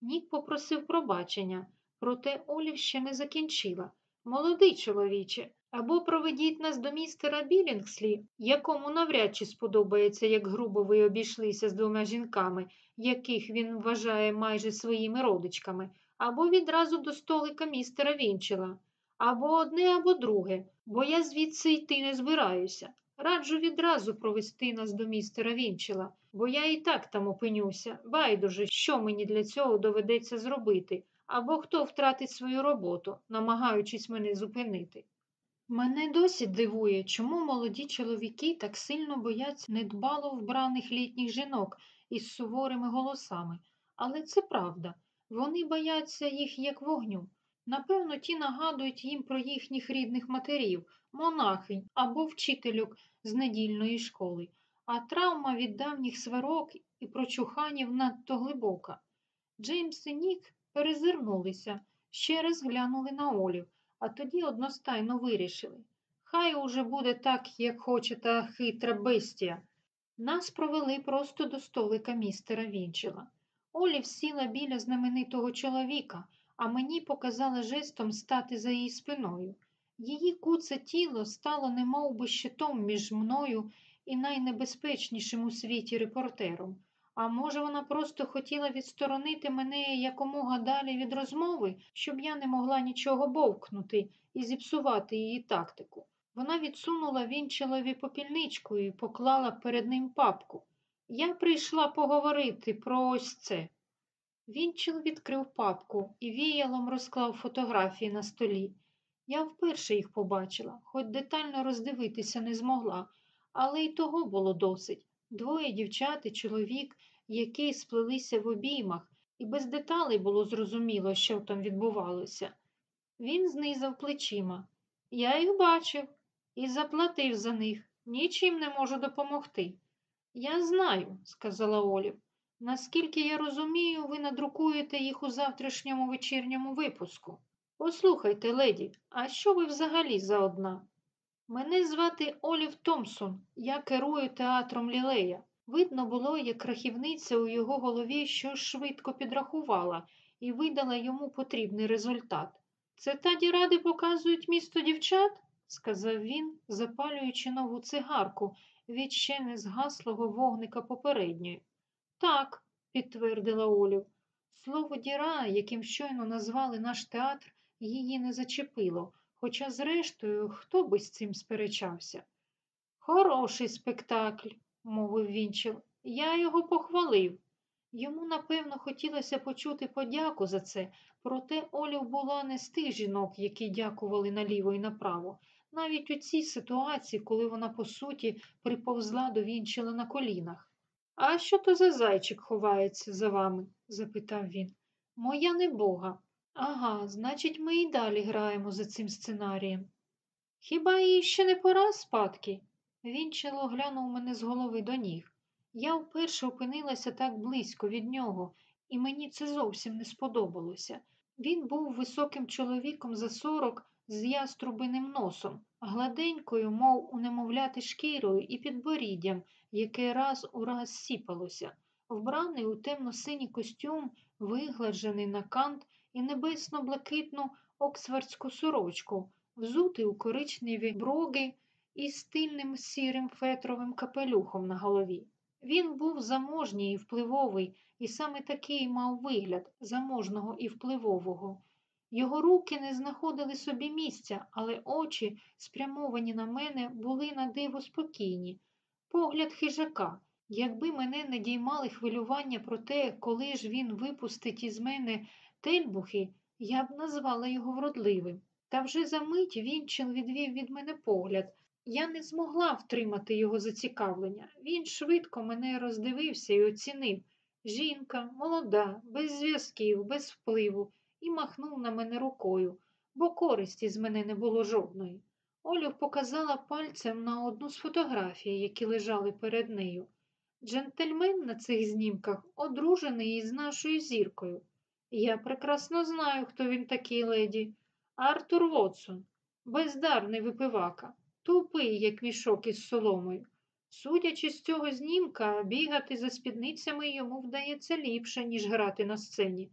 Нік попросив пробачення, проте Олів ще не закінчила. Молодий чоловіче, або проведіть нас до містера Білінгслі, якому навряд чи сподобається, як грубо ви обійшлися з двома жінками, яких він вважає майже своїми родичками, або відразу до столика містера Вінчела, або одне, або друге, бо я звідси йти не збираюся. Раджу відразу провести нас до містера Вінчела, бо я і так там опинюся. Байдуже, що мені для цього доведеться зробити, або хто втратить свою роботу, намагаючись мене зупинити. Мене досі дивує, чому молоді чоловіки так сильно бояться недбало вбраних літніх жінок із суворими голосами. Але це правда. Вони бояться їх як вогню. Напевно, ті нагадують їм про їхніх рідних матерів, монахинь або вчительок з недільної школи. А травма від давніх сварок і прочуханів надто глибока. Джеймс і Нік перезирнулися, ще раз глянули на Олів, а тоді одностайно вирішили. Хай уже буде так, як хоче та хитра бестія. Нас провели просто до столика містера Вінчела. Олів сіла біля знаменитого чоловіка, а мені показала жестом стати за її спиною. Її куце тіло стало немов би щитом між мною і найнебезпечнішим у світі репортером. А може, вона просто хотіла відсторонити мене якомога далі від розмови, щоб я не могла нічого бовкнути і зіпсувати її тактику. Вона відсунула вінчелові попільничку і поклала перед ним папку. Я прийшла поговорити про ось це. Вінчел відкрив папку і віялом розклав фотографії на столі. Я вперше їх побачила, хоч детально роздивитися не змогла, але й того було досить. Двоє дівчат і чоловік, які сплелися в обіймах, і без деталей було зрозуміло, що там відбувалося. Він знизав плечима. Я їх бачив і заплатив за них. Нічим не можу допомогти. Я знаю, сказала Олів. Наскільки я розумію, ви надрукуєте їх у завтрашньому вечірньому випуску. Послухайте, леді, а що ви взагалі за одна? Мене звати Олів Томпсон, я керую театром Лілея. Видно було, як рахівниця у його голові щось швидко підрахувала і видала йому потрібний результат. Це таді ради показують місто дівчат? сказав він, запалюючи нову цигарку від ще не згаслого вогника попередньої. Так, підтвердила Олів. Слово діра, яким щойно назвали наш театр, її не зачепило, хоча, зрештою, хто би з цим сперечався. Хороший спектакль, мовив Вінчел. Я його похвалив. Йому, напевно, хотілося почути подяку за це, проте Олів була не з тих жінок, які дякували наліво і направо, навіть у цій ситуації, коли вона, по суті, приповзла до Вінчела на колінах. А що то за зайчик ховається за вами? запитав він. Моя небога. Ага, значить, ми і далі граємо за цим сценарієм. Хіба їй ще не пора спадки? Вінчел оглянув мене з голови до ніг. Я вперше опинилася так близько від нього, і мені це зовсім не сподобалося. Він був високим чоловіком за сорок з яструбиним носом, гладенькою, мов у немовляти шкірою і підборіддям, яке раз у раз сіпалося, вбраний у темно-синій костюм, вигладжений на кант і небесно-блакитну оксфордську сорочку, взутий у коричневі броги і стильним сірим фетровим капелюхом на голові. Він був заможній і впливовий, і саме такий мав вигляд заможного і впливового. Його руки не знаходили собі місця, але очі, спрямовані на мене, були на диво спокійні. Погляд хижака. Якби мене не діймали хвилювання про те, коли ж він випустить із мене тельбухи, я б назвала його вродливим. Та вже за мить Вінчел відвів від мене погляд. Я не змогла втримати його зацікавлення. Він швидко мене роздивився і оцінив. Жінка, молода, без зв'язків, без впливу, і махнув на мене рукою, бо користі з мене не було жодної. Олю показала пальцем на одну з фотографій, які лежали перед нею. Джентльмен на цих знімках одружений із нашою зіркою. Я прекрасно знаю, хто він такий леді. Артур Вотсон, бездарний випивака, тупий, як мішок із соломою. Судячи з цього знімка, бігати за спідницями йому вдається ліпше, ніж грати на сцені.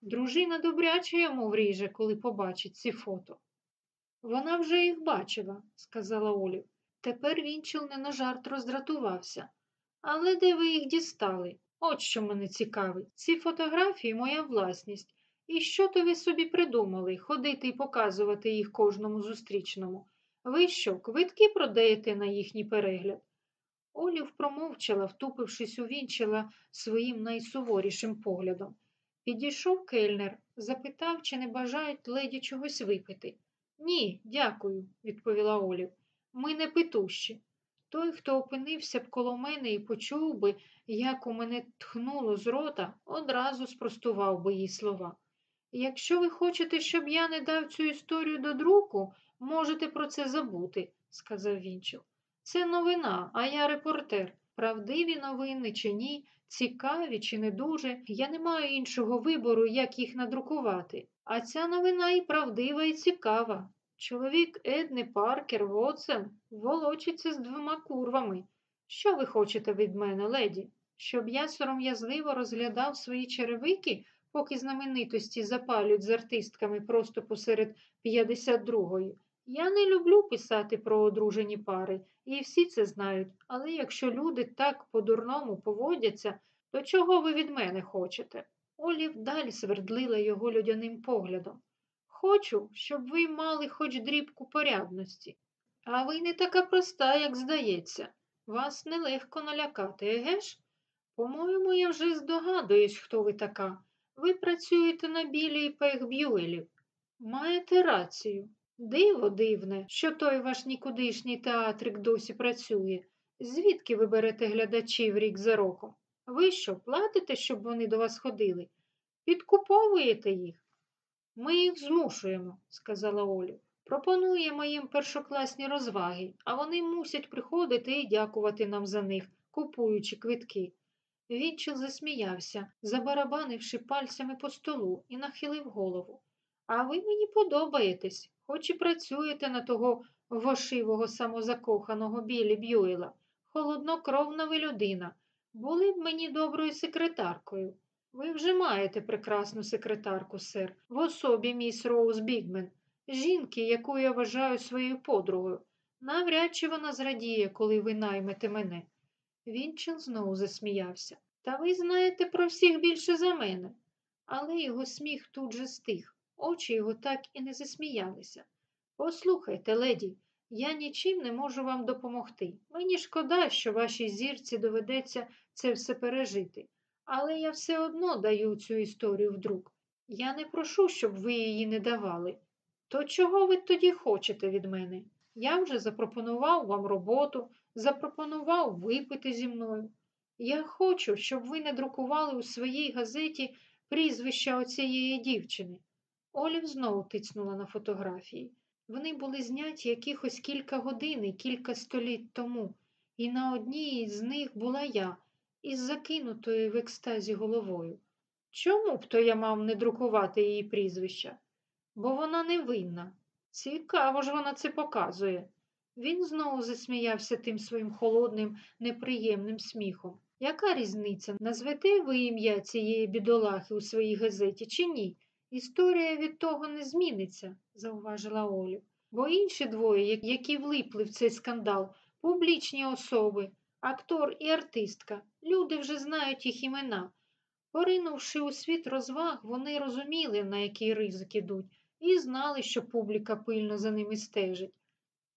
Дружина добряче йому вріже, коли побачить ці фото. Вона вже їх бачила, сказала Олів. Тепер Вінчел не на жарт роздратувався. Але де ви їх дістали? От що мене цікавить. Ці фотографії моя власність. І що то ви собі придумали ходити і показувати їх кожному зустрічному? Ви що, квитки продаєте на їхній перегляд? Олів промовчала, втупившись у Вінчела своїм найсуворішим поглядом. Підійшов кельнер, запитав, чи не бажають леді чогось випити. Ні, дякую, відповіла Олів. Ми не питущі. Той, хто опинився б коло мене і почув би, як у мене тхнуло з рота, одразу спростував би її слова. Якщо ви хочете, щоб я не дав цю історію до друку, можете про це забути, сказав Вінчел. Це новина, а я репортер. Правдиві новини чи ні, цікаві чи не дуже. Я не маю іншого вибору, як їх надрукувати. А ця новина і правдива, і цікава. Чоловік Едни Паркер Вотсен волочиться з двома курвами. Що ви хочете від мене, леді? Щоб я сором'язливо розглядав свої черевики, поки знаменитості запалюють з артистками просто посеред 52-ї. Я не люблю писати про одружені пари, і всі це знають, але якщо люди так по-дурному поводяться, то чого ви від мене хочете? Олів далі свердлила його людяним поглядом. Хочу, щоб ви мали хоч дрібку порядності. А ви не така проста, як здається. Вас нелегко налякати, еге ж? По-моєму, я вже здогадуюсь, хто ви така. Ви працюєте на білій пехб'юелів. Маєте рацію. Диво дивне, що той ваш нікудишній театрик досі працює. Звідки ви берете глядачів рік за роком? Ви що, платите, щоб вони до вас ходили? Підкуповуєте їх? Ми їх змушуємо, сказала Оля. Пропонуємо їм першокласні розваги, а вони мусять приходити і дякувати нам за них, купуючи квитки. Вінчел засміявся, забарабанивши пальцями по столу, і нахилив голову. А ви мені подобаєтесь, хоч і працюєте на того вошивого самозакоханого білі Б'юела. Холоднокровна ви людина. Були б мені доброю секретаркою. Ви вже маєте прекрасну секретарку, сер, в особі міс Роуз Бігмен, жінки, яку я вважаю своєю подругою. Навряд чи вона зрадіє, коли ви наймете мене. Вінчел знову засміявся. Та ви знаєте про всіх більше за мене. Але його сміх тут же стих, очі його так і не засміялися. Послухайте, леді, я нічим не можу вам допомогти. Мені шкода, що вашій зірці доведеться це все пережити але я все одно даю цю історію вдруг. Я не прошу, щоб ви її не давали. То чого ви тоді хочете від мене? Я вже запропонував вам роботу, запропонував випити зі мною. Я хочу, щоб ви не друкували у своїй газеті прізвища оцієї дівчини. Олів знову тицнула на фотографії. Вони були зняті якихось кілька годин кілька століть тому, і на одній з них була я із закинутою в екстазі головою. Чому б то я мав не друкувати її прізвища? Бо вона невинна. Цікаво ж вона це показує. Він знову засміявся тим своїм холодним, неприємним сміхом. Яка різниця? Назвете ви ім'я цієї бідолахи у своїй газеті чи ні? Історія від того не зміниться, зауважила Олю. Бо інші двоє, які влипли в цей скандал, публічні особи, актор і артистка. Люди вже знають їх імена. Поринувши у світ розваг, вони розуміли, на який ризик ідуть, і знали, що публіка пильно за ними стежить.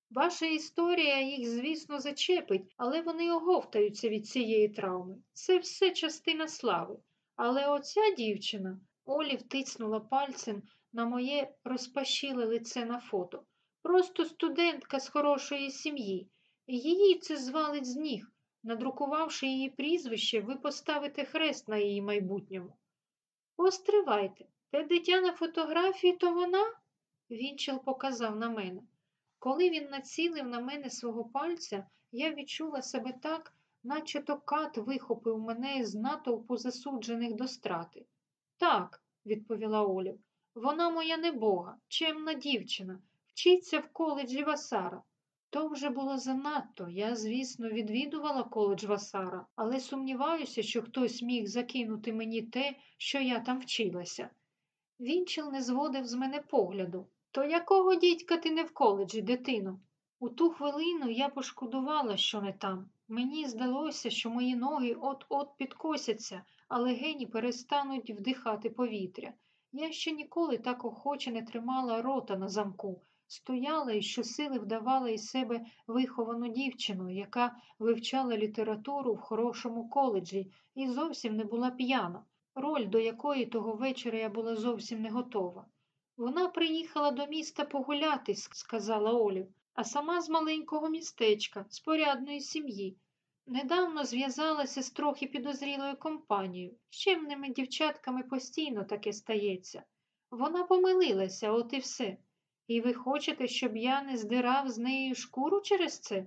Ваша історія їх, звісно, зачепить, але вони оговтаються від цієї травми. Це все частина слави. Але оця дівчина Олі втиснула пальцем на моє розпашіле лице на фото. Просто студентка з хорошої сім'ї. Її це звалить з ніг. Надрукувавши її прізвище, ви поставите хрест на її майбутньому. Постривайте, те дитя на фотографії, то вона? Вінчел показав на мене. Коли він націлив на мене свого пальця, я відчула себе так, наче то кат вихопив мене з натовпу засуджених до страти. Так, відповіла Олів, вона моя небога, чемна дівчина, вчиться в коледжі Васара. То вже було занадто. Я, звісно, відвідувала коледж Васара, але сумніваюся, що хтось міг закинути мені те, що я там вчилася. Вінчел не зводив з мене погляду. То якого дідька ти не в коледжі, дитино? У ту хвилину я пошкодувала, що не там. Мені здалося, що мої ноги от-от підкосяться, а легені перестануть вдихати повітря. Я ще ніколи так охоче не тримала рота на замку стояла і щосили вдавала із себе виховану дівчину, яка вивчала літературу в хорошому коледжі і зовсім не була п'яна, роль до якої того вечора я була зовсім не готова. Вона приїхала до міста погуляти, сказала Олів, а сама з маленького містечка, з порядної сім'ї. Недавно зв'язалася з трохи підозрілою компанією. З чимними дівчатками постійно таке стається. Вона помилилася, от і все. І ви хочете, щоб я не здирав з нею шкуру через це?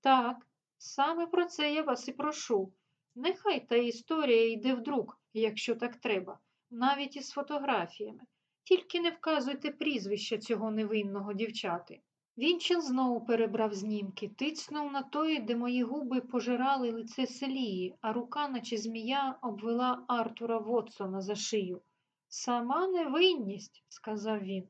Так, саме про це я вас і прошу. Нехай та історія йде в друк, якщо так треба, навіть із фотографіями. Тільки не вказуйте прізвище цього невинного дівчати. Вінчел знову перебрав знімки, тицнув на той, де мої губи пожирали лице селії, а рука, наче змія, обвела Артура Вотсона за шию. Сама невинність, сказав він.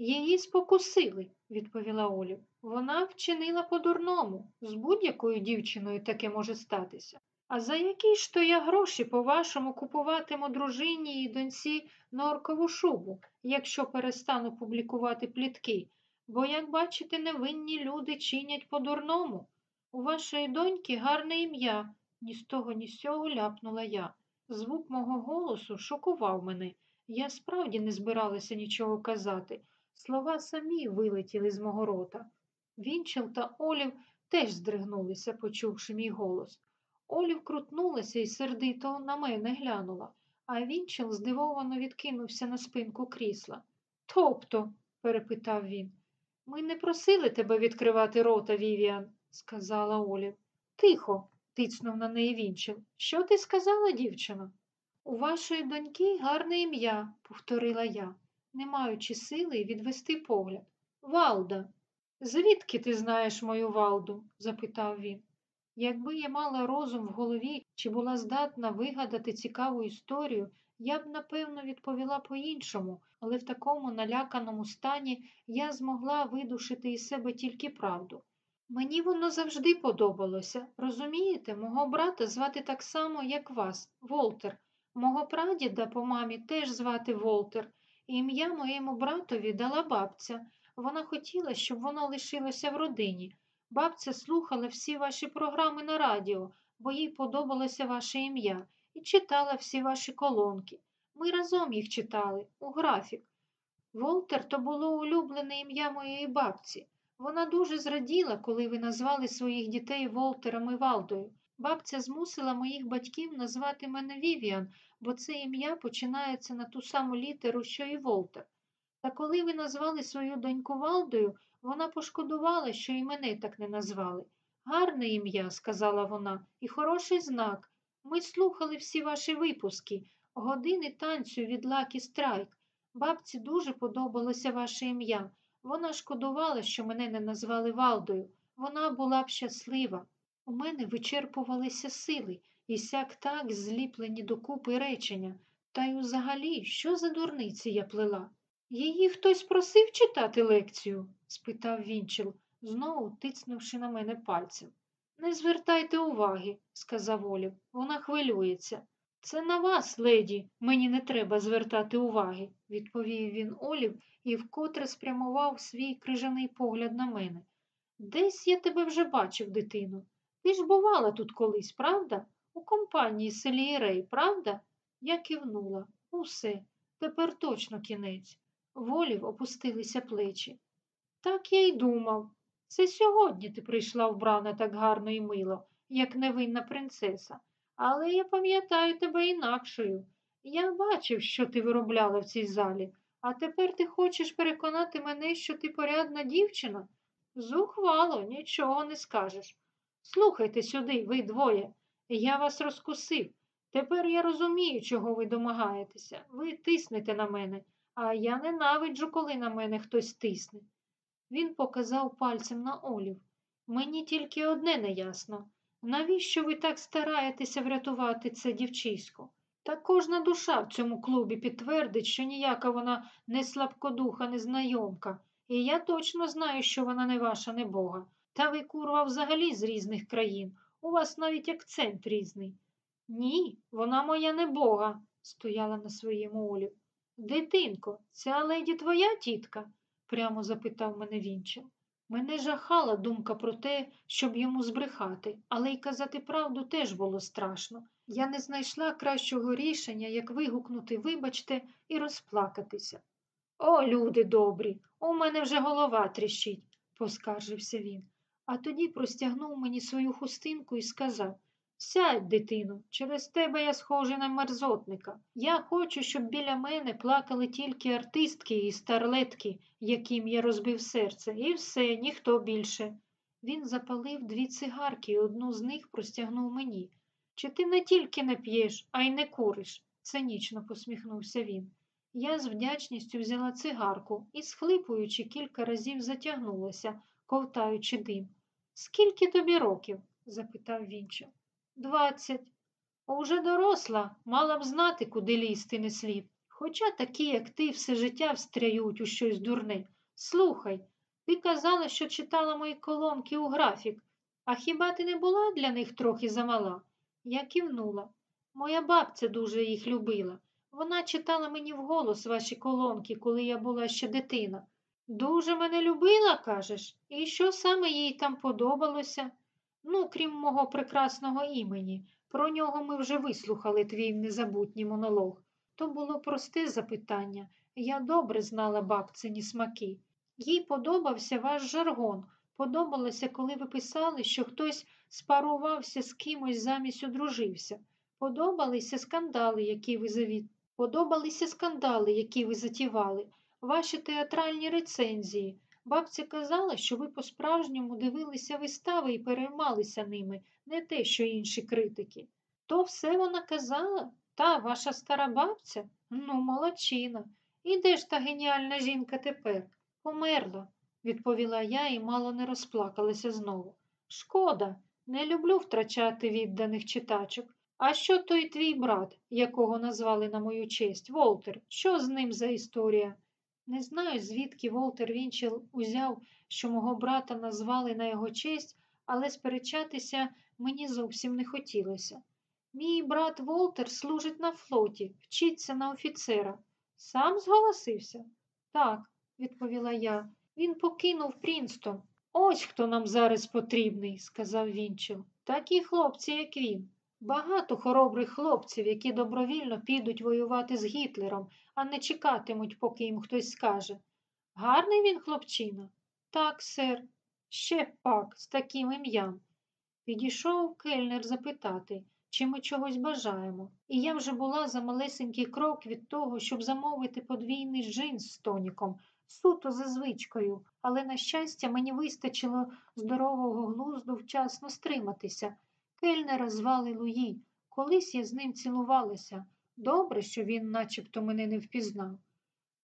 Її спокусили, відповіла Олів. Вона вчинила по-дурному. З будь-якою дівчиною таке може статися. А за які ж то я гроші, по-вашому, купуватиму дружині і доньці норкову шубу, якщо перестану публікувати плітки? Бо, як бачите, невинні люди чинять по-дурному. У вашої доньки гарне ім'я, ні з того, ні з сього ляпнула я. Звук мого голосу шокував мене. Я справді не збиралася нічого казати. Слова самі вилетіли з мого рота. Вінчел та Олів теж здригнулися, почувши мій голос. Олів крутнулася і сердито на мене глянула, а Вінчел здивовано відкинувся на спинку крісла. Тобто, перепитав він, ми не просили тебе відкривати рота, Вівіан, сказала Олів. Тихо, тицнув на неї Вінчел. Що ти сказала, дівчино? У вашої доньки гарне ім'я, повторила я, не маючи сили відвести погляд. Валда. Звідки ти знаєш мою Валду? запитав він. Якби я мала розум в голові чи була здатна вигадати цікаву історію, я б, напевно, відповіла по-іншому, але в такому наляканому стані я змогла видушити із себе тільки правду. Мені воно завжди подобалося. Розумієте, мого брата звати так само, як вас, Волтер. Мого прадіда по мамі теж звати Волтер. Ім'я моєму братові дала бабця. Вона хотіла, щоб воно лишилося в родині. Бабця слухала всі ваші програми на радіо, бо їй подобалося ваше ім'я, і читала всі ваші колонки. Ми разом їх читали, у графік. Волтер то було улюблене ім'я моєї бабці. Вона дуже зраділа, коли ви назвали своїх дітей Волтером і Валдою. Бабця змусила моїх батьків назвати мене Вівіан, бо це ім'я починається на ту саму літеру, що і Волтер. Та коли ви назвали свою доньку Валдою, вона пошкодувала, що і мене так не назвали. Гарне ім'я, сказала вона, і хороший знак. Ми слухали всі ваші випуски, години танцю від Лакі Страйк. Бабці дуже подобалося ваше ім'я. Вона шкодувала, що мене не назвали Валдою. Вона була б щаслива. У мене вичерпувалися сили, і сяк так зліплені докупи речення. Та й взагалі, що за дурниці я плела? Її хтось просив читати лекцію? спитав Вінчел, знову тицнувши на мене пальцем. Не звертайте уваги, сказав Олів. Вона хвилюється. Це на вас, леді, мені не треба звертати уваги, відповів він Олів і вкотре спрямував свій крижаний погляд на мене. Десь я тебе вже бачив, дитину. Ти ж бувала тут колись, правда? У компанії Селії Рей, правда? Я кивнула. Усе, тепер точно кінець. Волів опустилися плечі. Так я й думав. Це сьогодні ти прийшла вбрана так гарно і мило, як невинна принцеса. Але я пам'ятаю тебе інакшою. Я бачив, що ти виробляла в цій залі, а тепер ти хочеш переконати мене, що ти порядна дівчина? Зухвало, нічого не скажеш. Слухайте сюди, ви двоє. Я вас розкусив. Тепер я розумію, чого ви домагаєтеся. Ви тиснете на мене, а я ненавиджу, коли на мене хтось тисне. Він показав пальцем на Олів. Мені тільки одне неясно. Навіщо ви так стараєтеся врятувати це дівчисько? Та кожна душа в цьому клубі підтвердить, що ніяка вона не слабкодуха незнайомка, і я точно знаю, що вона не ваша, не Бога. Та ви, курва, взагалі з різних країн. У вас навіть акцент різний. Ні, вона моя не Бога, стояла на своєму Олів. Дитинко, ця леді твоя тітка? прямо запитав мене Вінчел. Мене жахала думка про те, щоб йому збрехати, але й казати правду теж було страшно. Я не знайшла кращого рішення, як вигукнути, вибачте, і розплакатися. О, люди добрі, у мене вже голова тріщить, поскаржився він. А тоді простягнув мені свою хустинку і сказав Сядь, дитино, через тебе я схожий на мерзотника. Я хочу, щоб біля мене плакали тільки артистки і старлетки, яким я розбив серце, і все, ніхто більше. Він запалив дві цигарки і одну з них простягнув мені. Чи ти не тільки не п'єш, а й не куриш? цинічно посміхнувся він. Я з вдячністю взяла цигарку і, схлипуючи, кілька разів затягнулася, ковтаючи дим. Скільки тобі років? запитав Вінчел. Двадцять. Уже доросла, мала б знати, куди лізти не слід. Хоча такі, як ти, все життя встряють у щось дурне. Слухай, ти казала, що читала мої колонки у графік, а хіба ти не була для них трохи замала? Я кивнула. Моя бабця дуже їх любила. Вона читала мені вголос ваші колонки, коли я була ще дитина. Дуже мене любила, кажеш, і що саме їй там подобалося? Ну, крім мого прекрасного імені. Про нього ми вже вислухали твій незабутній монолог. То було просте запитання. Я добре знала бабцині смаки. Їй подобався ваш жаргон. Подобалося, коли ви писали, що хтось спарувався з кимось замість одружився. Подобалися скандали, які ви завід... Подобалися скандали, які ви затівали, ваші театральні рецензії. Бабця казала, що ви по-справжньому дивилися вистави і переймалися ними, не те, що інші критики. То все вона казала? Та ваша стара бабця? Ну, молодчина. І де ж та геніальна жінка тепер? Померла, відповіла я і мало не розплакалася знову. Шкода, не люблю втрачати відданих читачок. А що той твій брат, якого назвали на мою честь, Волтер? Що з ним за історія? Не знаю, звідки Волтер Вінчел узяв, що мого брата назвали на його честь, але сперечатися мені зовсім не хотілося. Мій брат Волтер служить на флоті, вчиться на офіцера. Сам зголосився? Так, відповіла я. Він покинув Прінстон. Ось хто нам зараз потрібний, сказав Вінчел. Такі хлопці, як він. Багато хоробрих хлопців, які добровільно підуть воювати з Гітлером, а не чекатимуть, поки їм хтось скаже. Гарний він, хлопчина? Так, сер, ще пак, з таким ім'ям. Підійшов кельнер запитати, чи ми чогось бажаємо, і я вже була за малесенький крок від того, щоб замовити подвійний джинс з тоніком, суто за звичкою, але, на щастя, мені вистачило здорового глузду вчасно стриматися. Кельнера звали Луї. Колись я з ним цілувалася. Добре, що він начебто мене не впізнав.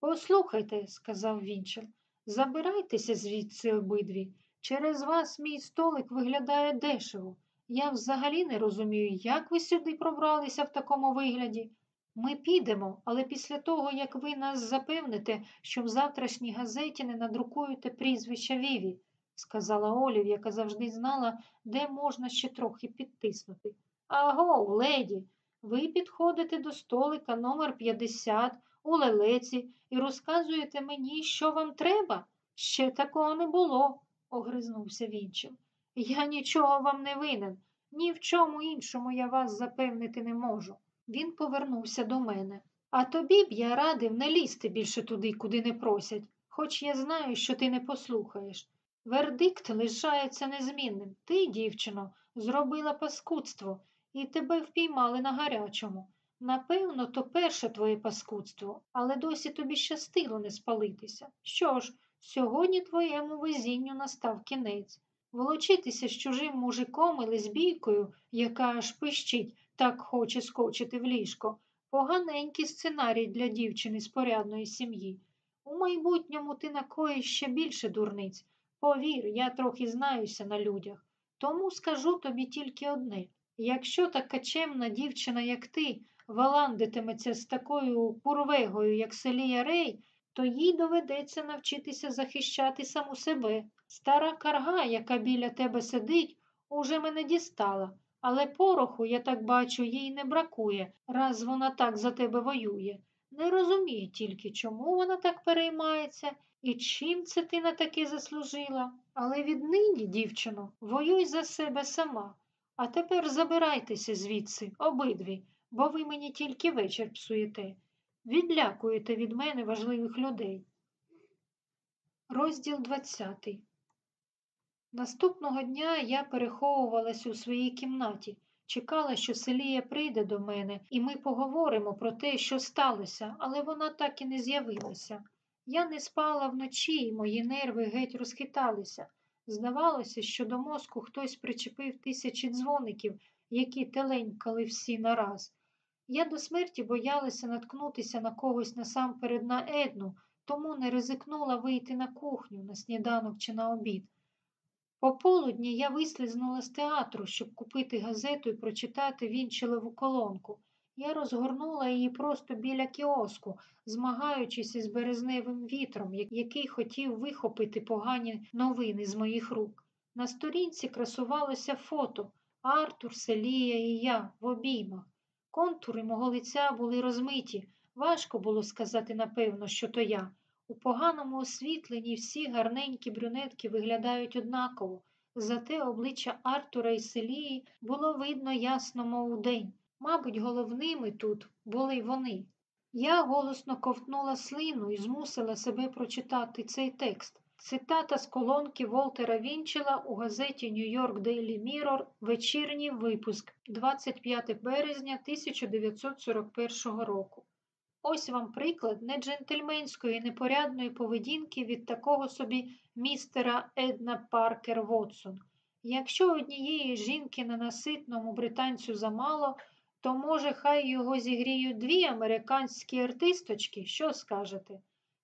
Послухайте, сказав Вінчел, забирайтеся звідси обидві. Через вас мій столик виглядає дешево. Я взагалі не розумію, як ви сюди пробралися в такому вигляді. Ми підемо, але після того, як ви нас запевните, що в завтрашній газеті не надрукуєте прізвища Віві, сказала Олів, яка завжди знала, де можна ще трохи підтиснути. Аго, леді, ви підходите до столика номер 50 у лелеці і розказуєте мені, що вам треба? Ще такого не було, огризнувся Вінчел. Я нічого вам не винен, ні в чому іншому я вас запевнити не можу. Він повернувся до мене. А тобі б я радив не лізти більше туди, куди не просять, хоч я знаю, що ти не послухаєш. Вердикт лишається незмінним. Ти, дівчино, зробила паскудство, і тебе впіймали на гарячому. Напевно, то перше твоє паскудство, але досі тобі щастило не спалитися. Що ж, сьогодні твоєму везінню настав кінець. Волочитися з чужим мужиком і лесбійкою, яка аж пищить, так хоче скочити в ліжко. Поганенький сценарій для дівчини з порядної сім'ї. У майбутньому ти накоїш ще більше дурниць. Повір, я трохи знаюся на людях. Тому скажу тобі тільки одне якщо така чемна дівчина, як ти, валандитиметься з такою курвегою, як Селія Рей, то їй доведеться навчитися захищати саму себе. Стара карга, яка біля тебе сидить, уже мене дістала, але пороху, я так бачу, їй не бракує, раз вона так за тебе воює. Не розумію тільки, чому вона так переймається і чим це ти на таке заслужила. Але віднині, дівчино, воюй за себе сама. А тепер забирайтеся звідси, обидві, бо ви мені тільки вечір псуєте. відлякуєте від мене важливих людей. Розділ 20 Наступного дня я переховувалась у своїй кімнаті, чекала, що Селія прийде до мене, і ми поговоримо про те, що сталося, але вона так і не з'явилася. Я не спала вночі, і мої нерви геть розхиталися. Здавалося, що до мозку хтось причепив тисячі дзвоників, які теленькали всі нараз. Я до смерті боялася наткнутися на когось насамперед на Едну, тому не ризикнула вийти на кухню на сніданок чи на обід. Пополудні я вислизнула з театру, щоб купити газету і прочитати вінчелеву колонку. Я розгорнула її просто біля кіоску, змагаючись із березневим вітром, який хотів вихопити погані новини з моїх рук. На сторінці красувалося фото Артур, Селія і я в обіймах. Контури мого лиця були розмиті. Важко було сказати напевно, що то я. У поганому освітленні всі гарненькі брюнетки виглядають однаково, зате обличчя Артура і Селії було видно ясно, мов удень. Мабуть, головними тут були вони. Я голосно ковтнула слину і змусила себе прочитати цей текст. Цитата з колонки Волтера Вінчела у газеті Нью-Йорк Дейлі Міррор вечірній випуск 25 березня 1941 року. Ось вам приклад неджентльменської непорядної поведінки від такого собі містера Една Паркер Вотсон. Якщо однієї жінки ненаситному британцю замало, то, може, хай його зігріють дві американські артисточки, що скажете?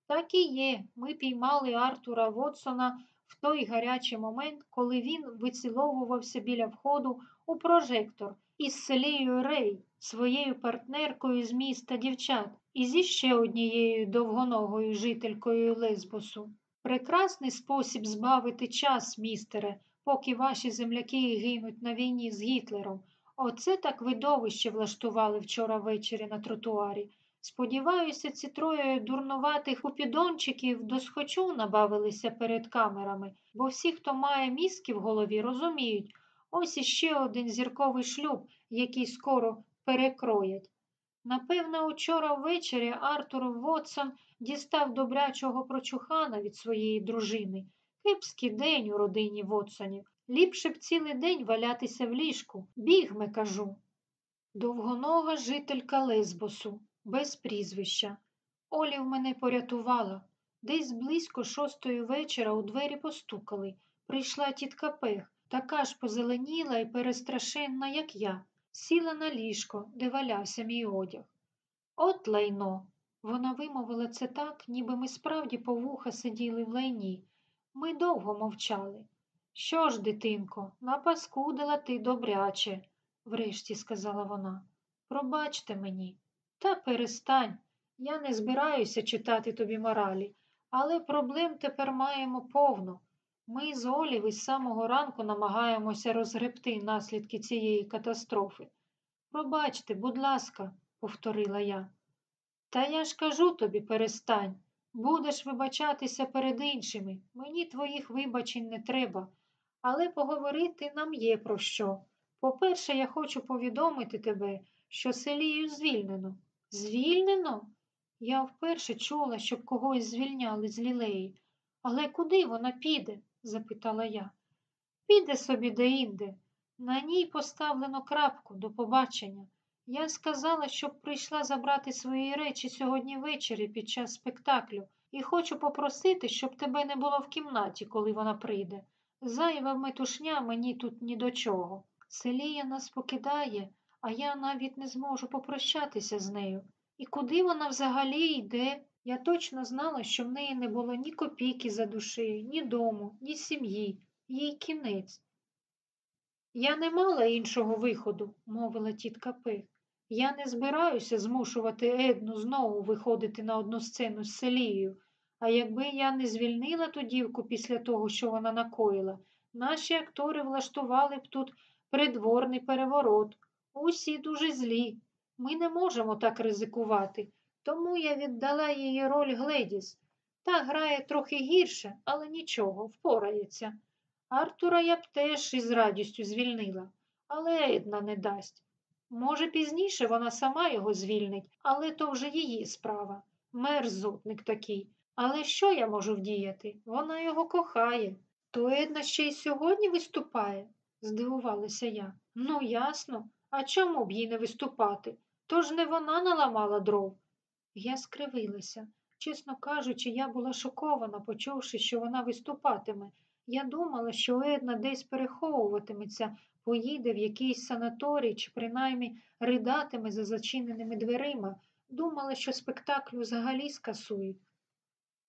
Так і є. Ми піймали Артура Вотсона в той гарячий момент, коли він виціловувався біля входу у прожектор із Селією Рей, своєю партнеркою з міста дівчат, і зі ще однією довгоногою жителькою Лесбосу. Прекрасний спосіб збавити час, містере, поки ваші земляки гинуть на війні з Гітлером. Оце так видовище влаштували вчора ввечері на тротуарі. Сподіваюся, ці троє дурнуватих купідончиків досхочу набавилися перед камерами, бо всі, хто має мізки в голові, розуміють, ось іще один зірковий шлюб, який скоро перекроять. Напевно, учора ввечері Артур Вотсон дістав добрячого прочухана від своєї дружини. Кепський день у родині Вотсонів. Ліпше б цілий день валятися в ліжку. Бігме, кажу. Довгонога жителька Лесбосу, без прізвища. Олів мене порятувала. Десь близько шостої вечора у двері постукали. Прийшла тітка Пех, така ж позеленіла і перестрашенна, як я, сіла на ліжко, де валявся мій одяг. От лайно. Вона вимовила це так, ніби ми справді по вуха сиділи в лайні. Ми довго мовчали. Що ж, дитинко, напаскудила ти добряче, врешті сказала вона. Пробачте мені. Та перестань. Я не збираюся читати тобі моралі, але проблем тепер маємо повно. Ми з Олів із самого ранку намагаємося розгребти наслідки цієї катастрофи. Пробачте, будь ласка, повторила я. Та я ж кажу тобі, перестань. Будеш вибачатися перед іншими. Мені твоїх вибачень не треба, але поговорити нам є про що. По-перше, я хочу повідомити тебе, що селію звільнено. Звільнено? Я вперше чула, щоб когось звільняли з лілеї. Але куди вона піде? Запитала я. Піде собі де-інде. На ній поставлено крапку до побачення. Я сказала, щоб прийшла забрати свої речі сьогодні ввечері під час спектаклю, і хочу попросити, щоб тебе не було в кімнаті, коли вона прийде. Зайва метушня мені тут ні до чого. Селія нас покидає, а я навіть не зможу попрощатися з нею. І куди вона взагалі йде? Я точно знала, що в неї не було ні копійки за душею, ні дому, ні сім'ї, їй кінець. Я не мала іншого виходу, мовила тітка Пих. Я не збираюся змушувати Едну знову виходити на одну сцену з Селією, а якби я не звільнила ту дівку після того, що вона накоїла, наші актори влаштували б тут придворний переворот. Усі дуже злі. Ми не можемо так ризикувати, тому я віддала її роль Гледіс. Та грає трохи гірше, але нічого, впорається. Артура я б теж із радістю звільнила, але Една не дасть. Може, пізніше вона сама його звільнить, але то вже її справа. Мерзотник такий. Але що я можу вдіяти? Вона його кохає. То Една ще й сьогодні виступає? здивувалася я. Ну, ясно. А чому б їй не виступати? Тож не вона наламала дров. Я скривилася. Чесно кажучи, я була шокована, почувши, що вона виступатиме. Я думала, що Една десь переховуватиметься, поїде в якийсь санаторій чи принаймні ридатиме за зачиненими дверима. Думала, що спектакль взагалі скасують.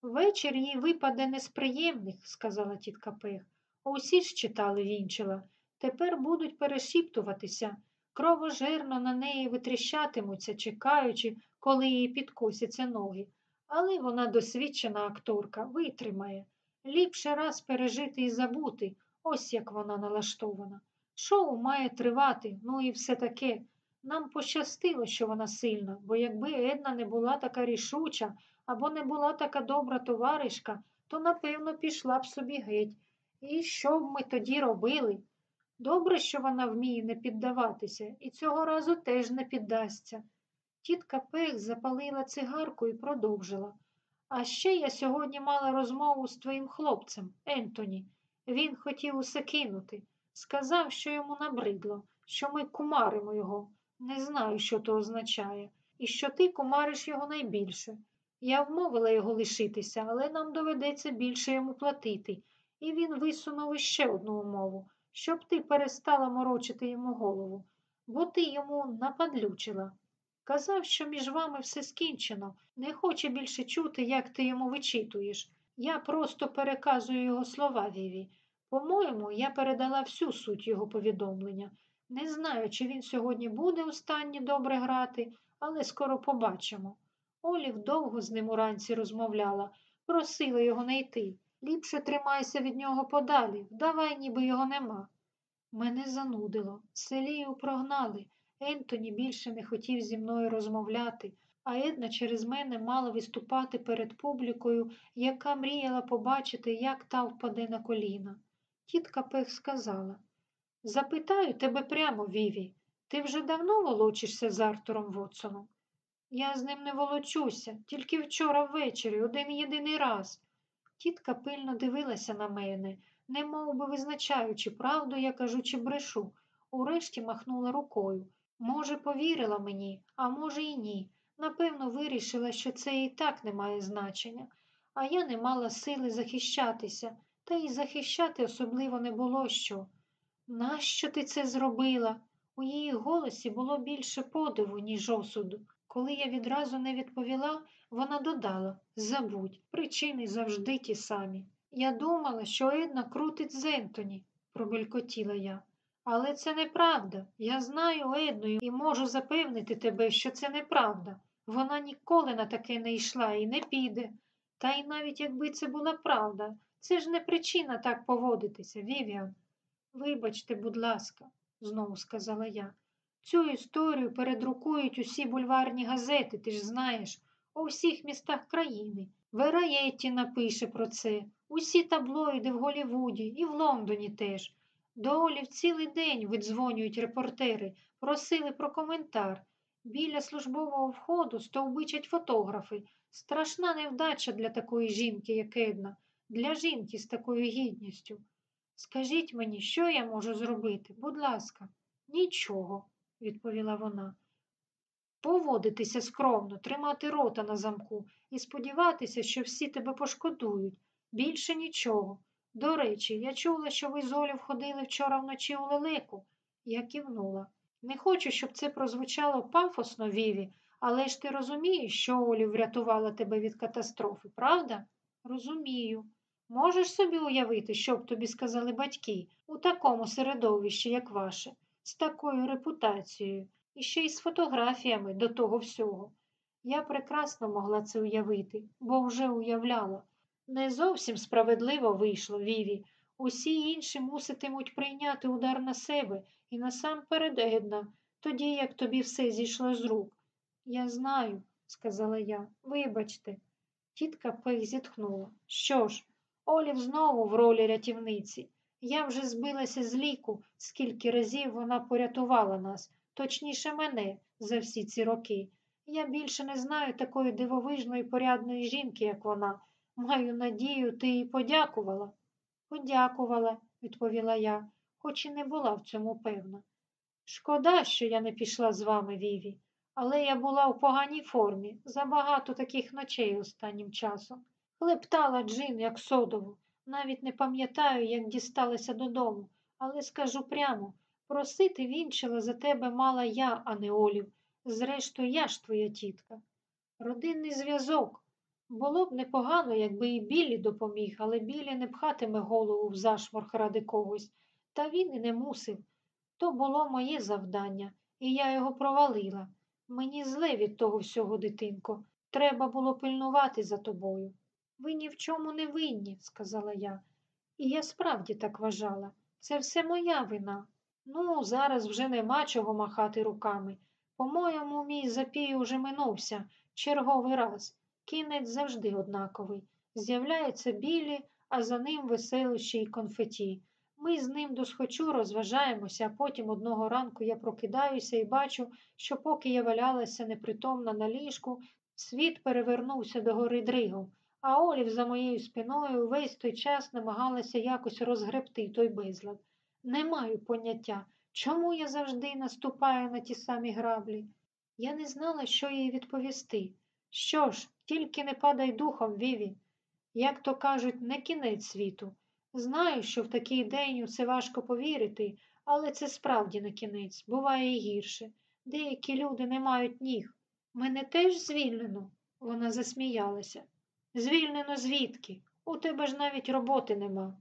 Вечір їй випаде не з приємних, сказала тітка Пех. Усі ж читали вінчила. Тепер будуть перешіптуватися. Кровожерно на неї витріщатимуться, чекаючи, коли їй підкосяться ноги. Але вона досвідчена акторка, витримає. Ліпше раз пережити і забути, ось як вона налаштована. Шоу має тривати, ну і все таке. Нам пощастило, що вона сильна, бо якби Една не була така рішуча або не була така добра товаришка, то, напевно, пішла б собі геть. І що б ми тоді робили? Добре, що вона вміє не піддаватися, і цього разу теж не піддасться. Тітка Пех запалила цигарку і продовжила. А ще я сьогодні мала розмову з твоїм хлопцем, Ентоні. Він хотів усе кинути. Сказав, що йому набридло, що ми кумаримо його. Не знаю, що то означає, і що ти кумариш його найбільше. Я вмовила його лишитися, але нам доведеться більше йому платити. І він висунув іще одну умову, щоб ти перестала морочити йому голову, бо ти йому нападлючила. Казав, що між вами все скінчено, не хоче більше чути, як ти йому вичитуєш. Я просто переказую його слова Віві. По-моєму, я передала всю суть його повідомлення. Не знаю, чи він сьогодні буде у стані добре грати, але скоро побачимо. Олів довго з ним уранці розмовляла, просила його не йти. Ліпше тримайся від нього подалі, вдавай, ніби його нема. Мене занудило, селію прогнали. Ентоні більше не хотів зі мною розмовляти, а Една через мене мала виступати перед публікою, яка мріяла побачити, як та впаде на коліна. Тітка Пех сказала Запитаю тебе прямо, Віві, ти вже давно волочишся з Артуром Вотсоном? Я з ним не волочуся, тільки вчора ввечері, один єдиний раз. Тітка пильно дивилася на мене, не мов би визначаючи, правду я кажу чи брешу. Урешті махнула рукою. Може, повірила мені, а може, і ні. Напевно, вирішила, що це і так не має значення, а я не мала сили захищатися, та й захищати особливо не було що. Нащо ти це зробила? У її голосі було більше подиву, ніж осуду. Коли я відразу не відповіла, вона додала Забудь, причини завжди ті самі. Я думала, що Една крутить з Ентоні, пробелькотіла я. Але це неправда. Я знаю Едну і можу запевнити тебе, що це неправда. Вона ніколи на таке не йшла і не піде. Та й навіть якби це була правда, це ж не причина так поводитися, Вівіан. Вибачте, будь ласка, знову сказала я. Цю історію передрукують усі бульварні газети, ти ж знаєш, у всіх містах країни. Вераєтті напише про це, усі таблоїди в Голівуді і в Лондоні теж. До Олі в цілий день видзвонюють репортери, просили про коментар. Біля службового входу стовбичать фотографи. Страшна невдача для такої жінки, як Една, для жінки з такою гідністю. Скажіть мені, що я можу зробити? Будь ласка, нічого, відповіла вона. Поводитися скромно, тримати рота на замку і сподіватися, що всі тебе пошкодують. Більше нічого. До речі, я чула, що ви з Олю входили вчора вночі у лелеку. Я кивнула. Не хочу, щоб це прозвучало пафосно, Віві, але ж ти розумієш, що Олі врятувала тебе від катастрофи, правда? Розумію. Можеш собі уявити, що б тобі сказали батьки у такому середовищі, як ваше, з такою репутацією, і ще й з фотографіями до того всього. Я прекрасно могла це уявити, бо вже уявляла. Не зовсім справедливо вийшло, Віві. Усі інші муситимуть прийняти удар на себе і насамперед Една, тоді як тобі все зійшло з рук. Я знаю, сказала я, вибачте. Тітка Пех зітхнула. Що ж, Олів знову в ролі рятівниці. Я вже збилася з ліку, скільки разів вона порятувала нас. точніше мене, за всі ці роки. Я більше не знаю такої дивовижної порядної жінки, як вона. Маю надію, ти їй подякувала. Подякувала, відповіла я, хоч і не була в цьому певна. Шкода, що я не пішла з вами, Віві, але я була у поганій формі, забагато таких ночей останнім часом. Хлептала джин, як содову. Навіть не пам'ятаю, як дісталася додому, але скажу прямо просити вінчила за тебе мала я, а не Олів. Зрештою, я ж твоя тітка. Родинний зв'язок. Було б непогано, якби і Біллі допоміг, але Біллі не пхатиме голову в зашморг ради когось. Та він і не мусив. То було моє завдання, і я його провалила. Мені зле від того всього, дитинко. Треба було пильнувати за тобою. Ви ні в чому не винні, сказала я. І я справді так вважала. Це все моя вина. Ну, зараз вже нема чого махати руками. По-моєму, мій запій уже минувся черговий раз. Кінець завжди однаковий. З'являється білі, а за ним веселощі й конфеті. Ми з ним досхочу розважаємося, а потім одного ранку я прокидаюся і бачу, що поки я валялася непритомна на ліжку, світ перевернувся до гори дригом, а Олів за моєю спиною весь той час намагалася якось розгребти той безлад. Не маю поняття, чому я завжди наступаю на ті самі граблі. Я не знала, що їй відповісти. Що ж, тільки не падай духом, Віві. Як то кажуть, не кінець світу. Знаю, що в такий день усе важко повірити, але це справді не кінець, буває і гірше. Деякі люди не мають ніг. Мене теж звільнено, вона засміялася. Звільнено звідки? У тебе ж навіть роботи нема.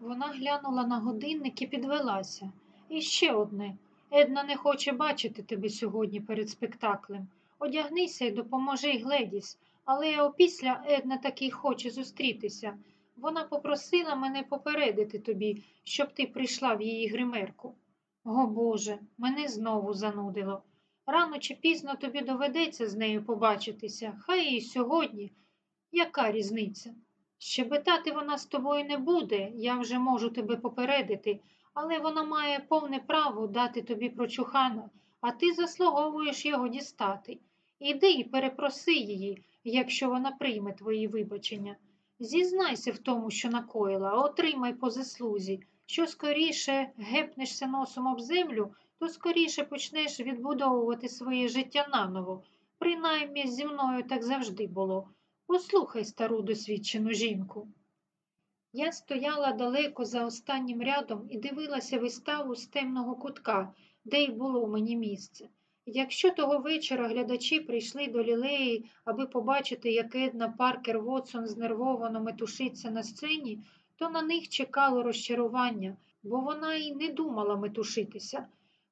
Вона глянула на годинник і підвелася. І ще одне. Една не хоче бачити тебе сьогодні перед спектаклем. Одягнися і допоможи Гледіс, але опісля Една таки хоче зустрітися. Вона попросила мене попередити тобі, щоб ти прийшла в її гримерку. О Боже, мене знову занудило. Рано чи пізно тобі доведеться з нею побачитися, хай і сьогодні. Яка різниця? Щебетати вона з тобою не буде, я вже можу тебе попередити, але вона має повне право дати тобі прочухана, а ти заслуговуєш його дістати. Іди і перепроси її, якщо вона прийме твої вибачення. Зізнайся в тому, що накоїла, отримай по заслузі. Що скоріше гепнешся носом об землю, то скоріше почнеш відбудовувати своє життя наново. Принаймні зі мною так завжди було. Послухай стару досвідчену жінку. Я стояла далеко за останнім рядом і дивилася виставу з темного кутка, де й було мені місце. Якщо того вечора глядачі прийшли до лілеї, аби побачити, як Една Паркер Вотсон знервовано метушиться на сцені, то на них чекало розчарування, бо вона й не думала метушитися.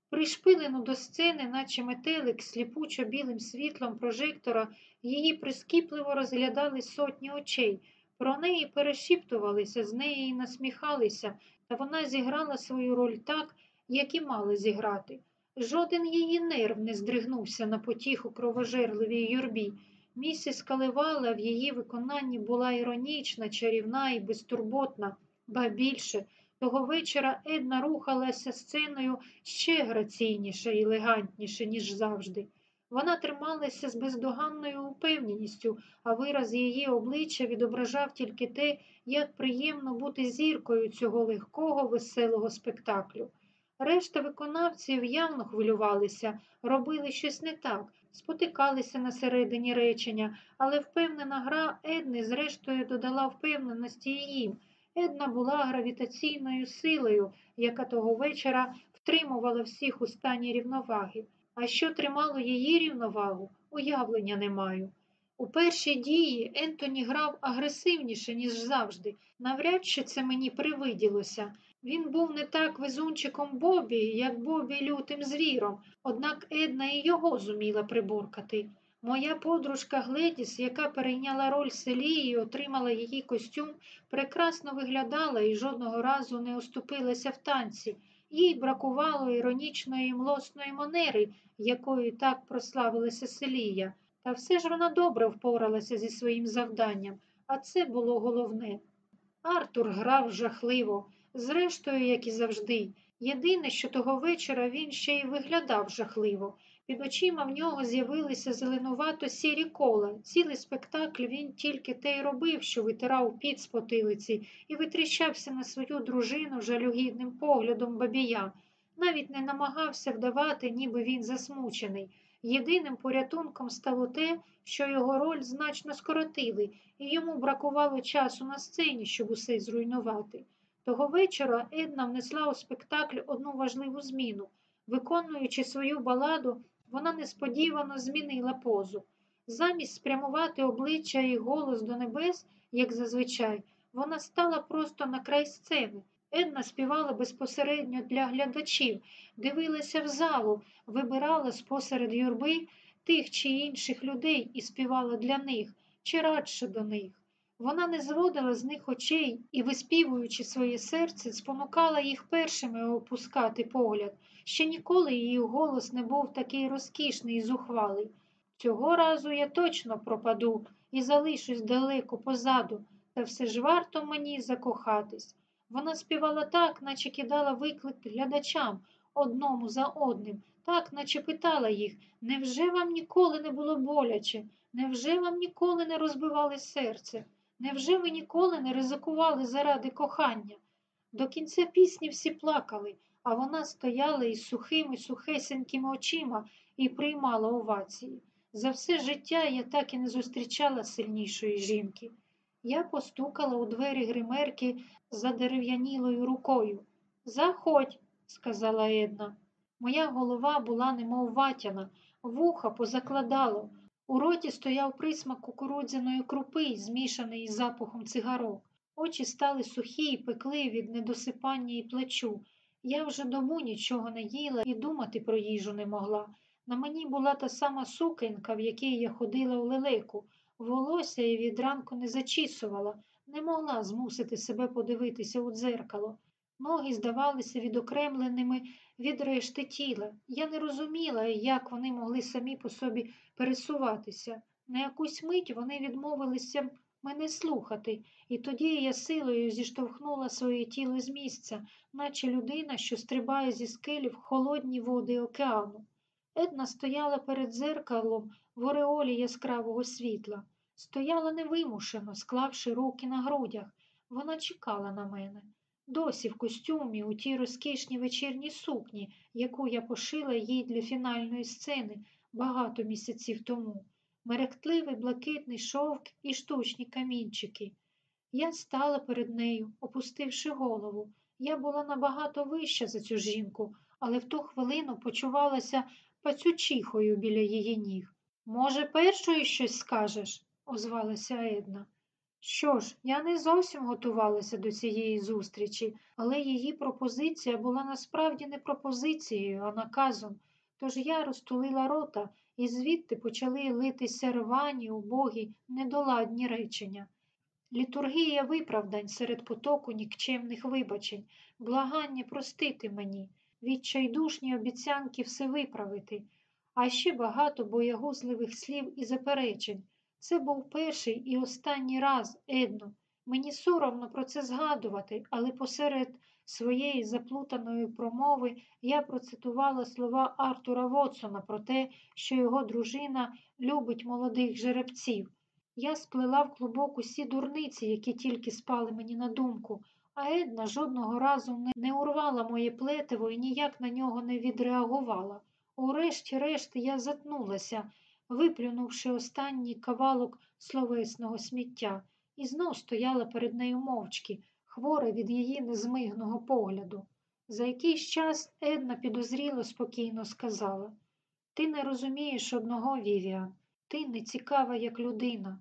Пришпилену до сцени, наче метелик, сліпучо білим світлом прожектора, її прискіпливо розглядали сотні очей. Про неї перешіптувалися, з неї насміхалися, та вона зіграла свою роль так, як і мала зіграти. Жоден її нерв не здригнувся на потіху кровожерливій юрбі. Місіс Каливала в її виконанні була іронічна, чарівна і безтурботна, ба більше. Того вечора Една рухалася сценою ще граційніше і елегантніше, ніж завжди. Вона трималася з бездоганною упевненістю, а вираз її обличчя відображав тільки те, як приємно бути зіркою цього легкого, веселого спектаклю. Решта виконавців явно хвилювалися, робили щось не так, спотикалися на середині речення, але впевнена гра Едни, зрештою, додала впевненості їм. Една була гравітаційною силою, яка того вечора втримувала всіх у стані рівноваги. А що тримало її рівновагу, уявлення не маю. У першій дії Ентоні грав агресивніше, ніж завжди. Навряд чи це мені привиділося. Він був не так везунчиком Бобі, як Бобі лютим звіром, однак Една і його зуміла приборкати. Моя подружка Гледіс, яка перейняла роль селії і отримала її костюм, прекрасно виглядала і жодного разу не оступилася в танці. Їй бракувало іронічної млосної манери, якою так прославилася Селія. Та все ж вона добре впоралася зі своїм завданням, а це було головне. Артур грав жахливо, зрештою, як і завжди. Єдине, що того вечора він ще й виглядав жахливо. Під очима в нього з'явилися зеленувато сірі кола. Цілий спектакль він тільки те й робив, що витирав під з потилиці і витріщався на свою дружину жалюгідним поглядом бабія. Навіть не намагався вдавати, ніби він засмучений. Єдиним порятунком стало те, що його роль значно скоротили, і йому бракувало часу на сцені, щоб усе зруйнувати. Того вечора Една внесла у спектакль одну важливу зміну. Виконуючи свою баладу, вона несподівано змінила позу. Замість спрямувати обличчя і голос до небес, як зазвичай, вона стала просто на край сцени. Една співала безпосередньо для глядачів, дивилася в залу, вибирала спосеред юрби тих чи інших людей і співала для них, чи радше до них. Вона не зводила з них очей і, виспівуючи своє серце, спонукала їх першими опускати погляд. Ще ніколи її голос не був такий розкішний і зухвалий. Цього разу я точно пропаду і залишусь далеко позаду, та все ж варто мені закохатись. Вона співала так, наче кидала виклик глядачам одному за одним, так, наче питала їх, невже вам ніколи не було боляче? Невже вам ніколи не розбивали серце? Невже ви ніколи не ризикували заради кохання? До кінця пісні всі плакали, а вона стояла із сухими, сухесенькими очима і приймала овації. За все життя я так і не зустрічала сильнішої жінки. Я постукала у двері гримерки задерев'янілою рукою. Заходь, сказала Една. Моя голова була немов ватяна, вуха позакладало. У роті стояв присмак кукурудзяної крупи, змішаний із запахом цигарок. Очі стали сухі і пекли від недосипання і плечу. Я вже добу нічого не їла і думати про їжу не могла. На мені була та сама сукенька, в якій я ходила у лелеку. Волосся я від ранку не зачісувала, не могла змусити себе подивитися у дзеркало. Ноги здавалися відокремленими від решти тіла. Я не розуміла, як вони могли самі по собі пересуватися. На якусь мить вони відмовилися мене слухати, і тоді я силою зіштовхнула своє тіло з місця, наче людина, що стрибає зі скелі в холодні води океану. Една стояла перед дзеркалом в ореолі яскравого світла, стояла невимушено, склавши руки на грудях. Вона чекала на мене. Досі в костюмі у тій розкішній вечірній сукні, яку я пошила їй для фінальної сцени багато місяців тому, мерехтливий блакитний шовк і штучні камінчики. Я стала перед нею, опустивши голову. Я була набагато вища за цю жінку, але в ту хвилину почувалася пацючихою біля її ніг. Може, першою щось скажеш? озвалася Една. Що ж, я не зовсім готувалася до цієї зустрічі, але її пропозиція була насправді не пропозицією, а наказом. Тож я розтулила рота, і звідти почали литися рвані, убогі, недоладні речення. Літургія виправдань серед потоку нікчемних вибачень, благання простити мені, відчайдушні обіцянки все виправити, а ще багато боягузливих слів і заперечень. Це був перший і останній раз, Едно. Мені соромно про це згадувати, але посеред своєї заплутаної промови я процитувала слова Артура Вотсона про те, що його дружина любить молодих жеребців. Я сплела в клубок усі дурниці, які тільки спали мені на думку, а Една жодного разу не урвала моє плетиво і ніяк на нього не відреагувала. Урешті-решт я затнулася, виплюнувши останній кавалок словесного сміття, і знов стояла перед нею мовчки, хвора від її незмигного погляду. За якийсь час Една підозріло спокійно сказала Ти не розумієш одного, Вівіан, ти не цікава як людина.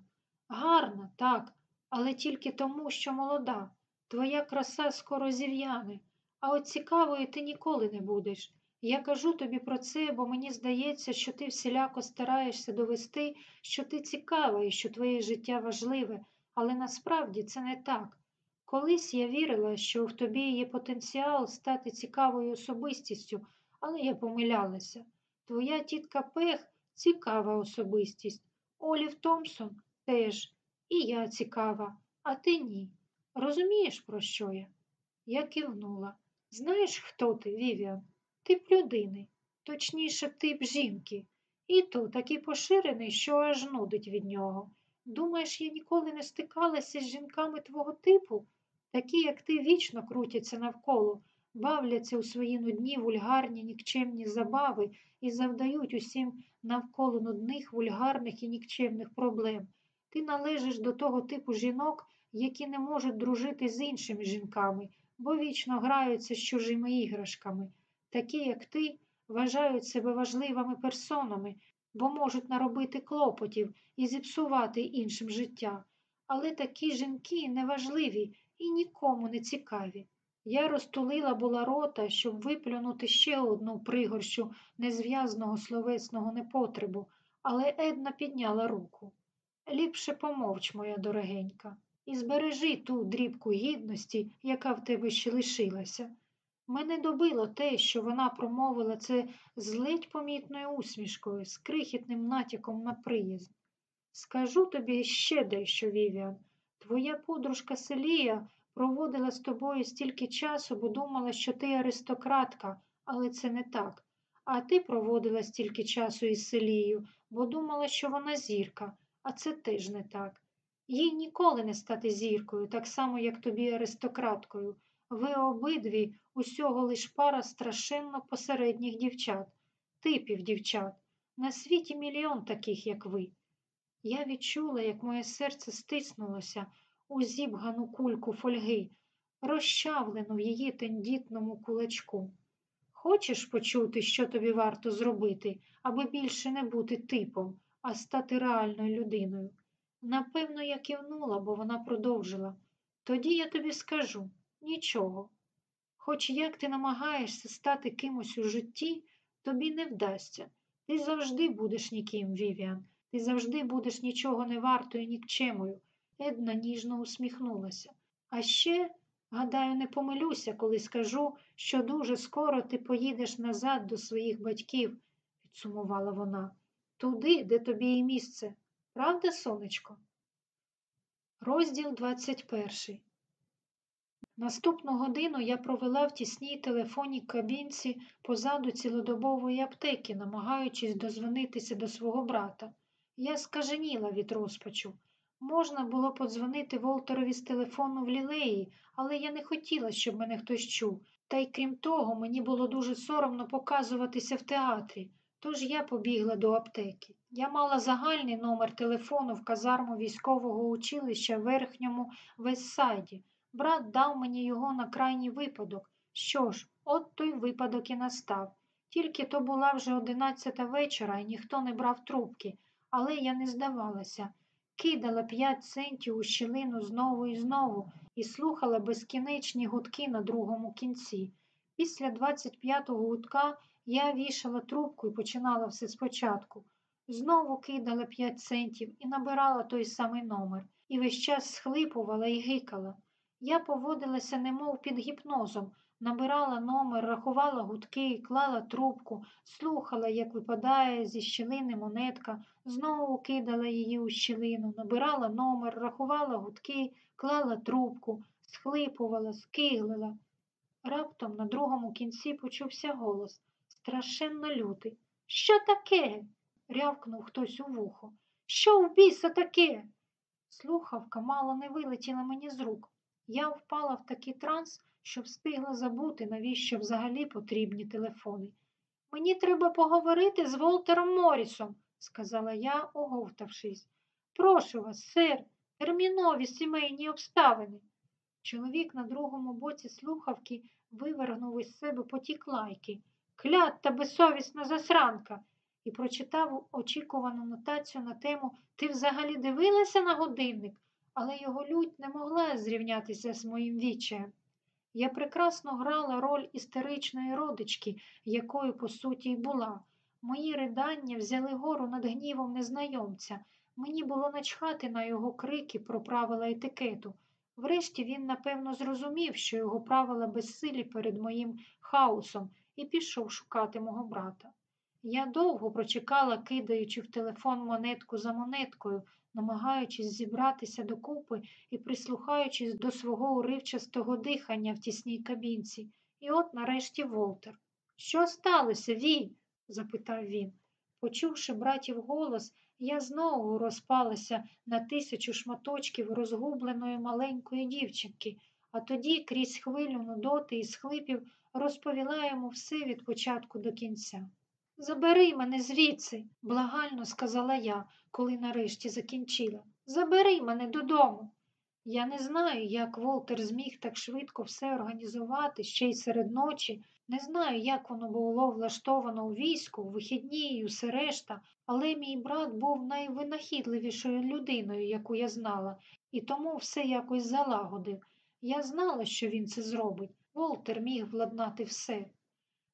Гарна, так, але тільки тому, що молода. Твоя краса скоро зів'яне, а от цікавою ти ніколи не будеш. Я кажу тобі про це, бо мені здається, що ти всіляко стараєшся довести, що ти цікава і що твоє життя важливе, але насправді це не так. Колись я вірила, що в тобі є потенціал стати цікавою особистістю, але я помилялася. Твоя тітка Пех цікава особистість. Олів Томпсон теж. І я цікава, а ти ні. Розумієш, про що я? Я кивнула. Знаєш, хто ти, Вівіан? Тип людини, точніше, тип жінки. І то такий поширений, що аж нудить від нього. Думаєш, я ніколи не стикалася з жінками твого типу? Такі, як ти, вічно крутяться навколо, бавляться у свої нудні, вульгарні, нікчемні забави і завдають усім навколо нудних, вульгарних і нікчемних проблем. Ти належиш до того типу жінок, які не можуть дружити з іншими жінками, бо вічно граються з чужими іграшками. Такі, як ти, вважають себе важливими персонами, бо можуть наробити клопотів і зіпсувати іншим життя. Але такі жінки неважливі і нікому не цікаві. Я розтулила була рота, щоб виплюнути ще одну пригорщу незв'язного словесного непотребу, але Една підняла руку. Ліпше помовч, моя дорогенька, і збережи ту дрібку гідності, яка в тебе ще лишилася. Мене добило те, що вона промовила це з ледь помітною усмішкою, з крихітним натяком на приязнь. Скажу тобі ще дещо, Вівіан. Твоя подружка Селія проводила з тобою стільки часу, бо думала, що ти аристократка, але це не так. А ти проводила стільки часу із Селією, бо думала, що вона зірка, а це теж не так. Їй ніколи не стати зіркою, так само, як тобі аристократкою. Ви обидві усього лиш пара страшенно посередніх дівчат, типів дівчат. На світі мільйон таких, як ви. Я відчула, як моє серце стиснулося у зібгану кульку фольги, розчавлену в її тендітному кулачку. Хочеш почути, що тобі варто зробити, аби більше не бути типом, а стати реальною людиною? Напевно, я кивнула, бо вона продовжила. Тоді я тобі скажу нічого. Хоч як ти намагаєшся стати кимось у житті, тобі не вдасться. Ти завжди будеш ніким, Вівіан, ти завжди будеш нічого не вартою, нікчемою. Една ніжно усміхнулася. А ще, гадаю, не помилюся, коли скажу, що дуже скоро ти поїдеш назад до своїх батьків, підсумувала вона, туди, де тобі і місце. Правда, сонечко? Розділ 21 Наступну годину я провела в тісній телефонній кабінці позаду цілодобової аптеки, намагаючись дозвонитися до свого брата. Я скаженіла від розпачу. Можна було подзвонити Волтерові з телефону в лілеї, але я не хотіла, щоб мене хтось чув. Та й крім того, мені було дуже соромно показуватися в театрі, тож я побігла до аптеки. Я мала загальний номер телефону в казарму військового училища в верхньому Вессайді. Брат дав мені його на крайній випадок. Що ж, от той випадок і настав. Тільки то була вже одинадцята вечора, і ніхто не брав трубки, але я не здавалася. Кидала п'ять центів у щілину знову і знову і слухала безкінечні гудки на другому кінці. Після 25-го гудка я вішала трубку і починала все спочатку. Знову кидала п'ять центів і набирала той самий номер, і весь час схлипувала і гикала. Я поводилася немов під гіпнозом, набирала номер, рахувала гудки, клала трубку, слухала, як випадає зі щілини монетка, знову кидала її у щілину, набирала номер, рахувала гудки, клала трубку, схлипувала, скиглила. Раптом на другому кінці почувся голос страшенно лютий. Що таке? рявкнув хтось у вухо. Що в біса таке? Слухавка мало не вилетіла мені з рук. Я впала в такий транс, що встигла забути, навіщо взагалі потрібні телефони. Мені треба поговорити з Волтером Морісом, сказала я, оговтавшись. Прошу вас, сер, термінові сімейні обставини. Чоловік на другому боці слухавки вивергнув із себе потік лайки. Клятта безсовісна засранка, і прочитав очікувану нотацію на тему Ти взагалі дивилася на годинник? Але його лють не могла зрівнятися з моїм вічаєм. Я прекрасно грала роль істеричної родички, якою, по суті, й була. Мої ридання взяли гору над гнівом незнайомця. Мені було начхати на його крики про правила етикету. Врешті він, напевно, зрозумів, що його правила безсилі перед моїм хаосом, і пішов шукати мого брата. Я довго прочекала, кидаючи в телефон монетку за монеткою, намагаючись зібратися докупи і прислухаючись до свого уривчастого дихання в тісній кабінці, І от нарешті Волтер. Що сталося, Ві? запитав він. Почувши братів голос, я знову розпалася на тисячу шматочків розгубленої маленької дівчинки, а тоді крізь хвилю нудоти і схлипів розповіла йому все від початку до кінця. Забери мене звідси, благально сказала я, коли нарешті закінчила. Забери мене додому. Я не знаю, як Волтер зміг так швидко все організувати ще й серед ночі. Не знаю, як воно було влаштовано у війську, у вихідні і усе решта, але мій брат був найвинахідливішою людиною, яку я знала, і тому все якось залагодив. Я знала, що він це зробить. Волтер міг владнати все.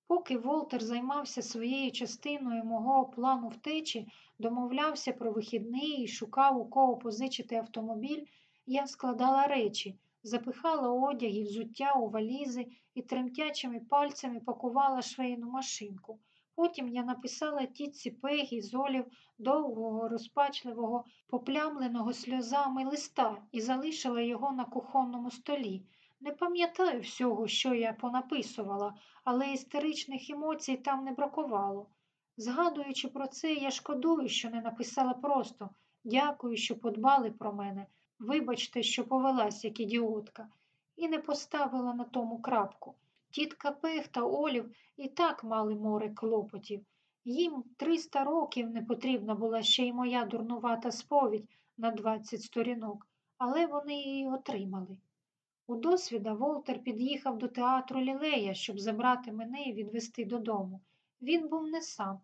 Поки Волтер займався своєю частиною мого плану втечі, домовлявся про вихідний і шукав, у кого позичити автомобіль, я складала речі, запихала одяг і взуття у валізи і тремтячими пальцями пакувала швейну машинку. Потім я написала тітці Пегі з Олів довгого, розпачливого, поплямленого сльозами листа і залишила його на кухонному столі. Не пам'ятаю всього, що я понаписувала, але істеричних емоцій там не бракувало. Згадуючи про це, я шкодую, що не написала просто дякую, що подбали про мене. Вибачте, що повелась, як ідіотка, і не поставила на тому крапку. Тітка Пех та Олів і так мали море клопотів. Їм триста років не потрібна була ще й моя дурнувата сповідь на двадцять сторінок, але вони її отримали. У досвіда Волтер під'їхав до театру Лілея, щоб забрати мене і відвести додому. Він був не сам.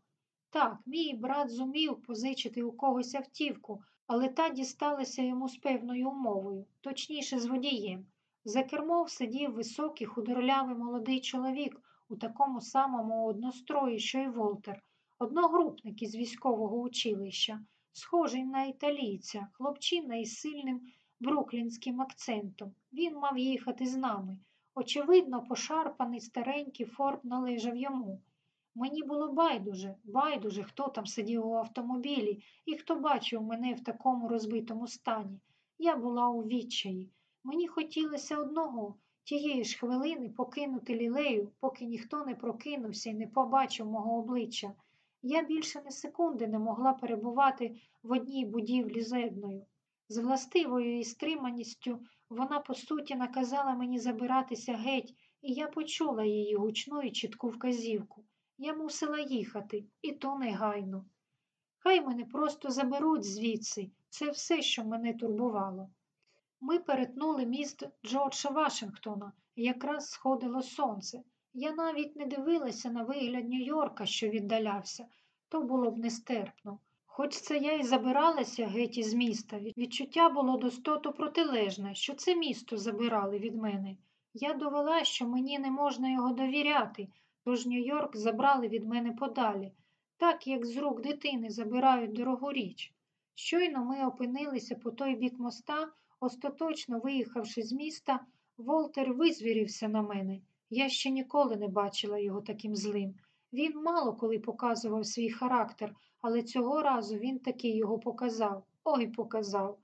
Так, мій брат зумів позичити у когось автівку, але та дісталася йому з певною умовою, точніше, з водієм. За кермом сидів високий худорлявий молодий чоловік у такому самому однострої, що й Волтер, одногрупник із військового училища, схожий на італійця, хлопчина із сильним бруклінським акцентом. Він мав їхати з нами. Очевидно, пошарпаний старенький форб належав йому. Мені було байдуже, байдуже, хто там сидів у автомобілі і хто бачив мене в такому розбитому стані. Я була у відчаї. Мені хотілося одного тієї ж хвилини покинути лілею, поки ніхто не прокинувся і не побачив мого обличчя. Я більше не секунди не могла перебувати в одній будівлі з Едною. З властивою і стриманістю вона, по суті, наказала мені забиратися геть, і я почула її гучну і чітку вказівку. Я мусила їхати, і то негайно. Хай мене просто заберуть звідси, це все, що мене турбувало. Ми перетнули міст Джорджа Вашингтона, якраз сходило сонце. Я навіть не дивилася на вигляд Нью-Йорка, що віддалявся, то було б нестерпно. Хоч це я й забиралася геть із міста, відчуття було достоту протилежне, що це місто забирали від мене. Я довела, що мені не можна його довіряти, тож Нью-Йорк забрали від мене подалі, так як з рук дитини забирають дорогу річ. Щойно ми опинилися по той бік моста, остаточно виїхавши з міста, Волтер визвірівся на мене. Я ще ніколи не бачила його таким злим. Він мало коли показував свій характер, але цього разу він таки його показав. Ой, показав.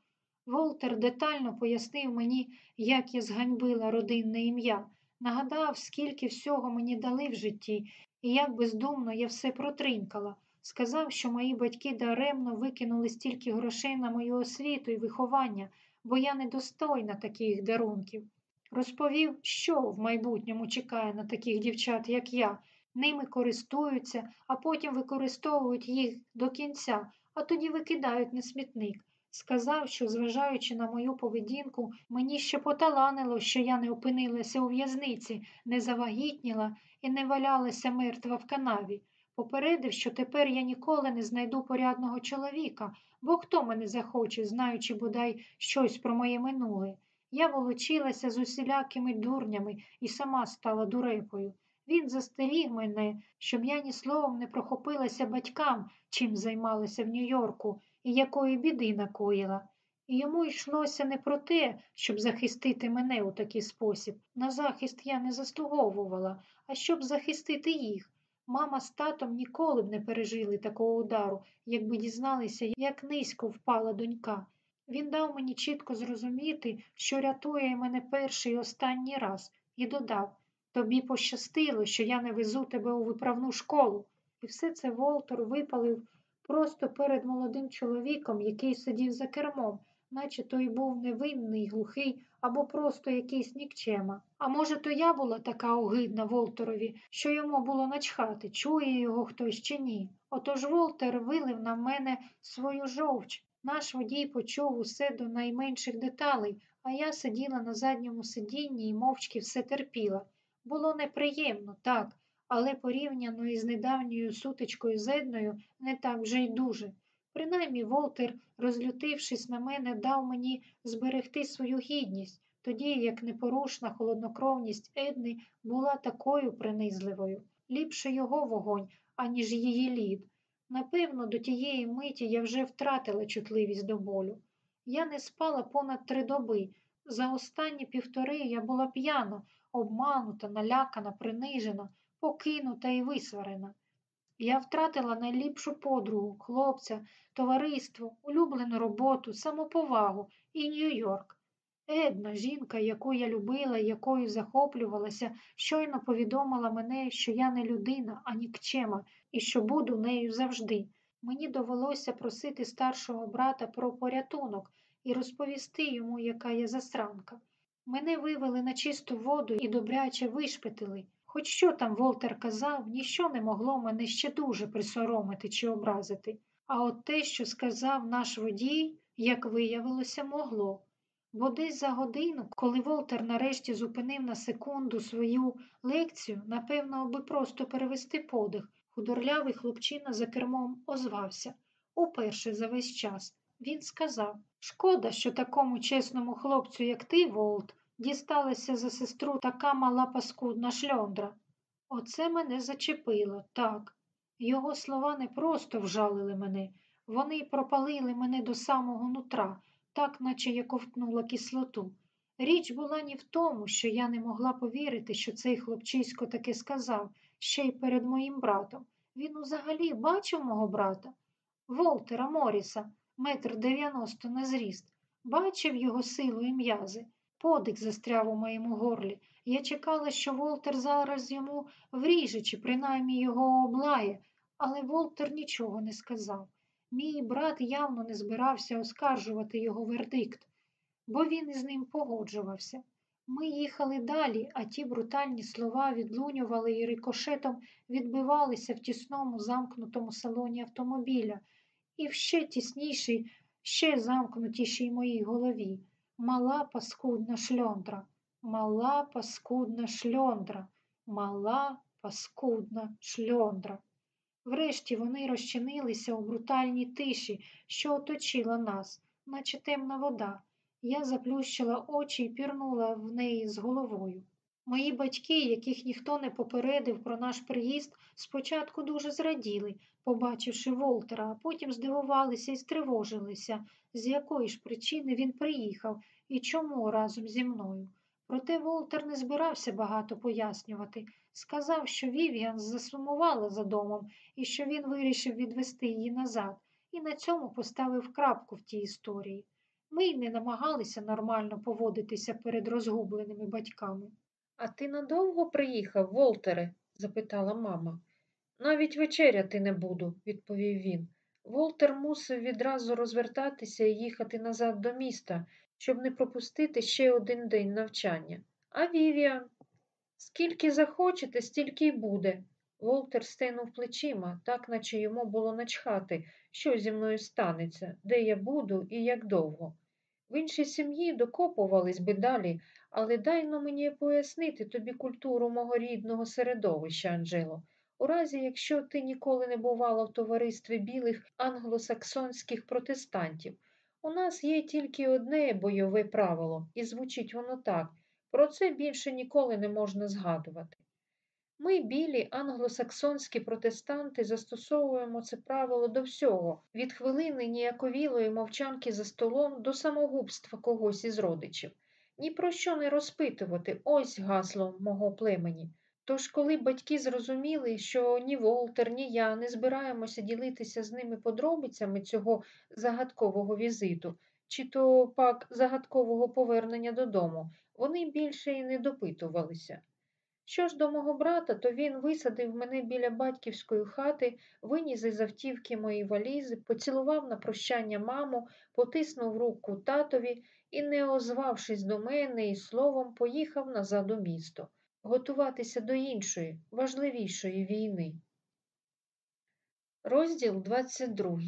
Волтер детально пояснив мені, як я зганьбила родинне ім'я, нагадав, скільки всього мені дали в житті, і як бездумно я все протринкала. Сказав, що мої батьки даремно викинули стільки грошей на мою освіту і виховання, бо я недостойна таких дарунків. Розповів, що в майбутньому чекає на таких дівчат, як я, ними користуються, а потім використовують їх до кінця, а тоді викидають на смітник. Сказав, що, зважаючи на мою поведінку, мені ще поталанило, що я не опинилася у в'язниці, не завагітніла і не валялася мертва в канаві. Попередив, що тепер я ніколи не знайду порядного чоловіка, бо хто мене захоче, знаючи бодай щось про моє минуле. Я волочилася з усілякими дурнями і сама стала дурепою. Він застеріг мене, щоб я ні словом не прохопилася батькам, чим займалася в Нью-Йорку і якої біди накоїла. І йому йшлося не про те, щоб захистити мене у такий спосіб. На захист я не заслуговувала, а щоб захистити їх. Мама з татом ніколи б не пережили такого удару, якби дізналися, як низько впала донька. Він дав мені чітко зрозуміти, що рятує мене перший і останній раз, і додав Тобі пощастило, що я не везу тебе у виправну школу. І все це Волтер випалив просто перед молодим чоловіком, який сидів за кермом, наче той був невинний, глухий або просто якийсь нікчема. А може, то я була така огидна Волтерові, що йому було начхати, чує його хтось чи ні. Отож Волтер вилив на мене свою жовч. Наш водій почув усе до найменших деталей, а я сиділа на задньому сидінні і мовчки все терпіла. Було неприємно, так, але порівняно із недавньою сутичкою з Едною не так вже й дуже. Принаймні Волтер, розлютившись на мене, дав мені зберегти свою гідність, тоді як непорушна холоднокровність Едни була такою принизливою. Ліпше його вогонь, аніж її лід. Напевно, до тієї миті я вже втратила чутливість до болю. Я не спала понад три доби. За останні півтори я була п'яна, обманута, налякана, принижена, покинута і висварена. Я втратила найліпшу подругу, хлопця, товариство, улюблену роботу, самоповагу і Нью-Йорк. Една, жінка, яку я любила якою захоплювалася, щойно повідомила мене, що я не людина, а нікчема, і що буду нею завжди. Мені довелося просити старшого брата про порятунок і розповісти йому, яка я засранка. Мене вивели на чисту воду і добряче вишпитили. Хоч що там Волтер казав, ніщо не могло мене ще дуже присоромити чи образити. А от те, що сказав наш водій, як виявилося, могло. Бо десь за годину, коли Волтер нарешті зупинив на секунду свою лекцію, напевно, аби просто перевести подих, худорлявий хлопчина за кермом озвався. Уперше за весь час. Він сказав Шкода, що такому чесному хлопцю, як ти, Волт, дісталася за сестру така мала паскудна шльондра. Оце мене зачепило, так. Його слова не просто вжалили мене, вони пропалили мене до самого нутра, так наче я ковтнула кислоту. Річ була ні в тому, що я не могла повірити, що цей хлопчисько таки сказав, ще й перед моїм братом. Він взагалі бачив мого брата, Волтера Моріса, метр дев'яносто на зріст, бачив його силу і м'язи. Подих застряв у моєму горлі. Я чекала, що Волтер зараз йому вріже, чи принаймні його облає, але Волтер нічого не сказав. Мій брат явно не збирався оскаржувати його вердикт, бо він із ним погоджувався. Ми їхали далі, а ті брутальні слова відлунювали і рикошетом відбивалися в тісному замкнутому салоні автомобіля, і в ще тіснішій, ще замкнутішій моїй голові. Мала паскудна шльондра, мала паскудна шльондра, мала паскудна шльондра. Врешті вони розчинилися у брутальній тиші, що оточила нас, наче темна вода. Я заплющила очі і пірнула в неї з головою. Мої батьки, яких ніхто не попередив про наш приїзд, спочатку дуже зраділи, побачивши Волтера, а потім здивувалися і стривожилися, з якої ж причини він приїхав і чому разом зі мною. Проте Волтер не збирався багато пояснювати. Сказав, що Вівіан засумувала за домом і що він вирішив відвести її назад, і на цьому поставив крапку в тій історії. Ми й не намагалися нормально поводитися перед розгубленими батьками. А ти надовго приїхав, Волтере? запитала мама. Навіть вечеряти не буду, відповів він. Волтер мусив відразу розвертатися і їхати назад до міста, щоб не пропустити ще один день навчання. А Вівіан? Скільки захочете, стільки й буде. Волтер стенув плечима, так наче йому було начхати, що зі мною станеться, де я буду і як довго. В іншій сім'ї докопувались би далі, але дай но мені пояснити тобі культуру мого рідного середовища, Анджело. У разі, якщо ти ніколи не бувала в товаристві білих англосаксонських протестантів, у нас є тільки одне бойове правило, і звучить воно так про це більше ніколи не можна згадувати. Ми, білі англосаксонські протестанти, застосовуємо це правило до всього, від хвилини ніяковілої мовчанки за столом до самогубства когось із родичів. Ні про що не розпитувати ось гасло мого племені. Тож, коли батьки зрозуміли, що ні Волтер, ні я не збираємося ділитися з ними подробицями цього загадкового візиту, чи то пак загадкового повернення додому, вони більше і не допитувалися. Що ж до мого брата, то він висадив мене біля батьківської хати, виніс із автівки мої валізи, поцілував на прощання маму, потиснув руку татові і, не озвавшись до мене і словом, поїхав назад у місто, готуватися до іншої, важливішої війни. Розділ 22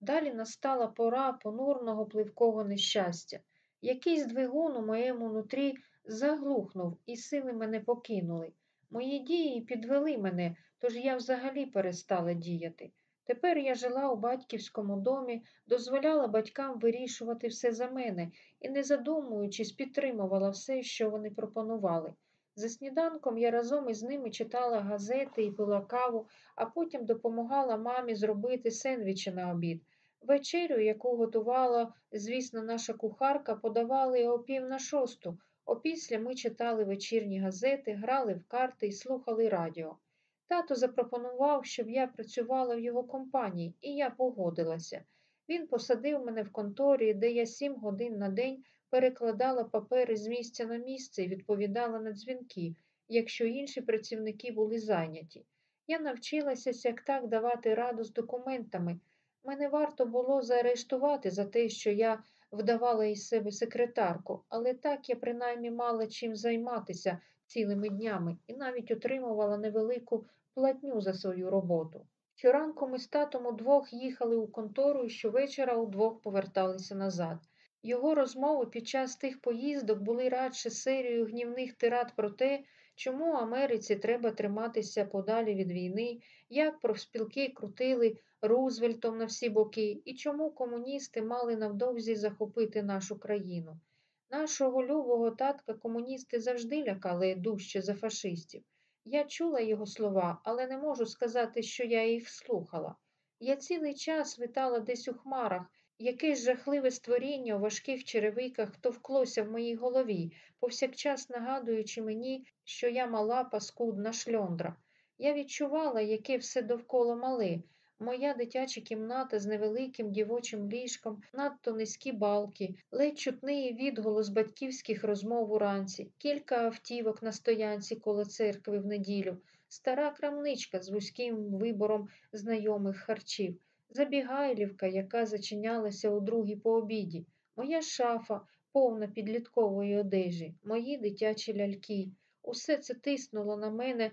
Далі настала пора понурного пливкого нещастя. Якийсь двигун у моєму нутрі заглухнув, і сили мене покинули. Мої дії підвели мене, тож я взагалі перестала діяти. Тепер я жила у батьківському домі, дозволяла батькам вирішувати все за мене і, не задумуючись, підтримувала все, що вони пропонували. За сніданком я разом із ними читала газети і пила каву, а потім допомагала мамі зробити сендвічі на обід. Вечерю, яку готувала, звісно, наша кухарка, подавали о пів на шосту. Опісля ми читали вечірні газети, грали в карти і слухали радіо. Тато запропонував, щоб я працювала в його компанії, і я погодилася. Він посадив мене в конторі, де я сім годин на день перекладала папери з місця на місце і відповідала на дзвінки, якщо інші працівники були зайняті. Я навчилася сяк-так давати раду з документами. Мене варто було заарештувати за те, що я вдавала із себе секретарку, але так я принаймні мала чим займатися цілими днями і навіть отримувала невелику платню за свою роботу. Щоранку ми з татом удвох їхали у контору і щовечора удвох поверталися назад. Його розмови під час тих поїздок були радше серією гнівних тирад про те, чому Америці треба триматися подалі від війни, як профспілки крутили Рузвельтом на всі боки і чому комуністи мали навдовзі захопити нашу країну. Нашого любого татка комуністи завжди лякали дужче за фашистів. Я чула його слова, але не можу сказати, що я їх слухала. Я цілий час витала десь у хмарах, якесь жахливе створіння у важких черевиках товклося в моїй голові, повсякчас нагадуючи мені, що я мала паскудна шльондра. Я відчувала, яке все довкола мале, Моя дитяча кімната з невеликим дівочим ліжком, надто низькі балки, ледь чутний відголос батьківських розмов уранці, кілька автівок на стоянці коло церкви в неділю, стара крамничка з вузьким вибором знайомих харчів, забігайлівка, яка зачинялася у другій по обіді, моя шафа, повна підліткової одежі, мої дитячі ляльки. Усе це тиснуло на мене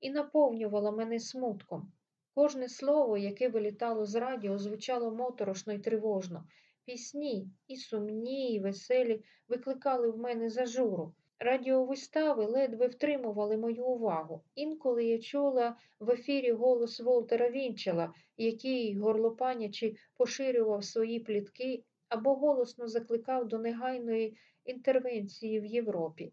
і наповнювало мене смутком. Кожне слово, яке вилітало з радіо, звучало моторошно й тривожно. Пісні і сумні, і веселі викликали в мене зажуру. Радіовистави ледве втримували мою увагу. Інколи я чула в ефірі голос Волтера Вінчела, який, горлопанячи, поширював свої плітки або голосно закликав до негайної інтервенції в Європі.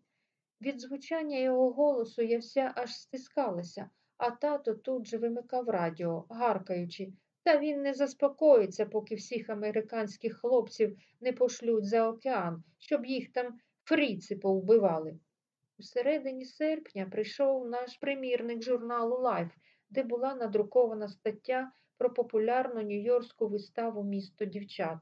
Від звучання його голосу я вся аж стискалася а тато тут же вимикав радіо, гаркаючи, та він не заспокоїться, поки всіх американських хлопців не пошлють за океан, щоб їх там фріци повбивали. У середині серпня прийшов наш примірник журналу Лайф, де була надрукована стаття про популярну нью-йоркську виставу Місто дівчат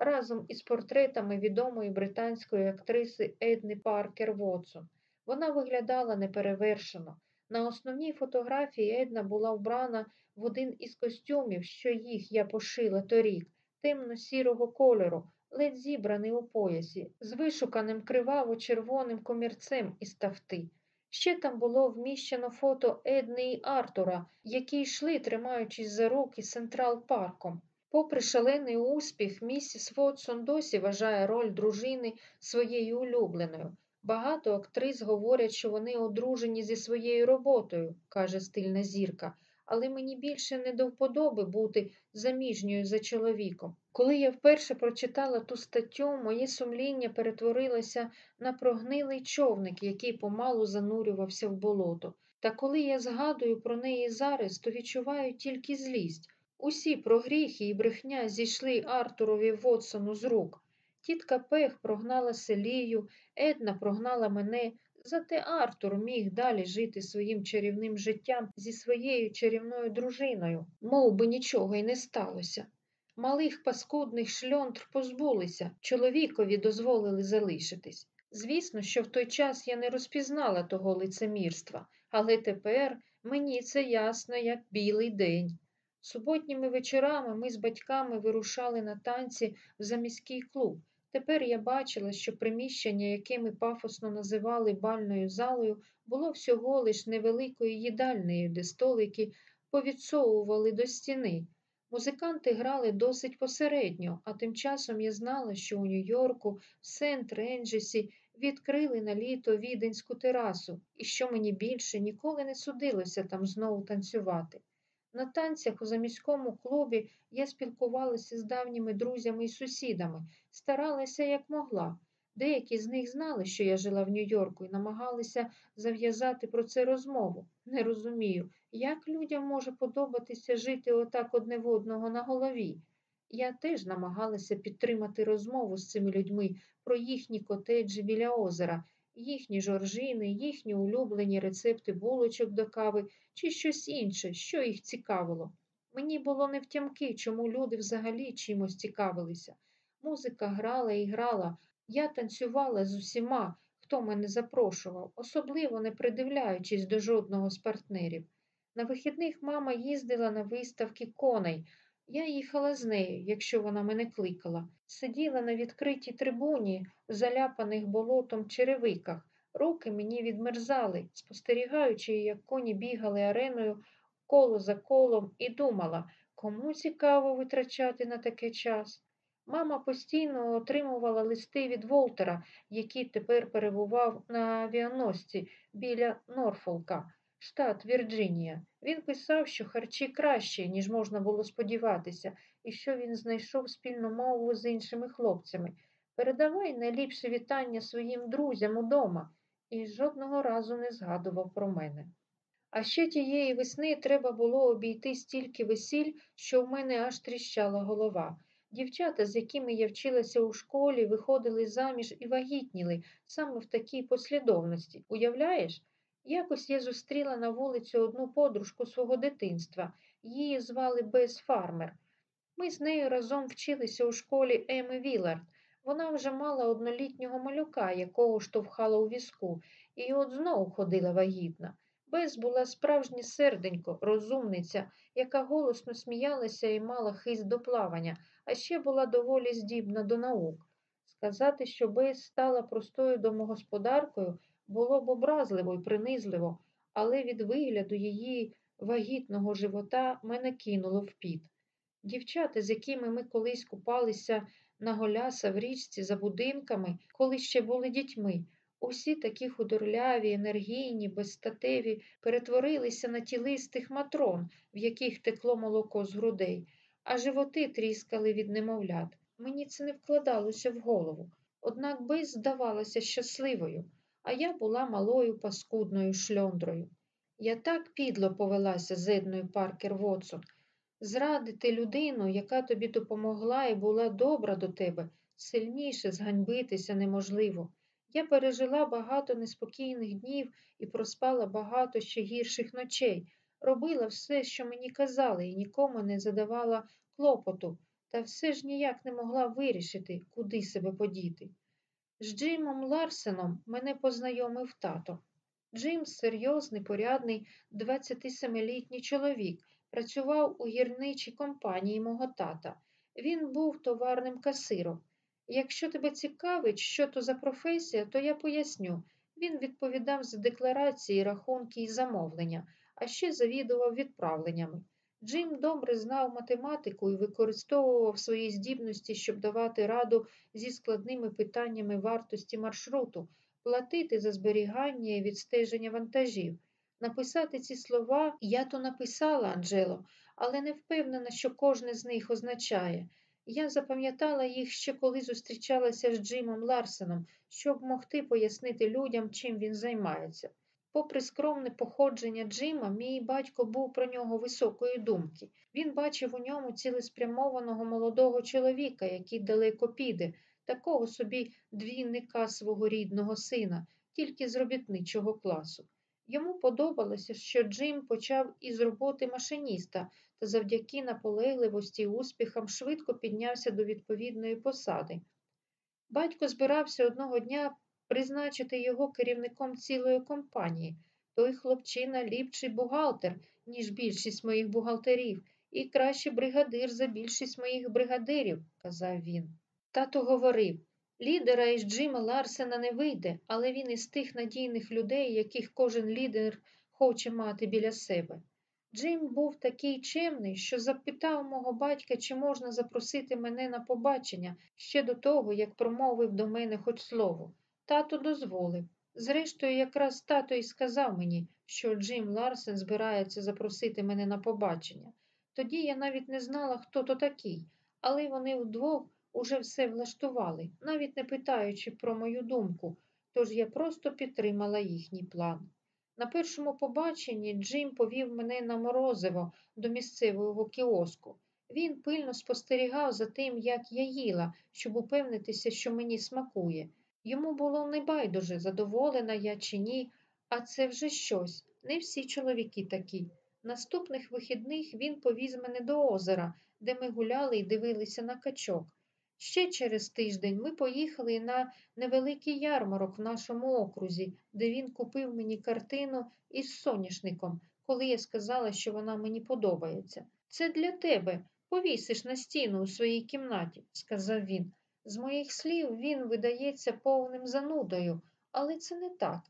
разом із портретами відомої британської актриси Едни Паркер Вотсон. Вона виглядала неперевершено. На основній фотографії Една була вбрана в один із костюмів, що їх я пошила торік, темно-сірого кольору, ледь зібраний у поясі, з вишуканим криваво-червоним комірцем із тафти. Ще там було вміщено фото Едни і Артура, які йшли, тримаючись за руки Централ парком. Попри шалений успіх, місіс Вотсон досі вважає роль дружини своєю улюбленою. Багато актрис говорять, що вони одружені зі своєю роботою, каже стильна зірка, але мені більше не до вподоби бути заміжньою за чоловіком. Коли я вперше прочитала ту статтю, моє сумління перетворилося на прогнилий човник, який помалу занурювався в болото. Та коли я згадую про неї зараз, то відчуваю тільки злість. Усі прогріхи і брехня зійшли Артурові Вотсону з рук. Тітка Пех прогнала селію, Една прогнала мене, зате Артур міг далі жити своїм чарівним життям зі своєю чарівною дружиною, мов би нічого й не сталося. Малих паскудних шльондр позбулися, чоловікові дозволили залишитись. Звісно, що в той час я не розпізнала того лицемірства, але тепер мені це ясно, як білий день. Суботніми вечорами ми з батьками вирушали на танці в заміський клуб. Тепер я бачила, що приміщення, яке ми пафосно називали бальною залою, було всього лиш невеликою їдальнею, де столики повідсовували до стіни. Музиканти грали досить посередньо, а тим часом я знала, що у Нью-Йорку, в Сент-Ренджесі відкрили на літо віденську терасу, і що мені більше ніколи не судилося там знову танцювати. На танцях у заміському клубі я спілкувалася з давніми друзями і сусідами, старалася як могла. Деякі з них знали, що я жила в Нью-Йорку, і намагалися зав'язати про це розмову. Не розумію, як людям може подобатися жити отак одне в одного на голові. Я теж намагалася підтримати розмову з цими людьми про їхні котеджі біля озера, їхні жоржини, їхні улюблені рецепти булочок до кави чи щось інше, що їх цікавило. Мені було невтямки, чому люди взагалі чимось цікавилися. Музика грала і грала. Я танцювала з усіма, хто мене запрошував, особливо не придивляючись до жодного з партнерів. На вихідних мама їздила на виставки коней. Я їхала з нею, якщо вона мене кликала. Сиділа на відкритій трибуні, заляпаних болотом черевиках. Руки мені відмерзали, спостерігаючи, як коні бігали ареною коло за колом, і думала, кому цікаво витрачати на таке час. Мама постійно отримувала листи від Волтера, який тепер перебував на авіаносці біля Норфолка, штат Вірджинія. Він писав, що харчі кращі, ніж можна було сподіватися, і що він знайшов спільну мову з іншими хлопцями. Передавай найліпше вітання своїм друзям удома, і жодного разу не згадував про мене. А ще тієї весни треба було обійти стільки весіль, що в мене аж тріщала голова. Дівчата, з якими я вчилася у школі, виходили заміж і вагітніли саме в такій послідовності. Уявляєш? Якось я зустріла на вулиці одну подружку свого дитинства. Її звали Бес Фармер. Ми з нею разом вчилися у школі Еми Вілард. Вона вже мала однолітнього малюка, якого штовхала у візку, і от знову ходила вагітна. Без була справжнє серденько, розумниця, яка голосно сміялася і мала хист до плавання, а ще була доволі здібна до наук. Сказати, що Бес стала простою домогосподаркою, було б образливо і принизливо, але від вигляду її вагітного живота мене кинуло в піт. Дівчата, з якими ми колись купалися на голяса в річці за будинками, коли ще були дітьми, усі такі худорляві, енергійні, безстатеві, перетворилися на тілистих матрон, в яких текло молоко з грудей, а животи тріскали від немовлят. Мені це не вкладалося в голову. Однак Бейс здавалася щасливою, а я була малою паскудною шльондрою. Я так підло повелася з Едною Паркер Вотсон. Зрадити людину, яка тобі допомогла і була добра до тебе, сильніше зганьбитися неможливо. Я пережила багато неспокійних днів і проспала багато ще гірших ночей, робила все, що мені казали, і нікому не задавала клопоту, та все ж ніяк не могла вирішити, куди себе подіти. З Джимом Ларсеном мене познайомив тато. Джим серйозний, порядний, 27-літній чоловік, працював у гірничій компанії мого тата. Він був товарним касиром. Якщо тебе цікавить, що то за професія, то я поясню. Він відповідав за декларації, рахунки і замовлення, а ще завідував відправленнями. Джим добре знав математику і використовував свої здібності, щоб давати раду зі складними питаннями вартості маршруту, платити за зберігання і відстеження вантажів. Написати ці слова я то написала, Анджело, але не впевнена, що кожне з них означає. Я запам'ятала їх ще коли зустрічалася з Джимом Ларсеном, щоб могти пояснити людям, чим він займається. Попри скромне походження Джима, мій батько був про нього високої думки. Він бачив у ньому цілеспрямованого молодого чоловіка, який далеко піде, такого собі двійника свого рідного сина, тільки з робітничого класу. Йому подобалося, що Джим почав із роботи машиніста та завдяки наполегливості і успіхам швидко піднявся до відповідної посади. Батько збирався одного дня призначити його керівником цілої компанії. Той хлопчина ліпший бухгалтер, ніж більшість моїх бухгалтерів, і кращий бригадир за більшість моїх бригадирів, казав він. Тато говорив лідера із Джима Ларсена не вийде, але він із тих надійних людей, яких кожен лідер хоче мати біля себе. Джим був такий чемний, що запитав мого батька, чи можна запросити мене на побачення ще до того, як промовив до мене хоч слово. Тато дозволив. Зрештою, якраз тато і сказав мені, що Джим Ларсен збирається запросити мене на побачення. Тоді я навіть не знала, хто то такий, але вони вдвох уже все влаштували, навіть не питаючи про мою думку, тож я просто підтримала їхній план. На першому побаченні Джим повів мене на морозиво до місцевого кіоску. Він пильно спостерігав за тим, як я їла, щоб упевнитися, що мені смакує. Йому було небайдуже, задоволена я чи ні, а це вже щось. Не всі чоловіки такі. Наступних вихідних він повіз мене до озера, де ми гуляли і дивилися на качок. Ще через тиждень ми поїхали на невеликий ярмарок в нашому окрузі, де він купив мені картину із соняшником, коли я сказала, що вона мені подобається. Це для тебе. Повісиш на стіну у своїй кімнаті, сказав він. З моїх слів він видається повним занудою, але це не так.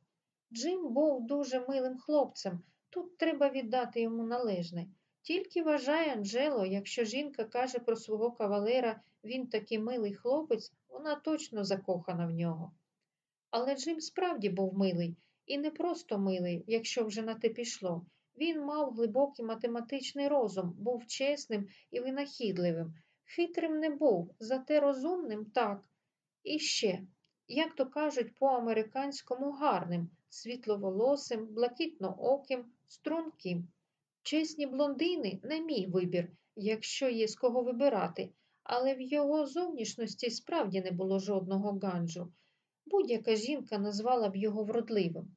Джим був дуже милим хлопцем, тут треба віддати йому належне. Тільки вважає Анджело, якщо жінка каже про свого кавалера, він такий милий хлопець, вона точно закохана в нього. Але Джим справді був милий, і не просто милий, якщо вже на те пішло. Він мав глибокий математичний розум, був чесним і винахідливим. Хитрим не був, зате розумним так. І ще, як то кажуть, по-американському гарним, світловолосим, блакитнооким, струнким. Чесні блондини не мій вибір, якщо є з кого вибирати, але в його зовнішності справді не було жодного ганджу. Будь-яка жінка назвала б його вродливим.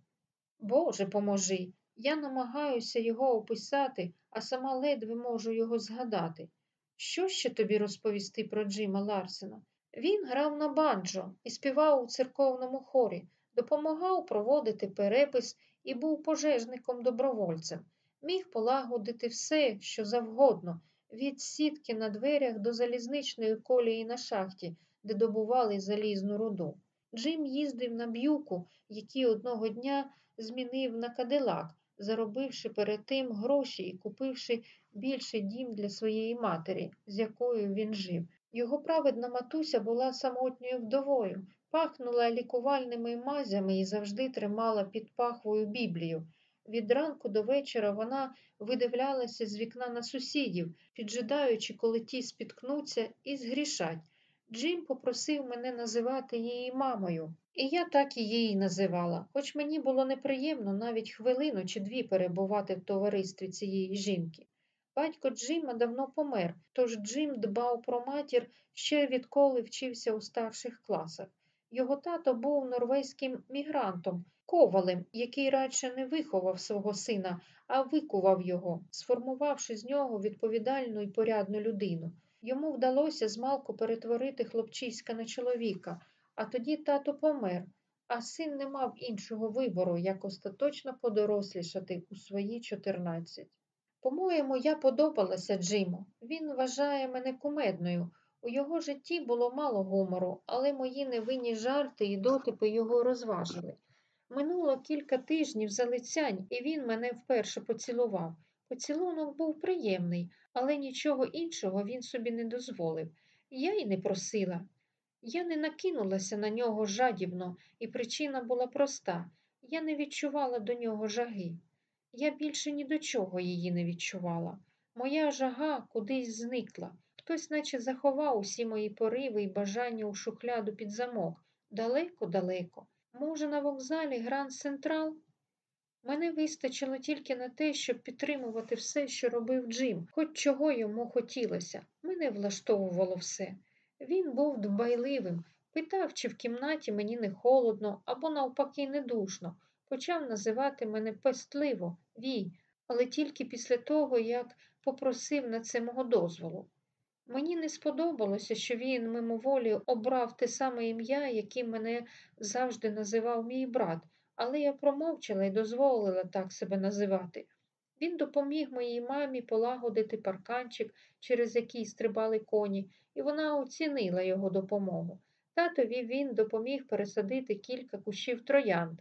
Боже, поможи, я намагаюся його описати, а сама ледве можу його згадати. Що ще тобі розповісти про Джима Ларсена? Він грав на банджо і співав у церковному хорі, допомагав проводити перепис і був пожежником добровольцем. Міг полагодити все, що завгодно, від сітки на дверях до залізничної колії на шахті, де добували залізну руду. Джим їздив на б'юку, який одного дня змінив на кадилак, заробивши перед тим гроші і купивши більший дім для своєї матері, з якою він жив. Його праведна матуся була самотньою вдовою, пахнула лікувальними мазями і завжди тримала під пахвою Біблію. Від ранку до вечора вона видивлялася з вікна на сусідів, піджидаючи, коли ті спіткнуться і згрішать. Джим попросив мене називати її мамою, і я так її називала, хоч мені було неприємно навіть хвилину чи дві перебувати в товаристві цієї жінки. Батько Джима давно помер, тож Джим дбав про матір ще відколи вчився у старших класах. Його тато був норвезьким мігрантом, ковалем, який радше не виховав свого сина, а викував його, сформувавши з нього відповідальну і порядну людину. Йому вдалося змалку перетворити хлопчиська на чоловіка, а тоді тато помер, а син не мав іншого вибору, як остаточно подорослішати у свої 14. По-моєму, я подобалася Джиму. Він вважає мене кумедною. У його житті було мало гумору, але мої невинні жарти і дотипи його розважили. Минуло кілька тижнів залицянь, і він мене вперше поцілував. Поцілунок був приємний, але нічого іншого він собі не дозволив. Я й не просила. Я не накинулася на нього жадібно, і причина була проста я не відчувала до нього жаги. Я більше ні до чого її не відчувала. Моя жага кудись зникла. Хтось наче заховав усі мої пориви і бажання у шухляду під замок. Далеко-далеко. Може, на вокзалі Гранд Централ? Мене вистачило тільки на те, щоб підтримувати все, що робив Джим, хоч чого йому хотілося. Мене влаштовувало все. Він був дбайливим, питав, чи в кімнаті мені не холодно або навпаки не душно. Почав називати мене пестливо, вій, але тільки після того, як попросив на це мого дозволу. Мені не сподобалося, що він мимоволі обрав те саме ім'я, яким мене завжди називав мій брат, але я промовчала і дозволила так себе називати. Він допоміг моїй мамі полагодити парканчик, через який стрибали коні, і вона оцінила його допомогу. Татові він допоміг пересадити кілька кущів троянд.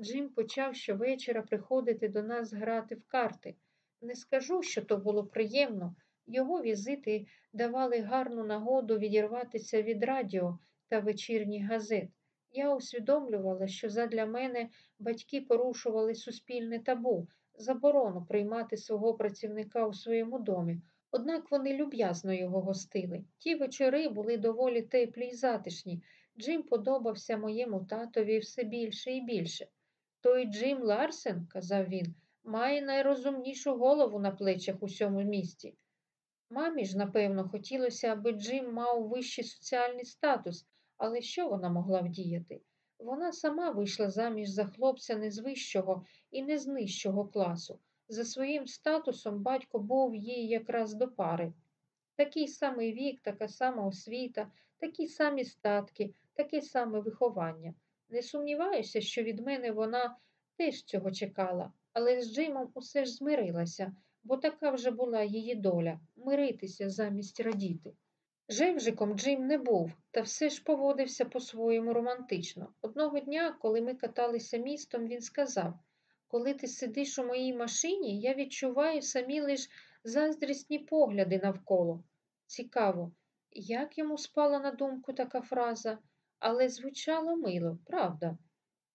Джим почав щовечора приходити до нас грати в карти. Не скажу, що то було приємно. Його візити давали гарну нагоду відірватися від радіо та вечірніх газет. Я усвідомлювала, що задля мене батьки порушували суспільне табу, заборону приймати свого працівника у своєму домі. Однак вони люб'язно його гостили. Ті вечори були доволі теплі й затишні. Джим подобався моєму татові все більше і більше. Той Джим Ларсен, казав він, має найрозумнішу голову на плечах у всьому місті. Мамі ж, напевно, хотілося, аби Джим мав вищий соціальний статус, але що вона могла вдіяти? Вона сама вийшла заміж за хлопця не з вищого і не з нижчого класу. За своїм статусом батько був їй якраз до пари. Такий самий вік, така сама освіта, такі самі статки, таке саме виховання. Не сумніваюся, що від мене вона теж цього чекала, але з Джимом усе ж змирилася, бо така вже була її доля миритися замість радіти. Жевжиком Джим не був, та все ж поводився по-своєму романтично. Одного дня, коли ми каталися містом, він сказав коли ти сидиш у моїй машині, я відчуваю самі лиш заздрісні погляди навколо. Цікаво, як йому спала на думку така фраза, але звучало мило, правда.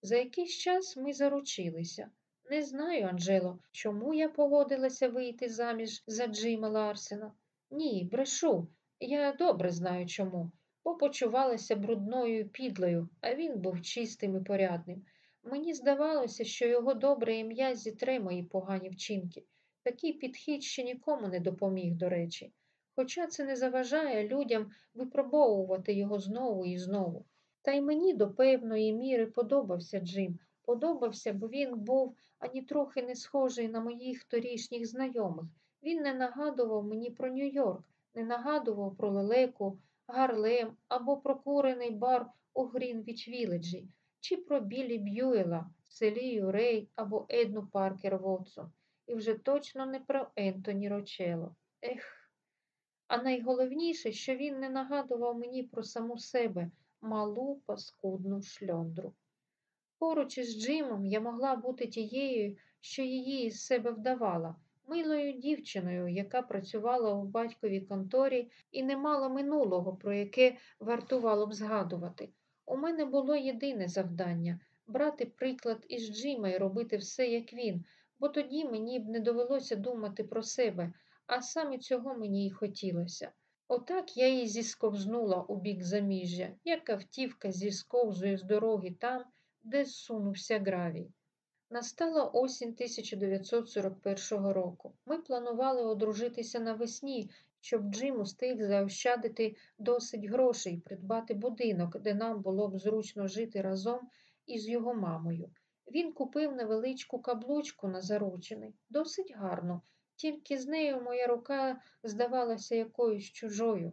За якийсь час ми заручилися. Не знаю, Анжело, чому я погодилася вийти заміж за Джима Ларсена. Ні, брешу. Я добре знаю чому, бо почувалася брудною підлою, а він був чистим і порядним. Мені здавалося, що його добре ім'я зітре мої погані вчинки. Такий підхід ще нікому не допоміг, до речі. Хоча це не заважає людям випробовувати його знову і знову. Та й мені до певної міри подобався Джим. Подобався, бо він був ані трохи не схожий на моїх торішніх знайомих. Він не нагадував мені про Нью-Йорк, не нагадував про Лелеку, Гарлем або про курений бар у Грінвіч Віледжі, чи про Біллі Б'юела, Селію Рей або Едну Паркер Вотсон. І вже точно не про Ентоні Рочело. Ех. А найголовніше, що він не нагадував мені про саму себе малу паскудну шльондру. Поруч із Джимом я могла бути тією, що її із себе вдавала, милою дівчиною, яка працювала у батьковій конторі і не мала минулого, про яке вартувало б згадувати. У мене було єдине завдання брати приклад із Джима і робити все, як він, бо тоді мені б не довелося думати про себе, а саме цього мені й хотілося. Отак я і зісковзнула у бік заміжжя, як автівка зісковзує з дороги там, де зсунувся гравій. Настала осінь 1941 року. Ми планували одружитися навесні, щоб Джим устиг заощадити досить грошей придбати будинок, де нам було б зручно жити разом із його мамою. Він купив невеличку каблучку на заручений, досить гарну, тільки з нею моя рука здавалася якоюсь чужою.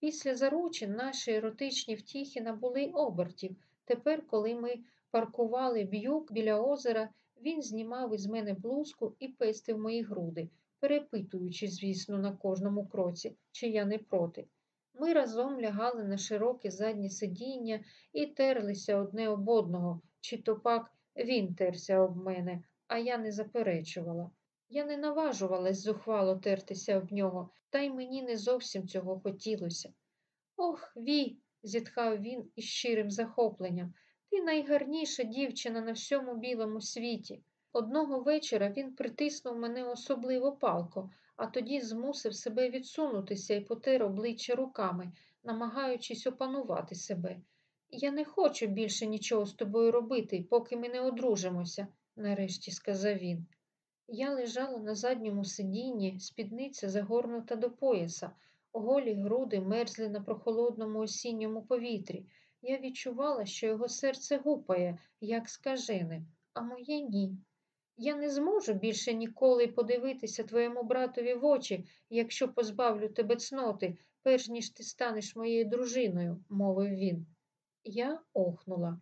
Після заручин наші еротичні втіхи набули обертів. Тепер, коли ми паркували б'юк біля озера, він знімав із мене блузку і пестив мої груди, перепитуючи, звісно, на кожному кроці, чи я не проти. Ми разом лягали на широке заднє сидіння і терлися одне об одного, чи то пак він терся об мене, а я не заперечувала. Я не наважувалась зухвало тертися об нього, та й мені не зовсім цього хотілося. Ох, Ві, зітхав він із щирим захопленням. Ти найгарніша дівчина на всьому білому світі. Одного вечора він притиснув мене особливо палко, а тоді змусив себе відсунутися і потер обличчя руками, намагаючись опанувати себе. Я не хочу більше нічого з тобою робити, поки ми не одружимося, нарешті сказав він. Я лежала на задньому сидінні, спідниця загорнута до пояса, голі груди мерзли на прохолодному осінньому повітрі. Я відчувала, що його серце гупає, як скажене, а моє ні. Я не зможу більше ніколи подивитися твоєму братові в очі, якщо позбавлю тебе цноти, перш ніж ти станеш моєю дружиною, мовив він. Я охнула.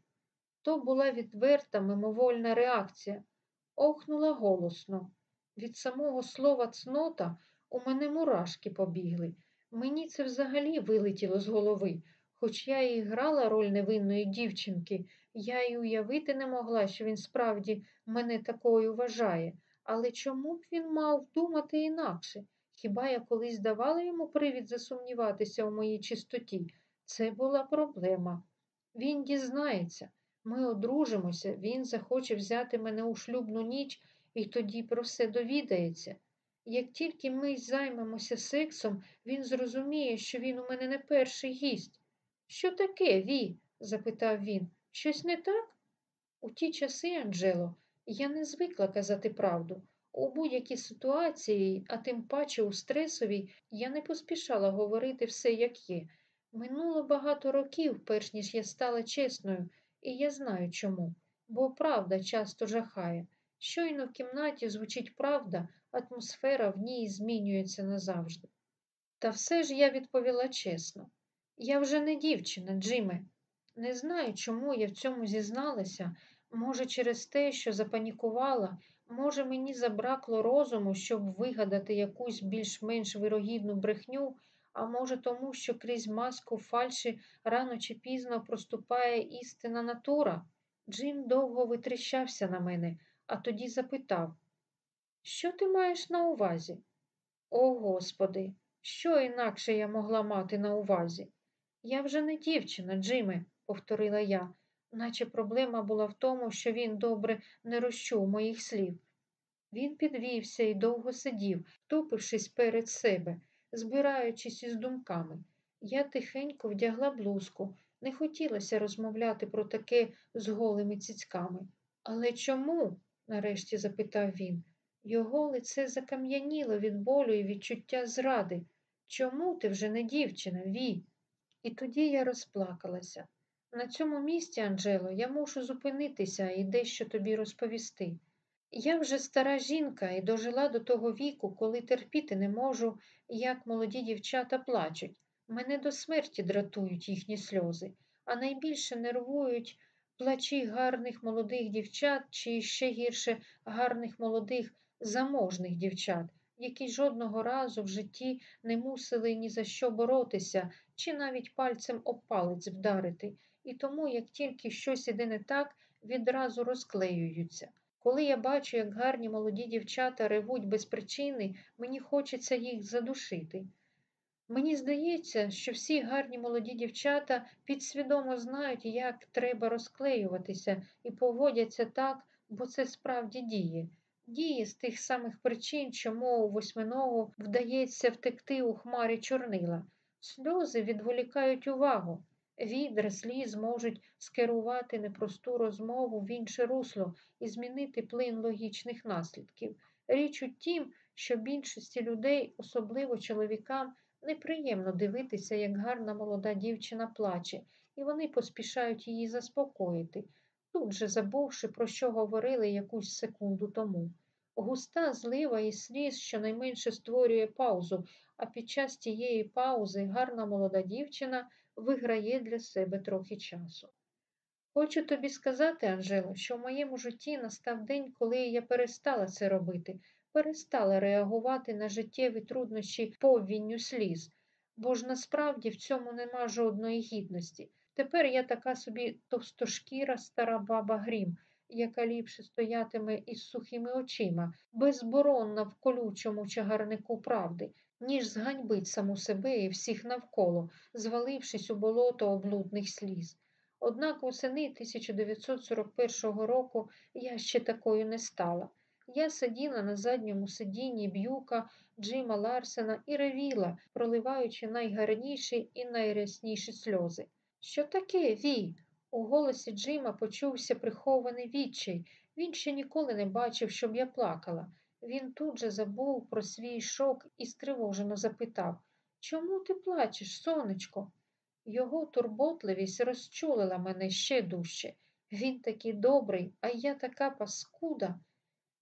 То була відверта мимовольна реакція. Охнула голосно. Від самого слова цнота у мене мурашки побігли. Мені це взагалі вилетіло з голови. Хоч я і грала роль невинної дівчинки, я й уявити не могла, що він справді мене такою вважає. Але чому б він мав думати інакше? Хіба я колись давала йому привід засумніватися у моїй чистоті? Це була проблема. Він дізнається, ми одружимося, він захоче взяти мене у шлюбну ніч і тоді про все довідається. Як тільки ми займемося сексом, він зрозуміє, що він у мене не перший гість. Що таке, Ві? запитав він. Щось не так? У ті часи, Анджело, я не звикла казати правду. У будь-якій ситуації, а тим паче у стресовій, я не поспішала говорити все, як є. Минуло багато років, перш ніж я стала чесною, і я знаю чому. Бо правда часто жахає. Щойно в кімнаті звучить правда, атмосфера в ній змінюється назавжди. Та все ж я відповіла чесно. Я вже не дівчина, Джиме. Не знаю, чому я в цьому зізналася. Може, через те, що запанікувала, може, мені забракло розуму, щоб вигадати якусь більш-менш вирогідну брехню, а може, тому, що крізь маску фальші рано чи пізно проступає істина натура. Джим довго витріщався на мене, а тоді запитав, що ти маєш на увазі? О, Господи, що інакше я могла мати на увазі? Я вже не дівчина, Джиме, повторила я, наче проблема була в тому, що він добре не розчув моїх слів. Він підвівся і довго сидів, втупившись перед себе, збираючись із думками. Я тихенько вдягла блузку, не хотілося розмовляти про таке з голими цицьками. Але чому? нарешті запитав він. Його лице закам'яніло від болю і відчуття зради. Чому ти вже не дівчина, Ві? І тоді я розплакалася. На цьому місці, Анджело, я мушу зупинитися і дещо тобі розповісти. Я вже стара жінка і дожила до того віку, коли терпіти не можу, як молоді дівчата плачуть. Мене до смерті дратують їхні сльози, а найбільше нервують плачі гарних молодих дівчат чи ще гірше гарних молодих заможних дівчат, які жодного разу в житті не мусили ні за що боротися, чи навіть пальцем об палець вдарити, і тому, як тільки щось іде не так, відразу розклеюються. Коли я бачу, як гарні молоді дівчата ревуть без причини, мені хочеться їх задушити. Мені здається, що всі гарні молоді дівчата підсвідомо знають, як треба розклеюватися, і поводяться так, бо це справді діє. Діє з тих самих причин, чому восьминогу вдається втекти у хмарі чорнила. Сльози відволікають увагу. Відра сліз можуть скерувати непросту розмову в інше русло і змінити плин логічних наслідків. Річ у тім, що більшості людей, особливо чоловікам, неприємно дивитися, як гарна молода дівчина плаче, і вони поспішають її заспокоїти, тут же забувши, про що говорили якусь секунду тому. Густа злива і сліз щонайменше створює паузу, а під час тієї паузи гарна молода дівчина виграє для себе трохи часу. Хочу тобі сказати, Анжело, що в моєму житті настав день, коли я перестала це робити, перестала реагувати на життєві труднощі повінню сліз, бо ж насправді в цьому нема жодної гідності. Тепер я така собі товстошкіра стара баба Грім, яка ліпше стоятиме із сухими очима, безборонна в колючому чагарнику правди, ніж зганьбить саму себе і всіх навколо, звалившись у болото облудних сліз. Однак восени 1941 року я ще такою не стала. Я сиділа на задньому сидінні б'юка Джима Ларсена і ревіла, проливаючи найгарніші і найрясніші сльози. Що таке, Вій? У голосі Джима почувся прихований відчай. Він ще ніколи не бачив, щоб я плакала. Він тут же забув про свій шок і стривожено запитав Чому ти плачеш, сонечко? Його турботливість розчулила мене ще дужче. Він такий добрий, а я така паскуда.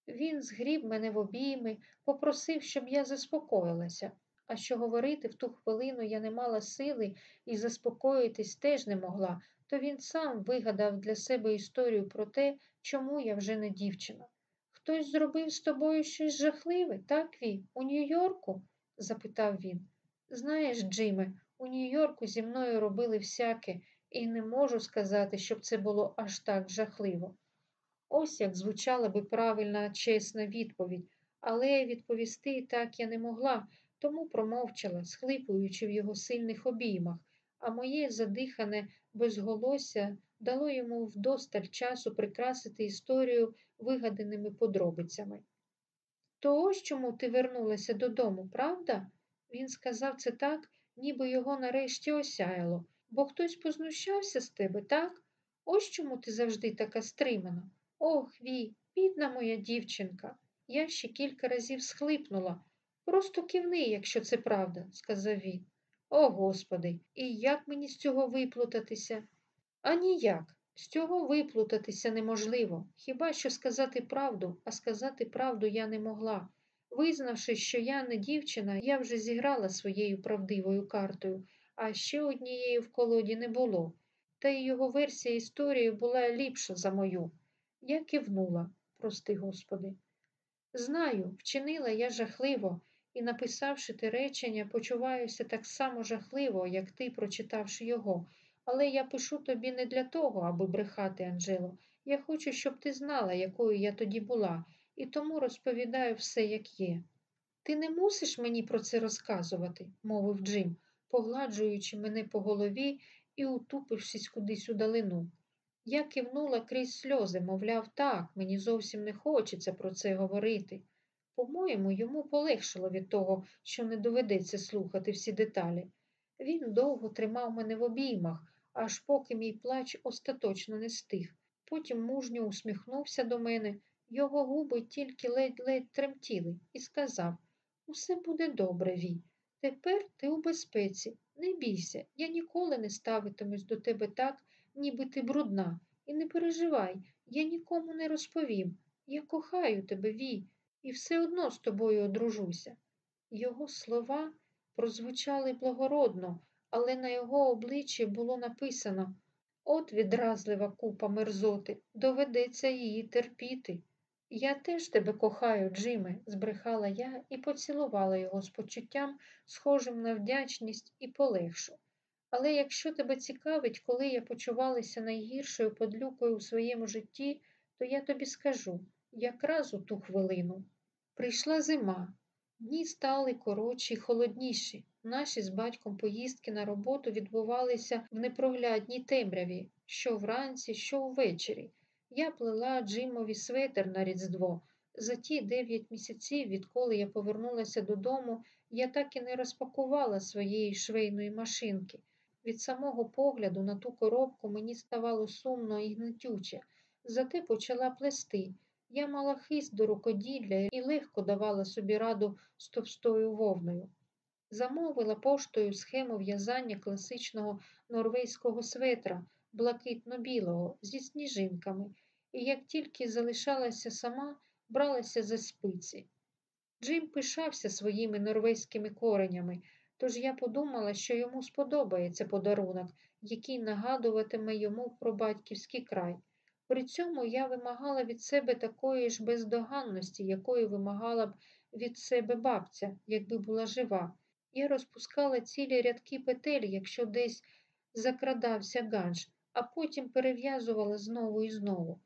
Він згріб мене в обійми, попросив, щоб я заспокоїлася. А що говорити в ту хвилину я не мала сили і заспокоїтись теж не могла, то він сам вигадав для себе історію про те, чому я вже не дівчина. Хтось зробив з тобою щось жахливе, так, Ві, у Нью-Йорку? запитав він. Знаєш, Джиме, у Нью-Йорку зі мною робили всяке, і не можу сказати, щоб це було аж так жахливо. Ось як звучала би правильна, чесна відповідь, але відповісти так я не могла, тому промовчала, схлипуючи в його сильних обіймах, а моє задихане безголосся дало йому вдосталь часу прикрасити історію вигаданими подробицями. То ось чому ти вернулася додому, правда? Він сказав це так, ніби його нарешті осяяло, бо хтось познущався з тебе, так? Ось чому ти завжди така стримана. Ох, Ві, бідна моя дівчинка. Я ще кілька разів схлипнула. Просто кивни, якщо це правда, сказав він. О, Господи, і як мені з цього виплутатися? А ніяк. З цього виплутатися неможливо. Хіба що сказати правду, а сказати правду я не могла. Визнавши, що я не дівчина, я вже зіграла своєю правдивою картою, а ще однієї в колоді не було. Та й його версія історії була ліпша за мою. Я кивнула, прости Господи. Знаю, вчинила я жахливо, і, написавши те речення, почуваюся так само жахливо, як ти, прочитавши його. Але я пишу тобі не для того, аби брехати, Анжело. Я хочу, щоб ти знала, якою я тоді була, і тому розповідаю все, як є. Ти не мусиш мені про це розказувати, мовив Джим, погладжуючи мене по голові і утупившись кудись у далину. Я кивнула крізь сльози, мовляв, так, мені зовсім не хочеться про це говорити. По-моєму, йому полегшило від того, що не доведеться слухати всі деталі. Він довго тримав мене в обіймах, аж поки мій плач остаточно не стих. Потім мужньо усміхнувся до мене, його губи тільки ледь-ледь тремтіли, і сказав Усе буде добре, Вій. Тепер ти у безпеці. Не бійся, я ніколи не ставитимусь до тебе так, ніби ти брудна. І не переживай, я нікому не розповім. Я кохаю тебе, Вій, і все одно з тобою одружуся. Його слова прозвучали благородно, але на його обличчі було написано От відразлива купа мерзоти, доведеться її терпіти. Я теж тебе кохаю, Джиме, збрехала я і поцілувала його з почуттям, схожим на вдячність і полегшу. Але якщо тебе цікавить, коли я почувалася найгіршою подлюкою у своєму житті, то я тобі скажу якраз у ту хвилину. Прийшла зима, дні стали коротші й холодніші. Наші з батьком поїздки на роботу відбувалися в непроглядній темряві, що вранці, що ввечері. Я плела Джимові светер на Різдво. За ті дев'ять місяців, відколи я повернулася додому, я так і не розпакувала своєї швейної машинки. Від самого погляду на ту коробку мені ставало сумно і гнетюче, зате почала плести. Я мала хист до рукоділля і легко давала собі раду з товстою вовною. Замовила поштою схему в'язання класичного норвезького светра, блакитно-білого, зі сніжинками, і як тільки залишалася сама, бралася за спиці. Джим пишався своїми норвезькими коренями, тож я подумала, що йому сподобається подарунок, який нагадуватиме йому про батьківський край. При цьому я вимагала від себе такої ж бездоганності, якої вимагала б від себе бабця, якби була жива. Я розпускала цілі рядки петель, якщо десь закрадався ганж, а потім перев'язувала знову і знову.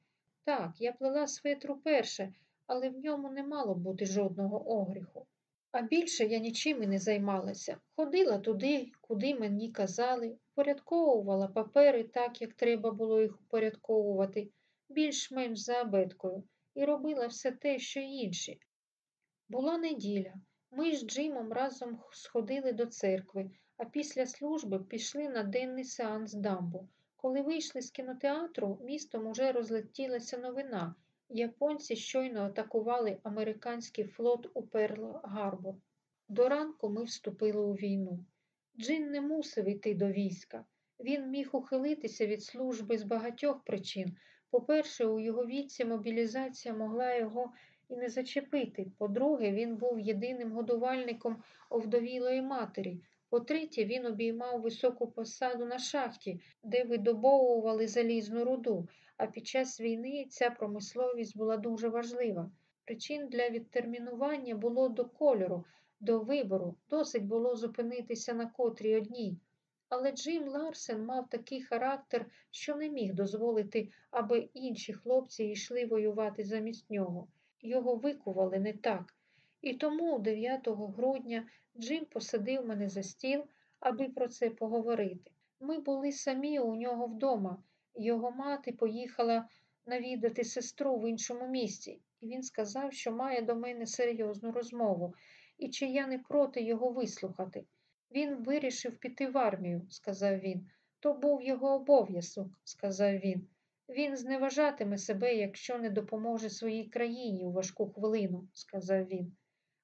Так, я плела светру перше, але в ньому не мало бути жодного огріху. А більше я нічим і не займалася. Ходила туди, куди мені казали, упорядковувала папери так, як треба було їх упорядковувати, більш-менш за абеткою, і робила все те, що інші. Була неділя. Ми з Джимом разом сходили до церкви, а після служби пішли на денний сеанс Дамбо. Коли вийшли з кінотеатру, містом уже розлетілася новина. Японці щойно атакували американський флот у Перл-Гарбор. До ранку ми вступили у війну. Джим не мусив йти до війська. Він міг ухилитися від служби з багатьох причин. По-перше, у його віці мобілізація могла його і не зачепити. По-друге, він був єдиним годувальником овдовілої матері. По-третє, він обіймав високу посаду на шахті, де видобовували залізну руду, а під час війни ця промисловість була дуже важлива. Причин для відтермінування було до кольору, до вибору, досить було зупинитися на котрій одній. Але Джим Ларсен мав такий характер, що не міг дозволити, аби інші хлопці йшли воювати замість нього. Його викували не так. І тому 9 грудня Джим посадив мене за стіл, аби про це поговорити. Ми були самі у нього вдома. Його мати поїхала навідати сестру в іншому місті, і він сказав, що має до мене серйозну розмову, і чи я не проти його вислухати. Він вирішив піти в армію, сказав він. То був його обов'язок, сказав він. Він зневажатиме себе, якщо не допоможе своїй країні у важку хвилину, сказав він.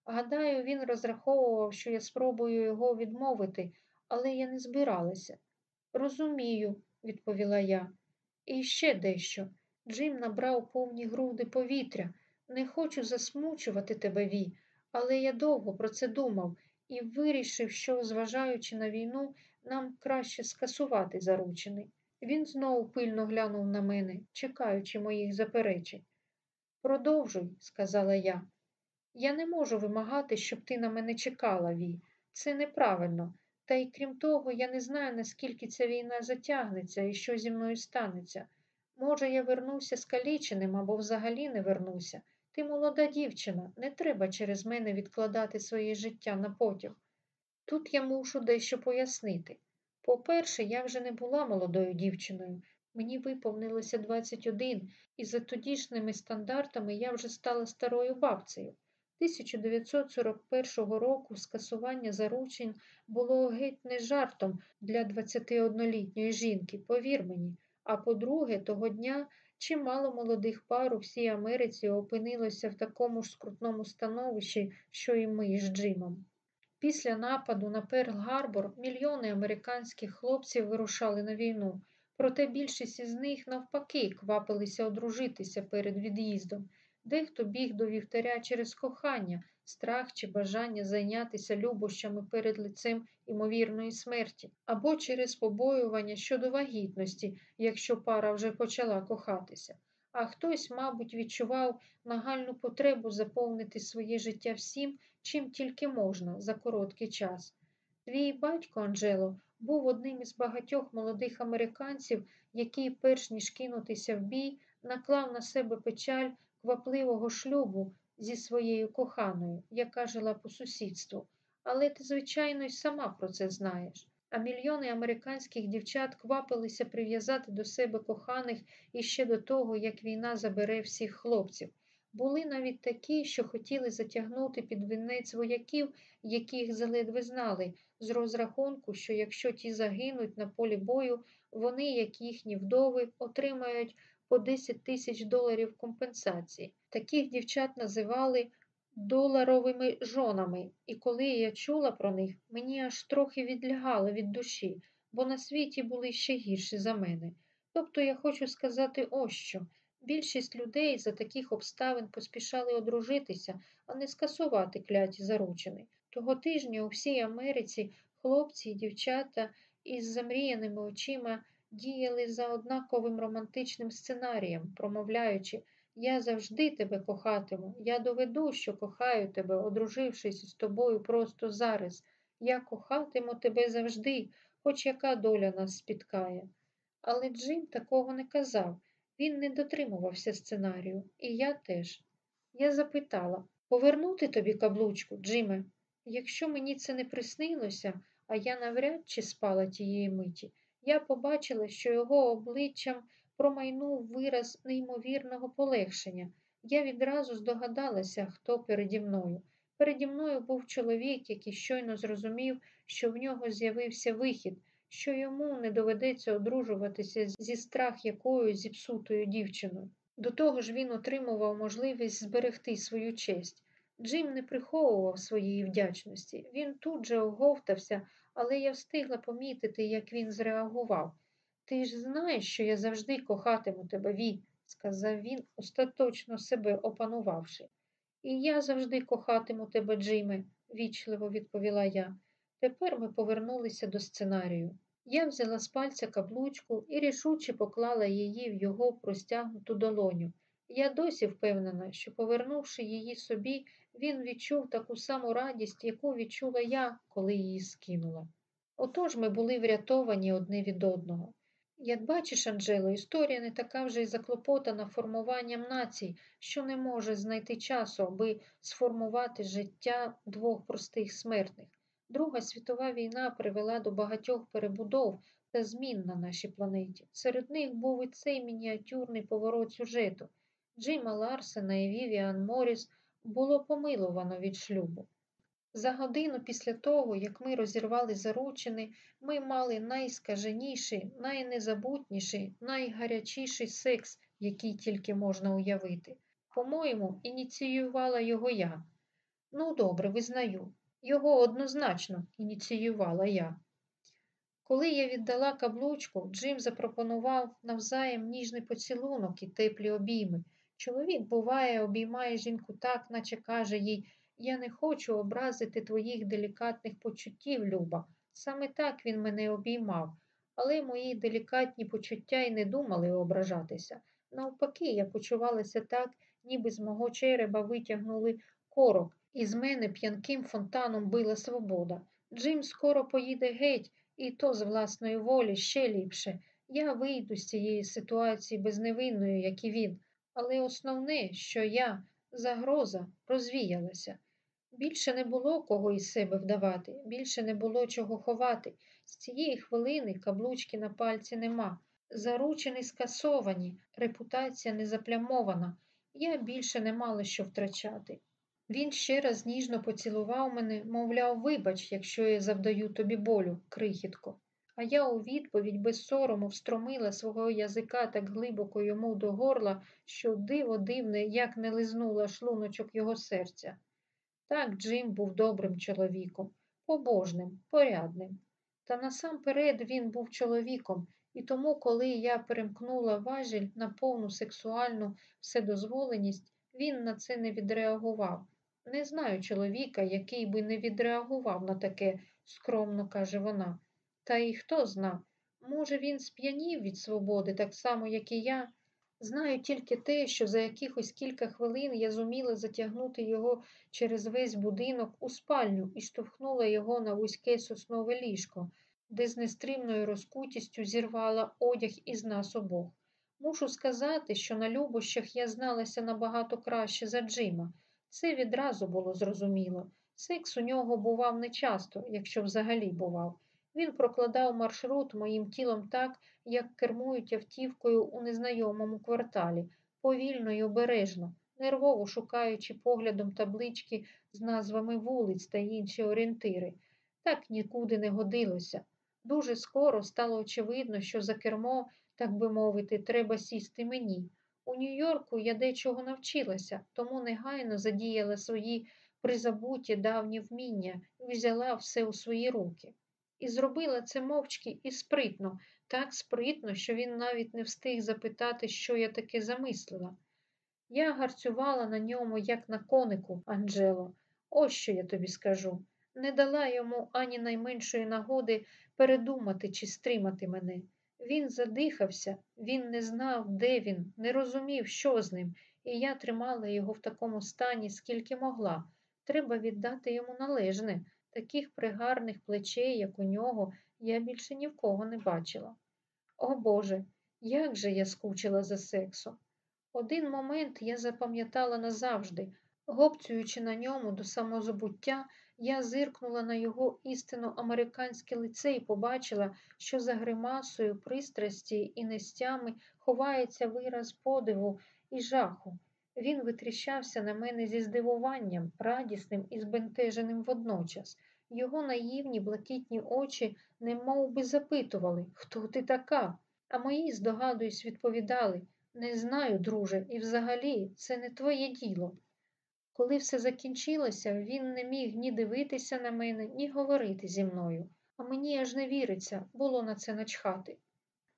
Гадаю, він розраховував, що я спробую його відмовити, але я не збиралася. Розумію, відповіла я. І ще дещо. Джим набрав повні груди повітря. Не хочу засмучувати тебе, Ві, але я довго про це думав і вирішив, що, зважаючи на війну, нам краще скасувати заручений. Він знову пильно глянув на мене, чекаючи моїх заперечень. Продовжуй, сказала я. Я не можу вимагати, щоб ти на мене чекала, Ві. Це неправильно. Та й крім того, я не знаю, наскільки ця війна затягнеться і що зі мною станеться. Може, я вернуся скаліченим або взагалі не вернуся. Ти молода дівчина, не треба через мене відкладати своє життя на потім. Тут я мушу дещо пояснити. По-перше, я вже не була молодою дівчиною. Мені виповнилося 21, і за тодішніми стандартами я вже стала старою бабцею. 1941 року скасування заручень було геть не жартом для 21-літньої жінки, повір мені. А по-друге, того дня чимало молодих пар у всій Америці опинилося в такому ж скрутному становищі, що і ми з Джимом. Після нападу на Перл-Гарбор мільйони американських хлопців вирушали на війну, проте більшість із них навпаки квапилися одружитися перед від'їздом. Дехто біг до вівтаря через кохання, страх чи бажання зайнятися любощами перед лицем імовірної смерті, або через побоювання щодо вагітності, якщо пара вже почала кохатися. А хтось, мабуть, відчував нагальну потребу заповнити своє життя всім, чим тільки можна за короткий час. Твій батько, Анджело, був одним із багатьох молодих американців, який, перш ніж кинутися в бій, наклав на себе печаль квапливого шлюбу зі своєю коханою, яка жила по сусідству. Але ти, звичайно, й сама про це знаєш. А мільйони американських дівчат квапилися прив'язати до себе коханих іще до того, як війна забере всіх хлопців. Були навіть такі, що хотіли затягнути під вінець вояків, яких заледве знали, з розрахунку, що якщо ті загинуть на полі бою, вони, як їхні вдови, отримають по 10 тисяч доларів компенсації. Таких дівчат називали доларовими жонами, і коли я чула про них, мені аж трохи відлягало від душі, бо на світі були ще гірші за мене. Тобто я хочу сказати ось що. Більшість людей за таких обставин поспішали одружитися, а не скасувати кляті заручини. Того тижня у всій Америці хлопці і дівчата із замріяними очима діяли за однаковим романтичним сценарієм, промовляючи Я завжди тебе кохатиму, я доведу, що кохаю тебе, одружившись з тобою просто зараз. Я кохатиму тебе завжди, хоч яка доля нас спіткає. Але Джим такого не казав. Він не дотримувався сценарію, і я теж. Я запитала повернути тобі каблучку, Джиме? Якщо мені це не приснилося, а я навряд чи спала тієї миті, я побачила, що його обличчям промайнув вираз неймовірного полегшення. Я відразу здогадалася, хто переді мною. Переді мною був чоловік, який щойно зрозумів, що в нього з'явився вихід, що йому не доведеться одружуватися зі страх якою зіпсутою дівчиною. До того ж він отримував можливість зберегти свою честь. Джим не приховував своєї вдячності. Він тут же оговтався, але я встигла помітити, як він зреагував. Ти ж знаєш, що я завжди кохатиму тебе, Ві, сказав він, остаточно себе опанувавши. І я завжди кохатиму тебе, Джиме, вічливо відповіла я. Тепер ми повернулися до сценарію. Я взяла з пальця каблучку і рішуче поклала її в його простягнуту долоню. Я досі впевнена, що, повернувши її собі, він відчув таку саму радість, яку відчула я, коли її скинула. Отож ми були врятовані одне від одного. Як бачиш, Анджело, історія не така вже й заклопотана формуванням націй, що не може знайти часу, аби сформувати життя двох простих смертних. Друга світова війна привела до багатьох перебудов та змін на нашій планеті. Серед них був і цей мініатюрний поворот сюжету. Джима Ларсена і Вівіан Моріс було помиловано від шлюбу. За годину після того, як ми розірвали заручини, ми мали найскаженіший, найнезабутніший, найгарячіший секс, який тільки можна уявити. По-моєму, ініціювала його я. Ну, добре, визнаю. Його однозначно ініціювала я. Коли я віддала каблучку, Джим запропонував навзаєм ніжний поцілунок і теплі обійми. Чоловік, буває, обіймає жінку так, наче каже їй Я не хочу образити твоїх делікатних почуттів, Люба. Саме так він мене обіймав, але мої делікатні почуття й не думали ображатися. Навпаки, я почувалася так, ніби з мого череба витягнули корок, і з мене п'янким фонтаном била свобода. Джим скоро поїде геть, і то з власної волі ще ліпше. Я вийду з цієї ситуації безневинною, як і він. Але основне, що я, загроза, розвіялася. Більше не було кого із себе вдавати, більше не було чого ховати. З цієї хвилини каблучки на пальці нема. Заручені скасовані, репутація не заплямована. Я більше не мала що втрачати. Він ще раз ніжно поцілував мене, мовляв, вибач, якщо я завдаю тобі болю, крихітко. А я у відповідь без сорому встромила свого язика так глибоко йому до горла, що диво дивне, як не лизнула шлуночок його серця. Так Джим був добрим чоловіком, побожним, порядним. Та насамперед він був чоловіком, і тому, коли я перемкнула важіль на повну сексуальну вседозволеність, він на це не відреагував. Не знаю чоловіка, який би не відреагував на таке, скромно каже вона. Та й хто зна, може, він сп'янів від свободи, так само, як і я. Знаю тільки те, що за якихось кілька хвилин я зуміла затягнути його через весь будинок у спальню і штовхнула його на вузьке соснове ліжко, де з нестримною розкутістю зірвала одяг із нас обох. Мушу сказати, що на любощах я зналася набагато краще за Джима. Це відразу було зрозуміло. Секс у нього бував нечасто, якщо взагалі бував. Він прокладав маршрут моїм тілом так, як кермують автівкою у незнайомому кварталі, повільно й обережно, нервово шукаючи поглядом таблички з назвами вулиць та інші орієнтири. Так нікуди не годилося. Дуже скоро стало очевидно, що за кермо, так би мовити, треба сісти мені. У Нью-Йорку я дечого навчилася, тому негайно задіяла свої призабуті давні вміння і взяла все у свої руки. І зробила це мовчки і спритно, так спритно, що він навіть не встиг запитати, що я таке замислила. Я гарцювала на ньому, як на конику, Анджело. Ось що я тобі скажу. Не дала йому ані найменшої нагоди передумати чи стримати мене. Він задихався, він не знав, де він, не розумів, що з ним, і я тримала його в такому стані, скільки могла. Треба віддати йому належне. Таких пригарних плечей, як у нього, я більше ні в кого не бачила. О Боже, як же я скучила за сексом. Один момент я запам'ятала назавжди. Гопцюючи на ньому до самозабуття, я зиркнула на його істинно американське лице і побачила, що за гримасою пристрасті і нестями ховається вираз подиву і жаху. Він витріщався на мене зі здивуванням, радісним і збентеженим водночас. Його наївні блакитні очі немов би запитували, хто ти така? А мої, здогадуюсь, відповідали не знаю, друже, і взагалі це не твоє діло. Коли все закінчилося, він не міг ні дивитися на мене, ні говорити зі мною, а мені аж не віриться, було на це начхати.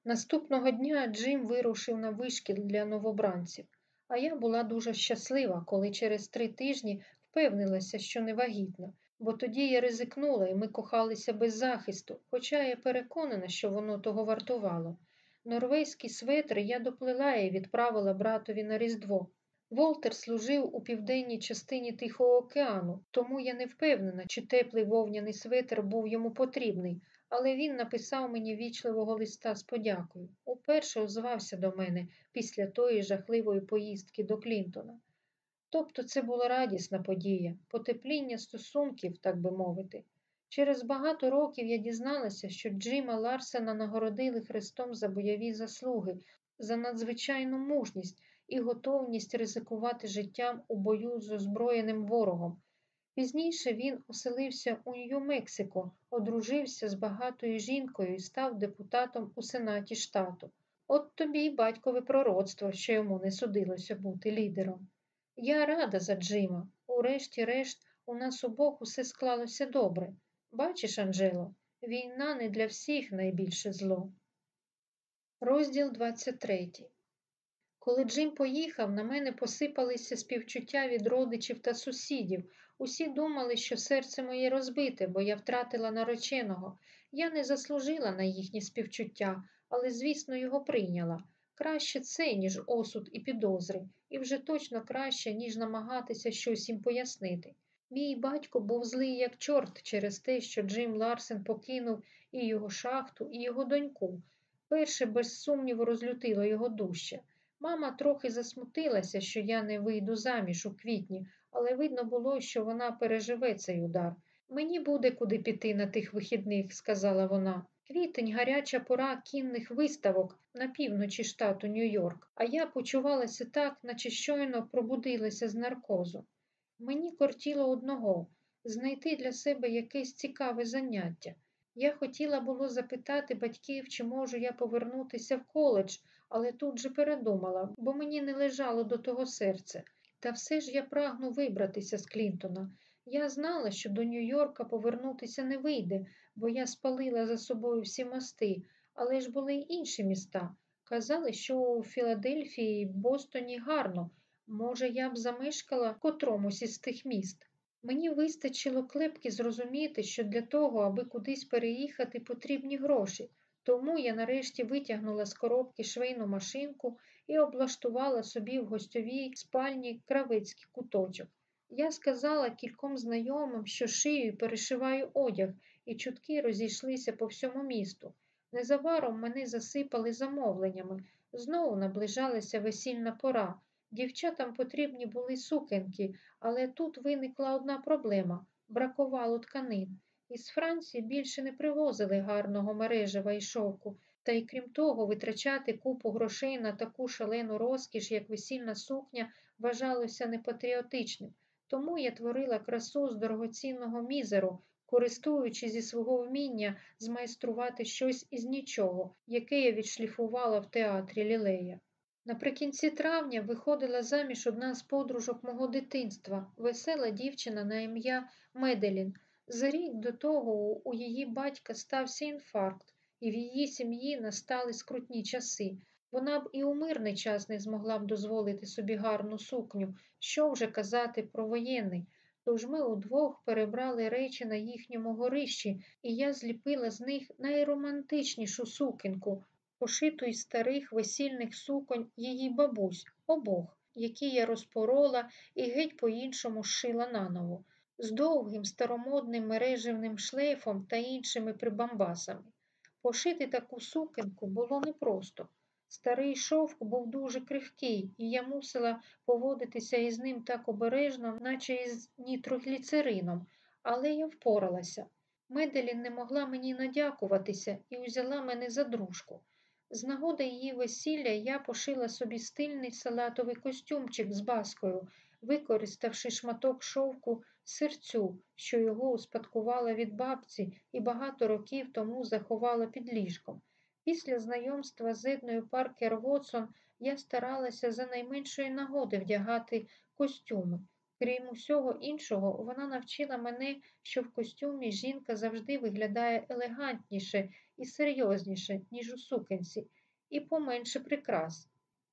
Наступного дня Джим вирушив на вишкіл для новобранців, А я була дуже щаслива, коли через три тижні впевнилася, що не вагітна, бо тоді я ризикнула і ми кохалися без захисту, хоча я переконана, що воно того вартувало. Норвезький светр я доплила і відправила братові на Різдво. Волтер служив у південній частині Тихого океану, тому я не впевнена, чи теплий вовняний светр був йому потрібний, але він написав мені вічливого листа з подякою. Уперше озвався до мене після тої жахливої поїздки до Клінтона. Тобто це була радісна подія, потепління стосунків, так би мовити. Через багато років я дізналася, що Джима Ларсена нагородили хрестом за бойові заслуги, за надзвичайну мужність і готовність ризикувати життям у бою з озброєним ворогом. Пізніше він оселився у Нью-Мексико, одружився з багатою жінкою і став депутатом у Сенаті штату. От тобі й батькове пророцтво, що йому не судилося бути лідером. Я рада за Джима. Урешті-решт, у нас обох усе склалося добре. Бачиш, Анжело, війна не для всіх найбільше зло. Розділ 23 Коли Джим поїхав, на мене посипалися співчуття від родичів та сусідів. Усі думали, що серце моє розбите, бо я втратила нареченого. Я не заслужила на їхні співчуття, але, звісно, його прийняла. Краще це, ніж осуд і підозри, і вже точно краще, ніж намагатися щось їм пояснити. Мій батько був злий як чорт через те, що Джим Ларсен покинув і його шахту, і його доньку. Перше, без сумніву, розлютило його дужче. Мама трохи засмутилася, що я не вийду заміж у квітні, але видно було, що вона переживе цей удар. Мені буде куди піти на тих вихідних, сказала вона. Квітень гаряча пора кінних виставок на півночі штату Нью-Йорк, а я почувалася так, наче щойно пробудилася з наркозу. Мені кортіло одного знайти для себе якесь цікаве заняття. Я хотіла було запитати батьків, чи можу я повернутися в коледж, але тут же передумала, бо мені не лежало до того серце. Та все ж я прагну вибратися з Клінтона. Я знала, що до Нью-Йорка повернутися не вийде, бо я спалила за собою всі мости, але ж були й інші міста. Казали, що у Філадельфії Бостоні гарно. Може, я б замешкала в котромусь із тих міст. Мені вистачило клепки зрозуміти, що для того, аби кудись переїхати, потрібні гроші. Тому я нарешті витягнула з коробки швейну машинку і облаштувала собі в гостьовій спальні кравецький куточок. Я сказала кільком знайомим, що шию і перешиваю одяг, і чутки розійшлися по всьому місту. Незабаром мене засипали замовленнями. Знову наближалася весільна пора. Дівчатам потрібні були сукенки, але тут виникла одна проблема бракувало тканин. Із Франції більше не привозили гарного мережева і шовку, та й крім того, витрачати купу грошей на таку шалену розкіш, як весільна сукня, вважалося непатріотичним. Тому я творила красу з дорогоцінного мізеру, користуючись зі свого вміння змайструвати щось із нічого, яке я відшліфувала в театрі Лілея. Наприкінці травня виходила заміж одна з подружок мого дитинства, весела дівчина на ім'я Меделін. За рік до того у її батька стався інфаркт, і в її сім'ї настали скрутні часи. Вона б і у мирний час не змогла б дозволити собі гарну сукню, що вже казати про воєнний. Тож ми удвох перебрали речі на їхньому горищі, і я зліпила з них найромантичнішу сукенку, пошиту із старих весільних суконь її бабусь, обох, які я розпорола і геть по-іншому зшила наново, з довгим старомодним мережевним шлейфом та іншими прибамбасами. Пошити таку сукенку було непросто. Старий шовк був дуже крихкий, і я мусила поводитися із ним так обережно, наче із нітрогліцерином, але я впоралася. Меделін не могла мені надякуватися і узяла мене за дружку. З нагоди її весілля я пошила собі стильний салатовий костюмчик з баскою, використавши шматок шовку серцю, що його успадкувала від бабці і багато років тому заховала під ліжком. Після знайомства з Едною Паркер Вотсон я старалася за найменшої нагоди вдягати костюми. Крім усього іншого, вона навчила мене, що в костюмі жінка завжди виглядає елегантніше і серйозніше, ніж у сукенці, і поменше прикрас.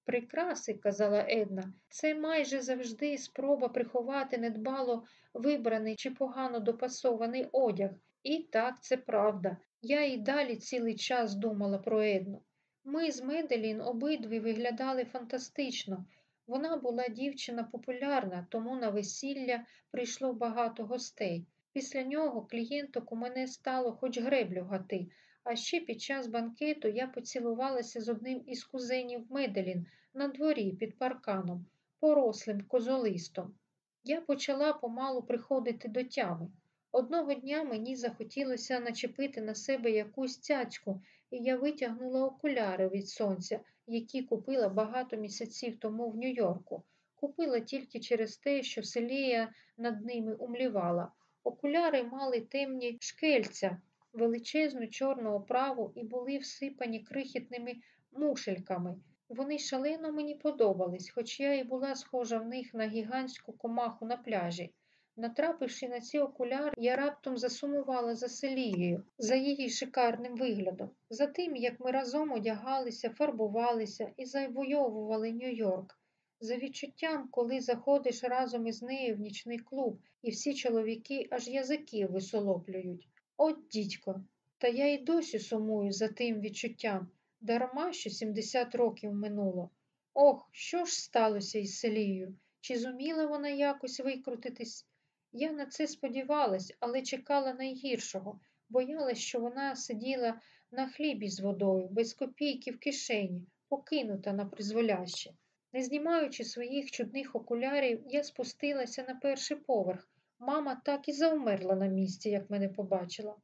Прикраси, казала Една, це майже завжди спроба приховати недбало вибраний чи погано допасований одяг. І так, це правда. Я і далі цілий час думала про Едну. Ми з Меделін обидві виглядали фантастично. Вона була дівчина популярна, тому на весілля прийшло багато гостей. Після нього клієнток у мене стало хоч греблю гати, а ще під час банкету я поцілувалася з одним із кузенів Меделін на дворі під парканом, порослим козолистом. Я почала помалу приходити до тями. Одного дня мені захотілося начепити на себе якусь цяцьку, і я витягнула окуляри від сонця, які купила багато місяців тому в Нью-Йорку. Купила тільки через те, що Селія над ними умлівала. Окуляри мали темні шкельця, величезну чорну оправу і були всипані крихітними мушельками. Вони шалено мені подобались, хоч я і була схожа в них на гігантську комаху на пляжі. Натрапивши на ці окуляри, я раптом засумувала за Селією, за її шикарним виглядом, за тим, як ми разом одягалися, фарбувалися і завойовували Нью-Йорк, за відчуттям, коли заходиш разом із нею в нічний клуб, і всі чоловіки аж язики висолоплюють. От дідько, та я й досі сумую за тим відчуттям, дарма що 70 років минуло. Ох, що ж сталося із Селією? Чи зуміла вона якось викрутитись? Я на це сподівалась, але чекала найгіршого, боялась, що вона сиділа на хлібі з водою, без копійки в кишені, покинута на призволяще. Не знімаючи своїх чудних окулярів, я спустилася на перший поверх. Мама так і завмерла на місці, як мене побачила.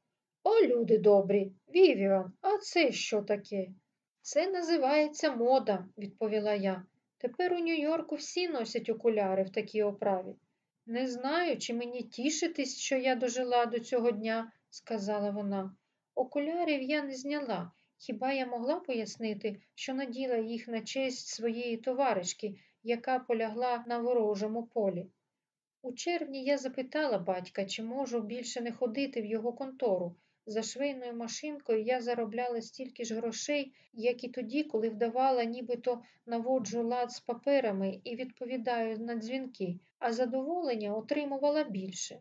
О, люди добрі, Вівіан, а це що таке? Це називається мода, відповіла я. Тепер у Нью-Йорку всі носять окуляри в такій оправі. Не знаю, чи мені тішитись, що я дожила до цього дня, сказала вона. Окулярів я не зняла. Хіба я могла пояснити, що наділа їх на честь своєї товаришки, яка полягла на ворожому полі? У червні я запитала батька, чи можу більше не ходити в його контору. За швейною машинкою я заробляла стільки ж грошей, як і тоді, коли вдавала, нібито наводжу лад з паперами і відповідаю на дзвінки, а задоволення отримувала більше.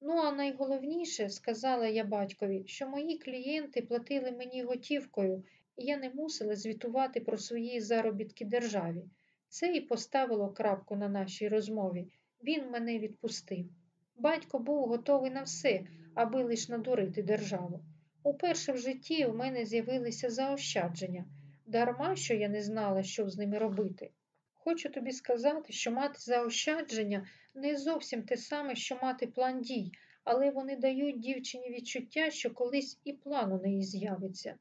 Ну, а найголовніше, сказала я батькові, що мої клієнти платили мені готівкою, і я не мусила звітувати про свої заробітки державі. Це і поставило крапку на нашій розмові. Він мене відпустив. Батько був готовий на все, аби лиш надурити державу. Уперше в житті у мене з'явилися заощадження, дарма що я не знала, що з ними робити. Хочу тобі сказати, що мати заощадження не зовсім те саме, що мати план дій, але вони дають дівчині відчуття, що колись і план у неї з'явиться.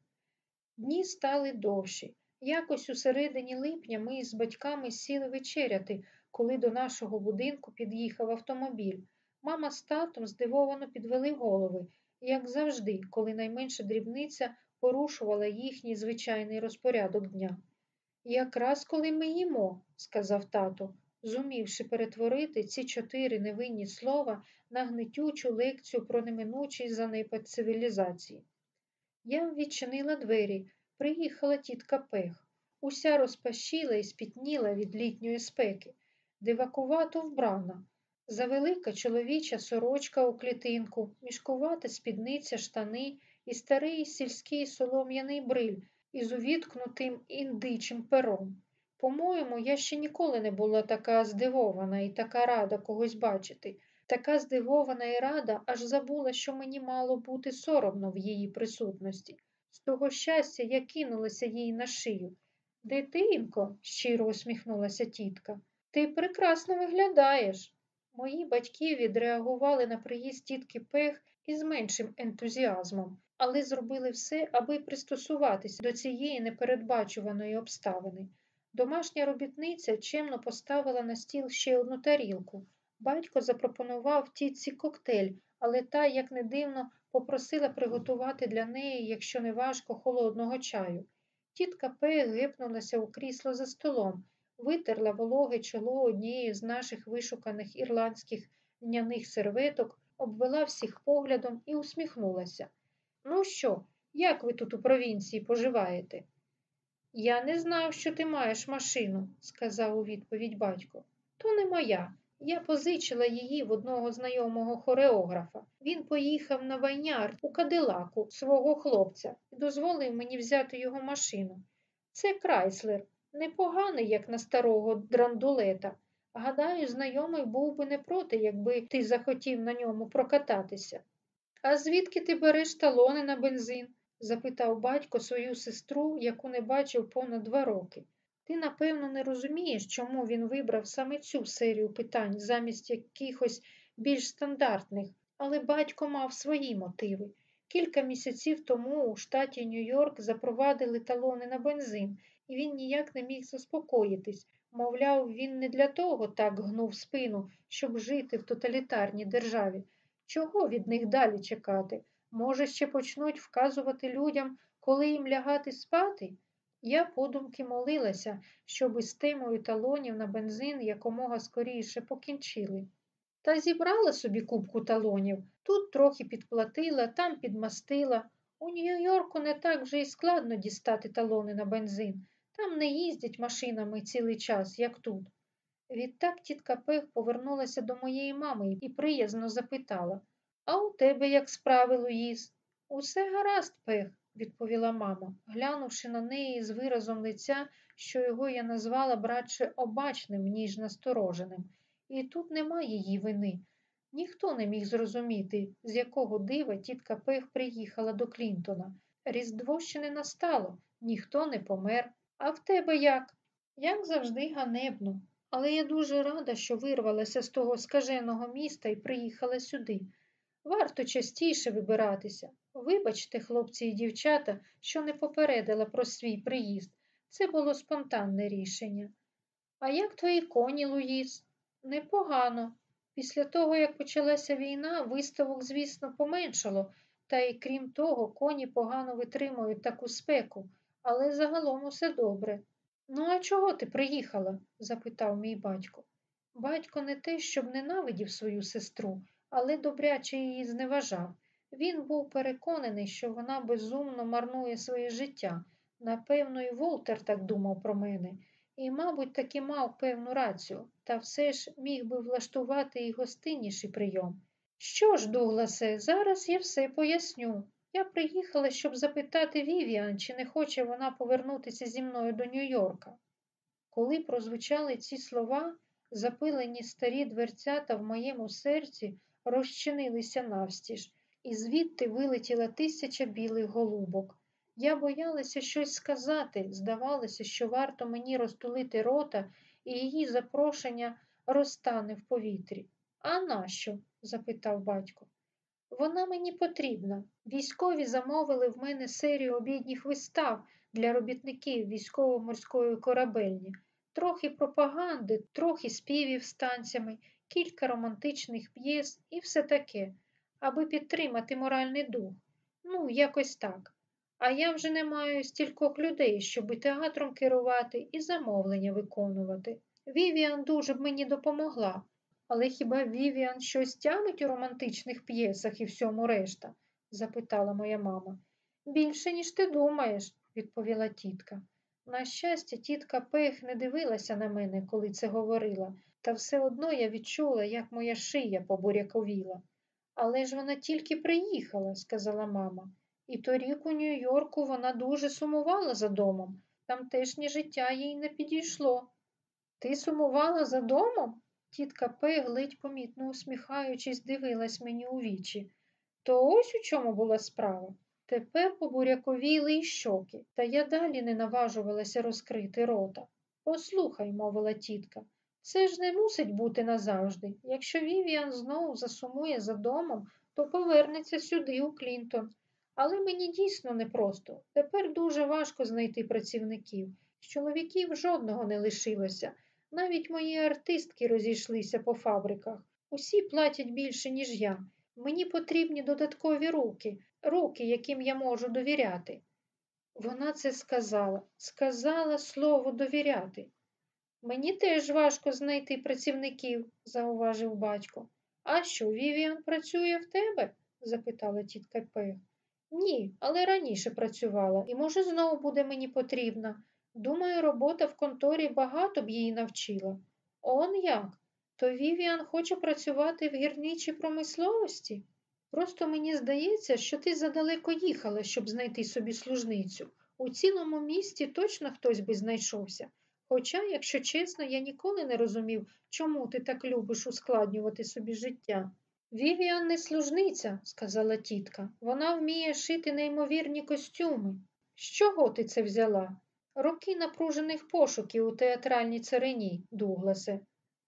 Дні стали довші. Якось у середині липня ми з батьками сіли вечеряти, коли до нашого будинку під'їхав автомобіль. Мама з татом здивовано підвели голови, як завжди, коли найменша дрібниця порушувала їхній звичайний розпорядок дня. Якраз коли ми їмо, сказав тато, зумівши перетворити ці чотири невинні слова на гнетючу лекцію про неминучий занепад цивілізації. Я відчинила двері, приїхала тітка Пех. Уся розпашіла і спітніла від літньої спеки, дивакувато вбрана. Завелика чоловіча сорочка у клітинку, мішкувата спідниця, штани і старий сільський солом'яний бриль із увіткнутим індичим пером. По-моєму, я ще ніколи не була така здивована і така рада когось бачити. Така здивована і рада, аж забула, що мені мало бути соромно в її присутності. З того щастя я кинулася їй на шию. Дитинко, щиро усміхнулася тітка, ти прекрасно виглядаєш. Мої батьки відреагували на приїзд тітки Пех із меншим ентузіазмом, але зробили все, аби пристосуватися до цієї непередбачуваної обставини. Домашня робітниця чемно поставила на стіл ще одну тарілку. Батько запропонував тітці коктейль, але та, як не дивно, попросила приготувати для неї, якщо не важко, холодного чаю. Тітка Пех гипнулася у крісло за столом, витерла вологе чоло однією з наших вишуканих ірландських льняних серветок, обвела всіх поглядом і усміхнулася. Ну що, як ви тут у провінції поживаєте? Я не знав, що ти маєш машину, сказав у відповідь батько. То не моя. Я позичила її в одного знайомого хореографа. Він поїхав на вайняр у Кадилаку свого хлопця і дозволив мені взяти його машину. Це Крайслер, непоганий, як на старого драндулета. Гадаю, знайомий був би не проти, якби ти захотів на ньому прокататися. А звідки ти береш талони на бензин? запитав батько свою сестру, яку не бачив понад два роки. Ти, напевно, не розумієш, чому він вибрав саме цю серію питань замість якихось більш стандартних, але батько мав свої мотиви. Кілька місяців тому у штаті Нью-Йорк запровадили талони на бензин, і він ніяк не міг заспокоїтись. Мовляв, він не для того так гнув спину, щоб жити в тоталітарній державі. Чого від них далі чекати? Може, ще почнуть вказувати людям, коли їм лягати спати? Я подумки молилася, щоб із темою талонів на бензин якомога скоріше покінчили. Та зібрала собі кубку талонів, тут трохи підплатила, там підмастила. У Нью-Йорку не так вже й складно дістати талони на бензин. Там не їздять машинами цілий час, як тут. Відтак тітка Пех повернулася до моєї мами і приязно запитала А у тебе як справи, Луїс? Усе гаразд, Пех, відповіла мама, глянувши на неї з виразом лиця, що його я назвала братше обачним, ніж настороженим. І тут нема її вини. Ніхто не міг зрозуміти, з якого дива тітка Пех приїхала до Клінтона. Різдво ще не настало, ніхто не помер. А в тебе як? Як завжди ганебно. Але я дуже рада, що вирвалася з того скаженого міста і приїхала сюди. Варто частіше вибиратися. Вибачте, хлопці і дівчата, що не попередила про свій приїзд. Це було спонтанне рішення. А як твої коні, Луїс? Непогано. Після того, як почалася війна, виставок, звісно, поменшало, та й крім того, коні погано витримують таку спеку, але загалом усе добре. Ну, а чого ти приїхала? запитав мій батько. Батько не те, щоб ненавидів свою сестру, але добряче її зневажав. Він був переконаний, що вона безумно марнує своє життя. Напевно, і Волтер так думав про мене, і, мабуть, таки мав певну рацію, та все ж міг би влаштувати і гостинніший прийом. Що ж, Дугласе, зараз я все поясню. Я приїхала, щоб запитати Вівіан, чи не хоче вона повернутися зі мною до Нью-Йорка. Коли прозвучали ці слова, запилені старі дверцята в моєму серці розчинилися навстіж, і звідти вилетіла тисяча білих голубок. Я боялася щось сказати, здавалося, що варто мені розтулити рота, і її запрошення розтане в повітрі. А нащо? запитав батько. Вона мені потрібна. Військові замовили в мене серію обідніх вистав для робітників військово-морської корабельні, трохи пропаганди, трохи співів з танцями, кілька романтичних п'єс і все таке, аби підтримати моральний дух. Ну, якось так. А я вже не маю стількох людей, щоб театром керувати і замовлення виконувати. Вівіан дуже б мені допомогла. Але хіба Вівіан щось тямить у романтичних п'єсах і всьому решта? запитала моя мама. Більше, ніж ти думаєш, відповіла тітка. На щастя, тітка Пех не дивилася на мене, коли це говорила, та все одно я відчула, як моя шия побуряковіла. Але ж вона тільки приїхала, сказала мама. І торік у Нью-Йорку вона дуже сумувала за домом. Тамтешнє життя їй не підійшло. Ти сумувала за домом? Тітка Пег, ледь помітно усміхаючись, дивилась мені у вічі. То ось у чому була справа. Тепер побуряковіли й щоки, та я далі не наважувалася розкрити рота. Послухай, мовила тітка, це ж не мусить бути назавжди. Якщо Вівіан знову засумує за домом, то повернеться сюди, у Клінтон. Але мені дійсно непросто. Тепер дуже важко знайти працівників. З чоловіків жодного не лишилося. Навіть мої артистки розійшлися по фабриках. Усі платять більше, ніж я. Мені потрібні додаткові руки, руки, яким я можу довіряти. Вона це сказала, сказала слово довіряти. Мені теж важко знайти працівників, зауважив батько. А що, Вівіан працює в тебе? запитала тітка Пег. Ні, але раніше працювала і, може, знову буде мені потрібна. Думаю, робота в конторі багато б її навчила. Он як? То Вівіан хоче працювати в гірничій промисловості? Просто мені здається, що ти задалеко їхала, щоб знайти собі служницю. У цілому місті точно хтось би знайшовся. Хоча, якщо чесно, я ніколи не розумів, чому ти так любиш ускладнювати собі життя. Вівіан не служниця, сказала тітка. Вона вміє шити неймовірні костюми. З чого ти це взяла? Роки напружених пошуків у театральній царині, Дугласе.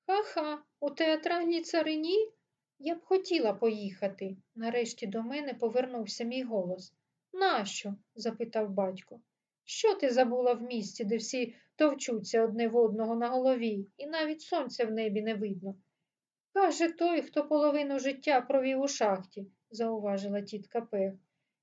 Ха-ха, у театральній царині? Я б хотіла поїхати. Нарешті до мене повернувся мій голос. Нащо? запитав батько. Що ти забула в місті, де всі товчуться одне в одного на голові, і навіть сонця в небі не видно? Каже той, хто половину життя провів у шахті, зауважила тітка Пех.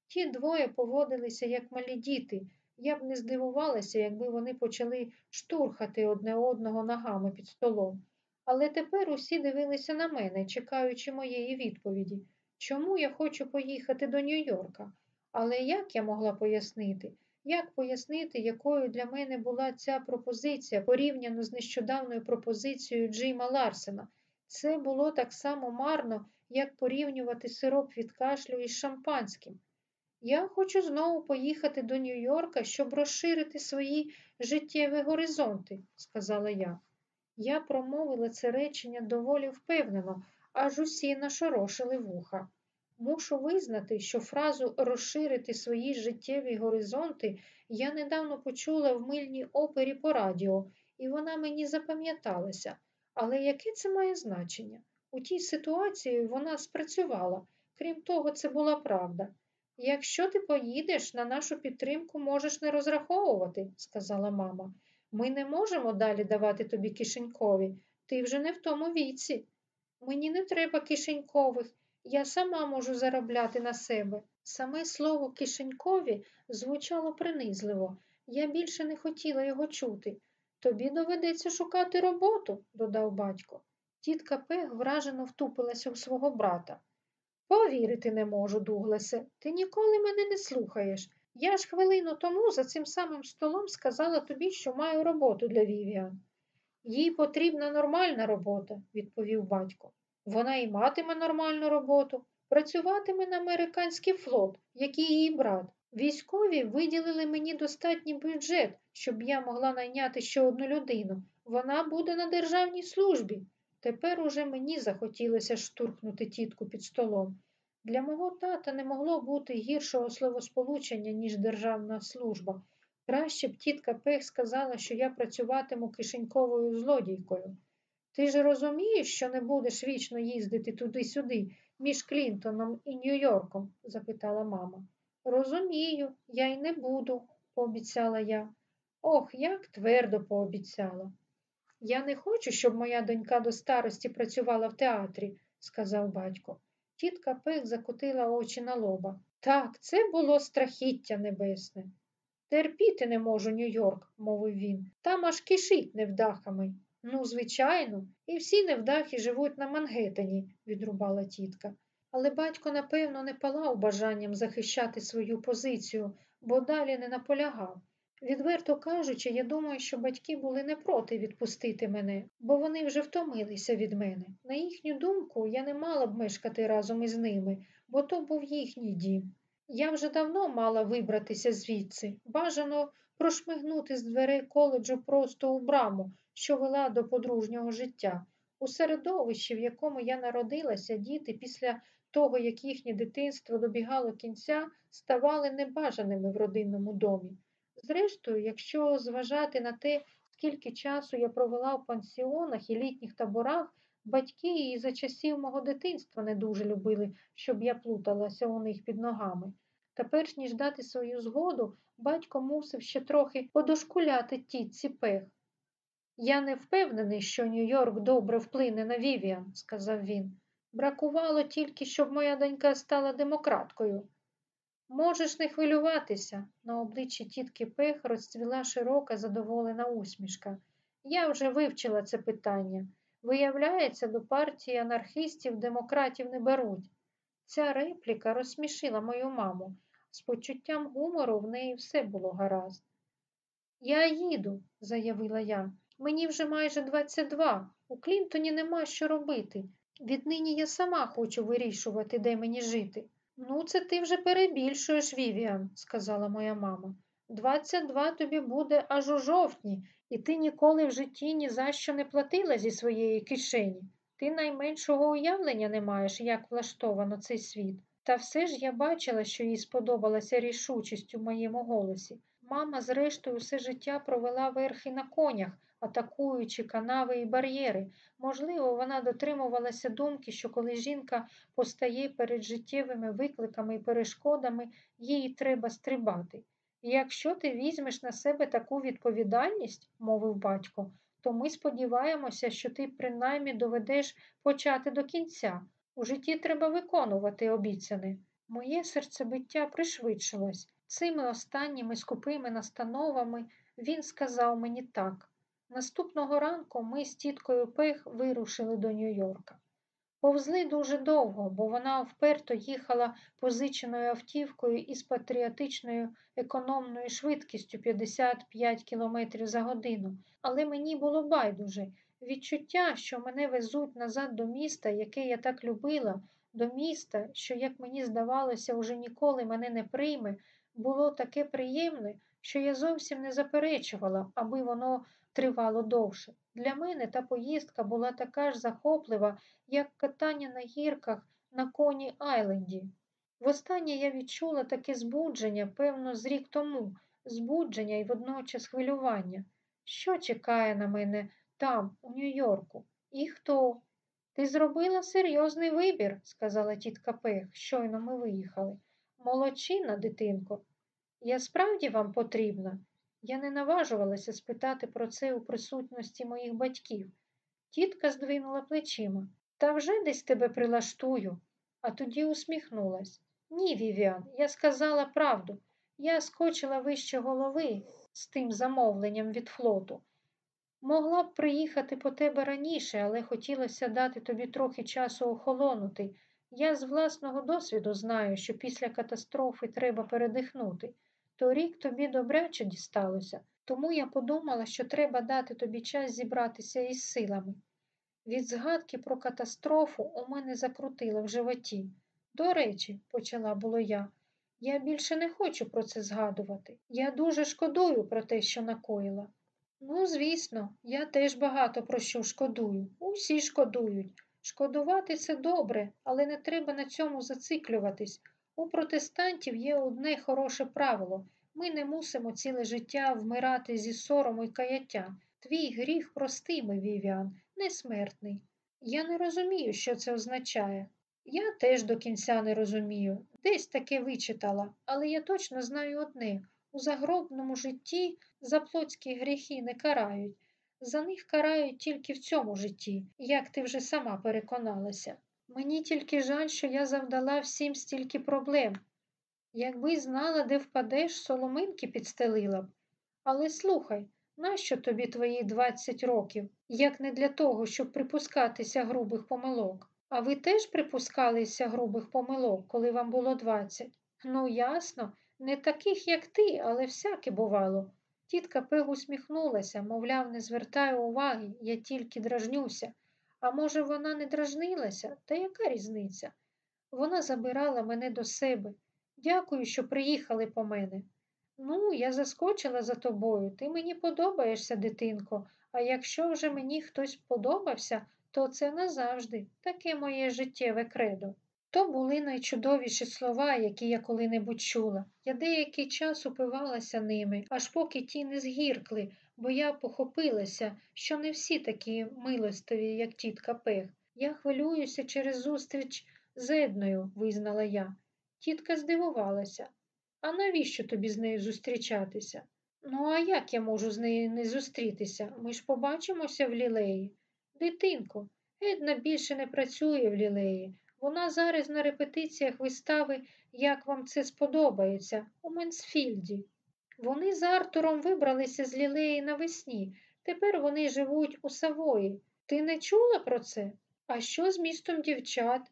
Ті двоє поводилися, як малі діти. Я б не здивувалася, якби вони почали штурхати одне одного ногами під столом. Але тепер усі дивилися на мене, чекаючи моєї відповіді, чому я хочу поїхати до Нью-Йорка. Але як я могла пояснити? Як пояснити, якою для мене була ця пропозиція порівняно з нещодавною пропозицією Джима Ларсена? Це було так само марно, як порівнювати сироп від кашлю із шампанським. Я хочу знову поїхати до Нью-Йорка, щоб розширити свої життєві горизонти, сказала я. Я промовила це речення доволі впевнено, аж усі нашорошили вуха. Мушу визнати, що фразу розширити свої життєві горизонти я недавно почула в мильній опері по радіо, і вона мені запам'яталася. Але яке це має значення? У тій ситуації вона спрацювала. Крім того, це була правда. Якщо ти поїдеш, на нашу підтримку можеш не розраховувати, сказала мама. Ми не можемо далі давати тобі кишенькові. Ти вже не в тому віці. Мені не треба кишенькових. Я сама можу заробляти на себе. Саме слово кишенькові звучало принизливо. Я більше не хотіла його чути. Тобі доведеться шукати роботу, додав батько. Тітка Пег вражено втупилася у свого брата. Повірити не можу, Дугласе, ти ніколи мене не слухаєш. Я ж хвилину тому за цим самим столом сказала тобі, що маю роботу для Вівіан. Їй потрібна нормальна робота, відповів батько. Вона і матиме нормальну роботу, працюватиме на американський флот, як і її брат. Військові виділили мені достатній бюджет, щоб я могла найняти ще одну людину. Вона буде на державній службі. Тепер уже мені захотілося штурхнути тітку під столом. Для мого тата не могло бути гіршого словосполучення, ніж державна служба. Краще б тітка Пех сказала, що я працюватиму кишеньковою злодійкою. Ти ж розумієш, що не будеш вічно їздити туди-сюди, між Клінтоном і Нью-Йорком? запитала мама. Розумію, я й не буду, пообіцяла я. Ох, як твердо пообіцяла. Я не хочу, щоб моя донька до старості працювала в театрі, сказав батько. Тітка Пех закотила очі на лоба. Так, це було страхіття небесне. Терпіти не можу Нью-Йорк, мовив він. Там аж кишить невдахами. Ну, звичайно, і всі невдахи живуть на Мангеттені, відрубала тітка. Але батько, напевно, не палав бажанням захищати свою позицію, бо далі не наполягав. Відверто кажучи, я думаю, що батьки були не проти відпустити мене, бо вони вже втомилися від мене. На їхню думку, я не мала б мешкати разом із ними, бо то був їхній дім. Я вже давно мала вибратися звідси, бажано прошмигнути з дверей коледжу просто у браму, що вела до подружнього життя. У середовищі, в якому я народилася, діти після того, як їхнє дитинство добігало кінця, ставали небажаними в родинному домі. Зрештою, якщо зважати на те, скільки часу я провела в пансіонах і літніх таборах, батьки і за часів мого дитинства не дуже любили, щоб я плуталася у них під ногами. Та перш ніж дати свою згоду, батько мусив ще трохи подошкуляти тітці пех. Я не впевнений, що Нью-Йорк добре вплине на Вівіан, сказав він. Бракувало тільки, щоб моя донька стала демократкою. Можеш не хвилюватися. На обличчі тітки Пех розцвіла широка задоволена усмішка. Я вже вивчила це питання. Виявляється, до партії анархистів демократів не беруть. Ця репліка розсмішила мою маму. З почуттям гумору в неї все було гаразд. Я їду, заявила я. Мені вже майже 22. У Клінтоні нема що робити. Віднині я сама хочу вирішувати, де мені жити. Ну, це ти вже перебільшуєш, Вівіан, сказала моя мама. 22 тобі буде аж у жовтні, і ти ніколи в житті ні за що не платила зі своєї кишені. Ти найменшого уявлення не маєш, як влаштовано цей світ. Та все ж я бачила, що їй сподобалася рішучість у моєму голосі. Мама, зрештою, все життя провела верхи на конях, атакуючи канави і бар'єри. Можливо, вона дотримувалася думки, що коли жінка постає перед життєвими викликами і перешкодами, їй треба стрибати. Якщо ти візьмеш на себе таку відповідальність, мовив батько, то ми сподіваємося, що ти принаймні доведеш почати до кінця. У житті треба виконувати обіцяне. Моє серцебиття пришвидшилось. Цими останніми скупими настановами він сказав мені так. Наступного ранку ми з тіткою Пех вирушили до Нью-Йорка. Повзли дуже довго, бо вона вперто їхала позиченою автівкою із патріотичною економною швидкістю 55 км за годину. Але мені було байдуже. Відчуття, що мене везуть назад до міста, яке я так любила, до міста, що, як мені здавалося, уже ніколи мене не прийме, було таке приємне, що я зовсім не заперечувала, аби воно тривало довше. Для мене та поїздка була така ж захоплива, як катання на гірках на коні Айленді. Востаннє я відчула таке збудження, певно, з рік тому, збудження і водночас хвилювання. Що чекає на мене там, у Нью-Йорку? І хто? Ти зробила серйозний вибір, сказала тітка Пех, щойно ми виїхали. Молодчина, дитинко. Я справді вам потрібна. Я не наважувалася спитати про це у присутності моїх батьків. Тітка здвинула плечима. Та вже десь тебе прилаштую, а тоді усміхнулась. Ні, Вівіан, я сказала правду. Я скочила вище голови з тим замовленням від флоту. Могла б приїхати по тебе раніше, але хотілося дати тобі трохи часу охолонути. Я з власного досвіду знаю, що після катастрофи треба передихнути. Торік тобі добряче дісталося, тому я подумала, що треба дати тобі час зібратися із силами. Від згадки про катастрофу у мене закрутило в животі. До речі, почала було я, я більше не хочу про це згадувати. Я дуже шкодую про те, що накоїла. Ну, звісно, я теж багато про що шкодую. Усі шкодують. Шкодувати це добре, але не треба на цьому зациклюватись. У протестантів є одне хороше правило ми не мусимо ціле життя вмирати зі сорому й каяття. Твій гріх простимий, Вівіан, несмертний. Я не розумію, що це означає. Я теж до кінця не розумію. Десь таке вичитала, але я точно знаю одне у загробному житті заплотські гріхи не карають. За них карають тільки в цьому житті, як ти вже сама переконалася. Мені тільки жаль, що я завдала всім стільки проблем. Якби знала, де впадеш, соломинки підстелила б. Але слухай, нащо тобі твої 20 років, як не для того, щоб припускатися грубих помилок? А ви теж припускалися грубих помилок, коли вам було 20? Ну, ясно, не таких, як ти, але всяке бувало. Тітка Пег усміхнулася, мовляв, не звертаю уваги, я тільки дражнюся. А може, вона не дражнилася, та яка різниця? Вона забирала мене до себе. Дякую, що приїхали по мене. Ну, я заскочила за тобою. Ти мені подобаєшся, дитинко, а якщо вже мені хтось подобався, то це назавжди таке моє життєве кредо. То були найчудовіші слова, які я коли-небудь чула. Я деякий час упивалася ними, аж поки ті не згіркли, бо я похопилася, що не всі такі милостиві, як тітка Пех. Я хвилююся через зустріч з Едною, визнала я. Тітка здивувалася. А навіщо тобі з нею зустрічатися? Ну, а як я можу з нею не зустрітися? Ми ж побачимося в лілеї. Дитинко, Една більше не працює в лілеї. Вона зараз на репетиціях вистави, як вам це сподобається, у Менсфільді. Вони з Артуром вибралися з лілеї навесні. Тепер вони живуть у Савої. Ти не чула про це? А що з містом дівчат?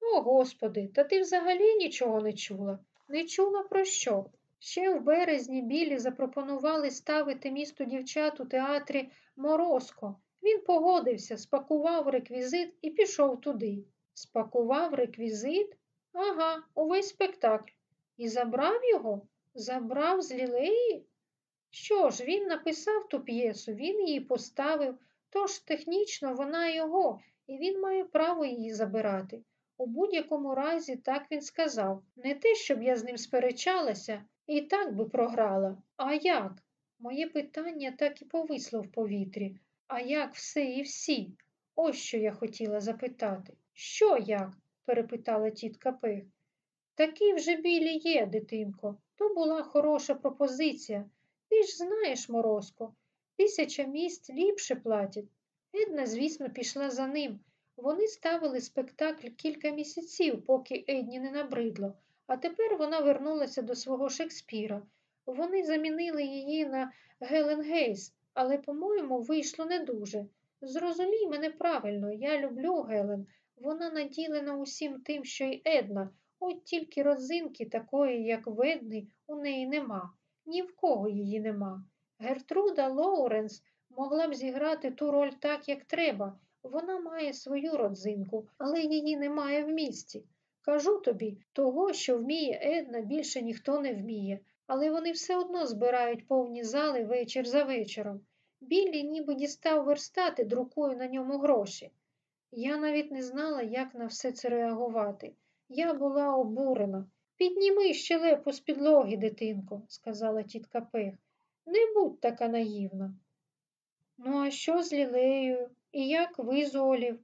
О, Господи, та ти взагалі нічого не чула. Не чула про що? Ще в березні Білі запропонували ставити місто дівчат у театрі Морозко. Він погодився, спакував реквізит і пішов туди. Спакував реквізит? Ага, увесь спектакль. І забрав його? Забрав з лілеї? Що ж, він написав ту п'єсу, він її поставив, тож технічно вона його, і він має право її забирати. У будь-якому разі так він сказав. Не те, щоб я з ним сперечалася, і так би програла. А як? Моє питання так і повисло в повітрі. А як все і всі? Ось що я хотіла запитати. Що як? перепитала тітка Пех. Такий вже білі є, дитинко. То була хороша пропозиція. Ти ж знаєш, Морозко, тисяча місць ліпше платять. Една, звісно, пішла за ним. Вони ставили спектакль кілька місяців, поки Едні не набридло, а тепер вона вернулася до свого Шекспіра. Вони замінили її на Гелен Гейс, але, по-моєму, вийшло не дуже. Зрозумій мене правильно, я люблю Гелен. Вона наділена усім тим, що й Една, от тільки родзинки такої, як в Едни, у неї нема. Ні в кого її нема. Гертруда Лоуренс могла б зіграти ту роль так, як треба. Вона має свою родзинку, але її немає в місті. Кажу тобі, того, що вміє Една, більше ніхто не вміє, але вони все одно збирають повні зали вечір за вечором. Біллі ніби дістав верстати, друкує на ньому гроші. Я навіть не знала, як на все це реагувати. Я була обурена. Підніми щелепу з підлоги, дитинко, сказала тітка Пех. Не будь така наївна. Ну, а що з лілеєю? І як ви з Олів?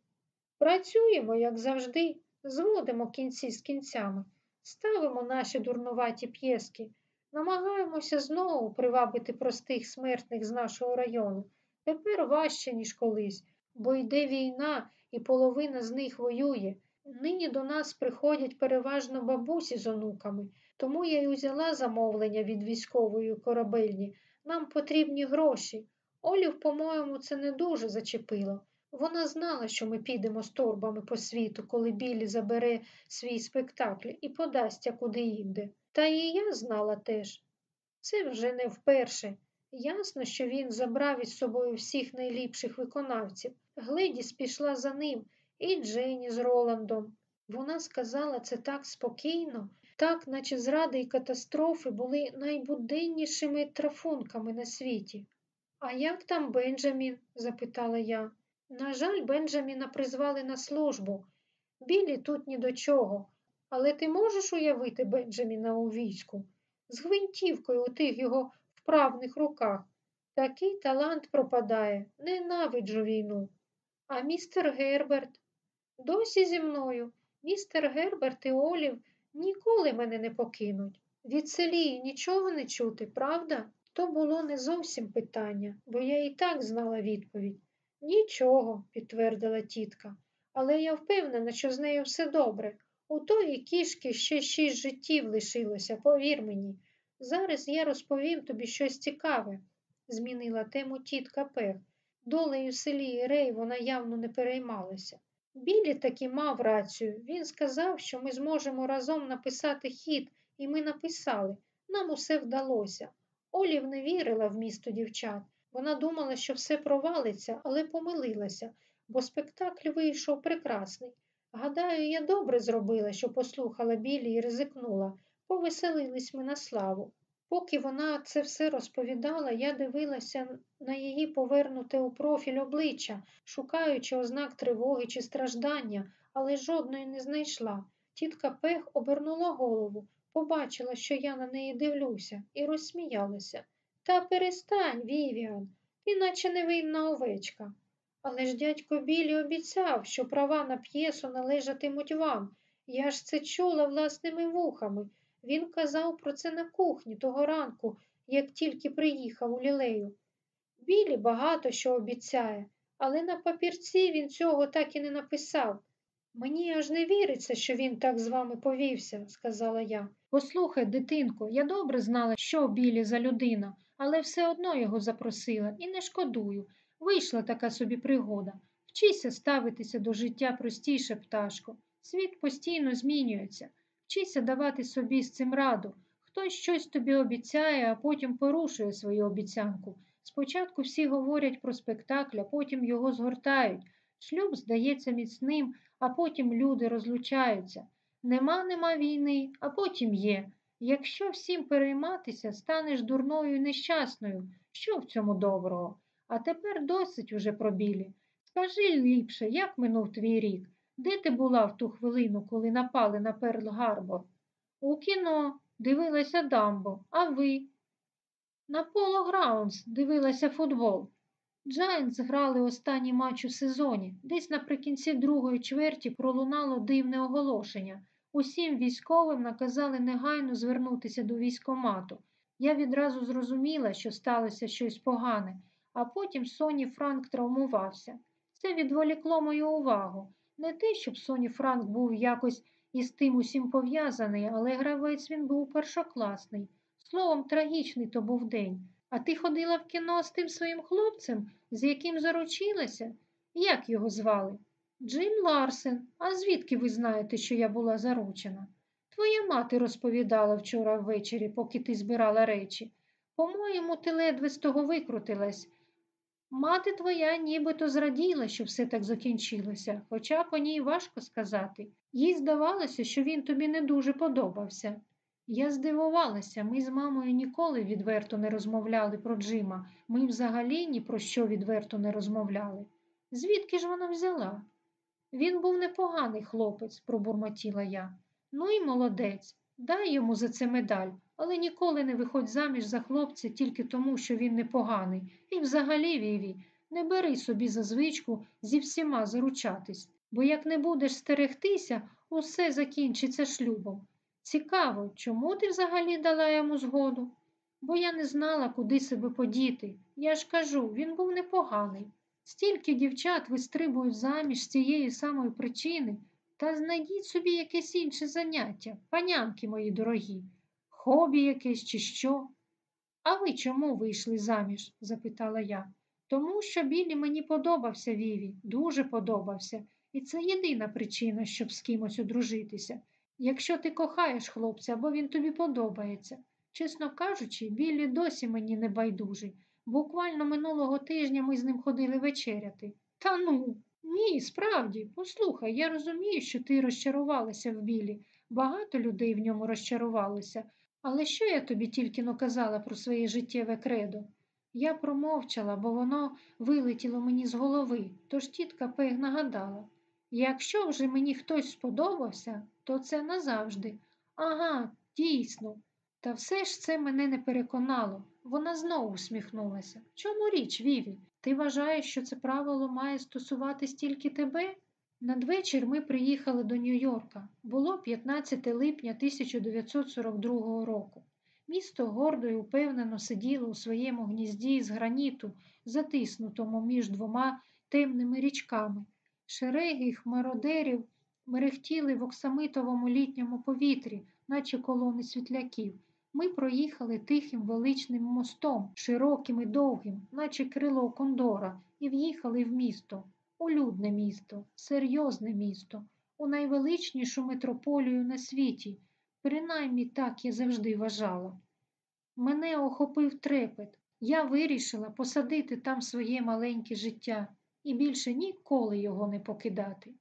Працюємо, як завжди, зводимо кінці з кінцями, ставимо наші дурнуваті п'єски, намагаємося знову привабити простих смертних з нашого району. Тепер важче, ніж колись, бо йде війна, і половина з них воює. Нині до нас приходять переважно бабусі з онуками, тому я й узяла замовлення від військової корабельні. Нам потрібні гроші. Олів, по-моєму, це не дуже зачепило. Вона знала, що ми підемо з торбами по світу, коли Білі забере свій спектакль і подасться куди інде. Та і я знала теж. Це вже не вперше. Ясно, що він забрав із собою всіх найліпших виконавців. Гледіс пішла за ним, і Дженні з Роландом. Вона сказала це так спокійно, так, наче зради і катастрофи були найбуденнішими трафунками на світі. А як там Бенджамін? запитала я. На жаль, Бенджаміна призвали на службу. Білі тут ні до чого. Але ти можеш уявити Бенджаміна у війську? З гвинтівкою у тих його вправних руках. Такий талант пропадає, ненавиджу війну. А містер Герберт досі зі мною. Містер Герберт і Олів ніколи мене не покинуть. Від селії нічого не чути, правда? То було не зовсім питання, бо я і так знала відповідь. Нічого, підтвердила тітка, але я впевнена, що з нею все добре. У тої кішки ще шість життів лишилося, повір мені. Зараз я розповім тобі щось цікаве, змінила тему тітка Пех. Долею селі Рей вона явно не переймалася. Білі таки мав рацію. Він сказав, що ми зможемо разом написати хід, і ми написали. Нам усе вдалося. Олів не вірила в місто дівчат. Вона думала, що все провалиться, але помилилася, бо спектакль вийшов прекрасний. Гадаю, я добре зробила, що послухала Білі і ризикнула. Повеселились ми на славу. Поки вона це все розповідала, я дивилася на її повернуте у профіль обличчя, шукаючи ознак тривоги чи страждання, але жодної не знайшла. Тітка Пех обернула голову, побачила, що я на неї дивлюся, і розсміялася. Та перестань, Вівіан, ти наче невинна овечка. Але ж дядько Білі обіцяв, що права на п'єсу належатимуть вам. Я ж це чула власними вухами. Він казав про це на кухні того ранку, як тільки приїхав у лілею. Білі багато що обіцяє, але на папірці він цього так і не написав. Мені аж не віриться, що він так з вами повівся, сказала я. Послухай, дитинко, я добре знала, що Білі за людина, але все одно його запросила і не шкодую. Вийшла така собі пригода. Вчися ставитися до життя простіше, пташко. Світ постійно змінюється. Вчися давати собі з цим раду. Хтось щось тобі обіцяє, а потім порушує свою обіцянку. Спочатку всі говорять про спектакль, а потім його згортають. Шлюб здається міцним, а потім люди розлучаються. Нема, нема війни, а потім є. Якщо всім перейматися, станеш дурною і нещасною. Що в цьому доброго? А тепер досить уже про Біллі. Скажи ліпше, як минув твій рік? Де ти була в ту хвилину, коли напали на Перл Гарбор? У кіно дивилася Дамбо, а ви? На Поло Граундс дивилася футбол. Giants грали останній матч у сезоні. Десь наприкінці другої чверті пролунало дивне оголошення. Усім військовим наказали негайно звернутися до військомату. Я відразу зрозуміла, що сталося щось погане, а потім Соні Франк травмувався. Це відволікло мою увагу. Не те, щоб Соні Франк був якось із тим усім пов'язаний, але гравець він був першокласний. Словом, трагічний то був день. А ти ходила в кіно з тим своїм хлопцем, з яким заручилася? Як його звали? Джим Ларсен. А звідки ви знаєте, що я була заручена? Твоя мати розповідала вчора ввечері, поки ти збирала речі. По-моєму, ти ледве з того викрутилась. Мати твоя нібито зраділа, що все так закінчилося, хоча по ній важко сказати. Їй здавалося, що він тобі не дуже подобався. Я здивувалася, ми з мамою ніколи відверто не розмовляли про Джима, ми взагалі ні про що відверто не розмовляли. Звідки ж вона взяла? Він був непоганий хлопець, пробурмотіла я. Ну і молодець. Дай йому за це медаль, але ніколи не виходь заміж за хлопця тільки тому, що він непоганий. І взагалі, Віві, не бери собі за звичку зі всіма заручатись, бо як не будеш стерегтися, усе закінчиться шлюбом. Цікаво, чому ти взагалі дала йому згоду? Бо я не знала, куди себе подіти. Я ж кажу, він був непоганий. Стільки дівчат вистрибують заміж з цієї самої причини, та знайдіть собі якесь інше заняття, панянки мої дорогі, хобі якесь чи що. А ви чому вийшли заміж? запитала я. Тому що Білі мені подобався Віві, дуже подобався, і це єдина причина, щоб з кимось одружитися. Якщо ти кохаєш хлопця або він тобі подобається. Чесно кажучи, Біллі досі мені не байдужий. Буквально минулого тижня ми з ним ходили вечеряти. Та ну, ні, справді, послухай, я розумію, що ти розчарувалася в Білі. Багато людей в ньому розчарувалося. Але що я тобі тільки но казала про своє життєве кредо? Я промовчала, бо воно вилетіло мені з голови, тож тітка Пег нагадала. Якщо вже мені хтось сподобався, то це назавжди. Ага, дійсно. Та все ж це мене не переконало. Вона знову усміхнулася. Чому річ, Віві? Ти вважаєш, що це правило має стосуватись тільки тебе? Надвечір ми приїхали до Нью-Йорка. Було 15 липня 1942 року. Місто гордо і упевнено сиділо у своєму гнізді з граніту, затиснутому між двома темними річками. Шереги їх мародерів мерехтіли в оксамитовому літньому повітрі, наче колони світляків. Ми проїхали тихим величним мостом, широким і довгим, наче крило кондора, і в'їхали в місто, у людне місто, серйозне місто, у найвеличнішу метрополію на світі. Принаймні так я завжди вважала. Мене охопив трепет. Я вирішила посадити там своє маленьке життя і більше ніколи його не покидати.